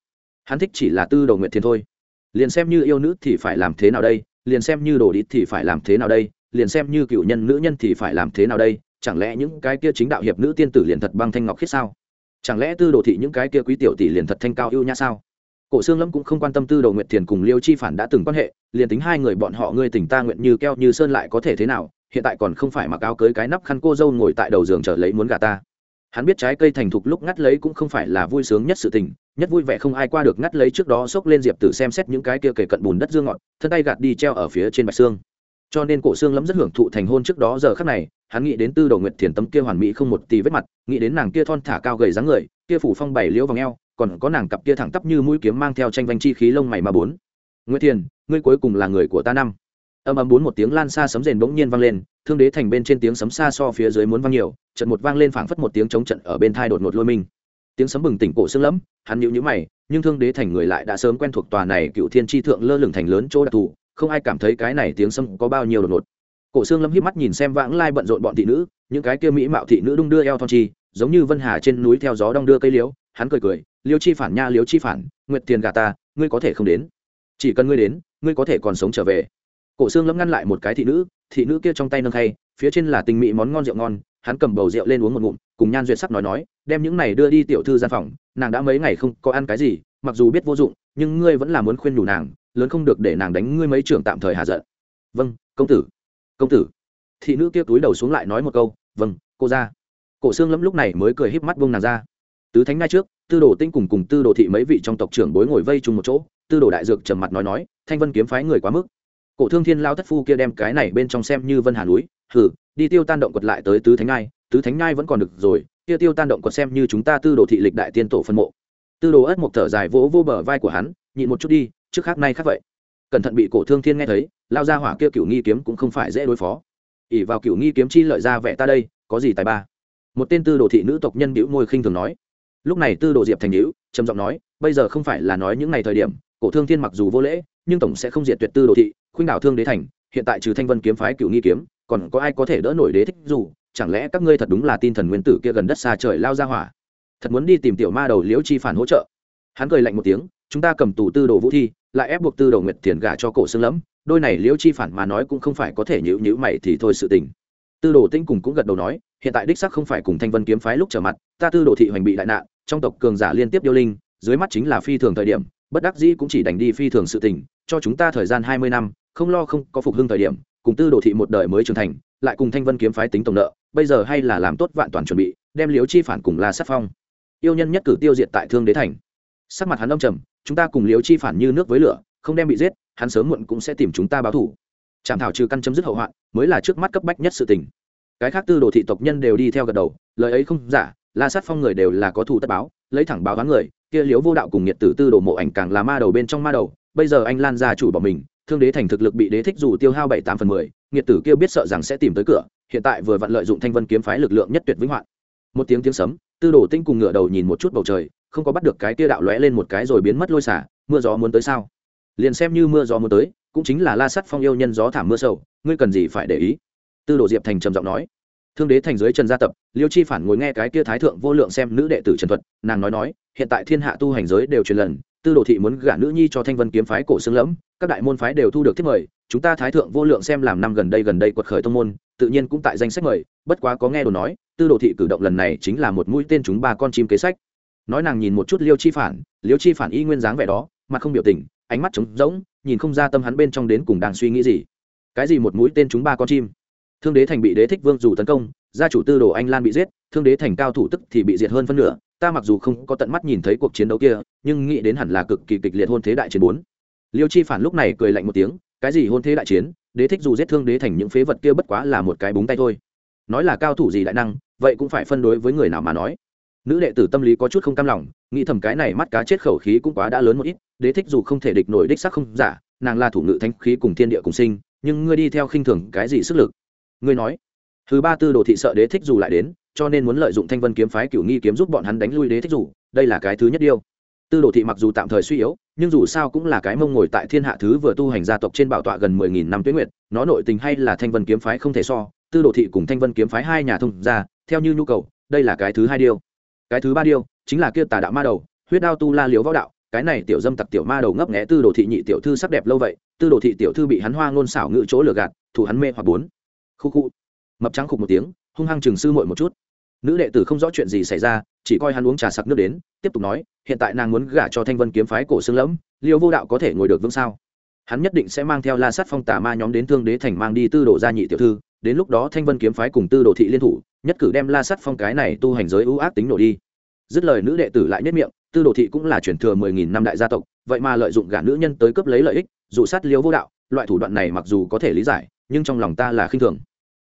Hắn thích chỉ là tư đồ nguyệt thiền thôi. Liền xem như yêu nữ thì phải làm thế nào đây, liền xem như đồ đít thì phải làm thế nào đây, liền xem như cựu nhân nữ nhân thì phải làm thế nào đây chẳng lẽ những cái kia chính đạo hiệp nữ tiên tử liền thật băng thanh ngọc khiết sao? Chẳng lẽ tư đồ thị những cái kia quý tiểu tỷ liền thật thanh cao ưu nhã sao? Cổ xương lâm cũng không quan tâm tư đồ nguyệt thiền cùng liêu chi phản đã từng quan hệ, liền tính hai người bọn họ ngươi tình ta nguyện như keo như sơn lại có thể thế nào, hiện tại còn không phải mặc áo cưới cái nắp khăn cô dâu ngồi tại đầu giường trở lấy muốn gà ta. Hắn biết trái cây thành thục lúc ngắt lấy cũng không phải là vui sướng nhất sự tình, nhất vui vẻ không ai qua được ngắt lấy trước đó xốc lên diệp tử xem xét những cái kia kể cận bùn đất dương ngọt thân tay gạt đi treo ở phía trên bạch xương cho nên cổ xương lắm rất hưởng thụ thành hôn trước đó giờ khắc này, hắn nghĩ đến tư đầu nguyệt thiền tấm kia hoàn mỹ không một tì vết mặt, nghĩ đến nàng kia thon thả cao gầy dáng người, kia phủ phong bảy liễu vòng eo, còn có nàng cặp kia thẳng tắp như mũi kiếm mang theo tranh vanh chi khí lông mày mà bốn. Nguyệt thiền, ngươi cuối cùng là người của ta năm. Âm âm bốn một tiếng lan xa sấm rền bỗng nhiên vang lên, thương đế thành bên trên tiếng sấm xa so phía dưới muốn vang nhiều, trận một vang lên phảng phất một tiếng chống trận ở bên thai đột ngột lôi mình. Tiếng sấm bừng tỉnh cổ xương lẫm, hắn nhíu nhíu mày, nhưng thương đế thành người lại đã sớm quen thuộc tòa này cựu thiên tri thượng lơ lửng thành lớn chỗ đặc thù không ai cảm thấy cái này tiếng sâm có bao nhiêu đột ngột. Cổ xương lâm híp mắt nhìn xem vãng lai bận rộn bọn thị nữ, những cái kia mỹ mạo thị nữ đung đưa eo thon chi, giống như vân hà trên núi theo gió đong đưa cây liễu, hắn cười cười, liêu chi phản nha, liêu chi phản, nguyệt tiền gà ta, ngươi có thể không đến. Chỉ cần ngươi đến, ngươi có thể còn sống trở về. Cổ xương lâm ngăn lại một cái thị nữ thị nữ kia trong tay nâng khay, phía trên là tình mỹ món ngon rượu ngon, hắn cầm bầu rượu lên uống một ngụm, cùng nhan duyệt sắc nói nói, đem những này đưa đi tiểu thư gian phòng, nàng đã mấy ngày không có ăn cái gì, mặc dù biết vô dụng, nhưng ngươi vẫn là muốn khuyên nhủ nàng lớn không được để nàng đánh ngươi mấy trưởng tạm thời hạ giận. Vâng công tử. Công tử. Thị nữ kia túi đầu xuống lại nói một câu vâng cô ra. Cổ xương lẫm lúc này mới cười híp mắt bông nàng ra. Tứ thánh ngay trước, tư đồ tinh cùng cùng tư đồ thị mấy vị trong tộc trưởng bối ngồi vây chung một chỗ, tư đồ đại dược trầm mặt nói nói, thanh vân kiếm phái người quá mức. Cổ thương thiên lao thất phu kia đem cái này bên trong xem như vân hà núi hử đi tiêu tan động quật lại tới tứ thánh ngai, tứ thánh ngai vẫn còn được rồi, kia tiêu tan động quật xem như chúng ta tư đồ thị lịch đại tiên tổ phân mộ. Tư đồ ất một thở dài vỗ vô bờ vai của hắn, nhịn một chút đi trước khác nay khác vậy. Cẩn thận bị cổ thương thiên nghe thấy, lao ra hỏa kia cựu nghi kiếm cũng không phải dễ đối phó. Ỉ vào cựu nghi kiếm chi lợi ra vẽ ta đây, có gì tài ba? Một tên tư đồ thị nữ tộc nhân bĩu môi khinh thường nói. Lúc này tư đồ diệp thành hữu, trầm giọng nói, bây giờ không phải là nói những ngày thời điểm, cổ thương thiên mặc dù vô lễ, nhưng tổng sẽ không diệt tuyệt tư đồ thị, khuynh đảo thương đế thành, hiện tại trừ thanh vân kiếm phái cựu nghi kiếm, còn có ai có thể đỡ nổi đế thích dù? Chẳng lẽ các ngươi thật đúng là tin thần nguyên tử kia gần đất xa trời lao ra hỏa? Thật muốn đi tìm tiểu ma đầu liễu chi phản hỗ trợ. Hắn cười lạnh một tiếng, chúng ta cầm tù tư đồ vũ thi lại ép buộc tư đồ nguyệt tiền gả cho cổ xương lẫm, đôi này liễu chi phản mà nói cũng không phải có thể nhữ nhữ mày thì thôi sự tình. Tư đồ tinh cùng cũng gật đầu nói, hiện tại đích sắc không phải cùng thanh vân kiếm phái lúc trở mặt, ta tư đồ thị hoành bị đại nạn, trong tộc cường giả liên tiếp điêu linh, dưới mắt chính là phi thường thời điểm, bất đắc dĩ cũng chỉ đành đi phi thường sự tình, cho chúng ta thời gian hai mươi năm, không lo không có phục hưng thời điểm, cùng tư đồ thị một đời mới trưởng thành, lại cùng thanh vân kiếm phái tính tổng nợ, bây giờ hay là làm tốt vạn toàn chuẩn bị, đem Liễu chi phản cùng la sát phong. Yêu nhân nhất cử tiêu diệt tại thương đế thành. Sắc mặt hắn âm trầm chúng ta cùng liếu chi phản như nước với lửa, không đem bị giết, hắn sớm muộn cũng sẽ tìm chúng ta báo thủ chạm thảo trừ căn chấm dứt hậu hoạn, mới là trước mắt cấp bách nhất sự tình. Cái khác tư đồ thị tộc nhân đều đi theo gật đầu, lời ấy không giả, la sát phong người đều là có thủ tất báo, lấy thẳng báo đoán người, kia liếu vô đạo cùng nhiệt tử tư đồ mộ ảnh càng là ma đầu bên trong ma đầu, bây giờ anh lan gia chủ bỏ mình, thương đế thành thực lực bị đế thích dù tiêu hao bảy tám phần mười nghiệt tử kia biết sợ rằng sẽ tìm tới cửa, hiện tại vừa vặn lợi dụng thanh vân kiếm phái lực lượng nhất tuyệt vĩnh hoạn. Một tiếng tiếng sấm, tư đồ tinh cùng ngựa đầu nhìn một chút bầu trời không có bắt được cái tia đạo lóe lên một cái rồi biến mất lôi xả, mưa gió muốn tới sao? Liền xem như mưa gió muốn tới, cũng chính là la sắt phong yêu nhân gió thảm mưa sầu, ngươi cần gì phải để ý? Tư đồ diệp thành trầm giọng nói. Thương đế thành dưới trần gia tập, liêu chi phản ngồi nghe cái kia thái thượng vô lượng xem nữ đệ tử trần thuật, nàng nói nói, hiện tại thiên hạ tu hành giới đều truyền lần, tư đồ thị muốn gả nữ nhi cho thanh vân kiếm phái cổ xương lẫm, các đại môn phái đều thu được thiết mời, chúng ta thái thượng vô lượng xem làm năm gần đây gần đây quật khởi tông môn, tự nhiên cũng tại danh sách mời, bất quá có nghe đồ nói, tư đồ thị cử động lần này chính là một mũi tên chúng ba con chim kế sách nói nàng nhìn một chút liêu chi phản, liêu chi phản y nguyên dáng vẻ đó mà không biểu tình, ánh mắt trống rỗng, nhìn không ra tâm hắn bên trong đến cùng đang suy nghĩ gì. Cái gì một mũi tên chúng ba con chim? Thương đế thành bị đế thích vương dù tấn công, gia chủ tư đồ anh lan bị giết, thương đế thành cao thủ tức thì bị diệt hơn phân nửa, ta mặc dù không có tận mắt nhìn thấy cuộc chiến đấu kia, nhưng nghĩ đến hẳn là cực kỳ kịch liệt hôn thế đại chiến bốn. Liêu chi phản lúc này cười lạnh một tiếng, cái gì hôn thế đại chiến, đế thích dù giết thương đế thành những phế vật kia bất quá là một cái búng tay thôi. Nói là cao thủ gì đại năng, vậy cũng phải phân đối với người nào mà nói nữ đệ tử tâm lý có chút không cam lòng, nghĩ thầm cái này mắt cá chết khẩu khí cũng quá đã lớn một ít, đế thích dù không thể địch nổi đích sắc không giả, nàng là thủ ngự thanh khí cùng thiên địa cùng sinh, nhưng ngươi đi theo khinh thường cái gì sức lực? Ngươi nói. Thứ ba tư đồ thị sợ đế thích dù lại đến, cho nên muốn lợi dụng thanh vân kiếm phái cửu nghi kiếm giúp bọn hắn đánh lui đế thích dù, đây là cái thứ nhất điêu tư đồ thị mặc dù tạm thời suy yếu, nhưng dù sao cũng là cái mông ngồi tại thiên hạ thứ vừa tu hành gia tộc trên bảo tọa gần mười nghìn năm tuyến nguyệt, nó nội tình hay là thanh vân kiếm phái không thể so, tư đồ thị cùng thanh vân kiếm phái hai nhà thông ra theo như nhu cầu, đây là cái thứ hai điêu cái thứ ba điêu chính là kia tà đạo ma đầu, huyết đao tu la liếu võ đạo, cái này tiểu dâm tặc tiểu ma đầu ngấp nghẽ tư đồ thị nhị tiểu thư sắc đẹp lâu vậy, tư đồ thị tiểu thư bị hắn hoa ngôn xảo ngự chỗ lừa gạt, thủ hắn mê hoặc bốn. Khu khu. Mập trắng khục một tiếng, hung hăng chừng sư muội một chút. Nữ đệ tử không rõ chuyện gì xảy ra, chỉ coi hắn uống trà sặc nước đến, tiếp tục nói, hiện tại nàng muốn gả cho thanh vân kiếm phái cổ xương lẫm liêu vô đạo có thể ngồi được vững sao? Hắn nhất định sẽ mang theo la sát phong tà ma nhóm đến thương đế thành mang đi tư đồ gia nhị tiểu thư, đến lúc đó thanh vân kiếm phái cùng tư đồ thị liên thủ nhất cử đem la sắt phong cái này tu hành giới ưu ác tính nổ đi. Dứt lời nữ đệ tử lại nhất miệng, tư đồ thị cũng là truyền thừa mười nghìn năm đại gia tộc, vậy mà lợi dụng gả nữ nhân tới cướp lấy lợi ích, dụ sát liêu vô đạo, loại thủ đoạn này mặc dù có thể lý giải, nhưng trong lòng ta là khinh thường.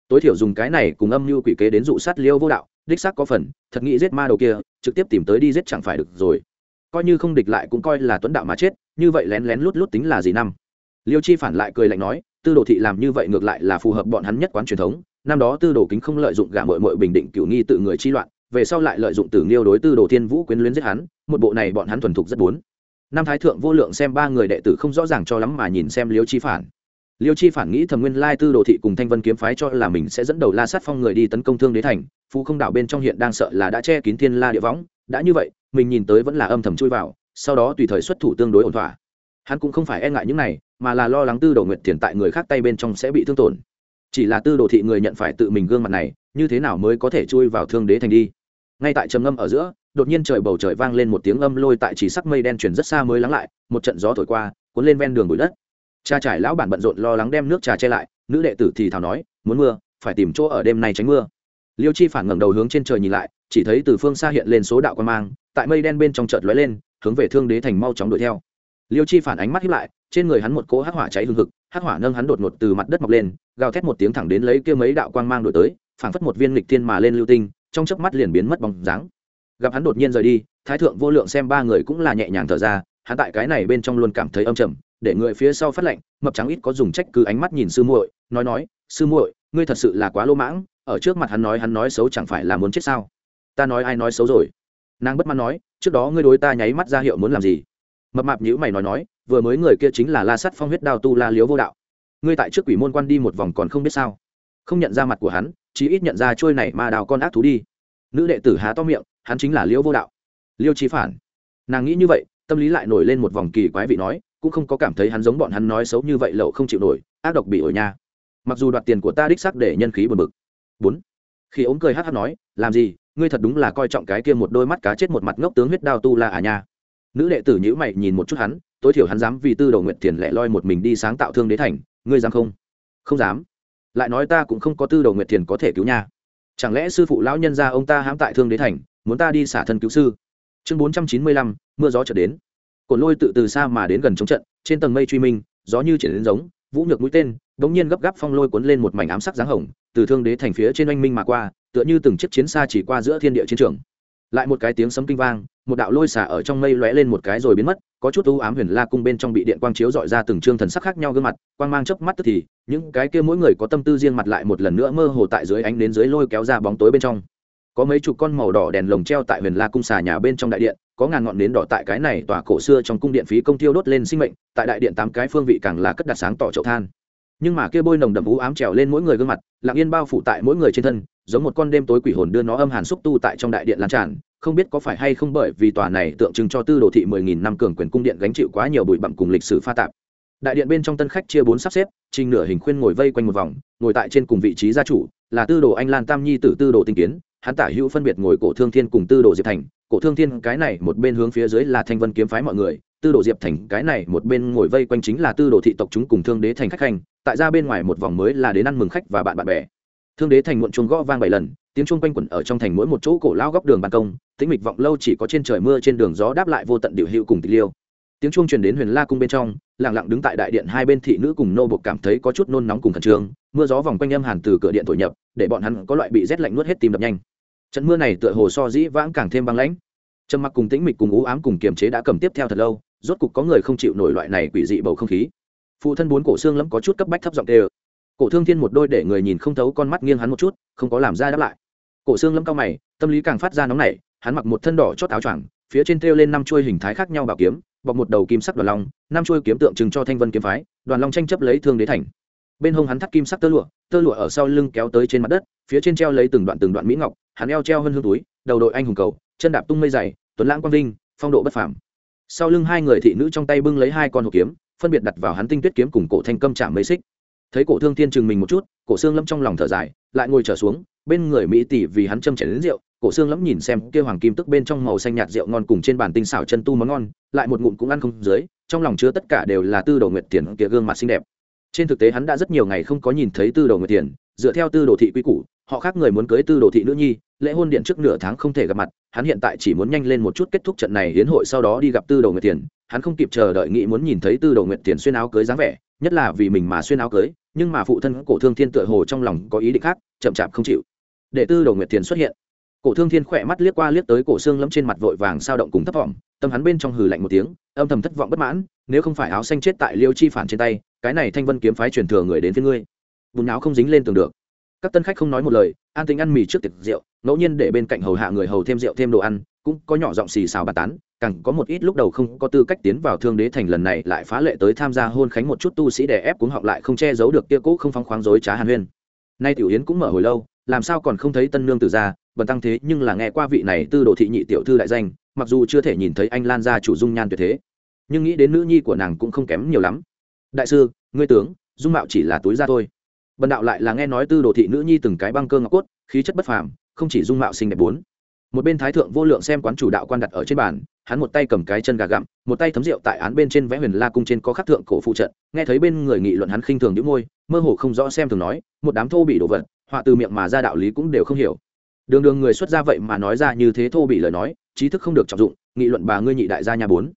Tối thiểu dùng cái này cùng âm mưu quỷ kế đến dụ sát liêu vô đạo, đích xác có phần, thật nghĩ giết ma đầu kia, trực tiếp tìm tới đi giết chẳng phải được rồi. Coi như không địch lại cũng coi là tuấn đạo mà chết, như vậy lén lén lút lút tính là gì năm? Liêu chi phản lại cười lạnh nói tư đồ thị làm như vậy ngược lại là phù hợp bọn hắn nhất quán truyền thống. Năm đó tư đồ kính không lợi dụng gả mội mội bình định cựu nghi tự người chi loạn, về sau lại lợi dụng tử nghiêu đối tư đồ thiên vũ quyến luyến giết hắn, một bộ này bọn hắn thuần thục rất bốn. Năm thái thượng vô lượng xem ba người đệ tử không rõ ràng cho lắm mà nhìn xem liêu chi phản. Liêu chi phản nghĩ thầm nguyên lai tư đồ thị cùng thanh vân kiếm phái cho là mình sẽ dẫn đầu la sát phong người đi tấn công thương đế thành, phú không đảo bên trong hiện đang sợ là đã che kín thiên la địa võng. Đã như vậy, mình nhìn tới vẫn là âm thầm chui vào, sau đó tùy thời xuất thủ tương đối ổn thỏa. Hắn cũng không phải e ngại những này mà là lo lắng tư đồ nguyệt tiền tại người khác tay bên trong sẽ bị thương tổn. Chỉ là tư đồ thị người nhận phải tự mình gương mặt này, như thế nào mới có thể chui vào thương đế thành đi? Ngay tại trầm ngâm ở giữa, đột nhiên trời bầu trời vang lên một tiếng âm lôi tại chỉ sắc mây đen chuyển rất xa mới lắng lại, một trận gió thổi qua, cuốn lên ven đường bụi đất. Cha trải lão bản bận rộn lo lắng đem nước trà che lại, nữ đệ tử thì thào nói, muốn mưa, phải tìm chỗ ở đêm nay tránh mưa. Liêu chi phản ngẩng đầu hướng trên trời nhìn lại, chỉ thấy từ phương xa hiện lên số đạo quan mang, tại mây đen bên trong chợt lóe lên, hướng về thương đế thành mau chóng đuổi theo liêu chi phản ánh mắt hiếp lại, trên người hắn một cỗ hắc hỏa cháy hừng hực, hắc hỏa nâng hắn đột ngột từ mặt đất mọc lên, gào thét một tiếng thẳng đến lấy kia mấy đạo quang mang đổi tới, phảng phất một viên lịch thiên mà lên lưu tinh, trong chớp mắt liền biến mất bóng dáng. Gặp hắn đột nhiên rời đi, thái thượng vô lượng xem ba người cũng là nhẹ nhàng thở ra, hắn tại cái này bên trong luôn cảm thấy âm trầm, để người phía sau phát lệnh, mập trắng ít có dùng trách cứ ánh mắt nhìn sư muội, nói nói, sư muội, ngươi thật sự là quá lô mãng, ở trước mặt hắn nói hắn nói xấu chẳng phải là muốn chết sao? Ta nói ai nói xấu rồi? Nàng bất mãn nói, trước đó ngươi đối ta nháy mắt ra hiệu muốn làm gì? Mập mạp nhữ mày nói nói, vừa mới người kia chính là la sắt phong huyết đao tu la liếu vô đạo. Ngươi tại trước quỷ môn quan đi một vòng còn không biết sao? Không nhận ra mặt của hắn, chí ít nhận ra trôi này mà đào con ác thú đi. Nữ đệ tử há to miệng, hắn chính là liễu vô đạo. Liêu trí phản. Nàng nghĩ như vậy, tâm lý lại nổi lên một vòng kỳ quái vị nói, cũng không có cảm thấy hắn giống bọn hắn nói xấu như vậy lậu không chịu nổi, ác độc bị ổi nha. Mặc dù đoạt tiền của ta đích xác để nhân khí buồn bực. Bốn. Khi ống cười hát hát nói, làm gì, ngươi thật đúng là coi trọng cái kia một đôi mắt cá chết một mặt ngốc tướng huyết đao tu la à nha nữ đệ tử nhữ mày nhìn một chút hắn, tối thiểu hắn dám vì tư đầu nguyện tiền lẻ loi một mình đi sáng tạo thương đế thành, ngươi dám không? Không dám. Lại nói ta cũng không có tư đầu nguyện tiền có thể cứu nha. Chẳng lẽ sư phụ lão nhân gia ông ta hãm tại thương đế thành, muốn ta đi xả thân cứu sư? Chương bốn trăm chín mươi lăm, mưa gió trở đến. Cồn lôi tự từ xa mà đến gần chống trận, trên tầng mây truy minh, gió như triển đến giống, vũ nhược mũi tên đ ỗ n g nhiên gấp gáp phong lôi cuốn lên một mảnh ám sắc dáng hồng, từ thương đế thành phía trên oanh minh mà qua, tựa như từng chiếc chiến xa chỉ qua giữa thiên địa chiến trường lại một cái tiếng sấm kinh vang, một đạo lôi xả ở trong mây lóe lên một cái rồi biến mất, có chút u ám huyền la cung bên trong bị điện quang chiếu dọi ra từng trương thần sắc khác nhau gương mặt, quang mang chớp mắt tức thì, những cái kia mỗi người có tâm tư riêng mặt lại một lần nữa mơ hồ tại dưới ánh đến dưới lôi kéo ra bóng tối bên trong. Có mấy chục con màu đỏ đèn lồng treo tại huyền la cung xà nhà bên trong đại điện, có ngàn ngọn nến đỏ tại cái này tòa cổ xưa trong cung điện phí công tiêu đốt lên sinh mệnh, tại đại điện tám cái phương vị càng là cất đặt sáng tỏ chậu than. Nhưng mà kia bôi nồng đậm vũ ám trèo lên mỗi người gương mặt, lặng yên bao phủ tại mỗi người trên thân, giống một con đêm tối quỷ hồn đưa nó âm hàn xúc tu tại trong đại điện lan tràn không biết có phải hay không bởi vì tòa này tượng trưng cho tư đồ thị mười nghìn năm cường quyền cung điện gánh chịu quá nhiều bụi bặm cùng lịch sử pha tạp. Đại điện bên trong tân khách chia bốn sắp xếp, trình nửa hình khuyên ngồi vây quanh một vòng, ngồi tại trên cùng vị trí gia chủ, là tư đồ anh lan tam nhi tử tư đồ tinh kiến, hắn tả hữu phân biệt ngồi cổ thương thiên cùng tư đồ diệp thành. Cổ thương thiên cái này một bên hướng phía dưới là thanh vân kiếm phái mọi người, tư đồ diệp thành cái này một bên ngồi vây quanh chính là tư đồ thị tộc chúng cùng thương đế thành khách khanh tại ra bên ngoài một vòng mới là đến ăn mừng khách và bạn bạn bè thương đế thành muộn chuông gõ vang bảy lần, tiếng chuông quanh quẩn ở trong thành mỗi một chỗ cổ lao góc đường ban công, tĩnh mịch vọng lâu chỉ có trên trời mưa trên đường gió đáp lại vô tận điệu hữu cùng tịch liêu. Tiếng chuông truyền đến huyền la cung bên trong, lặng lặng đứng tại đại điện hai bên thị nữ cùng nô bộc cảm thấy có chút nôn nóng cùng khẩn trương, mưa gió vòng quanh âm hàn từ cửa điện thổi nhập, để bọn hắn có loại bị rét lạnh nuốt hết tim đập nhanh. Trận mưa này tựa hồ so dĩ vãng càng thêm băng lãnh. Trầm mặc cùng tĩnh mịch cùng ú ám cùng kiềm chế đã cầm tiếp theo thật lâu, rốt cục có người không chịu nổi loại này quỷ dị bầu không khí. Phụ thân bốn cổ xương lẫm có chút cấp bách thấp giọng đều cổ thương thiên một đôi để người nhìn không thấu con mắt nghiêng hắn một chút, không có làm ra đáp lại. Cổ xương lâm cao mày, tâm lý càng phát ra nóng nảy, hắn mặc một thân đỏ chót áo choàng, phía trên thêu lên năm chuôi hình thái khác nhau bảo kiếm, bọc một đầu kim sắc đoàn long, năm chuôi kiếm tượng trưng cho thanh vân kiếm phái, đoàn long tranh chấp lấy thương đế thành. Bên hông hắn thắt kim sắc tơ lụa tơ lụa ở sau lưng kéo tới trên mặt đất, phía trên treo lấy từng đoạn từng đoạn mỹ ngọc, hắn eo treo hơn hương túi, đầu đội anh hùng cầu, chân đạp tung mây dày, tuấn lãng quang vinh, phong độ bất phàm. Sau lưng hai người thị nữ trong tay bưng lấy hai con hộp kiếm, phân biệt đặt vào hắn tinh tuyết kiếm cùng cổ thanh câm chạm mấy xích thấy cổ thương thiên chừng mình một chút, cổ xương lâm trong lòng thở dài, lại ngồi trở xuống, bên người mỹ tỷ vì hắn châm chảy đến rượu, cổ xương lâm nhìn xem kia hoàng kim tức bên trong màu xanh nhạt rượu ngon cùng trên bàn tinh xảo chân tu món ngon, lại một ngụm cũng ăn không dưới, trong lòng chứa tất cả đều là tư đồ nguyệt tiền kia gương mặt xinh đẹp. Trên thực tế hắn đã rất nhiều ngày không có nhìn thấy tư đồ nguyệt tiền, dựa theo tư đồ thị quy củ, họ khác người muốn cưới tư đồ thị nữ nhi, lễ hôn điện trước nửa tháng không thể gặp mặt, hắn hiện tại chỉ muốn nhanh lên một chút kết thúc trận này hiến hội sau đó đi gặp tư đồ nguyệt tiền, hắn không kịp chờ đợi nghĩ muốn nhìn thấy tư đồ nguyệt tiền xuyên áo cưới dáng vẻ nhất là vì mình mà xuyên áo cưới, nhưng mà phụ thân cổ thương thiên tựa hồ trong lòng có ý định khác, chậm chạp không chịu. Để tư đồ nguyệt tiền xuất hiện. Cổ thương thiên khỏe mắt liếc qua liếc tới cổ xương lẫm trên mặt vội vàng sao động cùng thấp vọng, tâm hắn bên trong hừ lạnh một tiếng, âm thầm thất vọng bất mãn, nếu không phải áo xanh chết tại liêu chi phản trên tay, cái này thanh vân kiếm phái truyền thừa người đến phía ngươi. Bùn áo không dính lên tường được. Các tân khách không nói một lời, an tính ăn mì trước tiệc rượu, ngẫu nhiên để bên cạnh hầu hạ người hầu thêm rượu thêm đồ ăn, cũng có nhỏ giọng xì xào bà tán càng có một ít lúc đầu không có tư cách tiến vào thương đế thành lần này lại phá lệ tới tham gia hôn khánh một chút tu sĩ đè ép cuống họng lại không che giấu được kia cũ không phóng khoáng dối trá hàn huyên. Nay tiểu yến cũng mở hồi lâu, làm sao còn không thấy tân nương từ ra, bần tăng thế nhưng là nghe qua vị này tư đồ thị nhị tiểu thư đại danh, mặc dù chưa thể nhìn thấy anh lan gia chủ dung nhan tuyệt thế, nhưng nghĩ đến nữ nhi của nàng cũng không kém nhiều lắm. Đại sư, ngươi tướng, dung mạo chỉ là túi ra thôi. Bần đạo lại là nghe nói tư đồ thị nữ nhi từng cái băng cơ ngọc cốt, khí chất bất phàm, không chỉ dung mạo xinh đẹp bốn. Một bên thái thượng vô lượng xem quán chủ đạo quan đặt ở trên bàn hắn một tay cầm cái chân gà gặm, một tay thấm rượu tại án bên trên vẽ huyền la cung trên có khắc thượng cổ phụ trận, nghe thấy bên người nghị luận hắn khinh thường những môi, mơ hồ không rõ xem thường nói, một đám thô bị đồ vật, họa từ miệng mà ra đạo lý cũng đều không hiểu. Đường đường người xuất ra vậy mà nói ra như thế thô bị lời nói, trí thức không được trọng dụng, nghị luận bà ngươi nhị đại gia nhà bốn.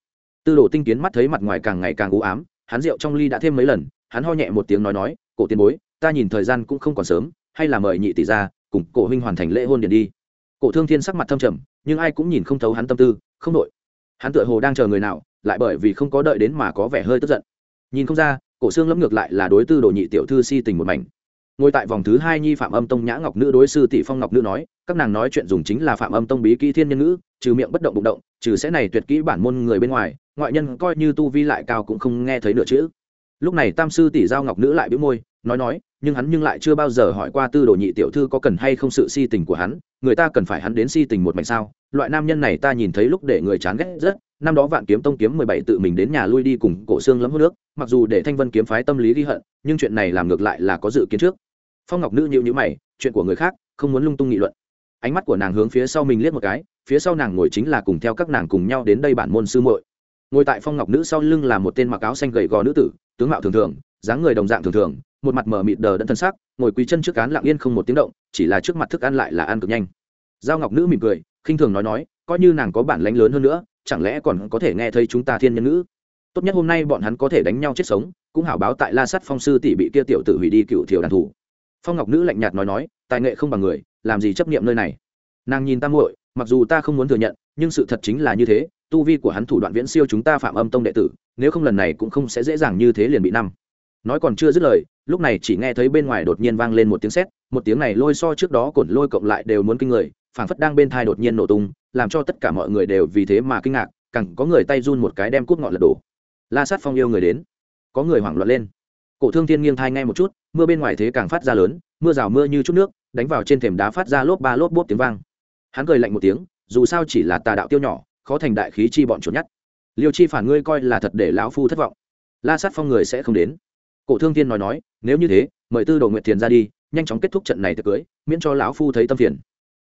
Tư đồ tinh kiến mắt thấy mặt ngoài càng ngày càng u ám, hắn rượu trong ly đã thêm mấy lần, hắn ho nhẹ một tiếng nói nói, cổ tiền bối, ta nhìn thời gian cũng không còn sớm, hay là mời nhị tỷ ra, cùng cổ huynh hoàn thành lễ hôn điền đi. Cổ thương thiên sắc mặt thâm trầm, nhưng ai cũng nhìn không thấu hắn tâm tư, không đội hắn tựa hồ đang chờ người nào, lại bởi vì không có đợi đến mà có vẻ hơi tức giận. Nhìn không ra, cổ xương lẫm ngược lại là đối tư đồ nhị tiểu thư si tình một mảnh. Ngồi tại vòng thứ hai nhi phạm âm tông nhã ngọc nữ đối sư tỷ phong ngọc nữ nói, các nàng nói chuyện dùng chính là phạm âm tông bí kỹ thiên nhân ngữ, trừ miệng bất động bụng động, trừ sẽ này tuyệt kỹ bản môn người bên ngoài, ngoại nhân coi như tu vi lại cao cũng không nghe thấy nửa chữ. Lúc này tam sư tỷ giao ngọc nữ lại bĩu môi, nói nói nhưng hắn nhưng lại chưa bao giờ hỏi qua tư đồ nhị tiểu thư có cần hay không sự si tình của hắn, người ta cần phải hắn đến si tình một mảnh sao? Loại nam nhân này ta nhìn thấy lúc để người chán ghét rất, năm đó vạn kiếm tông kiếm mười bảy tự mình đến nhà lui đi cùng cổ xương lấm hút nước, mặc dù để thanh vân kiếm phái tâm lý ghi hận, nhưng chuyện này làm ngược lại là có dự kiến trước. Phong ngọc nữ nhịu nhữ mày, chuyện của người khác, không muốn lung tung nghị luận. Ánh mắt của nàng hướng phía sau mình liếc một cái, phía sau nàng ngồi chính là cùng theo các nàng cùng nhau đến đây bản môn sư muội. Ngồi tại phong ngọc nữ sau lưng là một tên mặc áo xanh gầy gò nữ tử, tướng mạo thường thường dáng người đồng dạng thường thường, một mặt mở mịt đờ đẫn thân sắc, ngồi quý chân trước cán lặng yên không một tiếng động, chỉ là trước mặt thức ăn lại là ăn cực nhanh. Giao ngọc nữ mỉm cười, khinh thường nói nói, coi như nàng có bản lãnh lớn hơn nữa, chẳng lẽ còn có thể nghe thấy chúng ta thiên nhân ngữ? Tốt nhất hôm nay bọn hắn có thể đánh nhau chết sống, cũng hảo báo tại la sắt phong sư tỷ bị kia tiểu tử hủy đi cựu thiểu đàn thủ. Phong ngọc nữ lạnh nhạt nói nói, tài nghệ không bằng người, làm gì chấp nghiệm nơi này? Nàng nhìn ta muội, mặc dù ta không muốn thừa nhận, nhưng sự thật chính là như thế, tu vi của hắn thủ đoạn viễn siêu chúng ta phạm âm tông đệ tử, nếu không lần này cũng không sẽ dễ dàng như thế liền bị năm nói còn chưa dứt lời, lúc này chỉ nghe thấy bên ngoài đột nhiên vang lên một tiếng sét, một tiếng này lôi so trước đó cổn lôi cộng lại đều muốn kinh người, phảng phất đang bên thai đột nhiên nổ tung, làm cho tất cả mọi người đều vì thế mà kinh ngạc cẳng có người tay run một cái đem cút ngọn lật đổ. La sát phong yêu người đến. Có người hoảng loạn lên. Cổ thương thiên nghiêng thai ngay một chút, mưa bên ngoài thế càng phát ra lớn, mưa rào mưa như chút nước, đánh vào trên thềm đá phát ra lốp ba lốp bốp tiếng vang. Hắn cười lạnh một tiếng, dù sao chỉ là tà đạo tiêu nhỏ, khó thành đại khí chi bọn chuột nhắt liêu chi phản ngươi coi là thật để lão phu thất vọng. La sát phong người sẽ không đến cổ thương thiên nói nói, nếu như thế, mời tư đồ nguyệt thiền ra đi, nhanh chóng kết thúc trận này tiệc cưới, miễn cho lão phu thấy tâm phiền.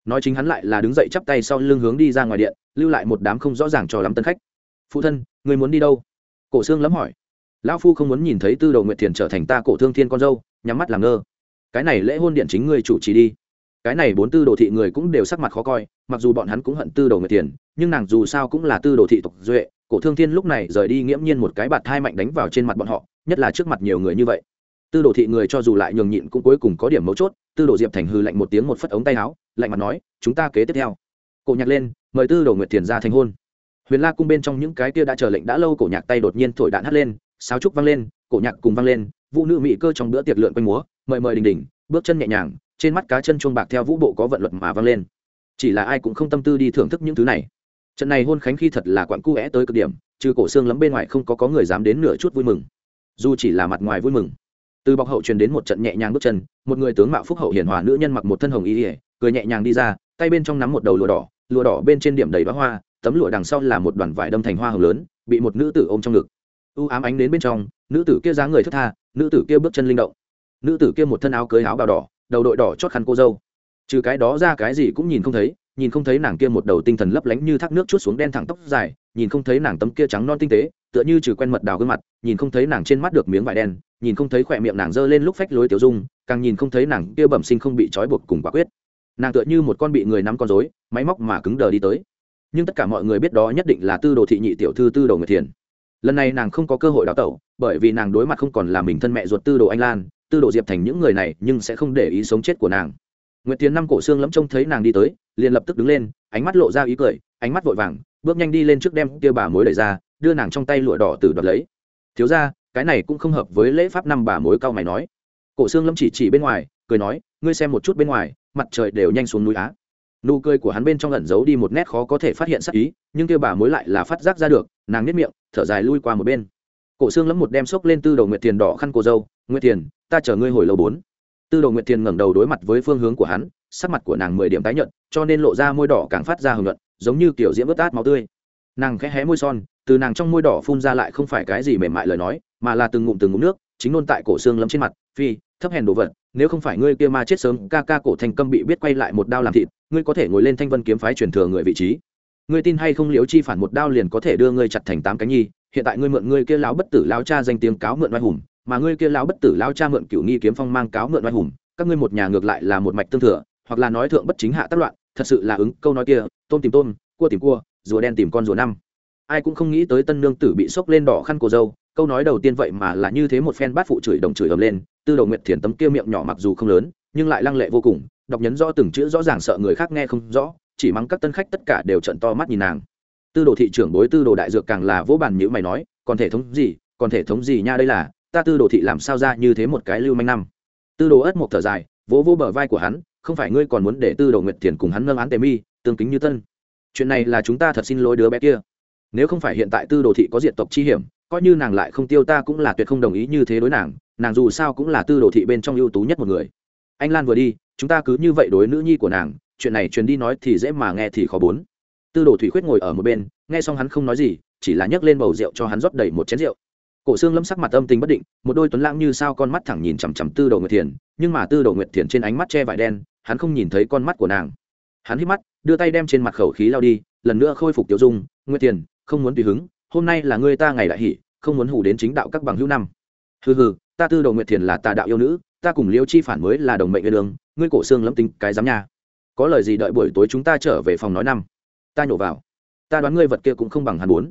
Nói chính hắn lại là đứng dậy chắp tay sau lưng hướng đi ra ngoài điện, lưu lại một đám không rõ ràng cho lắm tân khách. Phụ thân, người muốn đi đâu? Cổ xương lắm hỏi. Lão phu không muốn nhìn thấy tư đồ nguyệt thiền trở thành ta cổ thương thiên con dâu, nhắm mắt làm ngơ. Cái này lễ hôn điện chính ngươi chủ trì đi. Cái này bốn tư đồ thị người cũng đều sắc mặt khó coi, mặc dù bọn hắn cũng hận tư đồ nguyệt thiền, nhưng nàng dù sao cũng là tư đồ thị tộc duệ, cổ thương thiên lúc này rời đi nghiễm nhiên một cái bạt thai mạnh đánh vào trên mặt bọn họ nhất là trước mặt nhiều người như vậy. Tư đồ thị người cho dù lại nhường nhịn cũng cuối cùng có điểm mấu chốt, tư đồ diệp thành hư lạnh một tiếng một phất ống tay áo, lạnh mặt nói, chúng ta kế tiếp theo. Cổ nhạc lên, mời tư đồ nguyệt thiền ra thành hôn. Huyền la cung bên trong những cái kia đã chờ lệnh đã lâu cổ nhạc tay đột nhiên thổi đạn hắt lên, sáo trúc vang lên, cổ nhạc cùng vang lên, vũ nữ mỹ cơ trong bữa tiệc lượn quanh múa, mời mời đình đình, bước chân nhẹ nhàng, trên mắt cá chân chuông bạc theo vũ bộ có vận luật mà vang lên. Chỉ là ai cũng không tâm tư đi thưởng thức những thứ này. Trận này hôn khánh khi thật là quặn cu é tới cực điểm, trừ cổ xương lắm bên ngoài không có có người dám đến nửa chút vui mừng dù chỉ là mặt ngoài vui mừng. Từ bọc hậu truyền đến một trận nhẹ nhàng bước chân, một người tướng mạo phúc hậu hiền hòa nữ nhân mặc một thân hồng y ỉa cười nhẹ nhàng đi ra, tay bên trong nắm một đầu lụa đỏ lụa đỏ bên trên điểm đầy bá hoa, tấm lụa đằng sau là một đoàn vải đâm thành hoa hồng lớn, bị một nữ tử ôm trong ngực. U ám ánh đến bên trong, nữ tử kia dáng người thức tha, nữ tử kia bước chân linh động. Nữ tử kia một thân áo cưới áo bào đỏ, đầu đội đỏ chót khăn cô dâu. Trừ cái đó ra cái gì cũng nhìn không thấy, nhìn không thấy nàng kia một đầu tinh thần lấp lánh như thác nước chút xuống đen thẳng tóc dài nhìn không thấy nàng tấm kia trắng non tinh tế tựa như trừ quen mật đào gương mặt nhìn không thấy nàng trên mắt được miếng vải đen nhìn không thấy khỏe miệng nàng giơ lên lúc phách lối tiểu dung càng nhìn không thấy nàng kia bẩm sinh không bị trói buộc cùng quả quyết. Nàng tựa như một con bị người nắm con rối, máy móc mà cứng đờ đi tới. Nhưng tất cả mọi người biết đó nhất định là tư đồ thị nhị tiểu thư tư đồ người thiền. Lần này nàng không có cơ hội đào tẩu bởi vì nàng đối mặt không còn là mình thân mẹ ruột tư đồ anh lan tư đồ diệp thành những người này nhưng sẽ không để ý sống chết của nàng. Nguyệt tiến năm cổ xương lẫm trông thấy nàng đi tới liền lập tức đứng lên ánh mắt lộ ra ý cười ánh mắt vội vàng bước nhanh đi lên trước đem kia bà mối đẩy ra, đưa nàng trong tay lụa đỏ từ đoạt lấy. Thiếu ra cái này cũng không hợp với lễ pháp năm bà mối cao mày nói. Cổ xương lâm chỉ chỉ bên ngoài, cười nói, ngươi xem một chút bên ngoài, mặt trời đều nhanh xuống núi á. Nụ cười của hắn bên trong lẩn giấu đi một nét khó có thể phát hiện sắc ý, nhưng kia bà mối lại là phát giác ra được, nàng nếp miệng, thở dài lui qua một bên. Cổ xương lấm một đem xốc lên tư đầu nguyệt tiền đỏ khăn cổ dâu, nguyệt tiền, ta chờ ngươi hồi lâu bốn. Tư đầu nguyệt tiền ngẩng đầu đối mặt với phương hướng của hắn, sắc mặt của nàng mười điểm tái nhợt, cho nên lộ ra môi đỏ càng phát ra hưởng luận giống như kiểu diễm ướt át máu tươi. Nàng khẽ hé môi son, từ nàng trong môi đỏ phun ra lại không phải cái gì mềm mại lời nói, mà là từng ngụm từng ngụm nước, chính nôn tại cổ xương lấm trên mặt, phi, thấp hèn đồ vật, nếu không phải ngươi kia ma chết sớm, ca ca cổ thành câm bị biết quay lại một đao làm thịt, ngươi có thể ngồi lên thanh vân kiếm phái truyền thừa người vị trí. Ngươi tin hay không liễu chi phản một đao liền có thể đưa ngươi chặt thành tám cánh nhi, hiện tại ngươi mượn ngươi kia lão bất tử lão cha danh tiếng cáo mượn oai hùng, mà ngươi kia lão bất tử lão cha mượn cửu nghi kiếm phong mang cáo mượn oai hùng, các ngươi một nhà ngược lại là một mạch tương thừa, hoặc là nói thượng bất chính hạ tác loạn thật sự là ứng, câu nói kia, tôm tìm tôm, cua tìm cua, rùa đen tìm con rùa năm. Ai cũng không nghĩ tới tân nương tử bị sốc lên đỏ khăn cổ dâu, câu nói đầu tiên vậy mà là như thế một phen bát phụ chửi đồng chửi ầm lên, tư đầu nguyệt thiền tấm kia miệng nhỏ mặc dù không lớn, nhưng lại lăng lệ vô cùng, đọc nhấn rõ từng chữ rõ ràng sợ người khác nghe không rõ, chỉ mắng các tân khách tất cả đều trận to mắt nhìn nàng. Tư đồ thị trưởng bối tư đồ đại dược càng là vỗ bàn nhữ mày nói, còn thể thống gì, còn thể thống gì nha đây là, ta tư đồ thị làm sao ra như thế một cái lưu manh năm? Tư đồ ất một thở dài, vỗ vỗ bờ vai của hắn không phải ngươi còn muốn để tư đồ nguyệt thiền cùng hắn nâng án tề mi, tương kính như tân chuyện này là chúng ta thật xin lỗi đứa bé kia. Nếu không phải hiện tại tư đồ thị có diện tộc chi hiểm, coi như nàng lại không tiêu ta cũng là tuyệt không đồng ý như thế đối nàng nàng dù sao cũng là tư đồ thị bên trong ưu tú nhất một người. Anh lan vừa đi, chúng ta cứ như vậy đối nữ nhi của nàng, chuyện này truyền đi nói thì dễ mà nghe thì khó bốn. Tư đồ thủy khuyết ngồi ở một bên, nghe xong hắn không nói gì, chỉ là nhấc lên bầu rượu cho hắn rót đầy một chén rượu. Cổ xương lâm sắc mặt âm tình bất định, một đôi tuấn lãng như sao con mắt thẳng nhìn chằm chằm tư đồ nguyệt thiền, nhưng mà tư đồ nguyệt thiền trên ánh mắt che vải đen hắn không nhìn thấy con mắt của nàng. Hắn hít mắt, đưa tay đem trên mặt khẩu khí lao đi, lần nữa khôi phục tiểu dung nguyên tiền, không muốn tùy hứng, hôm nay là ngươi ta ngày đại hỷ, không muốn hủ đến chính đạo các bằng hữu năm. Hừ hừ, ta tư đồ nguyệt thiền là tà đạo yêu nữ, ta cùng liêu chi phản mới là đồng mệnh nguyên đường. ngươi cổ xương lâm tính, cái giám nha. Có lời gì đợi buổi tối chúng ta trở về phòng nói năm. Ta nhổ vào. Ta đoán ngươi vật kia cũng không bằng hắn muốn.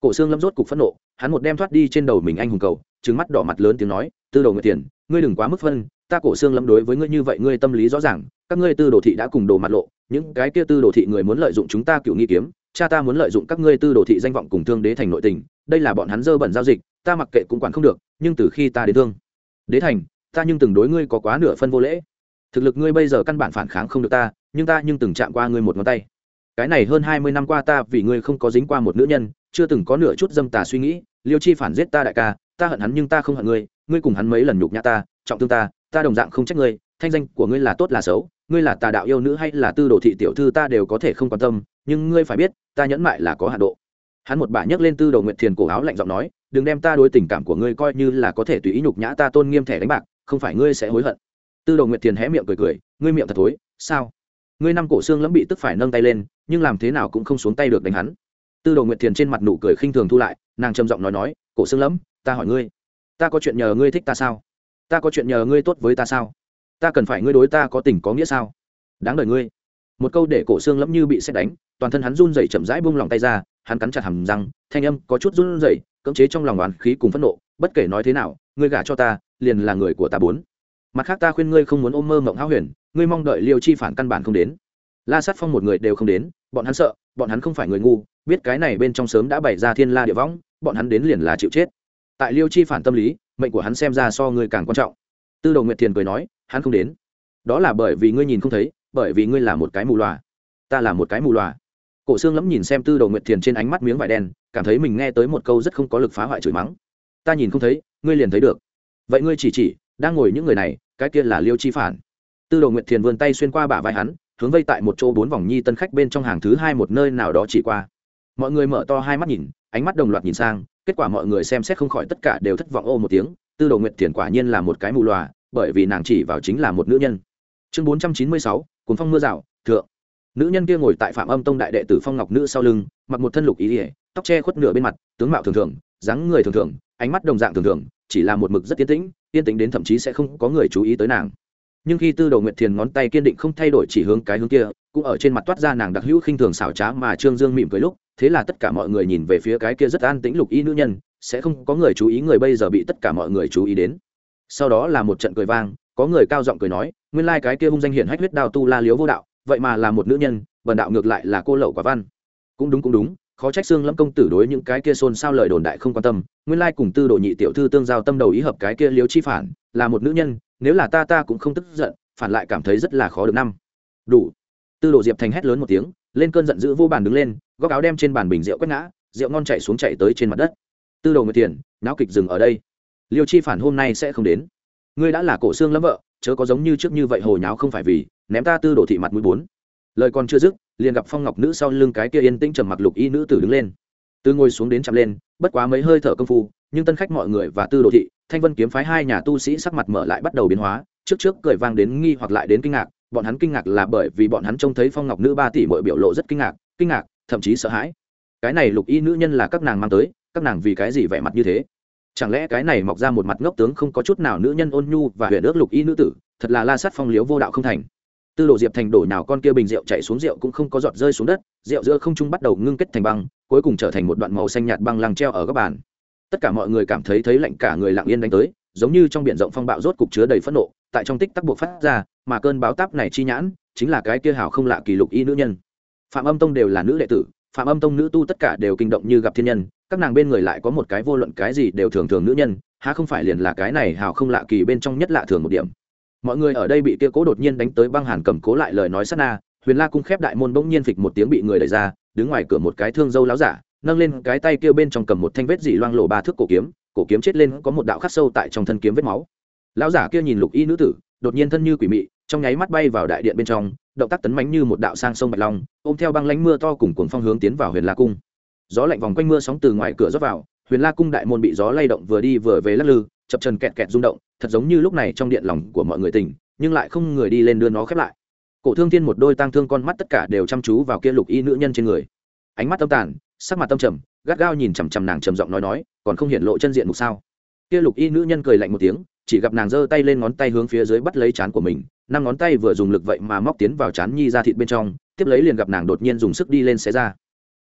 Cổ xương lâm rốt cục phẫn nộ, hắn một đem thoát đi trên đầu mình anh hùng cầu trứng mắt đỏ mặt lớn tiếng nói, tư đồ nguyệt tiền, ngươi đừng quá mức phân ta cổ xương lâm đối với ngươi như vậy ngươi tâm lý rõ ràng, các ngươi tư đồ thị đã cùng đồ mặt lộ, những cái kia tư đồ thị người muốn lợi dụng chúng ta cựu nghi kiếm, cha ta muốn lợi dụng các ngươi tư đồ thị danh vọng cùng thương đế thành nội tình, đây là bọn hắn dơ bẩn giao dịch, ta mặc kệ cũng quản không được, nhưng từ khi ta đến thương, đế thành, ta nhưng từng đối ngươi có quá nửa phân vô lễ. Thực lực ngươi bây giờ căn bản phản kháng không được ta, nhưng ta nhưng từng chạm qua ngươi một ngón tay. Cái này hơn hai mươi năm qua ta vì ngươi không có dính qua một nữ nhân, chưa từng có nửa chút dâm tà suy nghĩ, liêu chi phản giết ta đại ca, ta hận hắn nhưng ta không hận ngươi ngươi cùng hắn mấy lần nhục nhã ta, trọng thương ta ta đồng dạng không trách ngươi, thanh danh của ngươi là tốt là xấu, ngươi là tà đạo yêu nữ hay là tư đồ thị tiểu thư ta đều có thể không quan tâm, nhưng ngươi phải biết, ta nhẫn mại là có hạ độ. Hắn một bà nhấc lên tư đồ nguyện thiền cổ áo lạnh giọng nói, đừng đem ta đối tình cảm của ngươi coi như là có thể tùy ý nhục nhã ta tôn nghiêm thẻ đánh bạc, không phải ngươi sẽ hối hận. Tư đồ nguyệt thiền hé miệng cười cười, ngươi miệng thật thối, sao? Ngươi năm cổ xương lẫm bị tức phải nâng tay lên, nhưng làm thế nào cũng không xuống tay được đánh hắn. Tư đồ nguyệt thiền trên mặt nụ cười khinh thường thu lại, nàng trầm giọng nói nói, cổ xương lẫm, ta hỏi ngươi, ta có chuyện nhờ ngươi thích ta sao? Ta có chuyện nhờ ngươi tốt với ta sao? Ta cần phải ngươi đối ta có tình có nghĩa sao? Đáng đời ngươi. Một câu để cổ xương lẫm như bị xét đánh, toàn thân hắn run rẩy chậm rãi buông lòng tay ra, hắn cắn chặt hàm răng, thanh âm có chút run rẩy, cưỡng chế trong lòng oán khí cùng phẫn nộ, bất kể nói thế nào, ngươi gả cho ta, liền là người của ta bốn. Mặt khác ta khuyên ngươi không muốn ôm mơ mộng háo huyền, ngươi mong đợi liêu chi phản căn bản không đến. La sát phong một người đều không đến, bọn hắn sợ, bọn hắn không phải người ngu, biết cái này bên trong sớm đã bày ra thiên la địa võng, bọn hắn đến liền là chịu chết tại liêu chi phản tâm lý, mệnh của hắn xem ra so ngươi càng quan trọng. Tư đồ nguyệt thiền cười nói, hắn không đến. Đó là bởi vì ngươi nhìn không thấy, bởi vì ngươi là một cái mù loà. Ta là một cái mù loà. Cổ xương lẫm nhìn xem tư đồ nguyệt thiền trên ánh mắt miếng vải đen, cảm thấy mình nghe tới một câu rất không có lực phá hoại chửi mắng. Ta nhìn không thấy, ngươi liền thấy được. Vậy ngươi chỉ chỉ, đang ngồi những người này, cái kia là liêu chi phản. Tư đồ nguyệt thiền vươn tay xuyên qua bả vai hắn, hướng vây tại một chỗ bốn vòng nhi tân khách bên trong hàng thứ hai một nơi nào đó chỉ qua. Mọi người mở to hai mắt nhìn, ánh mắt đồng loạt nhìn sang kết quả mọi người xem xét không khỏi tất cả đều thất vọng ô một tiếng, tư đồ nguyệt thiền quả nhiên là một cái mù loà, bởi vì nàng chỉ vào chính là một nữ nhân. Chương bốn trăm chín mươi sáu cuốn phong mưa rào, thượng. Nữ nhân kia ngồi tại phạm âm tông đại đệ tử phong ngọc nữ sau lưng, mặc một thân lục ý ỉa tóc che khuất nửa bên mặt, tướng mạo thường thường, dáng người thường thường, ánh mắt đồng dạng thường thường, chỉ là một mực rất tiến tĩnh, yên tĩnh đến thậm chí sẽ không có người chú ý tới nàng. Nhưng khi tư đầu nguyệt thiền ngón tay kiên định không thay đổi chỉ hướng cái hướng kia, cũng ở trên mặt toát ra nàng đặc hữu khinh thường xảo trá mà trương dương mỉm cười lúc thế là tất cả mọi người nhìn về phía cái kia rất an tĩnh lục y nữ nhân, sẽ không có người chú ý người bây giờ bị tất cả mọi người chú ý đến. Sau đó là một trận cười vang, có người cao giọng cười nói, nguyên lai cái kia hung danh hiển hách huyết đao tu la liếu vô đạo, vậy mà là một nữ nhân, bần đạo ngược lại là cô lậu quả văn. Cũng đúng cũng đúng, khó trách xương lâm công tử đối những cái kia xôn xao lời đồn đại không quan tâm, nguyên lai cùng tư đồ nhị tiểu thư tương giao tâm đầu ý hợp cái kia liếu chi phản, là một nữ nhân, nếu là ta ta cũng không tức giận, phản lại cảm thấy rất là khó được năm. Đủ. Tư đồ diệp thành hét lớn một tiếng, lên cơn giận dữ vô bàn đứng lên góc áo đem trên bàn bình rượu quét ngã, rượu ngon chạy xuống chạy tới trên mặt đất. Tư đồ người tiền náo kịch dừng ở đây. Liêu chi phản hôm nay sẽ không đến. Ngươi đã là cổ xương lắm vợ, chớ có giống như trước như vậy hồi nháo không phải vì, ném ta tư đồ thị mặt mũi bốn. Lời còn chưa dứt, liền gặp phong ngọc nữ sau lưng cái kia yên tĩnh trầm mặc lục y nữ tử đứng lên. Tư ngồi xuống đến chậm lên, bất quá mấy hơi thở công phu, nhưng tân khách mọi người và tư đồ thị, thanh vân kiếm phái hai nhà tu sĩ sắc mặt mở lại bắt đầu biến hóa, trước trước cười vang đến nghi hoặc lại đến kinh ngạc, bọn hắn kinh ngạc là bởi vì bọn hắn trông thấy phong ngọc nữ ba tỷ mọi biểu lộ rất kinh ngạc kinh ngạc thậm chí sợ hãi. Cái này lục y nữ nhân là các nàng mang tới, các nàng vì cái gì vẻ mặt như thế? Chẳng lẽ cái này mọc ra một mặt ngốc tướng không có chút nào nữ nhân ôn nhu và huyền ước lục y nữ tử, thật là la sát phong liếu vô đạo không thành. Tư đồ diệp thành đổ nào con kia bình rượu chạy xuống rượu cũng không có giọt rơi xuống đất, rượu giữa không trung bắt đầu ngưng kết thành băng, cuối cùng trở thành một đoạn màu xanh nhạt băng lăng treo ở các bàn. Tất cả mọi người cảm thấy thấy lạnh cả người lặng yên đánh tới, giống như trong biển rộng phong bạo rốt cục chứa đầy phẫn nộ, tại trong tích tắc buộc phát ra, mà cơn báo táp này chi nhãn, chính là cái kia hào không lạ kỳ lục y nữ nhân phạm âm tông đều là nữ đệ tử, phạm âm tông nữ tu tất cả đều kinh động như gặp thiên nhân, các nàng bên người lại có một cái vô luận cái gì đều thường thường nữ nhân, há không phải liền là cái này hào không lạ kỳ bên trong nhất lạ thường một điểm. Mọi người ở đây bị kia cố đột nhiên đánh tới băng hàn cầm cố lại lời nói sát na, huyền la cung khép đại môn bỗng nhiên phịch một tiếng bị người đẩy ra, đứng ngoài cửa một cái thương dâu láo giả, nâng lên cái tay kia bên trong cầm một thanh vết dị loang lộ ba thước cổ kiếm cổ kiếm chết lên có một đạo khắc sâu tại trong thân kiếm vết máu. Lão giả kia nhìn lục y nữ tử, đột nhiên thân như quỷ mị trong nháy mắt bay vào đại điện bên trong, động tác tấn mánh như một đạo sang sông bạch long, ôm theo băng lánh mưa to cùng cuồng phong hướng tiến vào huyền la cung. Gió lạnh vòng quanh mưa sóng từ ngoài cửa rót vào, huyền la cung đại môn bị gió lay động vừa đi vừa về lắc lư, chập trần kẹt kẹt rung động, thật giống như lúc này trong điện lòng của mọi người tỉnh, nhưng lại không người đi lên đưa nó khép lại. Cổ thương thiên một đôi tang thương con mắt tất cả đều chăm chú vào kia lục y nữ nhân trên người. Ánh mắt tâm tàn, sắc mặt tâm trầm, gắt gao nhìn chằm chằm nàng trầm giọng nói nói, còn không hiện lộ chân diện mục sao? Kia lục y nữ nhân cười lạnh một tiếng, chỉ gặp nàng giơ tay lên ngón tay hướng phía dưới bắt lấy chán của mình năm ngón tay vừa dùng lực vậy mà móc tiến vào chán nhi ra thịt bên trong, tiếp lấy liền gặp nàng đột nhiên dùng sức đi lên xé ra.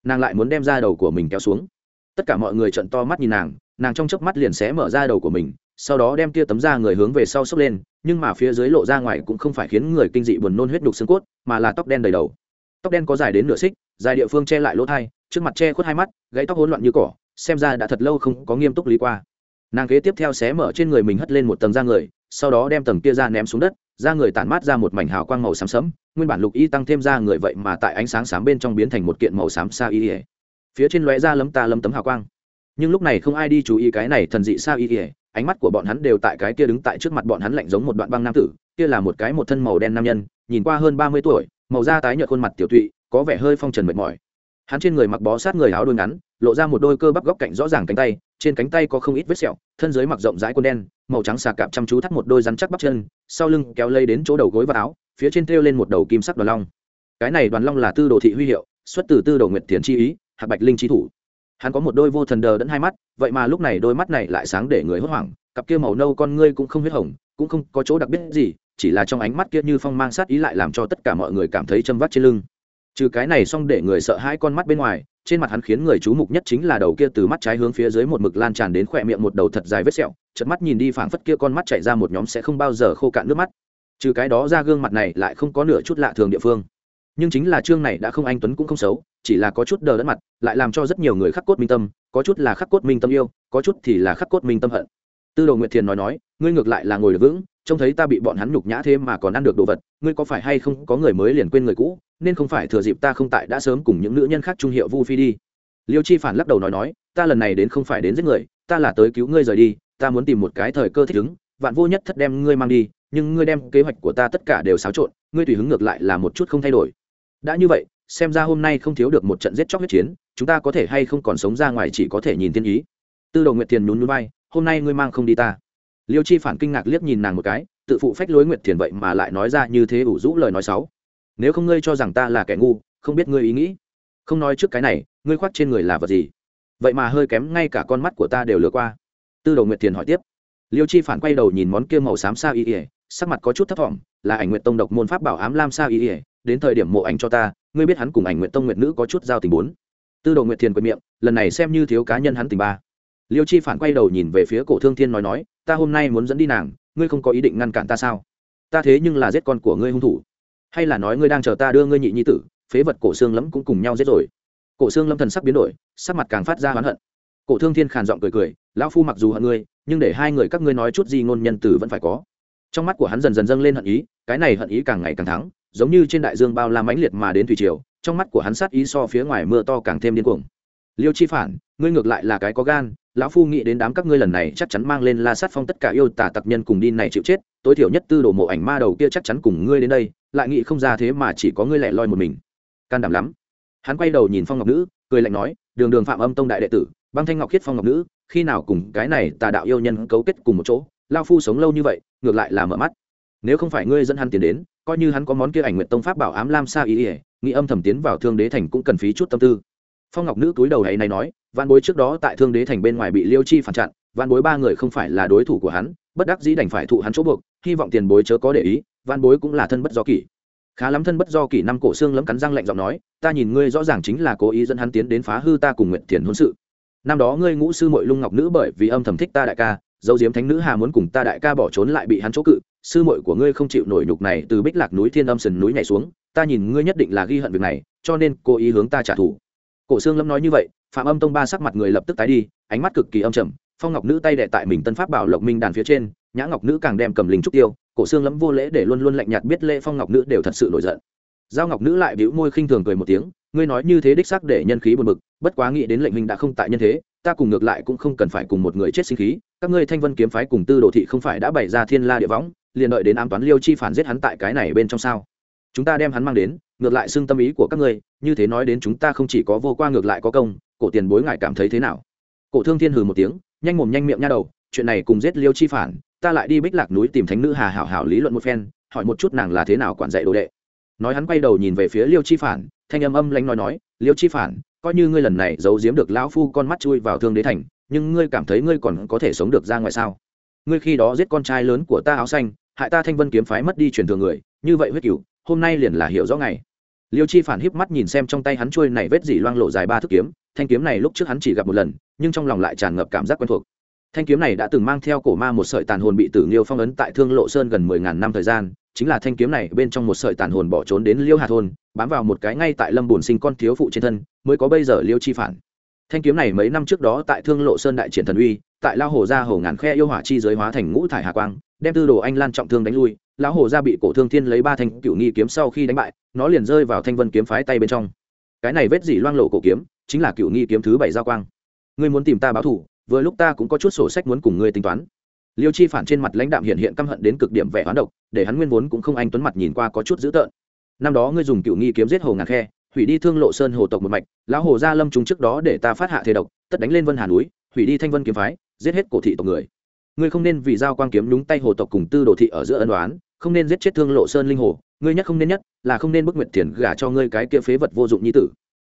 Nàng lại muốn đem ra đầu của mình kéo xuống. Tất cả mọi người trận to mắt nhìn nàng nàng trong chớp mắt liền xé mở ra đầu của mình, sau đó đem kia tấm da người hướng về sau xốc lên, nhưng mà phía dưới lộ ra ngoài cũng không phải khiến người kinh dị buồn nôn huyết đục xương cốt, mà là tóc đen đầy đầu. Tóc đen có dài đến nửa xích, dài địa phương che lại lỗ thai, trước mặt che khuất hai mắt, gãy tóc hỗn loạn như cỏ, xem ra đã thật lâu không có nghiêm túc lý qua. Nàng kế tiếp theo xé mở trên người mình hất lên một tầng da người, sau đó đem tầng kia ra ném xuống đất da người tản mát ra một mảnh hào quang màu xám sẫm, nguyên bản lục y tăng thêm da người vậy mà tại ánh sáng xám bên trong biến thành một kiện màu xám sa y phía trên lóe ra lấm ta lấm tấm hào quang. Nhưng lúc này không ai đi chú ý cái này thần dị sa y ánh mắt của bọn hắn đều tại cái kia đứng tại trước mặt bọn hắn lạnh giống một đoạn băng nam tử, kia là một cái một thân màu đen nam nhân, nhìn qua hơn ba mươi tuổi, màu da tái nhợt khuôn mặt tiểu tụy, có vẻ hơi phong trần mệt mỏi. Hắn trên người mặc bó sát người áo đôi ngắn, lộ ra một đôi cơ bắp góc cạnh rõ ràng cánh tay trên cánh tay có không ít vết sẹo, thân dưới mặc rộng rãi quần đen, màu trắng xà cạp chăm chú thắt một đôi rắn chắc bắp chân, sau lưng kéo lây đến chỗ đầu gối và áo, phía trên thêu lên một đầu kim sắc đoàn long. Cái này đoàn long là tư đồ thị huy hiệu, xuất từ tư đồ nguyệt thiền chi ý hạt bạch linh chi thủ. Hắn có một đôi vô thần đờ đẫn hai mắt, vậy mà lúc này đôi mắt này lại sáng để người hốt hoảng, cặp kia màu nâu con ngươi cũng không huyết hồng, cũng không có chỗ đặc biệt gì, chỉ là trong ánh mắt kia như phong mang sát ý lại làm cho tất cả mọi người cảm thấy châm vắt trên lưng trừ cái này xong để người sợ hai con mắt bên ngoài, trên mặt hắn khiến người chú mục nhất chính là đầu kia từ mắt trái hướng phía dưới một mực lan tràn đến khỏe miệng một đầu thật dài vết sẹo chật mắt nhìn đi phảng phất kia con mắt chạy ra một nhóm sẽ không bao giờ khô cạn nước mắt. Trừ cái đó ra gương mặt này lại không có nửa chút lạ thường địa phương. Nhưng chính là chương này đã không anh tuấn cũng không xấu, chỉ là có chút đờ đẫn mặt, lại làm cho rất nhiều người khắc cốt minh tâm, có chút là khắc cốt minh tâm yêu, có chút thì là khắc cốt minh tâm hận tư đồ nguyệt thiền nói nói, ngươi ngược lại là ngồi được vững, trông thấy ta bị bọn hắn nhục nhã thế mà còn ăn được đồ vật, ngươi có phải hay không có người mới liền quên người cũ, nên không phải thừa dịp ta không tại đã sớm cùng những nữ nhân khác trung hiệu vu phi đi. Liêu chi phản lắc đầu nói nói, ta lần này đến không phải đến giết người, ta là tới cứu ngươi rời đi, ta muốn tìm một cái thời cơ thích ứng, vạn vô nhất thất đem ngươi mang đi, nhưng ngươi đem kế hoạch của ta tất cả đều xáo trộn, ngươi tùy hứng ngược lại là một chút không thay đổi. Đã như vậy, xem ra hôm nay không thiếu được một trận giết chóc huyết chiến, chúng ta có thể hay không còn sống ra ngoài chỉ có thể nhìn thiên ý. Tư đồ nguyệt tiền nhún núi bay hôm nay ngươi mang không đi ta. Liêu chi phản kinh ngạc liếc nhìn nàng một cái, tự phụ phách lối nguyệt thiền vậy mà lại nói ra như thế ủ rũ lời nói xấu. Nếu không ngươi cho rằng ta là kẻ ngu, không biết ngươi ý nghĩ. Không nói trước cái này, ngươi khoác trên người là vật gì? Vậy mà hơi kém ngay cả con mắt của ta đều lừa qua. Tư đồ nguyệt thiền hỏi tiếp. Liêu chi phản quay đầu nhìn món kia màu xám sao y ỉa sắc mặt có chút thấp thỏm, là ảnh nguyện tông độc môn pháp bảo ám lam sao y ỉa đến thời điểm mộ ảnh cho ta, ngươi biết hắn cùng ảnh nguyện tông nguyện nữ có chút giao tình bốn. Tư đồ nguyệt thiền quệt miệng, lần này xem như thiếu cá nhân hắn tình ba liêu chi phản quay đầu nhìn về phía cổ thương thiên nói nói, ta hôm nay muốn dẫn đi nàng, ngươi không có ý định ngăn cản ta sao? Ta thế nhưng là giết con của ngươi hung thủ. Hay là nói ngươi đang chờ ta đưa ngươi nhị nhi tử, phế vật cổ xương lẫm cũng cùng nhau giết rồi. Cổ xương lâm thần sắc biến đổi, sắc mặt càng phát ra oán hận. Cổ thương thiên khàn giọng cười cười, lão phu mặc dù hận ngươi, nhưng để hai người các ngươi nói chút gì ngôn nhân tử vẫn phải có. Trong mắt của hắn dần dần dâng lên hận ý, cái này hận ý càng ngày càng thắng, giống như trên đại dương bao la mãnh liệt mà đến thủy triều, trong mắt của hắn sát ý so phía ngoài mưa to càng thêm điên cuồng. Liêu chi phản, ngươi ngược lại là cái có gan lão phu nghĩ đến đám các ngươi lần này chắc chắn mang lên la sát phong tất cả yêu tả tặc nhân cùng đi này chịu chết, tối thiểu nhất tư đồ mộ ảnh ma đầu kia chắc chắn cùng ngươi đến đây, lại nghĩ không ra thế mà chỉ có ngươi lẻ loi một mình. Can đảm lắm. Hắn quay đầu nhìn phong ngọc nữ, cười lạnh nói, đường đường phạm âm tông đại đệ tử, băng thanh ngọc khiết phong ngọc nữ, khi nào cùng cái này tà đạo yêu nhân cấu kết cùng một chỗ lao phu sống lâu như vậy, ngược lại là mở mắt. Nếu không phải ngươi dẫn hắn tiến đến, coi như hắn có món kia ảnh nguyện tông pháp bảo ám lam sa ý ỉa nghĩ âm thầm tiến vào thương đế thành cũng cần phí chút tâm tư phong ngọc nữ túi đầu hay này nói văn bối trước đó tại thương đế thành bên ngoài bị liêu chi phản chặn văn bối ba người không phải là đối thủ của hắn, bất đắc dĩ đành phải thụ hắn chỗ buộc, hy vọng tiền bối chớ có để ý văn bối cũng là thân bất do kỷ. Khá lắm thân bất do kỷ năm cổ xương lấm cắn răng lạnh giọng nói, ta nhìn ngươi rõ ràng chính là cố ý dẫn hắn tiến đến phá hư ta cùng nguyện tiền hôn sự. Năm đó ngươi ngũ sư mội lung ngọc nữ bởi vì âm thầm thích ta đại ca, dấu diếm thánh nữ hà muốn cùng ta đại ca bỏ trốn lại bị hắn chỗ cự, sư mội của ngươi không chịu nổi nhục này từ bích lạc núi thiên âm sần núi nhảy xuống, ta nhìn ngươi nhất định là ghi hận việc này, cho nên cố ý hướng ta trả thù cổ xương lâm nói như vậy, phạm âm tông ba sắc mặt người lập tức tái đi, ánh mắt cực kỳ âm trầm, phong ngọc nữ tay đệ tại mình tân pháp bảo lộc minh đàn phía trên, nhã ngọc nữ càng đem cầm linh trúc tiêu, cổ xương lâm vô lễ để luôn luôn lạnh nhạt biết lễ phong ngọc nữ đều thật sự nổi giận. Giao ngọc nữ lại bĩu môi khinh thường cười một tiếng, ngươi nói như thế đích xác để nhân khí buồn bực, bất quá nghĩ đến lệnh minh đã không tại nhân thế, ta cùng ngược lại cũng không cần phải cùng một người chết sinh khí, các ngươi thanh vân kiếm phái cùng tư đồ thị không phải đã bày ra thiên la địa võng, liền đợi đến ám toán liêu chi phản giết hắn tại cái này bên trong sao? Chúng ta đem hắn mang đến ngược lại xưng tâm ý của các ngươi, như thế nói đến chúng ta không chỉ có vô qua ngược lại có công, cổ tiền bối ngại cảm thấy thế nào? Cổ thương thiên hừ một tiếng, nhanh mồm nhanh miệng nha đầu, chuyện này cùng giết liêu chi phản, ta lại đi bích lạc núi tìm thánh nữ hà hảo hảo lý luận một phen, hỏi một chút nàng là thế nào quản dạy đồ đệ. Nói hắn quay đầu nhìn về phía liêu chi phản, thanh âm âm lánh nói nói, liêu chi phản, coi như ngươi lần này giấu giếm được lão phu con mắt chui vào thương đế thành, nhưng ngươi cảm thấy ngươi còn có thể sống được ra ngoài sao? Ngươi khi đó giết con trai lớn của ta áo xanh, hại ta thanh vân kiếm phái mất đi truyền thường người, như vậy huyết cửu, hôm nay liền là hiểu rõ ngày liêu chi phản híp mắt nhìn xem trong tay hắn trôi này vết dỉ loang lộ dài ba thước kiếm, thanh kiếm này lúc trước hắn chỉ gặp một lần, nhưng trong lòng lại tràn ngập cảm giác quen thuộc. Thanh kiếm này đã từng mang theo cổ ma một sợi tàn hồn bị tử nghiêu phong ấn tại thương lộ sơn gần mười ngàn năm thời gian, chính là thanh kiếm này bên trong một sợi tàn hồn bỏ trốn đến liêu hà thôn, bám vào một cái ngay tại lâm bồn sinh con thiếu phụ trên thân, mới có bây giờ liêu chi phản. Thanh kiếm này mấy năm trước đó tại thương lộ sơn đại triển thần uy, tại lao hồ gia hồ ngàn khe yêu hỏa chi giới hóa thành ngũ thải hà quang đem tư đồ anh lan trọng thương đánh lui, lão hồ gia bị cổ thương thiên lấy ba thanh cựu nghi kiếm sau khi đánh bại, nó liền rơi vào thanh vân kiếm phái tay bên trong. Cái này vết dỉ loang lộ cổ kiếm, chính là cựu nghi kiếm thứ bảy giao quang. Ngươi muốn tìm ta báo thủ vừa lúc ta cũng có chút sổ sách muốn cùng ngươi tính toán. Liêu chi phản trên mặt lãnh đạm hiện hiện căm hận đến cực điểm vẻ hoán độc, để hắn nguyên vốn cũng không anh tuấn mặt nhìn qua có chút dữ tợn. Năm đó ngươi dùng cựu nghi kiếm giết hồ ngàn khe, hủy đi thương lộ sơn hồ tộc một mạch, lão hồ gia lâm chúng trước đó để ta phát hạ thế độc, tất đánh lên vân hà núi, hủy đi thanh vân kiếm phái, giết hết cổ thị tộc người ngươi không nên vì giao quang kiếm nhúng tay hồ tộc cùng tư đồ thị ở giữa ân đoán không nên giết chết thương lộ sơn linh hồ, ngươi nhất không nên nhất, là không nên bức nguyệt tiền gả cho ngươi cái kia phế vật vô dụng như tử.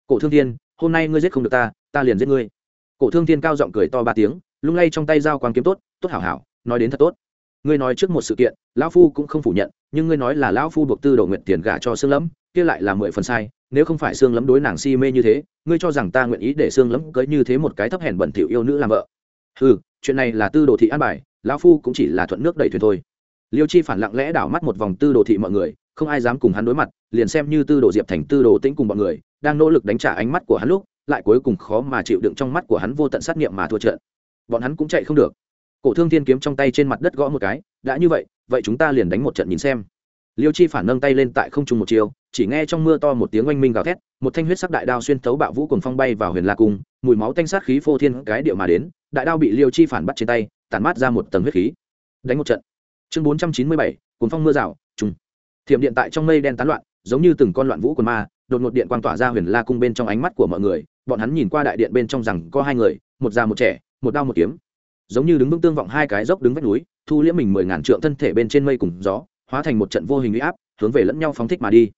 Cổ thương thiên, hôm nay ngươi giết không được ta ta liền giết ngươi. Cổ thương thiên cao giọng cười to ba tiếng, lung lay trong tay dao quang kiếm tốt tốt hảo hảo, nói đến thật tốt. Ngươi nói trước một sự kiện, lão phu cũng không phủ nhận, nhưng ngươi nói là lão phu buộc tư đồ nguyện tiền gả cho xương lẫm kia lại là mười phần sai, nếu không phải xương lẫm đối nàng si mê như thế, ngươi cho rằng ta nguyện ý để xương lẫm cưới như thế một cái thấp hèn bẩn thỉu yêu nữ làm vợ. Ừ chuyện này là tư đồ thị an bài, lão phu cũng chỉ là thuận nước đẩy thuyền thôi. Liêu chi phản lặng lẽ đảo mắt một vòng tư đồ thị mọi người, không ai dám cùng hắn đối mặt, liền xem như tư đồ diệp thành, tư đồ tĩnh cùng mọi người, đang nỗ lực đánh trả ánh mắt của hắn lúc, lại cuối cùng khó mà chịu đựng trong mắt của hắn vô tận sát nghiệm mà thua trận. Bọn hắn cũng chạy không được. Cổ thương thiên kiếm trong tay trên mặt đất gõ một cái, đã như vậy vậy chúng ta liền đánh một trận nhìn xem. Liêu chi phản nâng tay lên tại không trung một chiều chỉ nghe trong mưa to một tiếng oanh minh gào thét, một thanh huyết sắc đại đao xuyên thấu bạo vũ cùng phong bay vào huyền la cung, mùi máu tanh sát khí phô thiên cái điệu mà đến, đại đao bị liêu chi phản bắt trên tay, tản mát ra một tầng huyết khí. Đánh một trận. Chương bốn trăm chín mươi bảy cùng phong mưa rào, trùng. Thiểm điện tại trong mây đen tán loạn, giống như từng con loạn vũ quần ma, đột ngột điện quang tỏa ra huyền la cung bên trong ánh mắt của mọi người, bọn hắn nhìn qua đại điện bên trong rằng có hai người, một già một trẻ, một đao một kiếm. Giống như đứng vững tương vọng hai cái dốc đứng vách núi, thu liễm mình mười ngàn trượng thân thể bên trên mây cùng gió, hóa thành một trận vô hình uy áp, hướng về lẫn nhau phóng thích mà đi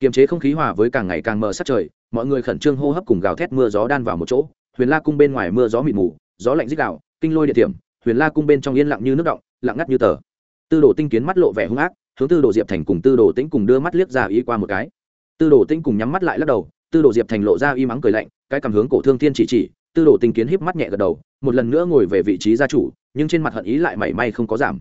kiềm chế không khí hòa với càng ngày càng mờ sát trời, mọi người khẩn trương hô hấp cùng gào thét mưa gió đan vào một chỗ, huyền la cung bên ngoài mưa gió mịt mù, gió lạnh dích đạo kinh lôi địa điểm huyền la cung bên trong yên lặng như nước động, lặng ngắt như tờ. Tư đồ tinh kiến mắt lộ vẻ hung ác, hướng tư đồ diệp thành cùng tư đồ tĩnh cùng đưa mắt liếc ra ý qua một cái. Tư đồ tĩnh cùng nhắm mắt lại lắc đầu, tư đồ diệp thành lộ ra y mắng cười lạnh, cái cảm hướng cổ thương thiên chỉ chỉ, tư đồ tinh kiến híp mắt nhẹ gật đầu, một lần nữa ngồi về vị trí gia chủ, nhưng trên mặt hận ý lại mảy may không có giảm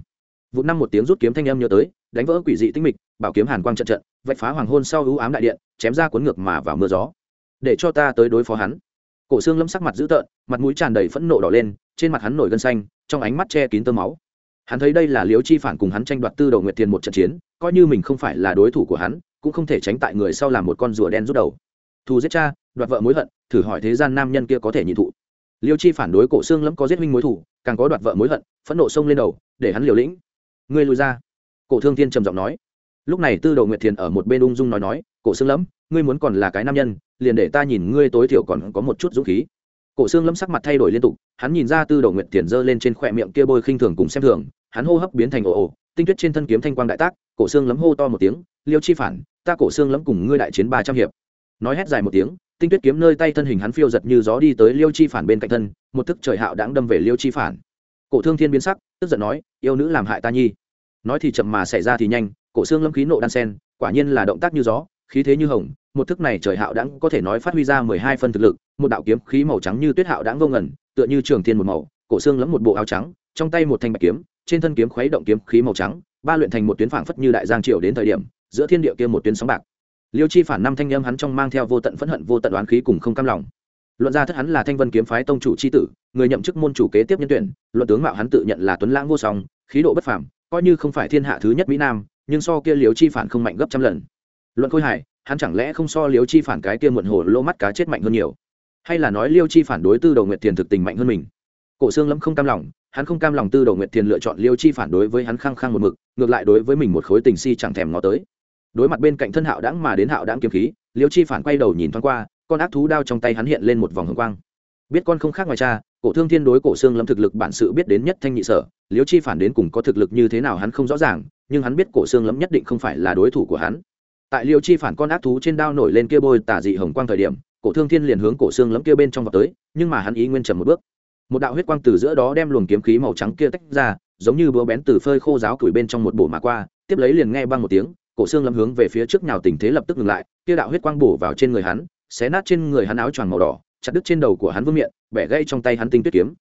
vụ năm một tiếng rút kiếm thanh âm nhớ tới, đánh vỡ quỷ dị tinh mịch, bảo kiếm hàn quang trận trận, vạch phá hoàng hôn sau ưu ám đại điện, chém ra cuốn ngược mà vào mưa gió. Để cho ta tới đối phó hắn. Cổ xương lâm sắc mặt dữ tợn, mặt mũi tràn đầy phẫn nộ đỏ lên, trên mặt hắn nổi gân xanh, trong ánh mắt che kín tơ máu. Hắn thấy đây là liếu chi phản cùng hắn tranh đoạt tư đầu nguyệt tiền một trận chiến, coi như mình không phải là đối thủ của hắn, cũng không thể tránh tại người sau làm một con rùa đen rút đầu. Thù giết cha, đoạt vợ mối hận, thử hỏi thế gian nam nhân kia có thể nhịn thụ. Liêu chi phản đối cổ xương lâm có giết huynh mối thủ càng có đoạt vợ mối hận, phẫn nộ sông lên đầu, để hắn liều lĩnh ngươi lui ra. Cổ thương thiên trầm giọng nói. Lúc này tư Đồ nguyệt thiền ở một bên ung dung nói nói, cổ xương lẫm ngươi muốn còn là cái nam nhân, liền để ta nhìn ngươi tối thiểu còn có một chút dũng khí. Cổ xương lẫm sắc mặt thay đổi liên tục, hắn nhìn ra tư Đồ nguyệt thiền giơ lên trên khỏe miệng kia bôi khinh thường cùng xem thường, hắn hô hấp biến thành ồ ồ, tinh tuyết trên thân kiếm thanh quang đại tác, cổ xương Lẫm hô to một tiếng, liêu chi phản, ta cổ xương Lẫm cùng ngươi đại chiến ba trăm hiệp. Nói hét dài một tiếng, tinh tuyết kiếm nơi tay thân hình hắn phiêu giật như gió đi tới liêu chi phản bên cạnh thân, một thức trời hạo đãng đâm về liêu chi phản cổ thương thiên biến sắc, tức giận nói, yêu nữ làm hại ta nhi. Nói thì chậm mà xảy ra thì nhanh, cổ xương lâm khí nộ đan sen, quả nhiên là động tác như gió, khí thế như hồng, một thức này trời hạo đãng có thể nói phát huy ra mười hai phân thực lực, một đạo kiếm khí màu trắng như tuyết hạo đãng vô ngẩn, tựa như trường thiên một màu, cổ xương lấm một bộ áo trắng, trong tay một thanh bạch kiếm, trên thân kiếm khuấy động kiếm khí màu trắng, ba luyện thành một tuyến phảng phất như đại giang triều đến thời điểm, giữa thiên địa kia một tuyến sóng bạc. Liêu chi phản năm thanh â hắn trong mang theo vô tận phẫn hận, vô tận đoán khí cùng không cam lòng luận ra thất hắn là thanh vân kiếm phái tông chủ c h i tử, người nhậm chức môn chủ kế tiếp nhân tuyển, luận tướng mạo hắn tự nhận là tuấn lãng vô song, khí độ bất phảm coi như không phải thiên hạ thứ nhất mỹ nam, nhưng so kia liếu chi phản không mạnh gấp trăm lần. Luận khôi hải hắn chẳng lẽ không so liếu chi phản cái kia muộn hồ lô mắt cá chết mạnh hơn nhiều? Hay là nói liêu chi phản đối tư đầu nguyện tiền thực tình mạnh hơn mình? Cổ xương lâm không cam lòng, hắn không cam lòng tư đầu nguyện tiền lựa chọn liêu chi phản đối với hắn khăng khăng một mực, ngược lại đối với mình một khối tình si chẳng thèm ngó tới. Đối mặt bên cạnh thân hạo đãng mà đến hạo đãng kiếm khí liêu chi phản quay đầu nhìn thoáng qua con ác thú đao trong tay hắn hiện lên một vòng hồng quang. Biết con không khác ngoài cha, cổ thương thiên đối cổ xương lâm thực lực bản sự biết đến nhất thanh nhị sở liếu chi phản đến cùng có thực lực như thế nào hắn không rõ ràng, nhưng hắn biết cổ xương lâm nhất định không phải là đối thủ của hắn. Tại liêu chi phản con ác thú trên đao nổi lên kia bôi tả dị hồng quang thời điểm, cổ thương thiên liền hướng cổ xương lâm kia bên trong vào tới, nhưng mà hắn ý nguyên trầm một bước. Một đạo huyết quang từ giữa đó đem luồng kiếm khí màu trắng kia tách ra, giống như búa bén từ phơi khô giáo củi bên trong một bổ mà qua, tiếp lấy liền nghe băng một tiếng, cổ xương lâm hướng về phía trước nhào tình thế lập tức ngừng lại, kia đạo huyết quang bổ vào trên người hắn xé nát trên người hắn áo choàng màu đỏ, chặt đứt trên đầu của hắn vương miệng bẻ gãy trong tay hắn tinh tuyết kiếm.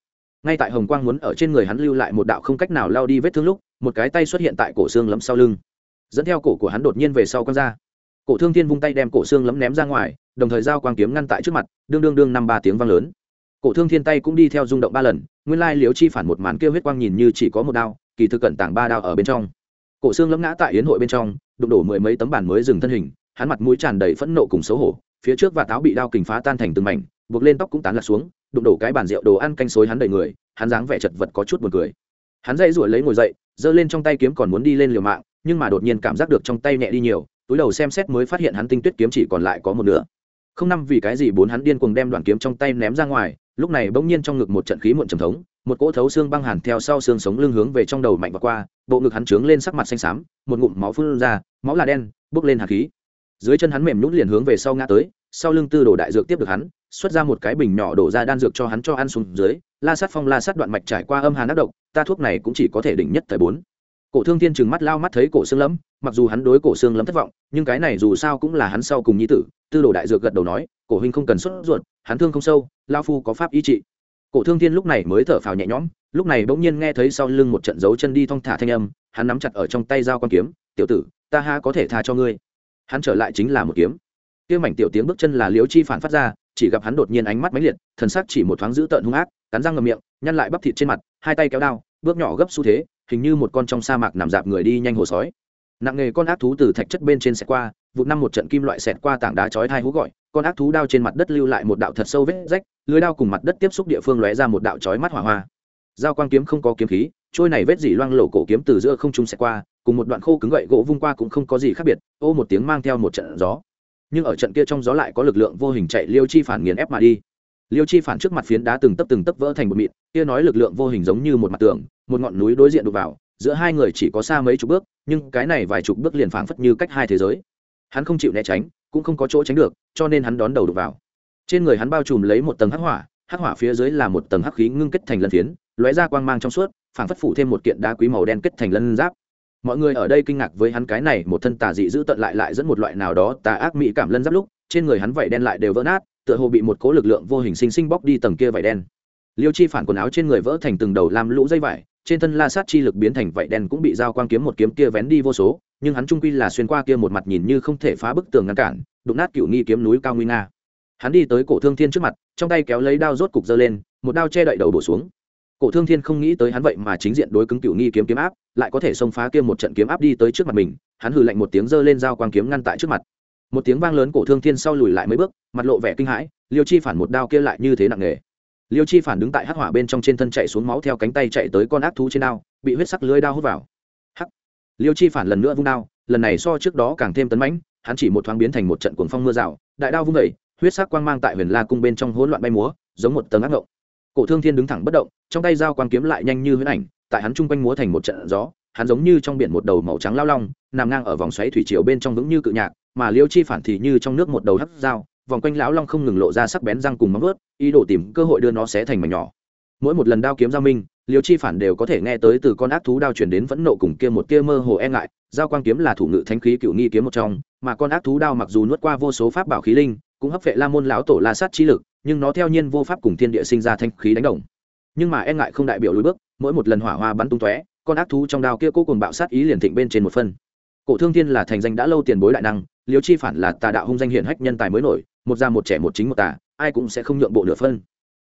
Ngay tại hồng quang muốn ở trên người hắn lưu lại một đạo không cách nào lao đi vết thương lúc, một cái tay xuất hiện tại cổ xương lấm sau lưng. Dẫn theo cổ của hắn đột nhiên về sau quăng ra. Cổ thương thiên vung tay đem cổ xương lấm ném ra ngoài, đồng thời giao quang kiếm ngăn tại trước mặt, đương đương đương năm ba tiếng vang lớn. Cổ thương thiên tay cũng đi theo rung động ba lần, nguyên lai liếu chi phản một màn kêu huyết quang nhìn như chỉ có một đao, kỳ thực cẩn tảng ba đao ở bên trong. Cổ xương lấm ngã tại yến hội bên trong, đụng đổ mười mấy tấm bản mới dừng thân hình, hắn mặt mũi tràn đầy phẫn nộ cùng xấu hổ phía trước và táo bị đao kình phá tan thành từng mảnh, buộc lên tóc cũng tán lạc xuống, đụng đổ cái bàn rượu đồ ăn canh xối hắn đầy người, hắn dáng vẻ chật vật có chút buồn cười. Hắn dây ruổi lấy ngồi dậy, giơ lên trong tay kiếm còn muốn đi lên liều mạng, nhưng mà đột nhiên cảm giác được trong tay nhẹ đi nhiều, túi đầu xem xét mới phát hiện hắn tinh tuyết kiếm chỉ còn lại có một nửa. Không năm vì cái gì bốn hắn điên cuồng đem đoạn kiếm trong tay ném ra ngoài, lúc này bỗng nhiên trong ngực một trận khí muộn trầm thống, một cỗ thấu xương băng hàn theo sau xương sống lưng hướng về trong đầu mạnh và qua, bộ ngực hắn trướng lên sắc mặt xanh xám, một ngụm máu phun ra, máu là đen, bốc lên hạt khí dưới chân hắn mềm nhũn liền hướng về sau ngã tới, sau lưng tư đồ đại dược tiếp được hắn, xuất ra một cái bình nhỏ đổ ra đan dược cho hắn cho ăn xuống dưới, la sát phong la sát đoạn mạch trải qua âm hàn ác độc, ta thuốc này cũng chỉ có thể đỉnh nhất thời bốn. Cổ thương thiên trừng mắt lao mắt thấy cổ xương lẫm mặc dù hắn đối cổ xương lẫm thất vọng, nhưng cái này dù sao cũng là hắn sau cùng nhi tử, tư đồ đại dược gật đầu nói, cổ huynh không cần xuất ruột, hắn thương không sâu lao phu có pháp ý trị. Cổ thương thiên lúc này mới thở phào nhẹ nhõm, lúc này bỗng nhiên nghe thấy sau lưng một trận dấu chân đi thong thả thanh âm, hắn nắm chặt ở trong tay dao con kiếm, tiểu tử, ta ha có thể tha cho ngươi hắn trở lại chính là một kiếm. Kia mảnh tiểu tiếng bước chân là liếu chi phản phát ra, chỉ gặp hắn đột nhiên ánh mắt mãnh liệt, thần sắc chỉ một thoáng dữ tợn hung ác, cắn răng ngầm miệng, nhăn lại bắp thịt trên mặt, hai tay kéo đao, bước nhỏ gấp xu thế, hình như một con trong sa mạc nằm dạp người đi nhanh hồ sói. Nặng nghề con ác thú từ thạch chất bên trên xẹt qua, vụt năm một trận kim loại xẹt qua tảng đá chói thai hú gọi, con ác thú đao trên mặt đất lưu lại một đạo thật sâu vết rách, lưới đao cùng mặt đất tiếp xúc địa phương lóe ra một đạo chói mắt hỏa hoa. Giao quang kiếm không có kiếm khí, trôi này vết dỉ loang lổ cổ kiếm từ giữa không trung sẽ qua, cùng một đoạn khô cứng gậy gỗ vung qua cũng không có gì khác biệt, ô một tiếng mang theo một trận gió. Nhưng ở trận kia trong gió lại có lực lượng vô hình chạy liêu chi phản nghiền ép mà đi. Liêu chi phản trước mặt phiến đá từng tấp từng tấp vỡ thành một mịn, kia nói lực lượng vô hình giống như một mặt tường, một ngọn núi đối diện đục vào, giữa hai người chỉ có xa mấy chục bước, nhưng cái này vài chục bước liền phảng phất như cách hai thế giới. Hắn không chịu né tránh, cũng không có chỗ tránh được, cho nên hắn đón đầu đục vào. Trên người hắn bao trùm lấy một tầng hắc hỏa hắc hỏa phía dưới là một tầng hắc khí ngưng kết thành lân phiến, lóe ra quang mang trong suốt, phảng phất phủ thêm một kiện đá quý màu đen kết thành lân giáp. Mọi người ở đây kinh ngạc với hắn cái này, một thân tà dị giữ tận lại lại dẫn một loại nào đó tà ác mỹ cảm lân giáp lúc, trên người hắn vảy đen lại đều vỡ nát, tựa hồ bị một cố lực lượng vô hình sinh sinh bóc đi tầng kia vảy đen. Liêu chi phản quần áo trên người vỡ thành từng đầu làm lũ dây vải, trên thân la sát chi lực biến thành vảy đen cũng bị dao quang kiếm một kiếm kia vén đi vô số, nhưng hắn trung quy là xuyên qua kia một mặt nhìn như không thể phá bức tường ngăn cản, đụng nát cựu nghi kiếm núi cao nguy nga hắn đi tới cổ thương thiên trước mặt, trong tay kéo lấy đao rốt cục giơ lên, một đao che đậy đầu bổ xuống. Cổ thương thiên không nghĩ tới hắn vậy mà chính diện đối cứng cựu nghi kiếm kiếm áp, lại có thể xông phá kia một trận kiếm áp đi tới trước mặt mình, hắn hừ lạnh một tiếng giơ lên dao quang kiếm ngăn tại trước mặt. Một tiếng vang lớn cổ thương thiên sau lùi lại mấy bước, mặt lộ vẻ kinh hãi, liêu chi phản một đao kia lại như thế nặng nề. Liêu chi phản đứng tại hắc hỏa bên trong trên thân chạy xuống máu theo cánh tay chạy tới con ác thú trên đao, bị huyết sắc lưới đao hút vào. Hắc! Liêu chi phản lần nữa vung đao, lần này so trước đó càng thêm tấn mãnh, hắn chỉ một thoáng biến thành một trận cuồng phong mưa rào, đại đao vung vẩy huyết sắc quang mang tại huyền la cung bên trong hỗn loạn bay múa, giống một tầng ác ngộng. Cổ thương thiên đứng thẳng bất động, trong tay dao quang kiếm lại nhanh như huyễn ảnh, tại hắn chung quanh múa thành một trận gió, hắn giống như trong biển một đầu màu trắng lao long, nằm ngang ở vòng xoáy thủy triều bên trong vững như cự nhạc, mà liêu chi phản thì như trong nước một đầu hắt dao, vòng quanh lão long không ngừng lộ ra sắc bén răng cùng móng ướt ý đồ tìm cơ hội đưa nó xé thành mảnh nhỏ. Mỗi một lần đao kiếm giao minh, liêu chi phản đều có thể nghe tới từ con ác thú đao chuyển đến phẫn nộ cùng kia một kia mơ hồ e ngại, giao quang kiếm là thủ ngự thánh khí cựu nghi kiếm một trong, mà con ác thú đao mặc dù nuốt qua vô số pháp bảo khí linh cũng hấp vệ la môn lão tổ la sát chi lực, nhưng nó theo nhiên vô pháp cùng thiên địa sinh ra thanh khí đánh đồng. Nhưng mà e ngại không đại biểu lối bước, mỗi một lần hỏa hoa bắn tung tóe, con ác thú trong đao kia cố cùng bạo sát ý liền thịnh bên trên một phân cổ thương thiên là thành danh đã lâu tiền bối đại năng, liêu chi phản là tà đạo hung danh hiển hách nhân tài mới nổi, một già một trẻ một chính một tà, ai cũng sẽ không nhượng bộ nửa phân.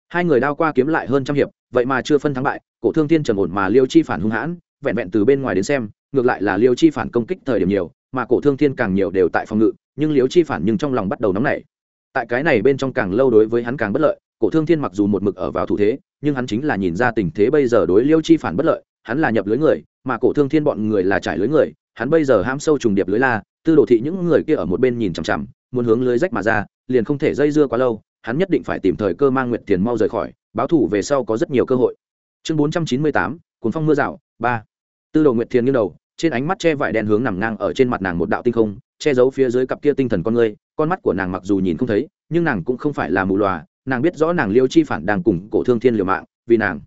Hai người đao qua kiếm lại hơn trăm hiệp, vậy mà chưa phân thắng bại, cổ thương thiên trầm ổn mà liêu chi phản hung hãn, vẹn vẹn từ bên ngoài đến xem, ngược lại là liêu chi phản công kích thời điểm nhiều, mà cổ thương thiên càng nhiều đều tại phòng ngự, nhưng liêu chi phản nhưng trong lòng bắt đầu nóng nảy tại cái này bên trong càng lâu đối với hắn càng bất lợi, cổ thương thiên mặc dù một mực ở vào thủ thế, nhưng hắn chính là nhìn ra tình thế bây giờ đối liêu chi phản bất lợi, hắn là nhập lưới người, mà cổ thương thiên bọn người là trải lưới người, hắn bây giờ ham sâu trùng điệp lưới la, tư đồ thị những người kia ở một bên nhìn chằm chằm, muốn hướng lưới rách mà ra, liền không thể dây dưa quá lâu, hắn nhất định phải tìm thời cơ mang nguyện tiền mau rời khỏi, báo thủ về sau có rất nhiều cơ hội. Chương bốn trăm chín mươi tám, cuốn phong mưa rào, ba. Tư đồ nguyệt thiền nghiêng đầu, trên ánh mắt che vải đen hướng nằm ngang ở trên mặt nàng một đạo tinh không, che giấu phía dưới cặp kia tinh thần con người con mắt của nàng mặc dù nhìn không thấy, nhưng nàng cũng không phải là mù lòa nàng biết rõ nàng liêu chi phản đang cùng cổ thương thiên liều mạng, vì nàng.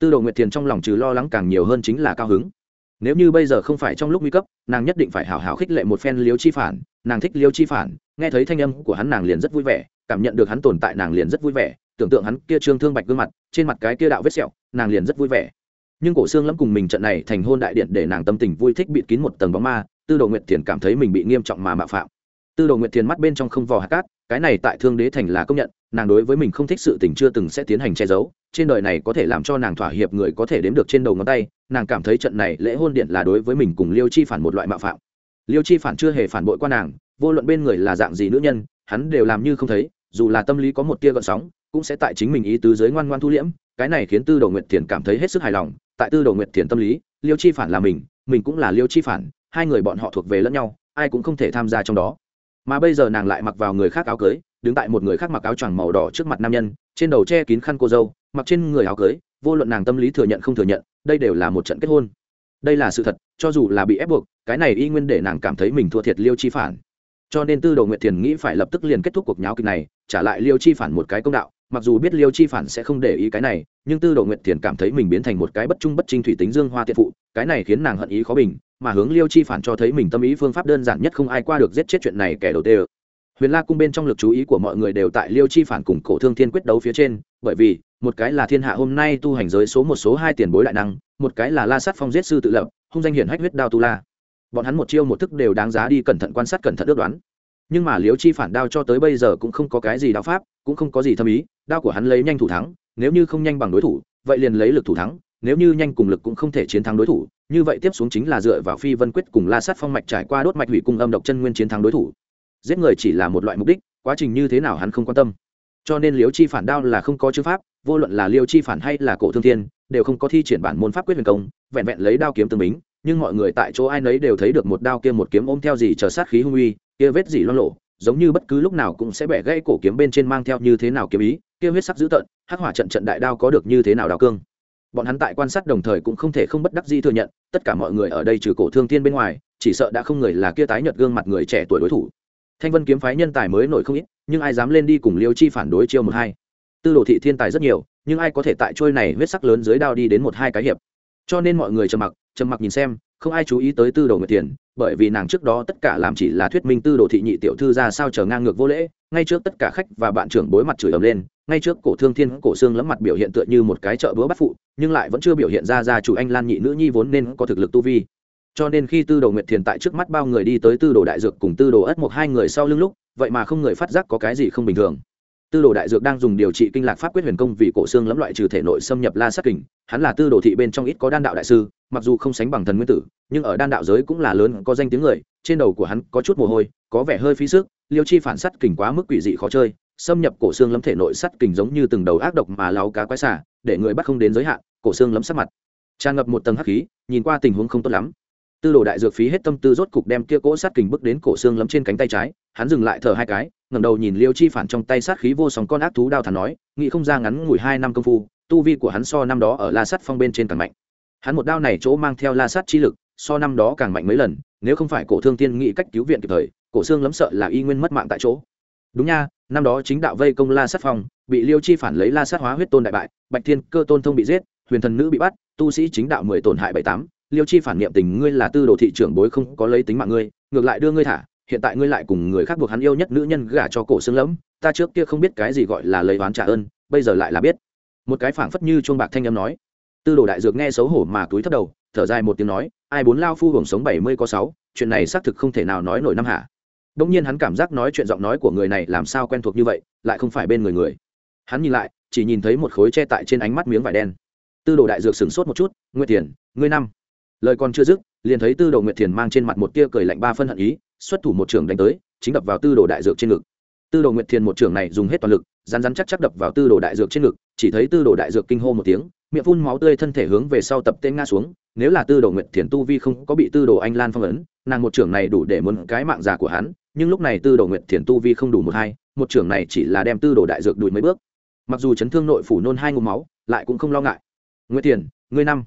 Tư đồ nguyệt thiền trong lòng trừ lo lắng càng nhiều hơn chính là cao hứng. Nếu như bây giờ không phải trong lúc nguy cấp, nàng nhất định phải hào hào khích lệ một phen liêu chi phản, nàng thích liêu chi phản, nghe thấy thanh âm của hắn nàng liền rất vui vẻ, cảm nhận được hắn tồn tại nàng liền rất vui vẻ, tưởng tượng hắn kia trương thương bạch gương mặt, trên mặt cái kia đạo vết sẹo, nàng liền rất vui vẻ. Nhưng cổ xương lắm cùng mình trận này thành hôn đại điện để nàng tâm tình vui thích bịt kín một tầng bóng ma, tư đồ nguyệt thiền cảm thấy mình bị nghiêm trọng mà mạo phạm tư đồ nguyệt thiền mắt bên trong không vò hạt cát, cái này tại thương đế thành là công nhận, nàng đối với mình không thích sự tình chưa từng sẽ tiến hành che giấu, trên đời này có thể làm cho nàng thỏa hiệp người có thể đếm được trên đầu ngón tay, nàng cảm thấy trận này lễ hôn điện là đối với mình cùng liêu chi phản một loại mạo phạm. Liêu chi phản chưa hề phản bội qua nàng, vô luận bên người là dạng gì nữ nhân, hắn đều làm như không thấy, dù là tâm lý có một tia gợn sóng, cũng sẽ tại chính mình ý tứ giới ngoan ngoan thu liễm, cái này khiến tư đồ nguyệt thiền cảm thấy hết sức hài lòng, tại tư đồ nguyệt thiền tâm lý, liêu chi phản là mình mình cũng là liêu chi phản, hai người bọn họ thuộc về lẫn nhau, ai cũng không thể tham gia trong đó mà bây giờ nàng lại mặc vào người khác áo cưới, đứng tại một người khác mặc áo choàng màu đỏ trước mặt nam nhân, trên đầu che kín khăn cô dâu, mặc trên người áo cưới, vô luận nàng tâm lý thừa nhận không thừa nhận, đây đều là một trận kết hôn. Đây là sự thật, cho dù là bị ép buộc, cái này y nguyên để nàng cảm thấy mình thua thiệt liêu chi phản. Cho nên tư đồ nguyệt thiền nghĩ phải lập tức liền kết thúc cuộc nháo kịch này, trả lại liêu chi phản một cái công đạo mặc dù biết liêu chi phản sẽ không để ý cái này, nhưng tư đồ nguyệt thiền cảm thấy mình biến thành một cái bất trung bất trinh thủy tính dương hoa tiện phụ, cái này khiến nàng hận ý khó bình, mà hướng liêu chi phản cho thấy mình tâm ý phương pháp đơn giản nhất không ai qua được giết chết chuyện này kẻ đầu tiên huyền la cung bên trong lực chú ý của mọi người đều tại liêu chi phản cùng cổ thương thiên quyết đấu phía trên, bởi vì, một cái là thiên hạ hôm nay tu hành giới số một số hai tiền bối đại năng, một cái là la sát phong giết sư tự lập, hung danh hiển hách huyết đao tu la. Bọn hắn một chiêu một thức đều đáng giá đi cẩn thận quan sát cẩn thận ước đoán nhưng mà liễu chi phản đao cho tới bây giờ cũng không có cái gì đao pháp, cũng không có gì thâm ý, đao của hắn lấy nhanh thủ thắng, nếu như không nhanh bằng đối thủ, vậy liền lấy lực thủ thắng, nếu như nhanh cùng lực cũng không thể chiến thắng đối thủ, như vậy tiếp xuống chính là dựa vào phi vân quyết cùng la sát phong mạch trải qua đốt mạch hủy cung âm độc chân nguyên chiến thắng đối thủ. Giết người chỉ là một loại mục đích, quá trình như thế nào hắn không quan tâm. Cho nên liễu chi phản đao là không có chữ pháp, vô luận là liêu chi phản hay là cổ thương thiên, đều không có thi triển bản môn pháp quyết huyền công, vẹn vẹn lấy đao kiếm tương bính, nhưng mọi người tại chỗ ai nấy đều thấy được một đao kia một kiếm ôm theo gì chờ sát khí hung uy kia vết gì loang lộ giống như bất cứ lúc nào cũng sẽ bẻ gãy cổ kiếm bên trên mang theo như thế nào kiếm ý, kia huyết sắc dữ tợn, hắc hỏa trận trận đại đao có được như thế nào đào cương. Bọn hắn tại quan sát đồng thời cũng không thể không bất đắc dĩ thừa nhận, tất cả mọi người ở đây trừ cổ thương thiên bên ngoài, chỉ sợ đã không người là kia tái nhợt gương mặt người trẻ tuổi đối thủ. Thanh vân kiếm phái nhân tài mới nổi không ít, nhưng ai dám lên đi cùng liêu chi phản đối chiêu một hai? Tư đồ thị thiên tài rất nhiều, nhưng ai có thể tại trôi này huyết sắc lớn dưới đao đi đến một hai cái hiệp? Cho nên mọi người trầm mặc trầm mặc nhìn xem không ai chú ý tới tư đồ nguyệt tiền bởi vì nàng trước đó tất cả làm chỉ là thuyết minh tư đồ thị nhị tiểu thư ra sao chờ ngang ngược vô lễ, ngay trước tất cả khách và bạn trưởng bối mặt chửi ầm lên, ngay trước cổ thương thiên, cổ xương lẫm mặt biểu hiện tựa như một cái chợ búa bắt phụ, nhưng lại vẫn chưa biểu hiện ra ra chủ anh lan nhị nữ nhi vốn nên có thực lực tu vi. Cho nên khi tư đồ nguyệt thiền tại trước mắt bao người đi tới tư đồ đại dược cùng tư đồ ất một hai người sau lưng lúc, vậy mà không người phát giác có cái gì không bình thường tư đồ đại dược đang dùng điều trị kinh lạc pháp quyết huyền công vì cổ xương lẫm loại trừ thể nội xâm nhập la sát kình, hắn là tư đồ thị bên trong ít có đan đạo đại sư, mặc dù không sánh bằng thần nguyên tử, nhưng ở đan đạo giới cũng là lớn, có danh tiếng người, trên đầu của hắn có chút mồ hôi, có vẻ hơi phí sức, liêu chi phản sắt kình quá mức quỷ dị khó chơi, xâm nhập cổ xương lấm thể nội sắt kình giống như từng đầu ác độc mà láo cá quái xả để người bắt không đến giới hạn, cổ xương lấm sắc mặt. Tràn ngập một tầng hắc khí, nhìn qua tình huống không tốt lắm. Tư đồ đại dược phí hết tâm tư rốt cục đem kia cỗ sát kình bước đến cổ xương lấm trên cánh tay trái, hắn dừng lại thở hai cái ngẩng đầu nhìn liêu chi phản trong tay sát khí vô song con ác thú đao thản nói, nghĩ không ra ngắn ngủi hai năm công phu, tu vi của hắn so năm đó ở la sắt phong bên trên càng mạnh. Hắn một đao này chỗ mang theo la sát chi lực, so năm đó càng mạnh mấy lần, nếu không phải cổ thương tiên nghĩ cách cứu viện kịp thời, cổ xương lấm sợ là y nguyên mất mạng tại chỗ. Đúng nha, năm đó chính đạo vây công la sát phong, bị liêu chi phản lấy la sát hóa huyết tôn đại bại, bạch thiên cơ tôn thông bị giết, huyền thần nữ bị bắt, tu sĩ chính đạo mười tổn hại bảy tám, liêu chi phản niệm tình ngươi là tư đồ thị trưởng bối không có lấy tính mạng ngươi, ngược lại đưa ngươi thả hiện tại ngươi lại cùng người khác buộc hắn yêu nhất nữ nhân gả cho cổ xương lẫm ta trước kia không biết cái gì gọi là lấy oán trả ơn bây giờ lại là biết. Một cái phảng phất như chuông bạc thanh âm nói. Tư đồ đại dược nghe xấu hổ mà túi thấp đầu thở dài một tiếng nói ai bốn lao phu hưởng sống bảy mươi có sáu chuyện này xác thực không thể nào nói nổi năm hạ. Đông nhiên hắn cảm giác nói chuyện giọng nói của người này làm sao quen thuộc như vậy lại không phải bên người người. Hắn nhìn lại chỉ nhìn thấy một khối che tại trên ánh mắt miếng vải đen. Tư đồ đại dược sửng sốt một chút nguyệt thiền, ngươi năm. Lời còn chưa dứt liền thấy tư đồ nguyệt thiền mang trên mặt một tia cười lạnh ba phân hận ý xuất thủ một trường đánh tới, chính đập vào tư đồ đại dược trên ngực. Tư đồ nguyệt thiền một trường này dùng hết toàn lực rán rán chắc chắc đập vào tư đồ đại dược trên ngực, chỉ thấy tư đồ đại dược kinh hô một tiếng, miệng phun máu tươi thân thể hướng về sau tập tên nga xuống, nếu là tư đồ nguyệt thiền tu vi không có bị tư đồ anh lan phong ấn, nàng một trưởng này đủ để muốn cái mạng già của hắn, nhưng lúc này tư đồ nguyệt thiền tu vi không đủ một hai, một trưởng này chỉ là đem tư đồ đại dược đuổi mấy bước. Mặc dù chấn thương nội phủ nôn hai ngụm máu, lại cũng không lo ngại. Nguyệt thiền, ngươi năm.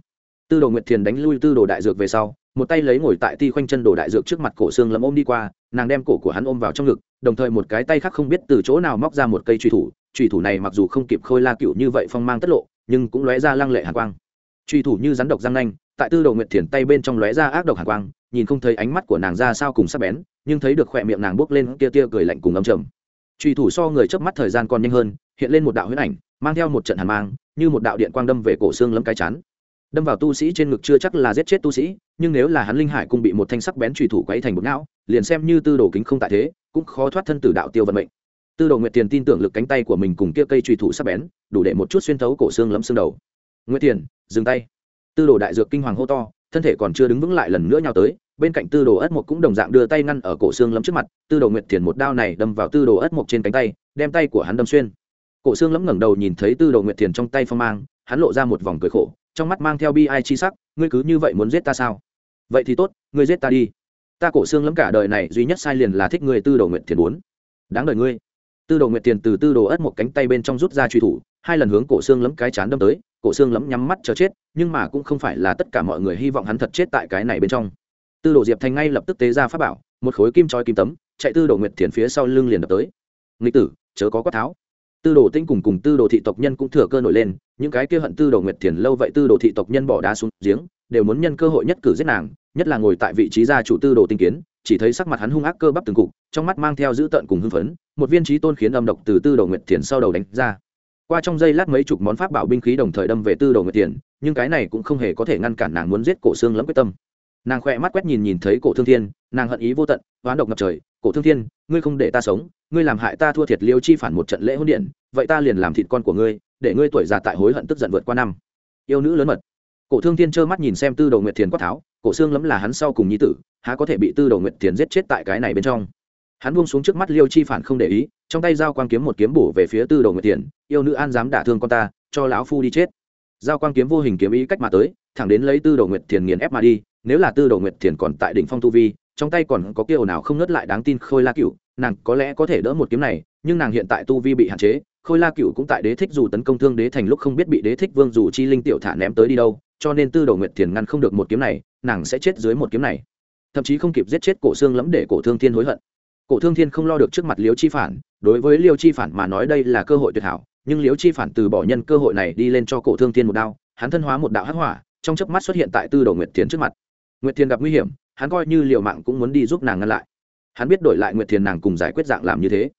Tư đồ nguyệt thiền đánh lui tư đồ đại dược về sau một tay lấy ngồi tại ti khoanh chân đồ đại dược trước mặt cổ xương lấm ôm đi qua, nàng đem cổ của hắn ôm vào trong ngực, đồng thời một cái tay khác không biết từ chỗ nào móc ra một cây truy thủ. Truy thủ này mặc dù không kịp khôi la cựu như vậy phong mang tất lộ, nhưng cũng lóe ra lăng lệ hàn quang. Truy thủ như rắn độc răng nanh, tại tư đồ nguyệt thiền tay bên trong lóe ra ác độc hàn quang, nhìn không thấy ánh mắt của nàng ra sao cùng sắc bén, nhưng thấy được khỏe miệng nàng bốc lên tia tia cười lạnh cùng ấm trầm. Truy thủ so người chớp mắt thời gian còn nhanh hơn, hiện lên một đạo huyết ảnh, mang theo một trận hàn mang, như một đạo điện quang đâm về cổ xương lấm cái chắn đâm vào tu sĩ trên ngực chưa chắc là giết chết tu sĩ nhưng nếu là hắn linh hải cung bị một thanh sắc bén truy thủ quấy thành một não, liền xem như tư đồ kính không tại thế, cũng khó thoát thân tử đạo tiêu vận mệnh. Tư đồ nguyệt tiền tin tưởng lực cánh tay của mình cùng kia cây truy thủ sắc bén, đủ để một chút xuyên thấu cổ xương lẫm xương đầu. Nguyệt tiền, dừng tay. Tư đồ đại dược kinh hoàng hô to, thân thể còn chưa đứng vững lại lần nữa nhau tới, bên cạnh tư đồ ất mộc cũng đồng dạng đưa tay ngăn ở cổ xương lẫm trước mặt, tư đồ nguyệt tiền một đao này đâm vào tư đồ ất mộc trên cánh tay, đem tay của hắn đâm xuyên. Cổ xương lẫm ngẩng đầu nhìn thấy tư đồ nguyệt tiền trong tay phong mang, hắn lộ ra một vòng cười khổ, trong mắt mang theo bi ai chi sắc, ngươi cứ như vậy muốn giết ta sao? Vậy thì tốt, ngươi giết ta đi. Ta cổ xương lắm cả đời này, duy nhất sai liền là thích ngươi tư đồ nguyện thiền bốn. Đáng đời ngươi. Tư đồ nguyện tiền từ tư đồ ất một cánh tay bên trong rút ra truy thủ, hai lần hướng cổ xương lắm cái chán đâm tới, cổ xương lắm nhắm mắt chờ chết, nhưng mà cũng không phải là tất cả mọi người hy vọng hắn thật chết tại cái này bên trong. Tư đồ diệp thành ngay lập tức tế ra pháp bảo, một khối kim trói kim tấm, chạy tư đồ nguyệt thiền phía sau lưng liền đập tới. Nghịch tử, chớ có quát tháo. Tư đồ tinh cùng cùng tư đồ thị tộc nhân cũng thừa cơ nổi lên, những cái kia hận tư đồ nguyệt thiền lâu vậy tư đồ thị tộc nhân bỏ đá xuống giếng đều muốn nhân cơ hội nhất cử giết nàng, nhất là ngồi tại vị trí gia chủ tư đồ tinh kiến, chỉ thấy sắc mặt hắn hung ác cơ bắp từng cục, trong mắt mang theo dữ tợn cùng hưng phấn, một viên trí tôn khiến âm độc từ tư đồ nguyệt thiền sau đầu đánh ra. Qua trong giây lát mấy chục món pháp bảo binh khí đồng thời đâm về tư đồ nguyệt thiền, nhưng cái này cũng không hề có thể ngăn cản nàng muốn giết cổ xương lẫm quyết tâm. Nàng khỏe mắt quét nhìn nhìn thấy cổ thương thiên, nàng hận ý vô tận, oán độc ngập trời, cổ thương thiên, ngươi không để ta sống, ngươi làm hại ta thua thiệt liêu chi phản một trận lễ hôn điện, vậy ta liền làm thịt con của ngươi, để ngươi tuổi già tại hối hận tức giận vượt qua năm. Yêu nữ lớn mật cổ thương thiên trơ mắt nhìn xem tư Đầu nguyệt thiền quát tháo, cổ xương lấm là hắn sau cùng nhi tử, há có thể bị tư Đầu nguyệt thiền giết chết tại cái này bên trong. Hắn buông xuống trước mắt liêu chi phản không để ý, trong tay dao quang kiếm một kiếm bổ về phía tư Đầu nguyệt thiền, yêu nữ an dám đả thương con ta, cho lão phu đi chết. Dao quang kiếm vô hình kiếm ý cách mà tới, thẳng đến lấy tư Đầu nguyệt thiền nghiền ép mà đi, nếu là tư Đầu nguyệt thiền còn tại đỉnh phong tu vi, trong tay còn có kia nào không ngớt lại đáng tin khôi la cựu nàng có lẽ có thể đỡ một kiếm này, nhưng nàng hiện tại tu vi bị hạn chế khôi la cựu cũng tại đế thích dù tấn công thương đế thành lúc không biết bị đế thích vương dù chi linh tiểu thả ném tới đi đâu, cho nên tư đồ nguyệt thiền ngăn không được một kiếm này, nàng sẽ chết dưới một kiếm này. Thậm chí không kịp giết chết cổ xương lẫm để cổ thương thiên hối hận. Cổ thương thiên không lo được trước mặt liêu chi phản, đối với liêu chi phản mà nói đây là cơ hội tuyệt hảo, nhưng liêu chi phản từ bỏ nhân cơ hội này đi lên cho cổ thương thiên một đao, hắn thân hóa một đạo hắc hỏa, trong chớp mắt xuất hiện tại tư đồ nguyệt thiền trước mặt. Nguyệt thiền gặp nguy hiểm, hắn coi như liều mạng cũng muốn đi giúp nàng ngăn lại. Hắn biết đổi lại nguyệt thiền nàng cùng giải quyết dạng làm như thế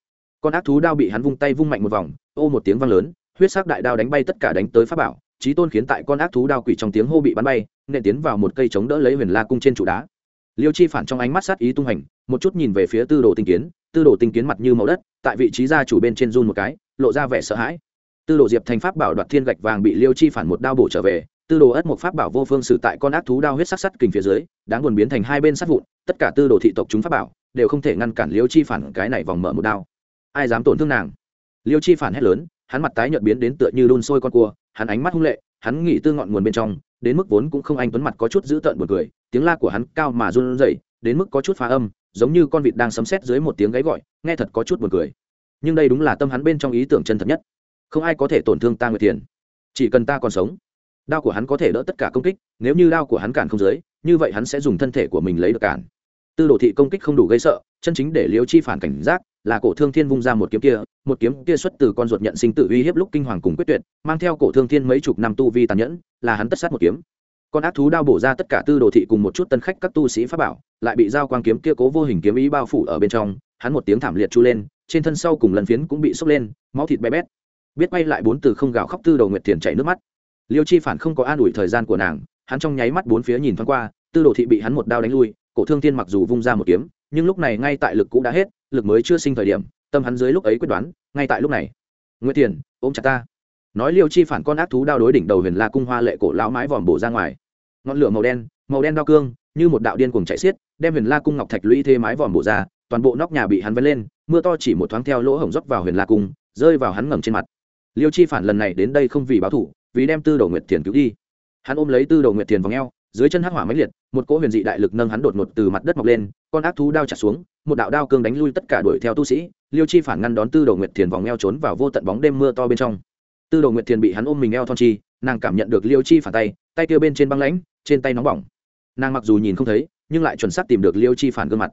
con ác thú đao bị hắn vung tay vung mạnh một vòng, ô một tiếng vang lớn, huyết sắc đại đao đánh bay tất cả đánh tới pháp bảo trí tôn khiến tại con ác thú đao quỷ trong tiếng hô bị bắn bay nện tiến vào một cây chống đỡ lấy huyền la cung trên trụ đá. Liêu chi phản trong ánh mắt sát ý tung hành, một chút nhìn về phía tư đồ tinh kiến, tư đồ tinh kiến mặt như màu đất, tại vị trí gia chủ bên trên run một cái, lộ ra vẻ sợ hãi. Tư đồ diệp thành pháp bảo đoạt thiên gạch vàng bị liêu chi phản một đao bổ trở về, tư đồ ất một pháp bảo vô phương xử tại con ác thú đao huyết sắc sắt kình phía dưới, đáng buồn biến thành hai bên sát vụn, tất cả tư đồ thị tộc chúng pháp bảo đều không thể ngăn cản liêu chi phản cái này vòng mở một đao ai dám tổn thương nàng? Liêu chi phản hét lớn, hắn mặt tái nhợt biến đến tựa như đun sôi con cua, hắn ánh mắt hung lệ, hắn nghĩ tư ngọn nguồn bên trong, đến mức vốn cũng không anh tuấn mặt có chút dữ tợn buồn cười, tiếng la của hắn cao mà run rẩy, đến mức có chút phá âm, giống như con vịt đang sấm sét dưới một tiếng gáy gọi, nghe thật có chút buồn cười. Nhưng đây đúng là tâm hắn bên trong ý tưởng chân thật nhất. Không ai có thể tổn thương ta nguyệt tiền chỉ cần ta còn sống, đao của hắn có thể đỡ tất cả công kích, nếu như đao của hắn cản không dưới, như vậy hắn sẽ dùng thân thể của mình lấy được cản. Tư đồ thị công kích không đủ gây sợ chân chính để liễu chi phản cảnh giác là cổ thương thiên vung ra một kiếm kia, một kiếm kia xuất từ con ruột nhận sinh tự uy hiếp lúc kinh hoàng cùng quyết tuyệt, mang theo cổ thương thiên mấy chục năm tu vi tàn nhẫn, là hắn tất sát một kiếm. Con ác thú đao bổ ra tất cả tư đồ thị cùng một chút tân khách các tu sĩ pháp bảo, lại bị giao quang kiếm kia cố vô hình kiếm ý bao phủ ở bên trong, hắn một tiếng thảm liệt chu lên, trên thân sau cùng lần phiến cũng bị sốc lên, máu thịt bé bét. Biết bay lại bốn từ không gào khóc tư đầu nguyệt thiền chảy nước mắt. Liêu chi phản không có an ủi thời gian của nàng, hắn trong nháy mắt bốn phía nhìn thoáng qua, tư đồ thị bị hắn một đao đánh lui, cổ thương thiên mặc dù vung ra một kiếm nhưng lúc này ngay tại lực cũ đã hết, lực mới chưa sinh thời điểm, tâm hắn dưới lúc ấy quyết đoán, ngay tại lúc này. Nguyễn tiền ôm chặt ta. Nói liêu chi phản con ác thú đao đối đỉnh đầu huyền la cung hoa lệ cổ lão mái vòm bổ ra ngoài. Ngọn lửa màu đen màu đen đao cương, như một đạo điên cuồng chạy xiết, đem huyền la cung ngọc thạch lũy thê mái vòm bổ ra, toàn bộ nóc nhà bị hắn vén lên, mưa to chỉ một thoáng theo lỗ hổng dốc vào huyền la cung, rơi vào hắn ngầm trên mặt. Liêu chi phản lần này đến đây không vì báo thủ vì đem tư đầu nguyệt tiền cứu đi. Hắn ôm lấy tư đầu nguyệt tiền vào ngheo dưới chân hắc hỏa máy liệt, một cỗ huyền dị đại lực nâng hắn đột ngột từ mặt đất mọc lên, con ác thú đao chặt xuống, một đạo đao cương đánh lui tất cả đuổi theo tu sĩ, liêu chi phản ngăn đón tư đầu nguyệt thiền vòng eo trốn vào vô tận bóng đêm mưa to bên trong. Tư đầu nguyệt thiền bị hắn ôm mình eo thon chi, nàng cảm nhận được liêu chi phản tay tay kia bên trên băng lãnh, trên tay nóng bỏng. Nàng mặc dù nhìn không thấy, nhưng lại chuẩn xác tìm được liêu chi phản gương mặt.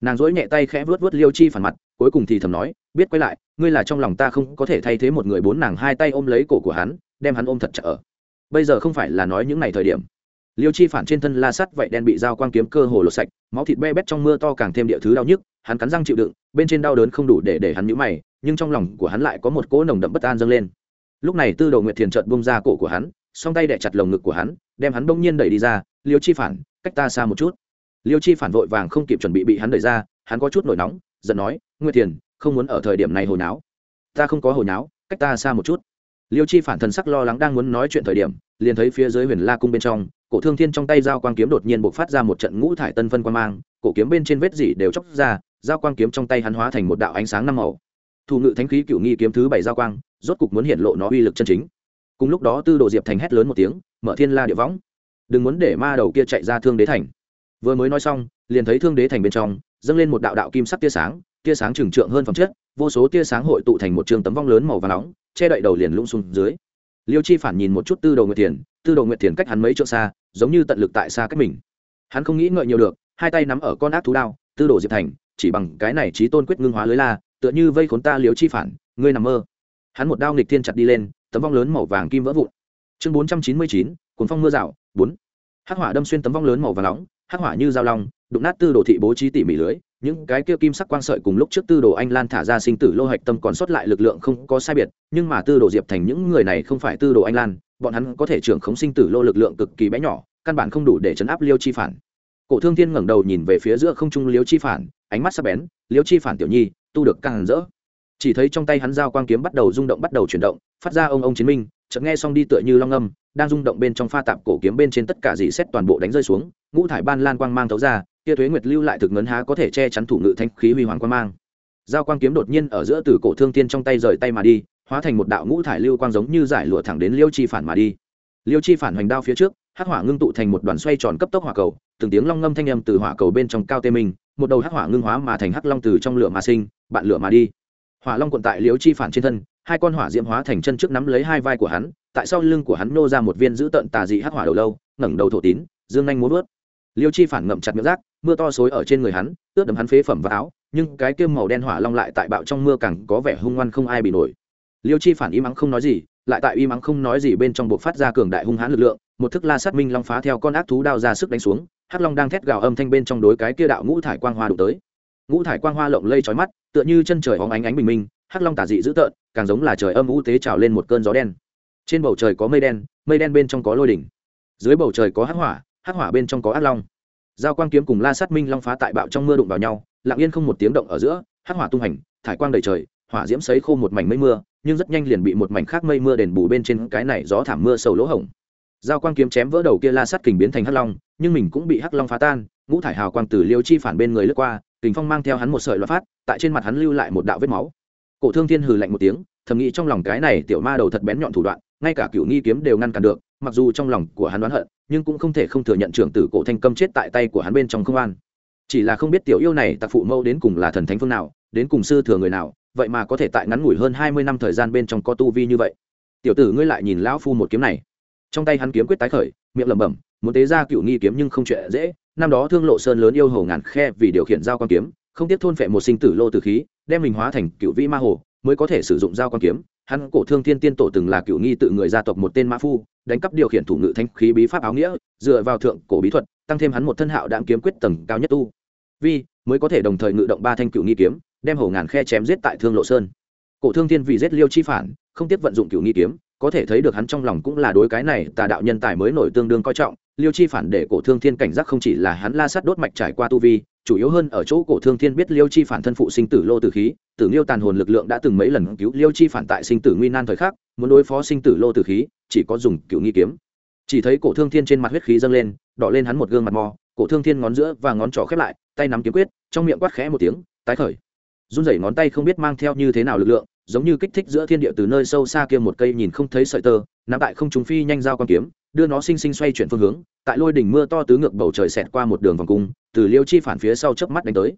Nàng dỗi nhẹ tay khẽ vớt vớt liêu chi phản mặt, cuối cùng thì thầm nói, biết quay lại, ngươi là trong lòng ta không có thể thay thế một người bốn nàng hai tay ôm lấy cổ của hắn, đem hắn ôm thật chặt ở. Bây giờ không phải là nói những ngày thời điểm liêu chi phản trên thân la sắt vậy đen bị dao quang kiếm cơ hồ lột sạch, máu thịt be bét trong mưa to càng thêm địa thứ đau nhức, hắn cắn răng chịu đựng, bên trên đau đớn không đủ để để hắn nhũ mày, nhưng trong lòng của hắn lại có một cỗ nồng đậm bất an dâng lên. Lúc này tư đầu nguyệt thiền trợt bông ra cổ của hắn, song tay đẻ chặt lồng ngực của hắn, đem hắn bỗng nhiên đẩy đi ra, liêu chi phản, cách ta xa một chút. Liêu chi phản vội vàng không kịp chuẩn bị bị hắn đẩy ra, hắn có chút nổi nóng, giận nói, nguyệt thiền, không muốn ở thời điểm này hồi náo ta không có hồi náo cách ta xa một chút. Liêu chi phản thần sắc lo lắng đang muốn nói chuyện thời điểm, liền thấy phía dưới huyền la cung bên trong cổ thương thiên trong tay dao quang kiếm đột nhiên bộc phát ra một trận ngũ thải tân phân quang mang, cổ kiếm bên trên vết dỉ đều chóc ra dao quang kiếm trong tay hắn hóa thành một đạo ánh sáng năm màu. Thủ ngự thánh khí cựu nghi kiếm thứ bảy dao quang, rốt cục muốn hiện lộ nó uy lực chân chính. Cùng lúc đó tư đồ diệp thành hét lớn một tiếng, mở thiên la địa võng. Đừng muốn để ma đầu kia chạy ra thương đế thành. Vừa mới nói xong, liền thấy thương đế thành bên trong, dâng lên một đạo đạo kim sắc tia sáng tia sáng trừng trượng hơn phẩm chất, vô số tia sáng hội tụ thành một trường tấm vong lớn màu và nóng, che đậy đầu liền lũng xuống dưới liêu chi phản nhìn một chút tư đồ nguyệt tiền tư đồ nguyệt tiền cách hắn mấy chỗ xa, giống như tận lực tại xa cách mình. Hắn không nghĩ ngợi nhiều được, hai tay nắm ở con ác thú đao, tư đồ diệp thành, chỉ bằng cái này trí tôn quyết ngưng hóa lưới la, tựa như vây khốn ta liêu chi phản, ngươi nằm mơ. Hắn một đao nghịch thiên chặt đi lên, tấm vong lớn màu vàng kim vỡ vụn. Chương bốn trăm chín mươi chín cuốn phong mưa rào, bốn. Hắc hỏa đâm xuyên tấm vong lớn màu vàng nóng, hắc hỏa như dao long, đụng nát tư đồ thị bố trí tỉ mỉ lưới những cái kia kim sắc quang sợi cùng lúc trước tư đồ anh lan thả ra sinh tử lô hạch tâm còn sót lại lực lượng không có sai biệt, nhưng mà tư đồ diệp thành những người này không phải tư đồ anh lan, bọn hắn có thể trưởng khống sinh tử lô lực lượng cực kỳ bé nhỏ, căn bản không đủ để chấn áp liêu chi phản. Cổ thương thiên ngẩng đầu nhìn về phía giữa không trung liêu chi phản, ánh mắt sắc bén, liêu chi phản tiểu nhi, tu được càng rỡ. Chỉ thấy trong tay hắn giao quang kiếm bắt đầu rung động bắt đầu chuyển động, phát ra ông ông chiến minh chợt nghe xong đi tựa như long âm, đang rung động bên trong pha tạp cổ kiếm bên trên tất cả dì xét toàn bộ đánh rơi xuống, ngũ thải ban lan quang mang thấu ra, kia thuế nguyệt lưu lại thực ngấn há có thể che chắn thủ ngự thanh khí huy hoàng quang mang. Giao quang kiếm đột nhiên ở giữa từ cổ thương tiên trong tay rời tay mà đi, hóa thành một đạo ngũ thải lưu quang giống như giải lụa thẳng đến liêu chi phản mà đi. Liêu chi phản hoành đao phía trước, hắc hỏa ngưng tụ thành một đoàn xoay tròn cấp tốc hỏa cầu, từng tiếng long ngâm thanh âm từ hỏa cầu bên trong cao tê minh, một đầu hắc hỏa ngưng hóa mà thành hắc long từ trong lửa mà sinh, bạn lửa mà đi hỏa long quận tại liếu chi phản trên thân, hai con hỏa diễm hóa thành chân trước nắm lấy hai vai của hắn, tại sau lưng của hắn nô ra một viên giữ tận tà dị hắc hỏa đầu lâu, ngẩng đầu thổ tín, dương nhanh muốn vớt. Liêu chi phản ngậm chặt miệng rác, mưa to xối ở trên người hắn, ướt đầm hắn phế phẩm và áo, nhưng cái kiêm màu đen hỏa long lại tại bạo trong mưa càng có vẻ hung ngoan không ai bị nổi. Liêu chi phản im ắng không nói gì, lại tại im ắng không nói gì bên trong buộc phát ra cường đại hung hãn lực lượng, một thức la sát minh long phá theo con ác thú đao ra sức đánh xuống, hắc long đang thét gào âm thanh bên trong đối cái kia đạo ngũ thải quang hoa đụng tới. Ngũ thải quang hoa lộng lây trói mắt tựa như chân trời óng ánh ánh bình minh, hắc long tả dị dữ tợn, càng giống là trời âm u tế trào lên một cơn gió đen. Trên bầu trời có mây đen mây đen bên trong có lôi đỉnh. Dưới bầu trời có hắc hỏa hắc hỏa bên trong có ác long. Giao quang kiếm cùng la sát minh long phá tại bạo trong mưa đụng vào nhau, lặng yên không một tiếng động ở giữa, hắc hỏa tung hành, thải quang đầy trời, hỏa diễm sấy khô một mảnh mây mưa, nhưng rất nhanh liền bị một mảnh khác mây mưa đền bù bên trên cái này gió thảm mưa sầu lỗ hổng. Giao quang kiếm chém vỡ đầu kia la sát kình biến thành hắc long, nhưng mình cũng bị hắc long phá tan, ngũ thải hào quang từ liêu chi phản bên người lướt qua kình phong mang theo hắn một sợi loạn phát, tại trên mặt hắn lưu lại một đạo vết máu. Cổ thương thiên hừ lạnh một tiếng, thầm nghĩ trong lòng cái này tiểu ma đầu thật bén nhọn thủ đoạn, ngay cả cựu nghi kiếm đều ngăn cản được, mặc dù trong lòng của hắn đoán hận, nhưng cũng không thể không thừa nhận trưởng tử cổ thanh câm chết tại tay của hắn bên trong không an. Chỉ là không biết tiểu yêu này tặc phụ mâu đến cùng là thần thánh phương nào, đến cùng sư thừa người nào, vậy mà có thể tại ngắn ngủi hơn hai mươi năm thời gian bên trong có tu vi như vậy. Tiểu tử ngươi lại nhìn lão phu một kiếm này. Trong tay hắn kiếm quyết tái khởi, miệng lẩm bẩm, muốn tế ra cựu nghi kiếm nhưng không chuyện dễ năm đó thương lộ sơn lớn yêu hồ ngàn khe vì điều khiển giao quan kiếm, không tiếp thôn phệ một sinh tử lô từ khí, đem mình hóa thành cựu vĩ ma hồ, mới có thể sử dụng giao quan kiếm. Hắn cổ thương thiên tiên tổ từng là cựu nghi tự người gia tộc một tên mã phu, đánh cắp điều khiển thủ ngự thanh khí bí pháp áo nghĩa, dựa vào thượng cổ bí thuật, tăng thêm hắn một thân hạo đạm kiếm quyết tầng cao nhất tu. Vi, mới có thể đồng thời ngự động ba thanh cựu nghi kiếm, đem hồ ngàn khe chém giết tại thương lộ sơn. Cổ thương thiên vì giết liêu chi phản, không tiếp vận dụng cựu nghi kiếm, có thể thấy được hắn trong lòng cũng là đối cái này tà đạo nhân tài mới nổi tương đương coi trọng liêu chi phản để cổ thương thiên cảnh giác không chỉ là hắn la sát đốt mạch trải qua tu vi, chủ yếu hơn ở chỗ cổ thương thiên biết liêu chi phản thân phụ sinh tử lô tử khí, tử liêu tàn hồn lực lượng đã từng mấy lần cứu liêu chi phản tại sinh tử nguy nan thời khắc, muốn đối phó sinh tử lô tử khí, chỉ có dùng cựu nghi kiếm. Chỉ thấy cổ thương thiên trên mặt huyết khí dâng lên, đỏ lên hắn một gương mặt mò, cổ thương thiên ngón giữa và ngón trỏ khép lại, tay nắm kiếm quyết, trong miệng quát khẽ một tiếng, tái khởi. Run rẩy ngón tay không biết mang theo như thế nào lực lượng, giống như kích thích giữa thiên địa từ nơi sâu xa kia một cây nhìn không thấy sợi tơ, nắm tại không trùng phi nhanh giao quan kiếm đưa nó sinh sinh xoay chuyển phương hướng, tại lôi đỉnh mưa to tứ ngược bầu trời xẹt qua một đường vòng cung, từ liêu chi phản phía sau chớp mắt đánh tới.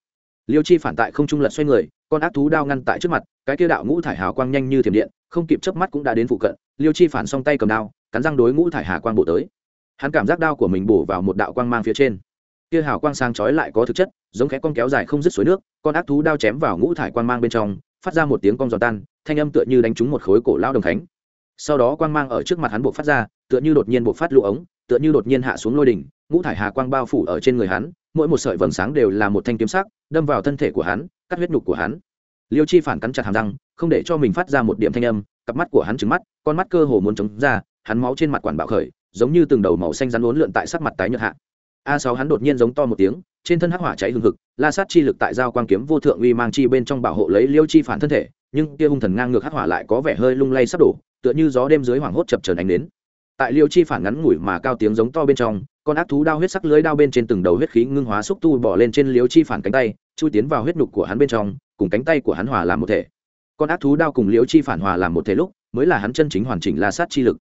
Liêu chi phản tại không trung lật xoay người, con ác thú đao ngăn tại trước mặt, cái kia đạo ngũ thải hào quang nhanh như thiểm điện, không kịp chớp mắt cũng đã đến phụ cận, liêu chi phản song tay cầm đao, cắn răng đối ngũ thải hà quang bổ tới. Hắn cảm giác đao của mình bổ vào một đạo quang mang phía trên. Kia hào quang sáng chói lại có thực chất, giống khẽ con kéo dài không dứt suối nước, con ác thú đao chém vào ngũ thải quang mang bên trong, phát ra một tiếng cong giòn tan, thanh âm tựa như đánh trúng một khối cổ lao đồng khánh sau đó quang mang ở trước mặt hắn buộc phát ra, tựa như đột nhiên buộc phát lũ ống, tựa như đột nhiên hạ xuống lôi đỉnh, ngũ thải hà quang bao phủ ở trên người hắn, mỗi một sợi vầng sáng đều là một thanh kiếm sắc, đâm vào thân thể của hắn, cắt huyết nhục của hắn. Liêu chi phản cắn chặt hàm răng, không để cho mình phát ra một điểm thanh âm, cặp mắt của hắn trứng mắt, con mắt cơ hồ muốn chống ra, hắn máu trên mặt quản bạo khởi, giống như từng đầu màu xanh rắn uốn lượn tại sắc mặt tái nhợt hạ. A sáu hắn đột nhiên giống to một tiếng, trên thân hắc hỏa cháy hừng hực, la sát chi lực tại giao quang kiếm vô thượng uy mang chi bên trong bảo hộ lấy liêu chi phản thân thể nhưng kia hung thần ngang ngược hắc hỏa lại có vẻ hơi lung lay sắp đổ, tựa như gió đêm dưới hoảng hốt chập chờn ánh đến tại liêu chi phản ngắn ngủi mà cao tiếng giống to bên trong, con ác thú đao huyết sắc lưới đao bên trên từng đầu huyết khí ngưng hóa xúc tu bỏ lên trên liêu chi phản cánh tay, chui tiến vào huyết nhục của hắn bên trong, cùng cánh tay của hắn hòa làm một thể. Con ác thú đao cùng liêu chi phản hòa làm một thể lúc, mới là hắn chân chính hoàn chỉnh la sát chi lực.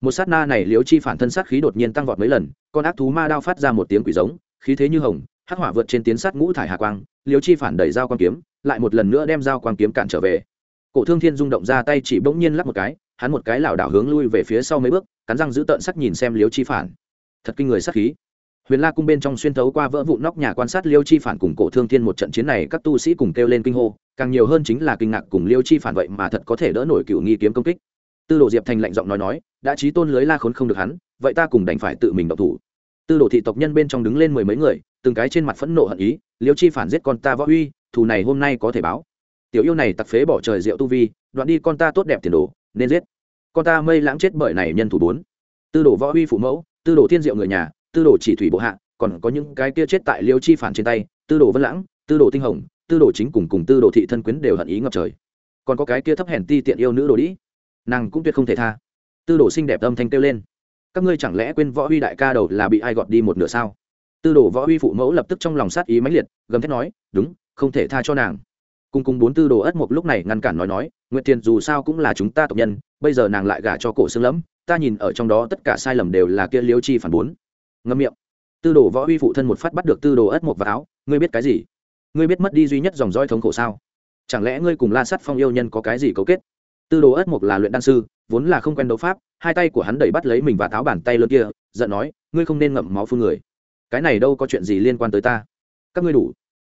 Một sát na này liêu chi phản thân sát khí đột nhiên tăng vọt mấy lần, con ác thú ma đao phát ra một tiếng quỷ giống, khí thế như hồng, hắc hỏa vượt trên tiến sát ngũ thải hà quang, liêu chi phản đẩy dao quang kiếm, lại một lần nữa đem dao quang kiếm cản trở về cổ thương thiên rung động ra tay chỉ bỗng nhiên lắp một cái, hắn một cái lảo đảo hướng lui về phía sau mấy bước, cắn răng giữ tợn sắc nhìn xem liêu chi phản. Thật kinh người sắc khí. Huyền la cung bên trong xuyên thấu qua vỡ vụ nóc nhà quan sát liêu chi phản cùng cổ thương thiên một trận chiến này, các tu sĩ cùng kêu lên kinh hô, càng nhiều hơn chính là kinh ngạc cùng liêu chi phản vậy mà thật có thể đỡ nổi cựu nghi kiếm công kích. Tư đồ diệp thành lạnh giọng nói nói, đã trí tôn lưới la khốn không được hắn, vậy ta cùng đành phải tự mình động thủ. Tư đồ thị tộc nhân bên trong đứng lên mười mấy người, từng cái trên mặt phẫn nộ hận ý, liêu chi phản giết con ta võ uy, thù này hôm nay có thể báo tiểu yêu này tặc phế bỏ trời rượu tu vi, đoạn đi con ta tốt đẹp tiền đồ, nên giết. Con ta mây lãng chết bởi này nhân thủ bốn. Tư đồ võ huy phụ mẫu, tư đồ thiên diệu người nhà, tư đồ chỉ thủy bộ hạ, còn có những cái kia chết tại liêu chi phản trên tay, tư đồ vân lãng, tư đồ tinh hồng, tư đồ chính cùng cùng tư đồ thị thân quyến đều hận ý ngập trời. Còn có cái kia thấp hèn ti tiện yêu nữ đồ đĩ, nàng cũng tuyệt không thể tha. Tư đồ xinh đẹp âm thanh kêu lên. Các ngươi chẳng lẽ quên võ huy đại ca đầu là bị ai gọt đi một nửa sao? Tư đồ võ huy phụ mẫu lập tức trong lòng sát ý mãnh liệt, gầm thét nói, đúng, không thể tha cho nàng cùng cùng bốn tư đồ ất mục lúc này ngăn cản nói nói, nguyệt thiền dù sao cũng là chúng ta tộc nhân, bây giờ nàng lại gả cho cổ xương lẫm, ta nhìn ở trong đó tất cả sai lầm đều là kia liêu chi phản bốn. Ngâm miệng. Tư đồ võ uy phụ thân một phát bắt được tư đồ ất mục vào áo, ngươi biết cái gì? Ngươi biết mất đi duy nhất dòng roi thống khổ sao? Chẳng lẽ ngươi cùng la sắt phong yêu nhân có cái gì cấu kết? Tư đồ ất mục là luyện đan sư, vốn là không quen đấu pháp, hai tay của hắn đẩy bắt lấy mình và tháo bàn tay lớn kia, giận nói, ngươi không nên ngậm máu phương người. Cái này đâu có chuyện gì liên quan tới ta. Các ngươi đủ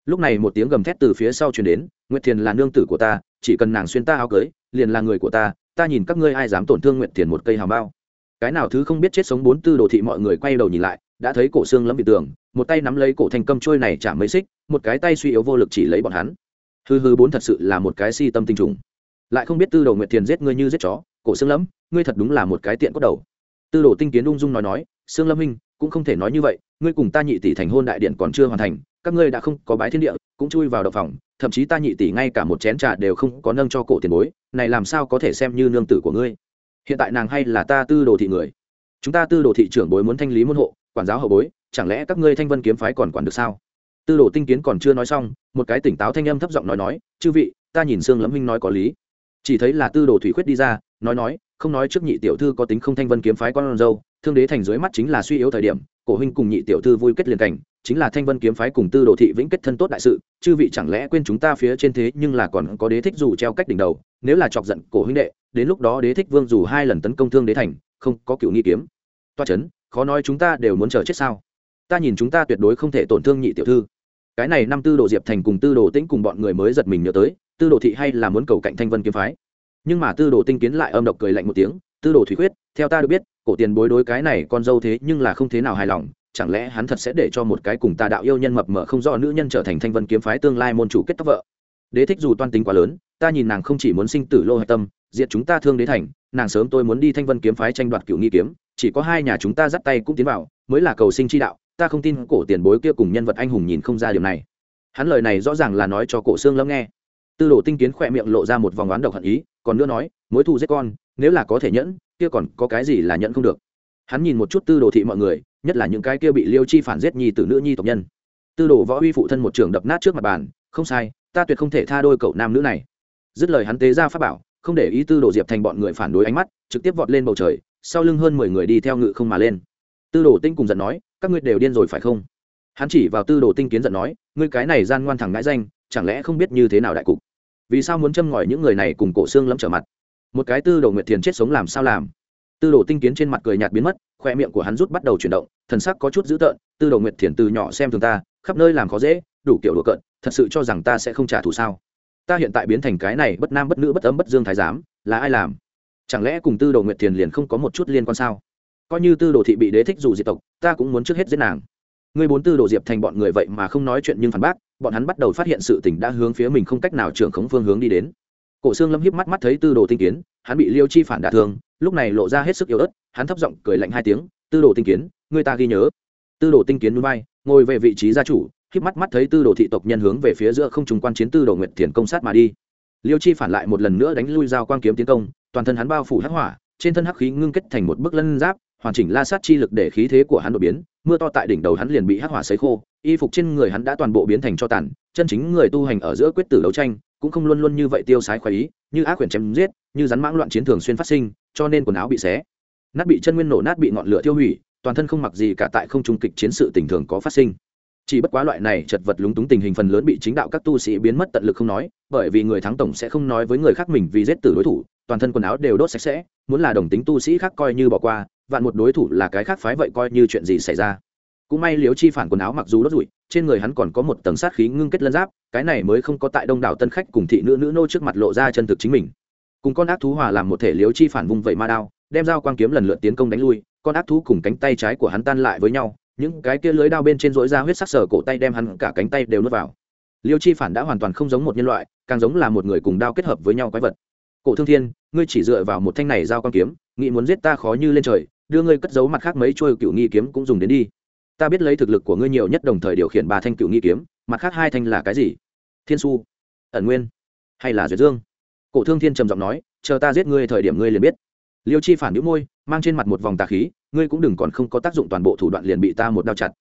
lúc này một tiếng gầm thét từ phía sau truyền đến, nguyệt thiền là nương tử của ta, chỉ cần nàng xuyên ta áo cưới, liền là người của ta ta nhìn các ngươi ai dám tổn thương nguyệt thiền một cây hào bao. Cái nào thứ không biết chết sống bốn tư đồ thị mọi người quay đầu nhìn lại, đã thấy cổ xương lẫm bị tường, một tay nắm lấy cổ thành cầm trôi này chả mấy xích, một cái tay suy yếu vô lực chỉ lấy bọn hắn. Hư hư bốn thật sự là một cái si tâm tinh trùng. Lại không biết tư đồ nguyệt thiền giết ngươi như giết chó, cổ xương lẫm, ngươi thật đúng là một cái tiện cốt đầu. Tư đồ tinh kiến ung dung nói nói, xương lâm minh cũng không thể nói như vậy, ngươi cùng ta nhị tỷ thành hôn đại điện còn chưa hoàn thành, các ngươi đã không có bái thiên địa, cũng chui vào đậu phòng, thậm chí ta nhị tỷ ngay cả một chén trà đều không có nâng cho cổ tiền bối, này làm sao có thể xem như nương tử của ngươi? Hiện tại nàng hay là ta tư đồ thị người. Chúng ta tư đồ thị trưởng bối muốn thanh lý môn hộ, quản giáo hậu bối, chẳng lẽ các ngươi thanh vân kiếm phái còn quản được sao? Tư đồ tinh kiến còn chưa nói xong, một cái tỉnh táo thanh âm thấp giọng nói nói, chư vị, ta nhìn sương lẫm huynh nói có lý. Chỉ thấy là tư đồ thủy khuyết đi ra, nói nói, không nói trước nhị tiểu thư có tính không thanh vân kiếm phái con dâu thương đế thành dưới mắt chính là suy yếu thời điểm, cổ huynh cùng nhị tiểu thư vui kết liền cảnh, chính là thanh vân kiếm phái cùng tư đồ thị vĩnh kết thân tốt đại sự, chư vị chẳng lẽ quên chúng ta phía trên thế nhưng là còn có đế thích dù treo cách đỉnh đầu, nếu là chọc giận cổ huynh đệ, đến lúc đó đế thích vương dù hai lần tấn công thương đế thành, không có cựu nghi kiếm. Toa chấn, khó nói chúng ta đều muốn chờ chết sao? Ta nhìn chúng ta tuyệt đối không thể tổn thương nhị tiểu thư. Cái này năm tư đồ diệp thành cùng tư đồ tĩnh cùng bọn người mới giật mình nhớ tới, tư đồ thị hay là muốn cầu cạnh thanh vân kiếm phái. Nhưng mà tư đồ tinh kiến lại âm độc cười lạnh một tiếng, tư đồ thủy khuyết theo ta được biết, cổ tiền bối đối cái này con dâu thế nhưng là không thế nào hài lòng, chẳng lẽ hắn thật sẽ để cho một cái cùng tà đạo yêu nhân mập mờ không rõ nữ nhân trở thành thanh vân kiếm phái tương lai môn chủ kết tóc vợ? Đế thích dù toan tính quá lớn, ta nhìn nàng không chỉ muốn sinh tử lô hạch tâm, diệt chúng ta thương đế thành, nàng sớm tôi muốn đi thanh vân kiếm phái tranh đoạt cựu nghi kiếm, chỉ có hai nhà chúng ta dắt tay cũng tiến vào, mới là cầu sinh chi đạo, ta không tin cổ tiền bối kia cùng nhân vật anh hùng nhìn không ra điều này. Hắn lời này rõ ràng là nói cho cổ xương lâm nghe. Tư đồ tinh kiến khỏe miệng lộ ra một vòng oán độc hận ý, còn nữa nói, mối thù giết con, nếu là có thể nhẫn kia còn có cái gì là nhận không được? Hắn nhìn một chút tư đồ thị mọi người, nhất là những cái kia bị liêu chi phản giết nhi từ nữ nhi tộc nhân. Tư đồ võ uy phụ thân một trường đập nát trước mặt bàn, không sai, ta tuyệt không thể tha đôi cậu nam nữ này. Dứt lời hắn tế ra pháp bảo, không để ý tư đồ diệp thành bọn người phản đối ánh mắt, trực tiếp vọt lên bầu trời, sau lưng hơn mười người đi theo ngự không mà lên. Tư đồ tinh cùng giận nói, các ngươi đều điên rồi phải không? Hắn chỉ vào tư đồ tinh kiến giận nói, ngươi cái này gian ngoan thẳng ngãi danh, chẳng lẽ không biết như thế nào đại cục? Vì sao muốn châm ngòi những người này cùng cổ xương lẫm trở mặt? Một cái tư đồ nguyệt thiền chết sống làm sao làm? Tư đồ tinh kiến trên mặt cười nhạt biến mất, khoe miệng của hắn rút bắt đầu chuyển động, thần sắc có chút dữ tợn, tư đồ nguyệt thiền từ nhỏ xem thường ta, khắp nơi làm khó dễ, đủ kiểu đùa cợt, thật sự cho rằng ta sẽ không trả thù sao? Ta hiện tại biến thành cái này bất nam bất nữ bất ấm bất dương thái giám, là ai làm? Chẳng lẽ cùng tư đồ nguyệt thiền liền không có một chút liên quan sao? Coi như tư đồ thị bị đế thích dù diệt tộc, ta cũng muốn trước hết giết nàng. Ngươi bốn tư đồ diệp thành bọn người vậy mà không nói chuyện nhưng phản bác, bọn hắn bắt đầu phát hiện sự tình đã hướng phía mình không cách nào trưởng khống phương hướng đi đến cổ xương lâm híp mắt mắt thấy tư đồ tinh kiến, hắn bị liêu chi phản đả thương, lúc này lộ ra hết sức yếu ớt, hắn thấp giọng cười lạnh hai tiếng, tư đồ tinh kiến, người ta ghi nhớ. Tư đồ tinh kiến núi bay ngồi về vị trí gia chủ, híp mắt mắt thấy tư đồ thị tộc nhân hướng về phía giữa không trùng quan chiến tư đồ nguyệt thiền công sát mà đi. Liêu chi phản lại một lần nữa đánh lui dao quang kiếm tiến công, toàn thân hắn bao phủ hắc hỏa, trên thân hắc khí ngưng kết thành một bức lân giáp, hoàn chỉnh la sát chi lực để khí thế của hắn đột biến, mưa to tại đỉnh đầu hắn liền bị hắc hỏa sấy khô, y phục trên người hắn đã toàn bộ biến thành cho tàn, chân chính người tu hành ở giữa quyết tử đấu tranh cũng không luôn luôn như vậy tiêu sái khoái ý, như ác quyển chém giết, như rắn mãng loạn chiến thường xuyên phát sinh, cho nên quần áo bị xé, nát bị chân nguyên nổ nát bị ngọn lửa tiêu hủy, toàn thân không mặc gì cả tại không trung kịch chiến sự tình thường có phát sinh. Chỉ bất quá loại này chật vật lúng túng tình hình phần lớn bị chính đạo các tu sĩ biến mất tận lực không nói, bởi vì người thắng tổng sẽ không nói với người khác mình vì giết tử đối thủ, toàn thân quần áo đều đốt sạch sẽ, muốn là đồng tính tu sĩ khác coi như bỏ qua, vạn một đối thủ là cái khác phái vậy coi như chuyện gì xảy ra. Cũng may liếu chi phản quần áo mặc dù đốt rủi trên người hắn còn có một tầng sát khí ngưng kết lân giáp, cái này mới không có tại đông đảo tân khách cùng thị nữ nữ nô trước mặt lộ ra chân thực chính mình. Cùng con ác thú hòa làm một thể liếu chi phản vung vẩy ma đao, đem dao quang kiếm lần lượt tiến công đánh lui, con ác thú cùng cánh tay trái của hắn tan lại với nhau, những cái kia lưới đao bên trên rỗi ra huyết sắc sở cổ tay đem hắn cả cánh tay đều nuốt vào. Liêu chi phản đã hoàn toàn không giống một nhân loại, càng giống là một người cùng đao kết hợp với nhau quái vật. Cổ thương thiên, ngươi chỉ dựa vào một thanh này dao quang kiếm, nghĩ muốn giết ta khó như lên trời, đưa ngươi cất giấu mặt khác mấy trôi cựu nghi kiếm cũng dùng đến đi ta biết lấy thực lực của ngươi nhiều nhất đồng thời điều khiển ba thanh cựu nghi kiếm, mặt khác hai thanh là cái gì? Thiên su, ẩn nguyên, hay là duyệt dương? Cổ thương thiên trầm giọng nói, chờ ta giết ngươi thời điểm ngươi liền biết. Liêu chi phản đĩu môi, mang trên mặt một vòng tà khí, ngươi cũng đừng còn không có tác dụng toàn bộ thủ đoạn liền bị ta một đao chặt.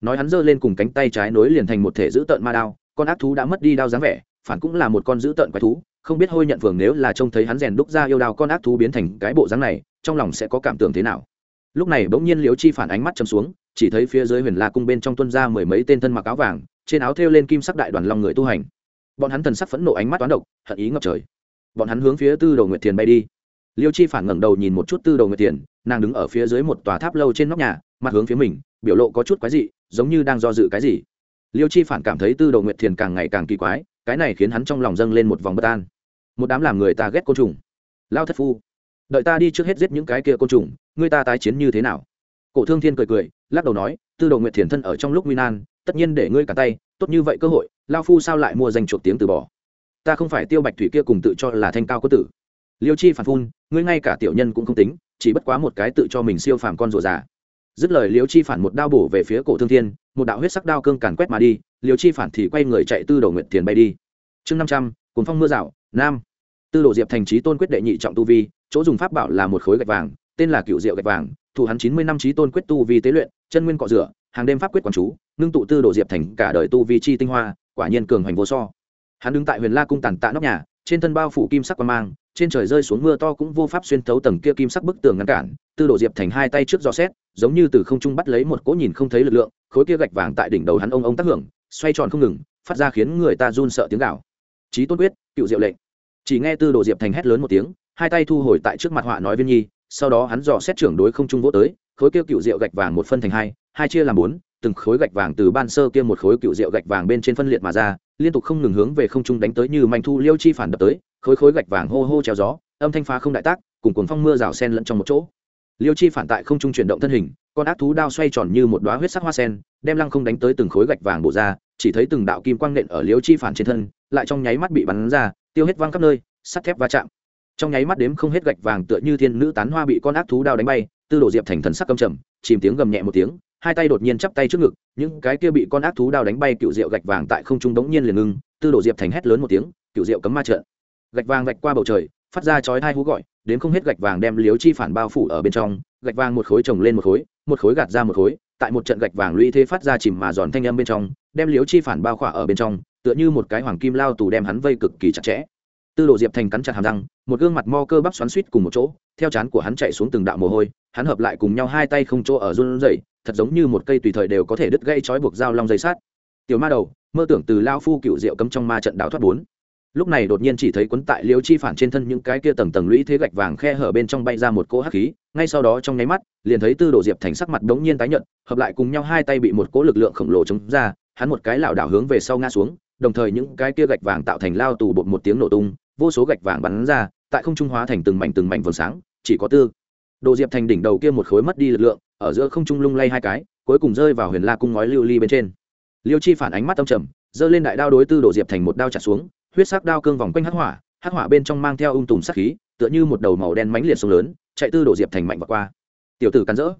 Nói hắn giơ lên cùng cánh tay trái nối liền thành một thể giữ tợn ma đao, con ác thú đã mất đi đao dáng vẻ, phản cũng là một con giữ tợn quái thú, không biết hôi nhận phường nếu là trông thấy hắn rèn đúc ra yêu đao con ác thú biến thành cái bộ dáng này, trong lòng sẽ có cảm tưởng thế nào. Lúc này bỗng nhiên liêu chi phản ánh mắt chấm xuống chỉ thấy phía dưới huyền la cung bên trong tuân ra mười mấy tên thân mặc áo vàng, trên áo thêu lên kim sắc đại đoàn long người tu hành. Bọn hắn thần sắc phẫn nộ ánh mắt toán độc, hận ý ngập trời. Bọn hắn hướng phía tư đầu nguyệt thiền bay đi. Liêu chi phản ngẩng đầu nhìn một chút tư đầu nguyệt thiền, nàng đứng ở phía dưới một tòa tháp lâu trên nóc nhà, mặt hướng phía mình, biểu lộ có chút quái dị, giống như đang do dự cái gì. Liêu chi phản cảm thấy tư đầu nguyệt thiền càng ngày càng kỳ quái, cái này khiến hắn trong lòng dâng lên một vòng bất an. Một đám làm người ta ghét côn trùng. Lao thất phu, đợi ta đi trước hết giết những cái kia côn trùng, người ta tái chiến như thế nào? Cổ thương thiên cười cười, lắc đầu nói, tư Đồ nguyệt thiền thân ở trong lúc nguy nan, tất nhiên để ngươi cả tay, tốt như vậy cơ hội lao phu sao lại mua danh chuộc tiếng từ bỏ? Ta không phải tiêu bạch thủy kia cùng tự cho là thanh cao có tử. Liêu chi phản phun, ngươi ngay cả tiểu nhân cũng không tính, chỉ bất quá một cái tự cho mình siêu phàm con rùa già. Dứt lời liêu chi phản một đao bổ về phía cổ thương thiên, một đạo huyết sắc đao cương càn quét mà đi, liêu chi phản thì quay người chạy tư Đồ Nguyệt Thiền bay đi. Chương năm trăm cuốn phong mưa rào, nam. Tư đồ diệp thành trí tôn quyết đệ nhị trọng tu vi, chỗ dùng pháp bảo là một khối gạch vàng, tên là cựu diệu gạch vàng thủ hắn chín mươi năm trí tôn quyết tu vi tế luyện, chân nguyên cọ rửa, hàng đêm pháp quyết quán chú, ngưng tụ tư đồ diệp thành cả đời tu vi chi tinh hoa, quả nhiên cường hoành vô so. Hắn đứng tại huyền la cung tàn tạ nóc nhà, trên thân bao phủ kim sắc quan mang, trên trời rơi xuống mưa to cũng vô pháp xuyên thấu tầng kia kim sắc bức tường ngăn cản, tư đồ diệp thành hai tay trước gió xét, giống như từ không trung bắt lấy một cỗ nhìn không thấy lực lượng, khối kia gạch vàng tại đỉnh đầu hắn ông ông tác hưởng, xoay tròn không ngừng, phát ra khiến người ta run sợ tiếng gạo trí tôn quyết, cựu diệu lệnh. Chỉ nghe tư đồ diệp thành hét lớn một tiếng, hai tay thu hồi tại trước mặt họa nói viên nhi sau đó hắn dò xét trưởng đối không trung vỗ tới, khối kia cựu rượu gạch vàng một phân thành hai hai chia làm bốn, từng khối gạch vàng từ ban sơ kia một khối cựu rượu gạch vàng bên trên phân liệt mà ra, liên tục không ngừng hướng về không trung đánh tới như manh thu liêu chi phản đập tới, khối khối gạch vàng hô hô treo gió, âm thanh phá không đại tác, cùng cuồng phong mưa rào sen lẫn trong một chỗ. Liêu chi phản tại không trung chuyển động thân hình, con ác thú đao xoay tròn như một đoá huyết sắc hoa sen, đem lăng không đánh tới từng khối gạch vàng bổ ra, chỉ thấy từng đạo kim quang nện ở liêu chi phản trên thân, lại trong nháy mắt bị bắn ra, tiêu hết văng khắp nơi, sắt thép va chạm trong nháy mắt đếm không hết gạch vàng tựa như thiên nữ tán hoa bị con ác thú đao đánh bay, tư đồ diệp thành thần sắc căm trầm, chìm tiếng gầm nhẹ một tiếng, hai tay đột nhiên chắp tay trước ngực, những cái kia bị con ác thú đao đánh bay cựu rượu gạch vàng tại không trung đống nhiên liền ngưng, tư đồ diệp thành hét lớn một tiếng, cựu rượu cấm ma trận. Gạch vàng gạch qua bầu trời, phát ra chói hai hú gọi đến không hết gạch vàng đem liếu chi phản bao phủ ở bên trong, gạch vàng một khối chồng lên một khối một khối gạt ra một khối, tại một trận gạch vàng lũy thế phát ra chìm mà giòn thanh âm bên trong, đem liếu chi phản bao khỏa ở bên trong, tựa như một cái hoàng kim lao tù đem hắn vây cực kỳ chặt chẽ tư đồ diệp thành cắn chặt hàm răng, một gương mặt mo cơ bắp xoắn suýt cùng một chỗ, theo chán của hắn chạy xuống từng đạo mồ hôi, hắn hợp lại cùng nhau hai tay không chỗ ở run rẩy, thật giống như một cây tùy thời đều có thể đứt gãy trói buộc dao long dây sát. Tiểu ma đầu, mơ tưởng từ lao phu cựu diệu cấm trong ma trận đảo thoát bốn. Lúc này đột nhiên chỉ thấy quấn tại liêu chi phản trên thân những cái kia tầng tầng lũy thế gạch vàng khe hở bên trong bay ra một cỗ hắc khí, ngay sau đó trong nháy mắt, liền thấy tư đồ diệp thành sắc mặt đống nhiên tái nhận hợp lại cùng nhau hai tay bị một cỗ lực lượng khổng lồ chống ra, hắn một cái lảo đảo hướng về sau ngã xuống, đồng thời những cái kia gạch vàng tạo thành lao tù bột một tiếng nổ tung vô số gạch vàng bắn ra, tại không trung hóa thành từng mảnh từng mảnh vầng sáng, chỉ có tư. Đồ diệp thành đỉnh đầu kia một khối mất đi lực lượng, ở giữa không trung lung lay hai cái, cuối cùng rơi vào huyền la cung ngói lưu ly bên trên. Liêu chi phản ánh mắt tâm trầm, giơ lên đại đao đối tư đồ diệp thành một đao chặt xuống, huyết sắc đao cương vòng quanh hắc hỏa hắc hỏa bên trong mang theo ung tùm sắc khí, tựa như một đầu màu đen mánh liệt sông lớn, chạy tư đồ diệp thành mạnh và qua. Tiểu tử cắn rỡ.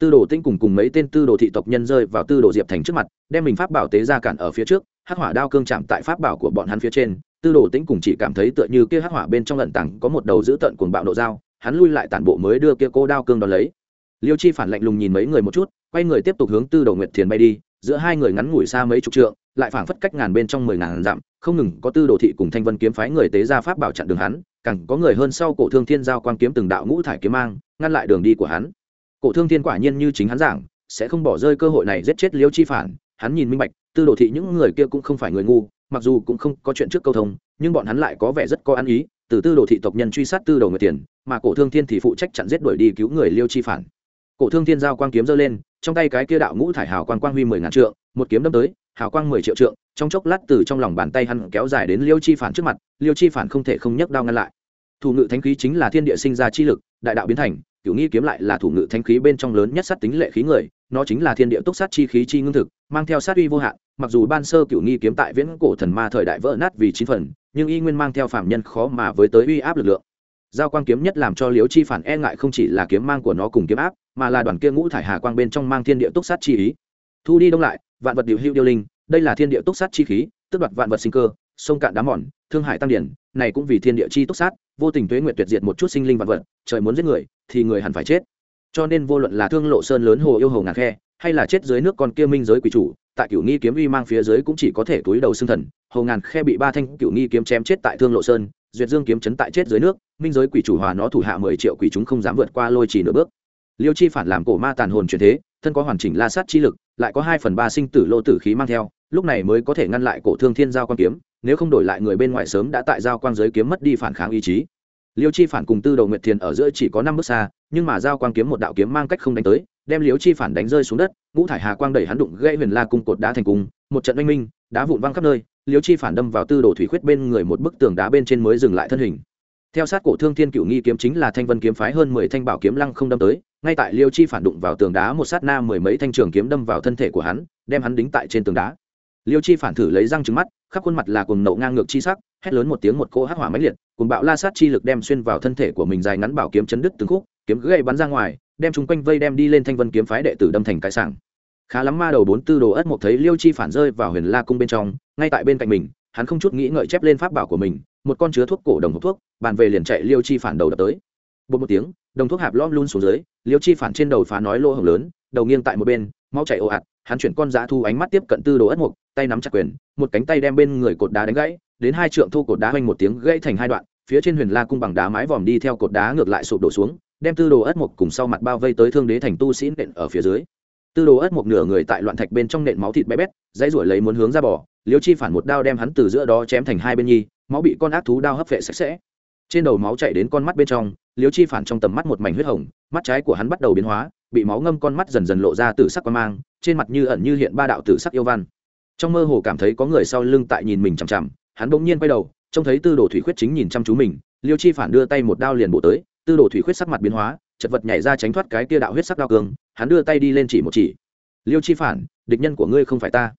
Tư đồ tinh cùng cùng mấy tên tư đồ thị tộc nhân rơi vào tư đồ diệp thành trước mặt, đem mình pháp bảo tế ra cản ở phía trước hắc hỏa đao cương chạm tại pháp bảo của bọn hắn phía trên, tư đồ tĩnh cùng chỉ cảm thấy tựa như kia hắc hỏa bên trong lận tảng có một đầu giữ tận cuồng bạo nộ dao, hắn lui lại tản bộ mới đưa kia cô đao cương đón lấy. Liêu chi phản lạnh lùng nhìn mấy người một chút, quay người tiếp tục hướng tư đồ nguyệt thiền bay đi, giữa hai người ngắn ngủi xa mấy chục trượng, lại phảng phất cách ngàn bên trong mười ngàn dặm, không ngừng có tư đồ thị cùng thanh vân kiếm phái người tế ra pháp bảo chặn đường hắn, càng có người hơn sau cổ thương thiên giao quang kiếm từng đạo ngũ thải kiếm mang, ngăn lại đường đi của hắn. Cổ thương thiên quả nhiên như chính hắn giảng, sẽ không bỏ rơi cơ hội này giết chết liêu chi phản, hắn nhìn minh bạch tư đồ thị những người kia cũng không phải người ngu, mặc dù cũng không có chuyện trước câu thông, nhưng bọn hắn lại có vẻ rất có ăn ý, từ tư đồ thị tộc nhân truy sát tư đồ người tiền, mà cổ thương thiên thì phụ trách chặn giết đuổi đi cứu người liêu chi phản. Cổ thương thiên giao quang kiếm giơ lên, trong tay cái kia đạo ngũ thải hào quang quang huy mười ngàn trượng, một kiếm đâm tới, hào quang mười triệu trượng, trong chốc lát từ trong lòng bàn tay hắn kéo dài đến liêu chi phản trước mặt, liêu chi phản không thể không nhấc đao ngăn lại. Thủ ngự thánh khí chính là thiên địa sinh ra chi lực, đại đạo biến thành, cửu nghi kiếm lại là thủ ngự thánh khí bên trong lớn nhất sát tính lệ khí người nó chính là thiên địa túc sát chi khí chi ngưng thực, mang theo sát uy vô hạn, mặc dù ban sơ cửu nghi kiếm tại viễn cổ thần ma thời đại vỡ nát vì chín phần, nhưng y nguyên mang theo phạm nhân khó mà với tới uy áp lực lượng. Giao quang kiếm nhất làm cho liếu chi phản e ngại không chỉ là kiếm mang của nó cùng kiếm áp, mà là đoàn kia ngũ thải hà quang bên trong mang thiên địa túc sát chi ý. Thu đi đông lại, vạn vật điều hữu điêu linh, đây là thiên địa túc sát chi khí tức đoạt vạn vật sinh cơ, sông cạn đá mòn, thương hải tăng điển, này cũng vì thiên địa chi túc sát, vô tình tuế nguyệt tuyệt diệt một chút sinh linh vạn vật, trời muốn giết người, thì người hẳn phải chết cho nên vô luận là thương lộ sơn lớn hồ yêu hồ ngàn khe, hay là chết dưới nước con kia minh giới quỷ chủ, tại cửu nghi kiếm uy mang phía dưới cũng chỉ có thể túi đầu xương thần. Hồ ngàn khe bị ba thanh cửu nghi kiếm chém chết tại thương lộ sơn, duyệt dương kiếm chấn tại chết dưới nước, minh giới quỷ chủ hòa nó thủ hạ mười triệu quỷ chúng không dám vượt qua lôi chỉ nửa bước. Liêu chi phản làm cổ ma tàn hồn chuyển thế, thân có hoàn chỉnh la sát chi lực, lại có hai phần ba sinh tử lô tử khí mang theo, lúc này mới có thể ngăn lại cổ thương thiên giao quan kiếm, nếu không đổi lại người bên ngoài sớm đã tại giao quan giới kiếm mất đi phản kháng ý chí liêu chi phản cùng tư đầu nguyệt thiền ở giữa chỉ có năm bước xa, nhưng mà giao quang kiếm một đạo kiếm mang cách không đánh tới, đem liêu chi phản đánh rơi xuống đất, ngũ thải hà quang đẩy hắn đụng gây huyền la cung cột đá thành cung, một trận oanh minh, đá vụn văng khắp nơi, liêu chi phản đâm vào tư đồ thủy khuyết bên người một bức tường đá bên trên mới dừng lại thân hình. Theo sát cổ thương thiên cựu nghi kiếm chính là thanh vân kiếm phái hơn mười thanh bảo kiếm lăng không đâm tới, ngay tại liêu chi phản đụng vào tường đá một sát na mười mấy thanh trường kiếm đâm vào thân thể của hắn, đem hắn đính tại trên tường đá. Liêu chi phản thử lấy răng trứng mắt, khắp khuôn mặt là cuồng nậu ngang ngược chi sắc hét lớn một tiếng một cỗ hắc hỏa mãnh liệt, cùng bạo la sát chi lực đem xuyên vào thân thể của mình dài ngắn bảo kiếm chấn đứt từng khúc, kiếm gậy bắn ra ngoài, đem chúng quanh vây đem đi lên thanh vân kiếm phái đệ tử đâm thành cái sảng. Khá lắm ma đầu bốn tư đồ ất một thấy liêu chi phản rơi vào huyền la cung bên trong, ngay tại bên cạnh mình, hắn không chút nghĩ ngợi chép lên pháp bảo của mình, một con chứa thuốc cổ đồng hộp thuốc, bàn về liền chạy liêu chi phản đầu đập tới. Bụp một tiếng, đồng thuốc hạp lõm luôn xuống dưới, liêu chi phản trên đầu phá nói lỗ hổng lớn, đầu nghiêng tại một bên, máu chảy ồ ạt, hắn chuyển con dã thu ánh mắt tiếp cận tư đồ ất mục tay nắm chặt quyền, một cánh tay đem bên người cột đá đánh gãy đến hai trượng thu cột đá hoành một tiếng gãy thành hai đoạn, phía trên huyền la cung bằng đá mái vòm đi theo cột đá ngược lại sụp đổ xuống, đem tư đồ ất mục cùng sau mặt bao vây tới thương đế thành tu sĩ nện ở phía dưới. Tư đồ ất mục nửa người tại loạn thạch bên trong nện máu thịt bé bét, dãy ruổi lấy muốn hướng ra bỏ liêu chi phản một đao đem hắn từ giữa đó chém thành hai bên nhi, máu bị con ác thú đao hấp vệ sạch sẽ. Trên đầu máu chảy đến con mắt bên trong, liêu chi phản trong tầm mắt một mảnh huyết hồng, mắt trái của hắn bắt đầu biến hóa, bị máu ngâm con mắt dần dần lộ ra từ sắc quan mang, trên mặt như ẩn như hiện ba đạo tử sắc yêu văn. Trong mơ hồ cảm thấy có người sau lưng tại nhìn mình chằm chằm hắn bỗng nhiên quay đầu, trông thấy tư đồ thủy khuyết chính nhìn chăm chú mình, liêu chi phản đưa tay một đao liền bổ tới, tư đồ thủy khuyết sắc mặt biến hóa, chật vật nhảy ra tránh thoát cái kia đạo huyết sắc đao cường, hắn đưa tay đi lên chỉ một chỉ. Liêu chi phản, địch nhân của ngươi không phải ta.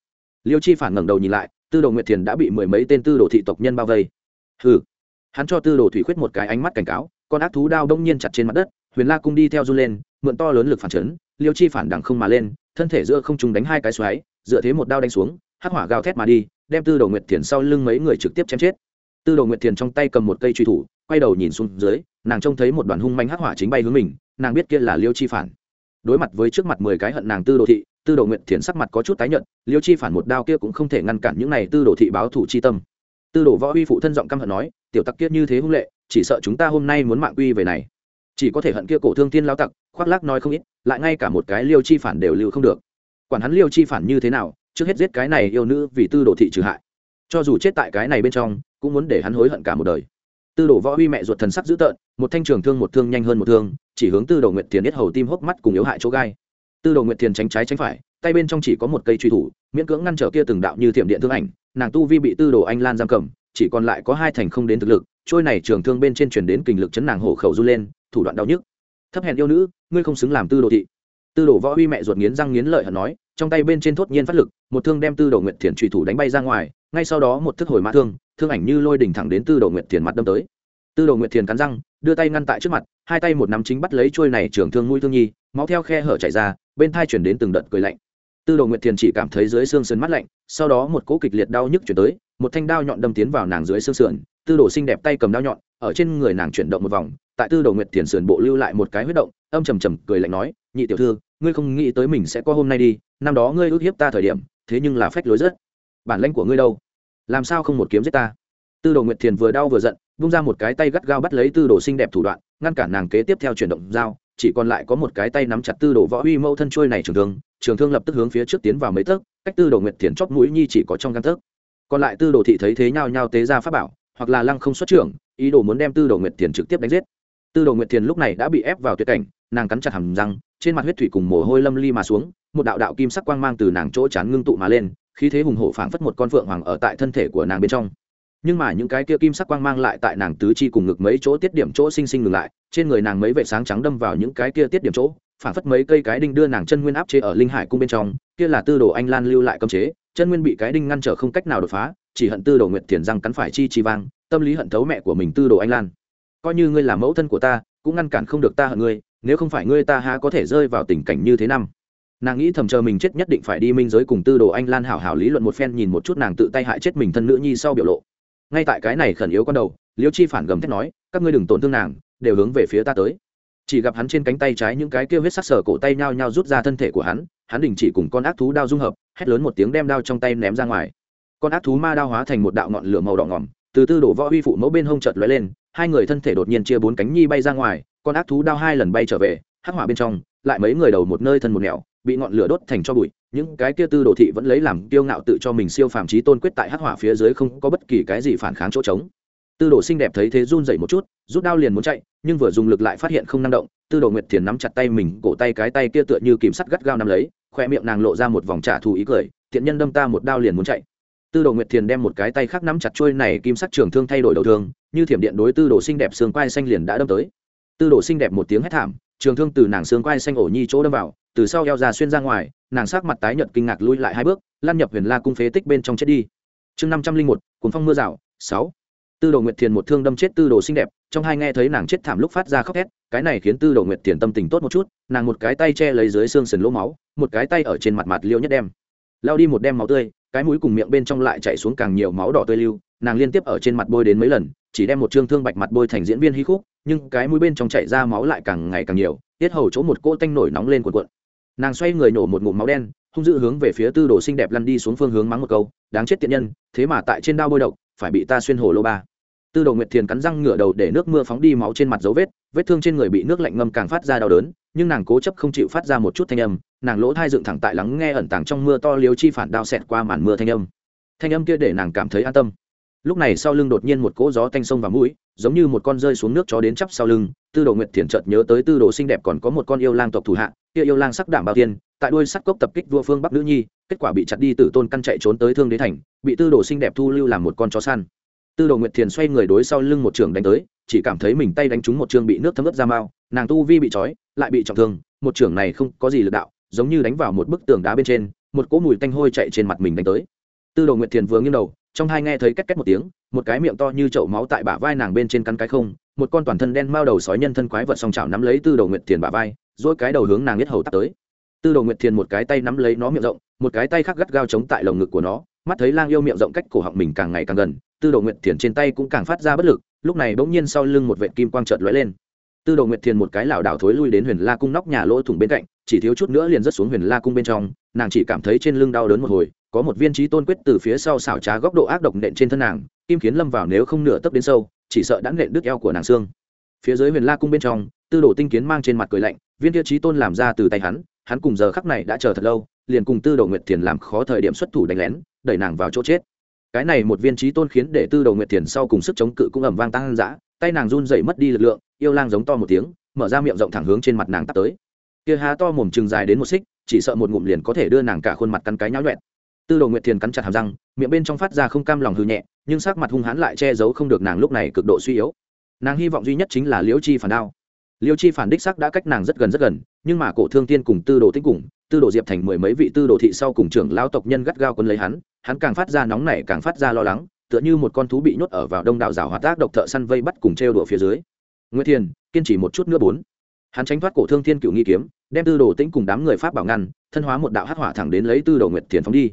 Liêu chi phản ngẩng đầu nhìn lại, tư đồ nguyệt thiền đã bị mười mấy tên tư đồ thị tộc nhân bao vây. Hừ. Hắn cho tư đồ thủy khuyết một cái ánh mắt cảnh cáo, con ác thú đao đông nhiên chặt trên mặt đất, huyền la cung đi theo run lên, mượn to lớn lực phản chấn, liêu chi phản đẳng không mà lên, thân thể giữa không trùng đánh hai cái xoáy, dựa thế một đao đánh xuống, hắc hỏa gào thét mà đi đem tư đồ nguyệt thiền sau lưng mấy người trực tiếp chém chết. Tư đồ nguyệt thiền trong tay cầm một cây truy thủ, quay đầu nhìn xuống dưới, nàng trông thấy một đoàn hung manh hắc hỏa chính bay hướng mình, nàng biết kia là liêu chi phản. Đối mặt với trước mặt mười cái hận nàng tư đồ thị, tư đồ nguyệt thiền sắc mặt có chút tái nhợt, liêu chi phản một đao kia cũng không thể ngăn cản những này tư đồ thị báo thủ chi tâm. Tư đồ võ uy phụ thân giọng căm hận nói, tiểu tặc kia như thế hung lệ, chỉ sợ chúng ta hôm nay muốn mạng uy về này. Chỉ có thể hận kia cổ thương thiên lao tặc, khoác lác nói không ít, lại ngay cả một cái liêu chi phản đều lưu không được. Quản hắn liêu chi phản như thế nào trước hết giết cái này yêu nữ vì tư đồ thị trừ hại. Cho dù chết tại cái này bên trong, cũng muốn để hắn hối hận cả một đời. Tư đồ võ uy mẹ ruột thần sắc dữ tợn, một thanh trường thương một thương nhanh hơn một thương, chỉ hướng tư đồ nguyệt thiền biết hầu tim hốc mắt cùng yếu hại chỗ gai. Tư đồ nguyệt thiền tránh trái tránh phải, tay bên trong chỉ có một cây truy thủ, miễn cưỡng ngăn trở kia từng đạo như thiểm điện thương ảnh, nàng tu vi bị tư đồ anh lan giam cầm, chỉ còn lại có hai thành không đến thực lực, trôi này trường thương bên trên truyền đến kình lực chấn nàng hổ khẩu du lên, thủ đoạn đau nhức. Thấp hèn yêu nữ, ngươi không xứng làm tư đồ thị. Tư đồ võ uy mẹ ruột nghiến răng nghiến lợi hận nói trong tay bên trên thốt nhiên phát lực, một thương đem tư đồ nguyệt thiền trùy thủ đánh bay ra ngoài, ngay sau đó một thức hồi mã thương thương ảnh như lôi đỉnh thẳng đến tư đồ nguyệt thiền mặt đâm tới. Tư đồ nguyệt thiền cắn răng, đưa tay ngăn tại trước mặt, hai tay một nắm chính bắt lấy trôi này trường thương mũi thương nhi, máu theo khe hở chảy ra, bên thai chuyển đến từng đợt cười lạnh. Tư đồ nguyệt thiền chỉ cảm thấy dưới xương sườn mắt lạnh, sau đó một cỗ kịch liệt đau nhức chuyển tới, một thanh đao nhọn đâm tiến vào nàng dưới xương sườn, tư đồ xinh đẹp tay cầm đao nhọn, ở trên người nàng chuyển động một vòng, tại tư đồ nguyệt thiền sườn bộ lưu lại một cái huyết động, âm trầm trầm cười lạnh nói, nhị tiểu thư ngươi không nghĩ tới mình sẽ có hôm nay đi, năm đó ngươi ước hiếp ta thời điểm, thế nhưng là phách lối rất. Bản lãnh của ngươi đâu? Làm sao không một kiếm giết ta? Tư đồ nguyệt thiền vừa đau vừa giận bung ra một cái tay gắt gao bắt lấy tư đồ xinh đẹp thủ đoạn, ngăn cản nàng kế tiếp theo chuyển động dao, chỉ còn lại có một cái tay nắm chặt tư đồ võ uy mẫu thân trôi này trường thương trường thương lập tức hướng phía trước tiến vào mấy tấc, cách tư đồ nguyệt thiền chóp mũi nhi chỉ có trong căn tấc. Còn lại tư đồ thị thấy thế nhau nhau tế ra pháp bảo, hoặc là lăng không xuất trưởng, ý đồ muốn đem tư đồ nguyệt thiền trực tiếp đánh giết. Tư đồ nguyệt thiền lúc này đã bị ép vào tuyệt cảnh nàng cắn chặt hầm răng, trên mặt huyết thủy cùng mồ hôi lâm ly mà xuống, một đạo đạo kim sắc quang mang từ nàng chỗ chán ngưng tụ mà lên, khí thế hùng hổ phảng phất một con phượng hoàng ở tại thân thể của nàng bên trong. Nhưng mà những cái kia kim sắc quang mang lại tại nàng tứ chi cùng ngực mấy chỗ tiết điểm chỗ sinh sinh ngừng lại, trên người nàng mấy vệ sáng trắng đâm vào những cái kia tiết điểm chỗ, phảng phất mấy cây cái đinh đưa nàng chân nguyên áp chế ở linh hải cung bên trong, kia là tư đồ anh lan lưu lại cấm chế, chân nguyên bị cái đinh ngăn trở không cách nào đột phá, chỉ hận tư đồ nguyệt thiền răng cắn phải chi chi vang, tâm lý hận thấu mẹ của mình tư đồ anh lan. Coi như ngươi là mẫu thân của ta, cũng ngăn cản không được ta hận ngươi nếu không phải ngươi ta há có thể rơi vào tình cảnh như thế năm? Nàng nghĩ thầm chờ mình chết nhất định phải đi minh giới cùng tư đồ anh lan hảo hảo lý luận một phen nhìn một chút nàng tự tay hại chết mình thân nữ nhi sau biểu lộ. Ngay tại cái này khẩn yếu con đầu, liêu chi phản gầm thét nói, các ngươi đừng tổn thương nàng, đều hướng về phía ta tới. Chỉ gặp hắn trên cánh tay trái những cái kêu huyết sắc sở cổ tay nhao nhao rút ra thân thể của hắn hắn đình chỉ cùng con ác thú đao dung hợp, hét lớn một tiếng đem đao trong tay ném ra ngoài. Con ác thú ma đao hóa thành một đạo ngọn lửa màu đỏ ngỏm, từ tư đổ võ huy phụ mẫu bên hông chợt lóe lên, hai người thân thể đột nhiên chia bốn cánh nhi bay ra ngoài con ác thú đao hai lần bay trở về, hắc hỏa bên trong, lại mấy người đầu một nơi thân một nẻo, bị ngọn lửa đốt thành cho bụi. Những cái kia tư đồ thị vẫn lấy làm kiêu ngạo tự cho mình siêu phàm trí tôn quyết tại hắc hỏa phía dưới không có bất kỳ cái gì phản kháng chỗ trống. Tư đồ xinh đẹp thấy thế run dậy một chút, rút đao liền muốn chạy, nhưng vừa dùng lực lại phát hiện không năng động. Tư đồ nguyệt thiền nắm chặt tay mình, cổ tay cái tay kia tựa như kìm sắt gắt gao nắm lấy khoe miệng nàng lộ ra một vòng trả thù ý cười, thiện nhân đâm ta một đao liền muốn chạy. Tư đồ nguyệt thiền đem một cái tay khác nắm chặt trôi này, kim sắc trường thương thay đổi đầu thương, như thiểm điện đối tư đồ xinh đẹp xương quai xanh liền đã đâm tới tư đồ xinh đẹp một tiếng hét thảm, trường thương từ nàng xương quai xanh ổ nhi chỗ đâm vào, từ sau eo ra xuyên ra ngoài, nàng sắc mặt tái nhợt kinh ngạc lui lại hai bước lan nhập huyền la cung phế tích bên trong chết đi. Chương năm trăm linh một cuốn phong mưa rào, sáu. Tư đồ nguyệt thiền một thương đâm chết tư đồ xinh đẹp, trong hai nghe thấy nàng chết thảm lúc phát ra khóc thét, cái này khiến tư đồ nguyệt thiền tâm tình tốt một chút, nàng một cái tay che lấy dưới xương sườn lỗ máu, một cái tay ở trên mặt mặt liêu nhất đem. Lao đi một đem máu tươi, cái mũi cùng miệng bên trong lại chạy xuống càng nhiều máu đỏ tươi lưu, nàng liên tiếp ở trên mặt bôi đến mấy lần chỉ đem một trương thương bạch mặt bôi thành diễn viên hí khúc, nhưng cái mũi bên trong chảy ra máu lại càng ngày càng nhiều, tiết hầu chỗ một cỗ tanh nổi nóng lên cuộn cuộn. Nàng xoay người nổ một ngụm máu đen, hung dữ hướng về phía tư đồ xinh đẹp lăn đi xuống phương hướng mắng một câu, đáng chết tiện nhân, thế mà tại trên đao bôi độc, phải bị ta xuyên hồ lô ba. Tư đồ nguyệt thiền cắn răng ngửa đầu để nước mưa phóng đi máu trên mặt dấu vết vết thương trên người bị nước lạnh ngâm càng phát ra đau đớn, nhưng nàng cố chấp không chịu phát ra một chút thanh âm, nàng lỗ thai dựng thẳng tại lắng nghe ẩn tàng trong mưa to liếu chi phản đao xẹt qua màn mưa thanh âm. Thanh âm kia để nàng cảm thấy an tâm lúc này sau lưng đột nhiên một cỗ gió tanh sông và mũi, giống như một con rơi xuống nước chó đến chắp sau lưng, tư đồ nguyệt thiền chợt nhớ tới tư đồ xinh đẹp còn có một con yêu lang tộc thủ hạ, kia yêu lang sắc đảm bao tiên tại đuôi sắt cốc tập kích vua phương bắc nữ nhi, kết quả bị chặt đi tử tôn căn chạy trốn tới thương đế thành, bị tư đồ xinh đẹp thu lưu làm một con chó săn. Tư đồ nguyệt thiền xoay người đối sau lưng một trường đánh tới, chỉ cảm thấy mình tay đánh trúng một trường bị nước thấm ướt ra mao nàng tu vi bị trói, lại bị trọng thương, một trường này không có gì lực đạo, giống như đánh vào một bức tường đá bên trên, một cỗ mùi tanh hôi chạy trên mặt mình đánh tới. Tư đồ nguyệt thiền vừa nghiêng đầu trong hai nghe thấy két két một tiếng, một cái miệng to như chậu máu tại bả vai nàng bên trên cắn cái không, một con toàn thân đen mao đầu sói nhân thân quái vật song chảo nắm lấy tư đồ nguyệt thiền bả vai, dỗi cái đầu hướng nàng biết hầu tắt tới. Tư đồ nguyệt thiền một cái tay nắm lấy nó miệng rộng, một cái tay khác gắt gao chống tại lồng ngực của nó, mắt thấy lang yêu miệng rộng cách cổ họng mình càng ngày càng gần, tư đồ nguyệt thiền trên tay cũng càng phát ra bất lực, lúc này bỗng nhiên sau lưng một vệ kim quang chợt lóe lên. Tư đồ nguyệt thiền một cái lảo đảo thối lui đến huyền la cung nóc nhà lỗ thủng bên cạnh, chỉ thiếu chút nữa liền rớt xuống huyền la cung bên trong, nàng chỉ cảm thấy trên lưng đau đớn một hồi có một viên trí tôn quyết từ phía sau xảo trá góc độ ác độc nện trên thân nàng, kim khiến lâm vào nếu không nửa tấc đến sâu, chỉ sợ đã nện đứt eo của nàng xương. Phía dưới huyền la cung bên trong, tư đồ tinh kiến mang trên mặt cười lạnh, viên tiêu trí tôn làm ra từ tay hắn hắn cùng giờ khắc này đã chờ thật lâu, liền cùng tư đồ nguyệt thiền làm khó thời điểm xuất thủ đánh lén, đẩy nàng vào chỗ chết. Cái này một viên trí tôn khiến để tư đồ nguyệt thiền sau cùng sức chống cự cũng ẩm vang tăng dã tay nàng run dậy mất đi lực lượng, yêu lang giống to một tiếng, mở ra miệng rộng thẳng hướng trên mặt nàng tắt tới. Kia há to mồm chừng dài đến một xích, chỉ sợ một ngụm liền có thể đưa nàng cả khuôn mặt căn cái nháo nhuẹn tư đồ nguyệt thiền cắn chặt hàm răng, miệng bên trong phát ra không cam lòng hư nhẹ, nhưng sắc mặt hung hãn lại che giấu không được nàng lúc này cực độ suy yếu. Nàng hy vọng duy nhất chính là liễu chi phản đao. Liễu chi phản đích sắc đã cách nàng rất gần rất gần, nhưng mà cổ thương tiên cùng tư đồ tích cùng, tư đồ diệp thành mười mấy vị tư đồ thị sau cùng trưởng lao tộc nhân gắt gao quân lấy hắn hắn càng phát ra nóng nảy càng phát ra lo lắng, tựa như một con thú bị nhốt ở vào đông đảo rào hoạt tác độc thợ săn vây bắt cùng trêu đùa phía dưới. Nguyễn thiền, kiên trì một chút nữa bốn. Hắn tránh thoát cổ thương thiên cựu nghi kiếm, đem tư đồ tĩnh cùng đám người pháp bảo ngăn, thân hóa một đạo hắc hỏa thẳng đến lấy tư đồ nguyệt thiền phóng đi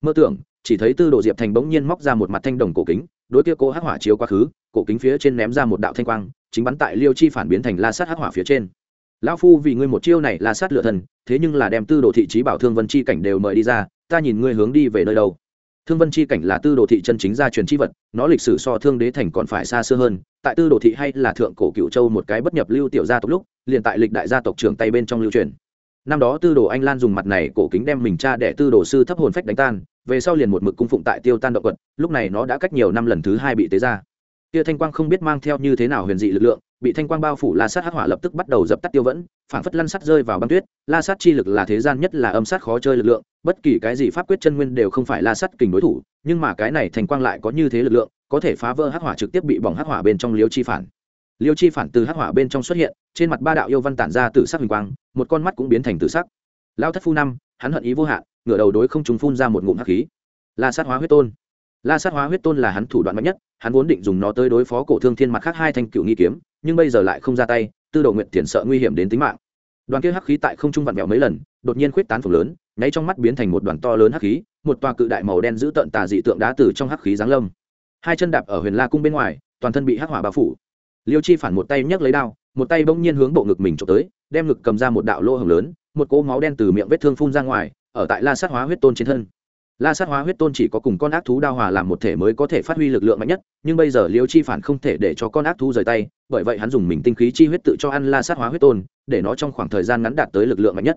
mơ tưởng, chỉ thấy tư đồ diệp thành bỗng nhiên móc ra một mặt thanh đồng cổ kính, đối kia cố hắc hỏa chiếu quá khứ, cổ kính phía trên ném ra một đạo thanh quang, chính bắn tại liêu chi phản biến thành la sát hắc hỏa phía trên. Lão phu, vì ngươi một chiêu này la sát lựa thần, thế nhưng là đem tư đồ thị trí bảo thương vân chi cảnh đều mời đi ra, ta nhìn ngươi hướng đi về nơi đâu. Thương vân chi cảnh là tư đồ thị chân chính gia truyền chi vật, nó lịch sử so thương đế thành còn phải xa xưa hơn, tại tư đồ thị hay là thượng cổ cựu châu một cái bất nhập lưu tiểu gia tộc lúc, liền tại lịch đại gia tộc trưởng tay bên trong lưu truyền năm đó tư đồ anh lan dùng mặt này cổ kính đem mình cha để tư đồ sư thấp hồn phách đánh tan, về sau liền một mực cung phụng tại tiêu tan động quật, lúc này nó đã cách nhiều năm lần thứ hai bị tế ra. Kia thanh quang không biết mang theo như thế nào huyền dị lực lượng, bị thanh quang bao phủ, la sát hắc hỏa lập tức bắt đầu dập tắt tiêu vẫn phảng phất lăn sắt rơi vào băng tuyết, la sát chi lực là thế gian nhất là âm sát khó chơi lực lượng, bất kỳ cái gì pháp quyết chân nguyên đều không phải la sát kình đối thủ, nhưng mà cái này thanh quang lại có như thế lực lượng, có thể phá vỡ hắc hỏa trực tiếp bị bỏng hắc hỏa bên trong liêu chi phản liêu chi phản từ hắc hỏa bên trong xuất hiện, trên mặt ba đạo yêu văn tản ra từ sắc hình quang, một con mắt cũng biến thành từ sắc. Lao thất phu năm, hắn hận ý vô hạn, ngửa đầu đối không trùng phun ra một ngụm hắc khí. La sát hóa huyết tôn. La sát hóa huyết tôn là hắn thủ đoạn mạnh nhất, hắn vốn định dùng nó tới đối phó cổ thương thiên mặt khác hai thanh cựu nghi kiếm, nhưng bây giờ lại không ra tay, tư đồ nguyện tiền sợ nguy hiểm đến tính mạng. Đoàn kia hắc khí tại không trung vặn vẹo mấy lần, đột nhiên khuyết tán phồng lớn, nháy trong mắt biến thành một đoàn to lớn hắc khí, một tòa cự đại màu đen giữ tợn tà dị tượng đá từ trong hắc khí giáng lâm. Hai chân đạp ở huyền la cung bên ngoài, toàn thân bị hắc hỏa bao phủ liêu chi phản một tay nhấc lấy đao, một tay bỗng nhiên hướng bộ ngực mình trộm tới, đem ngực cầm ra một đạo lỗ hồng lớn, một cỗ máu đen từ miệng vết thương phun ra ngoài, ở tại la sát hóa huyết tôn trên thân. La sát hóa huyết tôn chỉ có cùng con ác thú đao hòa làm một thể mới có thể phát huy lực lượng mạnh nhất, nhưng bây giờ liêu chi phản không thể để cho con ác thú rời tay, bởi vậy hắn dùng mình tinh khí chi huyết tự cho ăn la sát hóa huyết tôn, để nó trong khoảng thời gian ngắn đạt tới lực lượng mạnh nhất.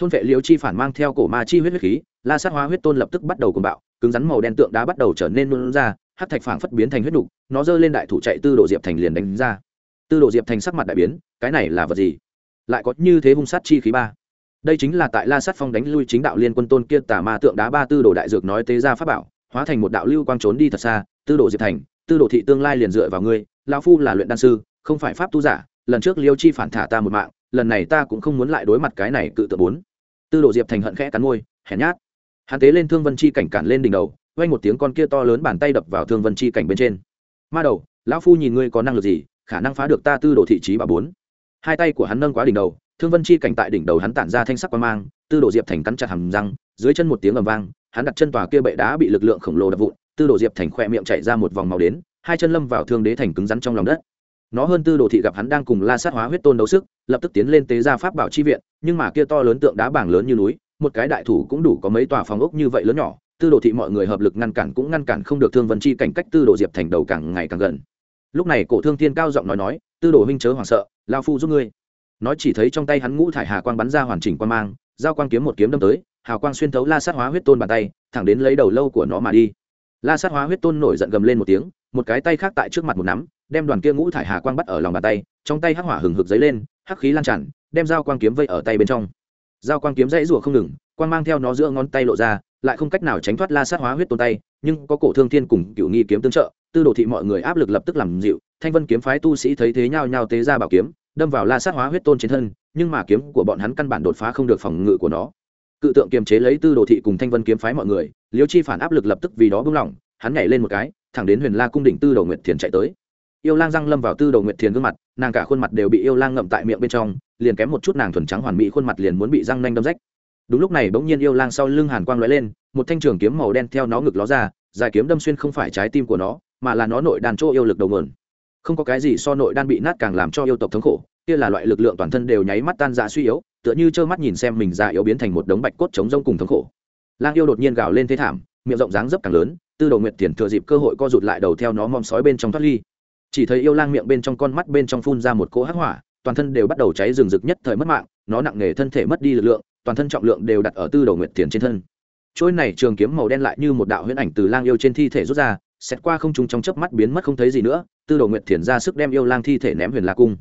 Thôn vệ liêu chi phản mang theo cổ ma chi huyết huyết khí, la sát hóa huyết tôn lập tức bắt đầu cùng bạo, cứng rắn màu đen tượng đá bắt đầu trở nên luôn ra hát thạch phảng phất biến thành huyết đục nó giơ lên đại thủ chạy tư đồ diệp thành liền đánh ra. Tư đồ diệp thành sắc mặt đại biến, cái này là vật gì? Lại có như thế hung sát chi khí ba. Đây chính là tại la sát phong đánh lui chính đạo liên quân tôn kia tà ma tượng đá ba tư đồ đại dược nói tế ra pháp bảo, hóa thành một đạo lưu quang trốn đi thật xa, tư đồ diệp thành, tư đồ thị tương lai liền dựa vào ngươi, lão phu là luyện đan sư, không phải pháp tu giả, lần trước liêu chi phản thả ta một mạng, lần này ta cũng không muốn lại đối mặt cái này cự tự bốn. Tư đồ diệp thành hận khẽ cắn môi, hèn nhát. Hắn tế lên thương vân chi cảnh cản lên đỉnh đầu vang một tiếng con kia to lớn bàn tay đập vào thương vân chi cảnh bên trên. Ma đầu, lão phu nhìn ngươi có năng lực gì, khả năng phá được ta tư đồ thị trí bà bốn. Hai tay của hắn nâng quá đỉnh đầu, thương vân chi cảnh tại đỉnh đầu hắn tản ra thanh sắc quan mang, tư đồ diệp thành cắn chặt hầm răng, dưới chân một tiếng ầm vang, hắn đặt chân tòa kia bệ đá bị lực lượng khổng lồ đập vụn, tư đồ diệp thành khỏe miệng chạy ra một vòng màu đến, hai chân lâm vào thương đế thành cứng rắn trong lòng đất. Nó hơn tư đồ thị gặp hắn đang cùng la sát hóa huyết tôn đấu sức, lập tức tiến lên tế ra pháp bảo chi viện, nhưng mà kia to lớn tượng đá bảng lớn như núi, một cái đại thủ cũng đủ có mấy tòa phòng ốc như vậy lớn nhỏ tư đồ thị mọi người hợp lực ngăn cản cũng ngăn cản không được thương vân chi cảnh cách tư đồ diệp thành đầu càng ngày càng gần. Lúc này cổ thương thiên cao giọng nói nói, tư đồ huynh chớ hoảng sợ lao phu giúp ngươi. Nói chỉ thấy trong tay hắn ngũ thải hà quang bắn ra hoàn chỉnh quan mang, giao quang kiếm một kiếm đâm tới hào quang xuyên thấu la sát hóa huyết tôn bàn tay, thẳng đến lấy đầu lâu của nó mà đi. La sát hóa huyết tôn nổi giận gầm lên một tiếng, một cái tay khác tại trước mặt một nắm, đem đoàn kia ngũ thải hà quang bắt ở lòng bàn tay, trong tay hắc hỏa hừng hực dấy lên, hắc khí lan tràn, đem dao quang kiếm vây ở tay bên trong. Dao quang kiếm dãy rủa không ngừng, quang mang theo nó giữa ngón tay lộ ra lại không cách nào tránh thoát la sát hóa huyết tôn tay, nhưng có cổ thương thiên cùng cựu nghi kiếm tương trợ, tư đồ thị mọi người áp lực lập tức làm dịu, thanh vân kiếm phái tu sĩ thấy thế nhau nhau tế ra bảo kiếm, đâm vào la sát hóa huyết tôn trên thân, nhưng mà kiếm của bọn hắn căn bản đột phá không được phòng ngự của nó. Cự tượng kiềm chế lấy tư đồ thị cùng thanh vân kiếm phái mọi người, liêu chi phản áp lực lập tức vì đó bưng lỏng, hắn nhảy lên một cái, thẳng đến huyền la cung đỉnh tư đồ nguyệt thiền chạy tới. Yêu lang răng lâm vào tư đầu nguyệt thiền gương mặt, nàng cả khuôn mặt đều bị yêu lang ngậm tại miệng bên trong, liền kém một chút nàng thuần trắng hoàn mỹ khuôn mặt liền muốn bị răng nanh đâm rách đúng lúc này bỗng nhiên yêu lang sau lưng hàn quang lóe lên, một thanh trường kiếm màu đen theo nó ngực ló ra, dài kiếm đâm xuyên không phải trái tim của nó, mà là nó nội đàn chỗ yêu lực đầu nguồn không có cái gì so nội đan bị nát càng làm cho yêu tộc thống khổ, kia là loại lực lượng toàn thân đều nháy mắt tan ra suy yếu, tựa như trơ mắt nhìn xem mình già yếu biến thành một đống bạch cốt chống rông cùng thống khổ. Lang yêu đột nhiên gào lên thế thảm, miệng rộng dáng dấp càng lớn, tư đầu nguyệt tiền thừa dịp cơ hội co rụt lại đầu theo nó mom sói bên trong thoát ly. Chỉ thấy yêu lang miệng bên trong con mắt bên trong phun ra một cỗ hắc hỏa, toàn thân đều bắt đầu cháy rừng rực nhất thời mất mạng, nó nặng nề thân thể mất đi lực lượng toàn thân trọng lượng đều đặt ở tư đồ nguyệt tiền trên thân. Trôi này trường kiếm màu đen lại như một đạo huyễn ảnh từ lang yêu trên thi thể rút ra, xét qua không trung trong chớp mắt biến mất không thấy gì nữa, tư đồ nguyệt thiền ra sức đem yêu lang thi thể ném huyền la cung.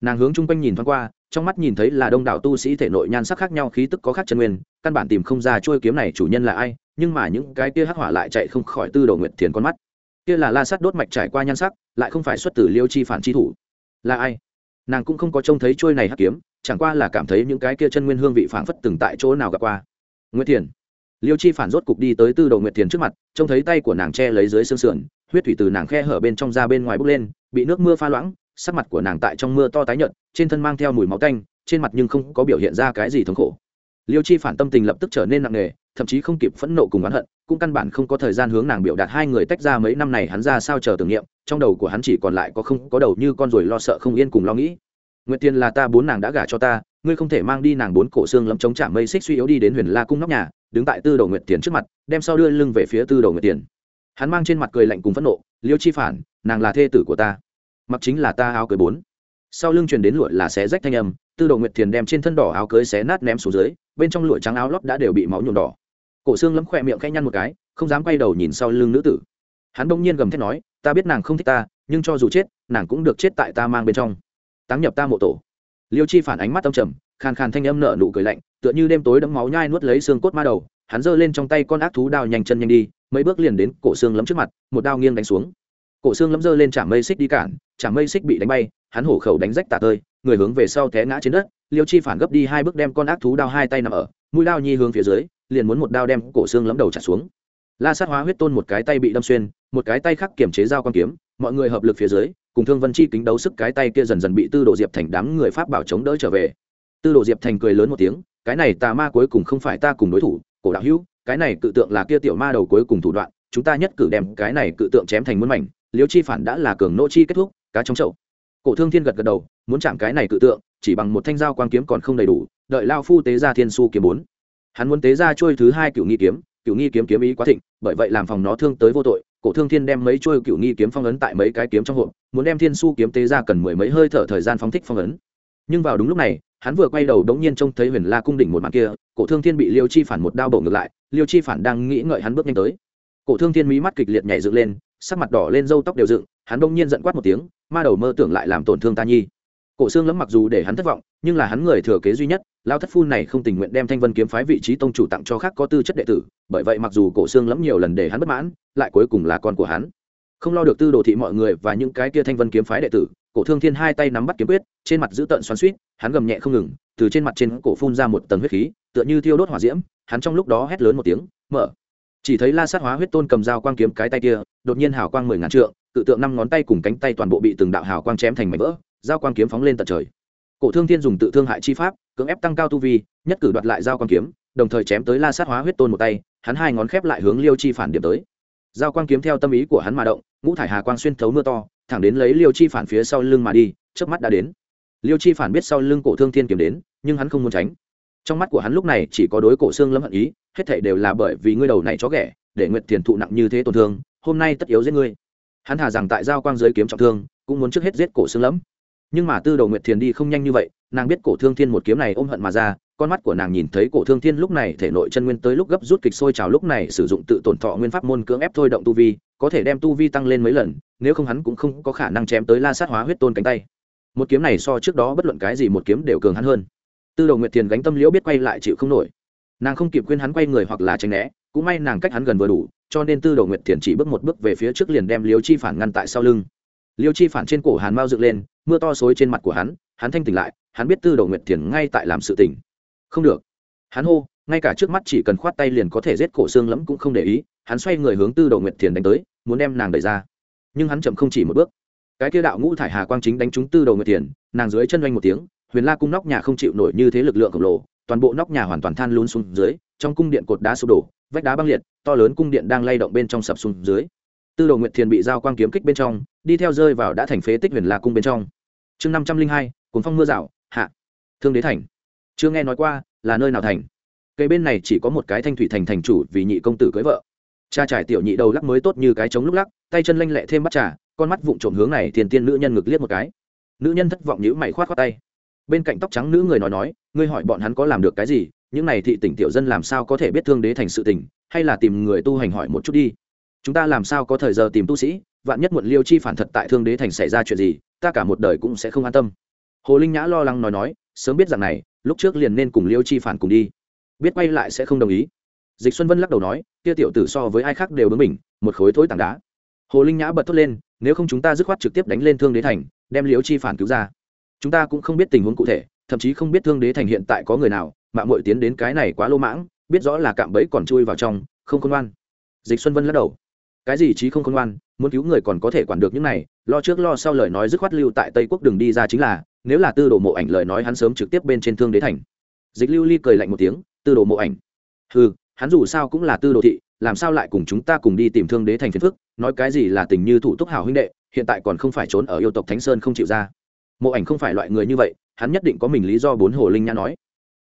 Nàng hướng chung quanh nhìn thoáng qua, trong mắt nhìn thấy là đông đảo tu sĩ thể nội nhan sắc khác nhau khí tức có khác chân nguyên, căn bản tìm không ra trôi kiếm này chủ nhân là ai, nhưng mà những cái kia hắc hỏa lại chạy không khỏi tư đồ nguyệt thiền con mắt. Kia là la sắt đốt mạch trải qua nhan sắc, lại không phải xuất từ liêu chi phản chi thủ. Là ai? Nàng cũng không có trông thấy trôi này hắc kiếm chẳng qua là cảm thấy những cái kia chân nguyên hương vị phảng phất từng tại chỗ nào gặp qua. Nguyệt thiền. Liêu chi phản rốt cục đi tới tư đồ nguyệt thiền trước mặt, trông thấy tay của nàng che lấy dưới xương sườn, huyết thủy từ nàng khe hở bên trong ra bên ngoài bốc lên, bị nước mưa pha loãng, sắc mặt của nàng tại trong mưa to tái nhợt, trên thân mang theo mùi máu tanh, trên mặt nhưng không có biểu hiện ra cái gì thống khổ. Liêu chi phản tâm tình lập tức trở nên nặng nề, thậm chí không kịp phẫn nộ cùng oán hận, cũng căn bản không có thời gian hướng nàng biểu đạt hai người tách ra mấy năm này hắn ra sao chờ tưởng niệm, trong đầu của hắn chỉ còn lại có không có đầu như con ruồi lo sợ không yên cùng lo nghĩ nguyệt Tiền là ta bốn nàng đã gả cho ta, ngươi không thể mang đi nàng bốn cổ xương lấm chống chạm mây xích suy yếu đi đến huyền la cung nóc nhà, đứng tại tư đầu nguyệt tiền trước mặt, đem sau đưa lưng về phía tư đầu nguyệt tiền. Hắn mang trên mặt cười lạnh cùng phẫn nộ, liêu chi phản, nàng là thê tử của ta. Mặc chính là ta áo cưới bốn. Sau lưng truyền đến lụa là xé rách thanh âm, tư đầu nguyệt thiền đem trên thân đỏ áo cưới xé nát ném xuống dưới, bên trong lụa trắng áo lót đã đều bị máu nhuộm đỏ. Cổ xương lấm khỏe miệng khẽ nhăn một cái, không dám quay đầu nhìn sau lưng nữ tử. Hắn đông nhiên gầm thét nói, ta biết nàng không thích ta, nhưng cho dù chết, nàng cũng được chết tại ta mang bên trong táng nhập ta mộ tổ. Liêu chi phản ánh mắt âm trầm, khàn khàn thanh âm nợ nụ cười lạnh, tựa như đêm tối đẫm máu nhai nuốt lấy xương cốt ma đầu, hắn giơ lên trong tay con ác thú đao nhanh chân nhanh đi, mấy bước liền đến cổ xương lấm trước mặt, một đao nghiêng đánh xuống. Cổ xương lấm giơ lên chạm mây xích đi cản chạm mây xích bị đánh bay, hắn hổ khẩu đánh rách tả tơi, người hướng về sau té ngã trên đất, liêu chi phản gấp đi hai bước đem con ác thú đao hai tay nằm ở, mũi đao nhi hướng phía dưới, liền muốn một đao đem cổ xương lấm đầu trả xuống. La sát hóa huyết tôn một cái tay bị đâm xuyên, một cái tay khác kiểm chế dao con kiếm, mọi người hợp lực phía dưới cùng thương vân chi kính đấu sức cái tay kia dần dần bị tư đồ diệp thành đám người pháp bảo chống đỡ trở về. Tư đồ diệp thành cười lớn một tiếng, cái này tà ma cuối cùng không phải ta cùng đối thủ, cổ đạo hữu, cái này cự tượng là kia tiểu ma đầu cuối cùng thủ đoạn, chúng ta nhất cử đem cái này cự tượng chém thành muôn mảnh, liêu chi phản đã là cường nô chi kết thúc, cá trong chậu. Cổ thương thiên gật gật đầu, muốn chạm cái này cự tượng, chỉ bằng một thanh dao quang kiếm còn không đầy đủ, đợi lao phu tế ra thiên su kiếm bốn. Hắn muốn tế ra trôi thứ hai cựu nghi kiếm cựu nghi kiếm kiếm ý quá thịnh, bởi vậy làm phòng nó thương tới vô tội, cổ thương thiên đem mấy trôi cựu nghi kiếm phong ấn tại mấy cái kiếm trong hộp muốn đem thiên su kiếm tế ra cần mười mấy hơi thở thời gian phóng thích phong ấn. Nhưng vào đúng lúc này, hắn vừa quay đầu đống nhiên trông thấy huyền la cung đỉnh một màn kia, cổ thương thiên bị liêu chi phản một đao bổ ngược lại, liêu chi phản đang nghĩ ngợi hắn bước nhanh tới. Cổ thương thiên mí mắt kịch liệt nhảy dựng lên, sắc mặt đỏ lên, râu tóc đều dựng, hắn đông nhiên giận quát một tiếng, ma đầu mơ tưởng lại làm tổn thương ta nhi. Cổ xương lắm mặc dù để hắn thất vọng, nhưng là hắn người thừa kế duy nhất, lao thất phu này không tình nguyện đem thanh vân kiếm phái vị trí tông chủ tặng cho khác có tư chất đệ tử, bởi vậy mặc dù cổ xương lắm nhiều lần để hắn bất mãn, lại cuối cùng là con của hắn không lo được tư đồ thị mọi người và những cái kia thanh vân kiếm phái đệ tử, cổ thương thiên hai tay nắm bắt kiếm quyết, trên mặt giữ tợn xoắn suýt hắn gầm nhẹ không ngừng, từ trên mặt trên cổ phun ra một tầng huyết khí, tựa như thiêu đốt hỏa diễm, hắn trong lúc đó hét lớn một tiếng, mở! Chỉ thấy la sát hóa huyết tôn cầm dao quang kiếm cái tay kia, đột nhiên hào quang mười ngàn trượng, tự tượng năm ngón tay cùng cánh tay toàn bộ bị từng đạo hào quang chém thành mảnh vỡ, dao quang kiếm phóng lên tận trời. Cổ thương thiên dùng tự thương hại chi pháp, cưỡng ép tăng cao tu vi, nhất cử đoạt lại dao quang kiếm, đồng thời chém tới la sát hóa huyết tôn một tay, hắn hai ngón khép lại hướng liêu chi phản điểm tới. Dao quang kiếm theo tâm ý của hắn mà động ngũ thải hà quang xuyên thấu mưa to, thẳng đến lấy liêu chi phản phía sau lưng mà đi trước mắt đã đến. Liêu chi phản biết sau lưng cổ thương thiên kiếm đến, nhưng hắn không muốn tránh. Trong mắt của hắn lúc này chỉ có đối cổ xương lâm hận ý, hết thảy đều là bởi vì ngươi đầu này chó ghẻ, để nguyệt tiền thụ nặng như thế tổn thương, hôm nay tất yếu giết ngươi. Hắn thả rằng tại giao quang giới kiếm trọng thương, cũng muốn trước hết giết cổ xương lẫm. Nhưng mà tư đầu nguyệt thiền đi không nhanh như vậy, nàng biết cổ thương thiên một kiếm này ôm hận mà ra con mắt của nàng nhìn thấy cổ thương thiên lúc này, thể nội chân nguyên tới lúc gấp rút kịch sôi trào, lúc này sử dụng tự tổn thọ nguyên pháp môn cưỡng ép thôi động tu vi, có thể đem tu vi tăng lên mấy lần, nếu không hắn cũng không có khả năng chém tới la sát hóa huyết tôn cánh tay. Một kiếm này so trước đó bất luận cái gì một kiếm đều cường hắn hơn. Tư đầu nguyệt thiền gánh tâm liễu biết quay lại chịu không nổi. Nàng không kịp khuyên hắn quay người hoặc là tránh né, cũng may nàng cách hắn gần vừa đủ, cho nên tư đầu nguyệt thiền chỉ bước một bước về phía trước liền đem liễu chi phản ngăn tại sau lưng. Liễu chi phản trên cổ hàn mau dựng lên, mưa to xối trên mặt của hắn hắn thanh tỉnh lại, hắn biết tư đầu nguyệt thiền ngay tại làm sự tỉnh không được. Hắn hô, ngay cả trước mắt chỉ cần khoát tay liền có thể giết cổ xương lẫm cũng không để ý, hắn xoay người hướng tư đầu nguyệt thiền đánh tới, muốn đem nàng đẩy ra. Nhưng hắn chậm không chỉ một bước. Cái kia đạo ngũ thải hà quang chính đánh trúng tư đầu nguyệt thiền, nàng dưới chân doanh một tiếng, huyền la cung nóc nhà không chịu nổi như thế lực lượng khổng lồ, toàn bộ nóc nhà hoàn toàn than lún xuống dưới, trong cung điện cột đá sụp đổ, vách đá băng liệt, to lớn cung điện đang lay động bên trong sập xuống dưới. Tư đồ nguyệt thiền bị giao quang kiếm kích bên trong, đi theo rơi vào đã thành phế tích huyền la cung bên trong. Chương năm trăm linh hai cuốn phong mưa rào, hạ. Thương đế thành chưa nghe nói qua, là nơi nào thành? Cây bên này chỉ có một cái thanh thủy thành thành chủ vì nhị công tử cưới vợ. Cha trải tiểu nhị đầu lắc mới tốt như cái trống lúc lắc, tay chân lanh lẹ thêm bắt trà, con mắt vụng trộm hướng này tiền tiên nữ nhân ngực liếc một cái. Nữ nhân thất vọng nhữ mày khoát khoát tay. Bên cạnh tóc trắng nữ người nói nói, ngươi hỏi bọn hắn có làm được cái gì? Những này thị tỉnh tiểu dân làm sao có thể biết thương đế thành sự tình, hay là tìm người tu hành hỏi một chút đi. Chúng ta làm sao có thời giờ tìm tu sĩ, vạn nhất muộn liêu chi phản thật tại thương đế thành xảy ra chuyện gì, ta cả một đời cũng sẽ không an tâm. Hồ linh nhã lo lắng nói nói sớm biết rằng này, lúc trước liền nên cùng liêu chi phản cùng đi. Biết quay lại sẽ không đồng ý. Dịch xuân vân lắc đầu nói, kia tiểu tử so với ai khác đều bướng mình một khối thối tảng đá. Hồ linh nhã bật thốt lên, nếu không chúng ta dứt khoát trực tiếp đánh lên thương đế thành, đem liêu chi phản cứu ra. Chúng ta cũng không biết tình huống cụ thể, thậm chí không biết thương đế thành hiện tại có người nào mạng mội tiến đến cái này quá lô mãng, biết rõ là cạm bẫy còn chui vào trong, không khôn ngoan. Dịch xuân vân lắc đầu. Cái gì chí không khôn ngoan, muốn cứu người còn có thể quản được những này, lo trước lo sau lời nói dứt khoát lưu tại tây quốc đường đi ra chính là nếu là tư đồ mộ ảnh lời nói hắn sớm trực tiếp bên trên thương đế thành. Dịch lưu ly cười lạnh một tiếng, tư đồ mộ ảnh. Ừ hắn dù sao cũng là tư đồ thị, làm sao lại cùng chúng ta cùng đi tìm thương đế thành phiền phức, nói cái gì là tình như thủ túc hảo huynh đệ, hiện tại còn không phải trốn ở yêu tộc thánh sơn không chịu ra. Mộ ảnh không phải loại người như vậy, hắn nhất định có mình lý do bốn hồ linh nhã nói.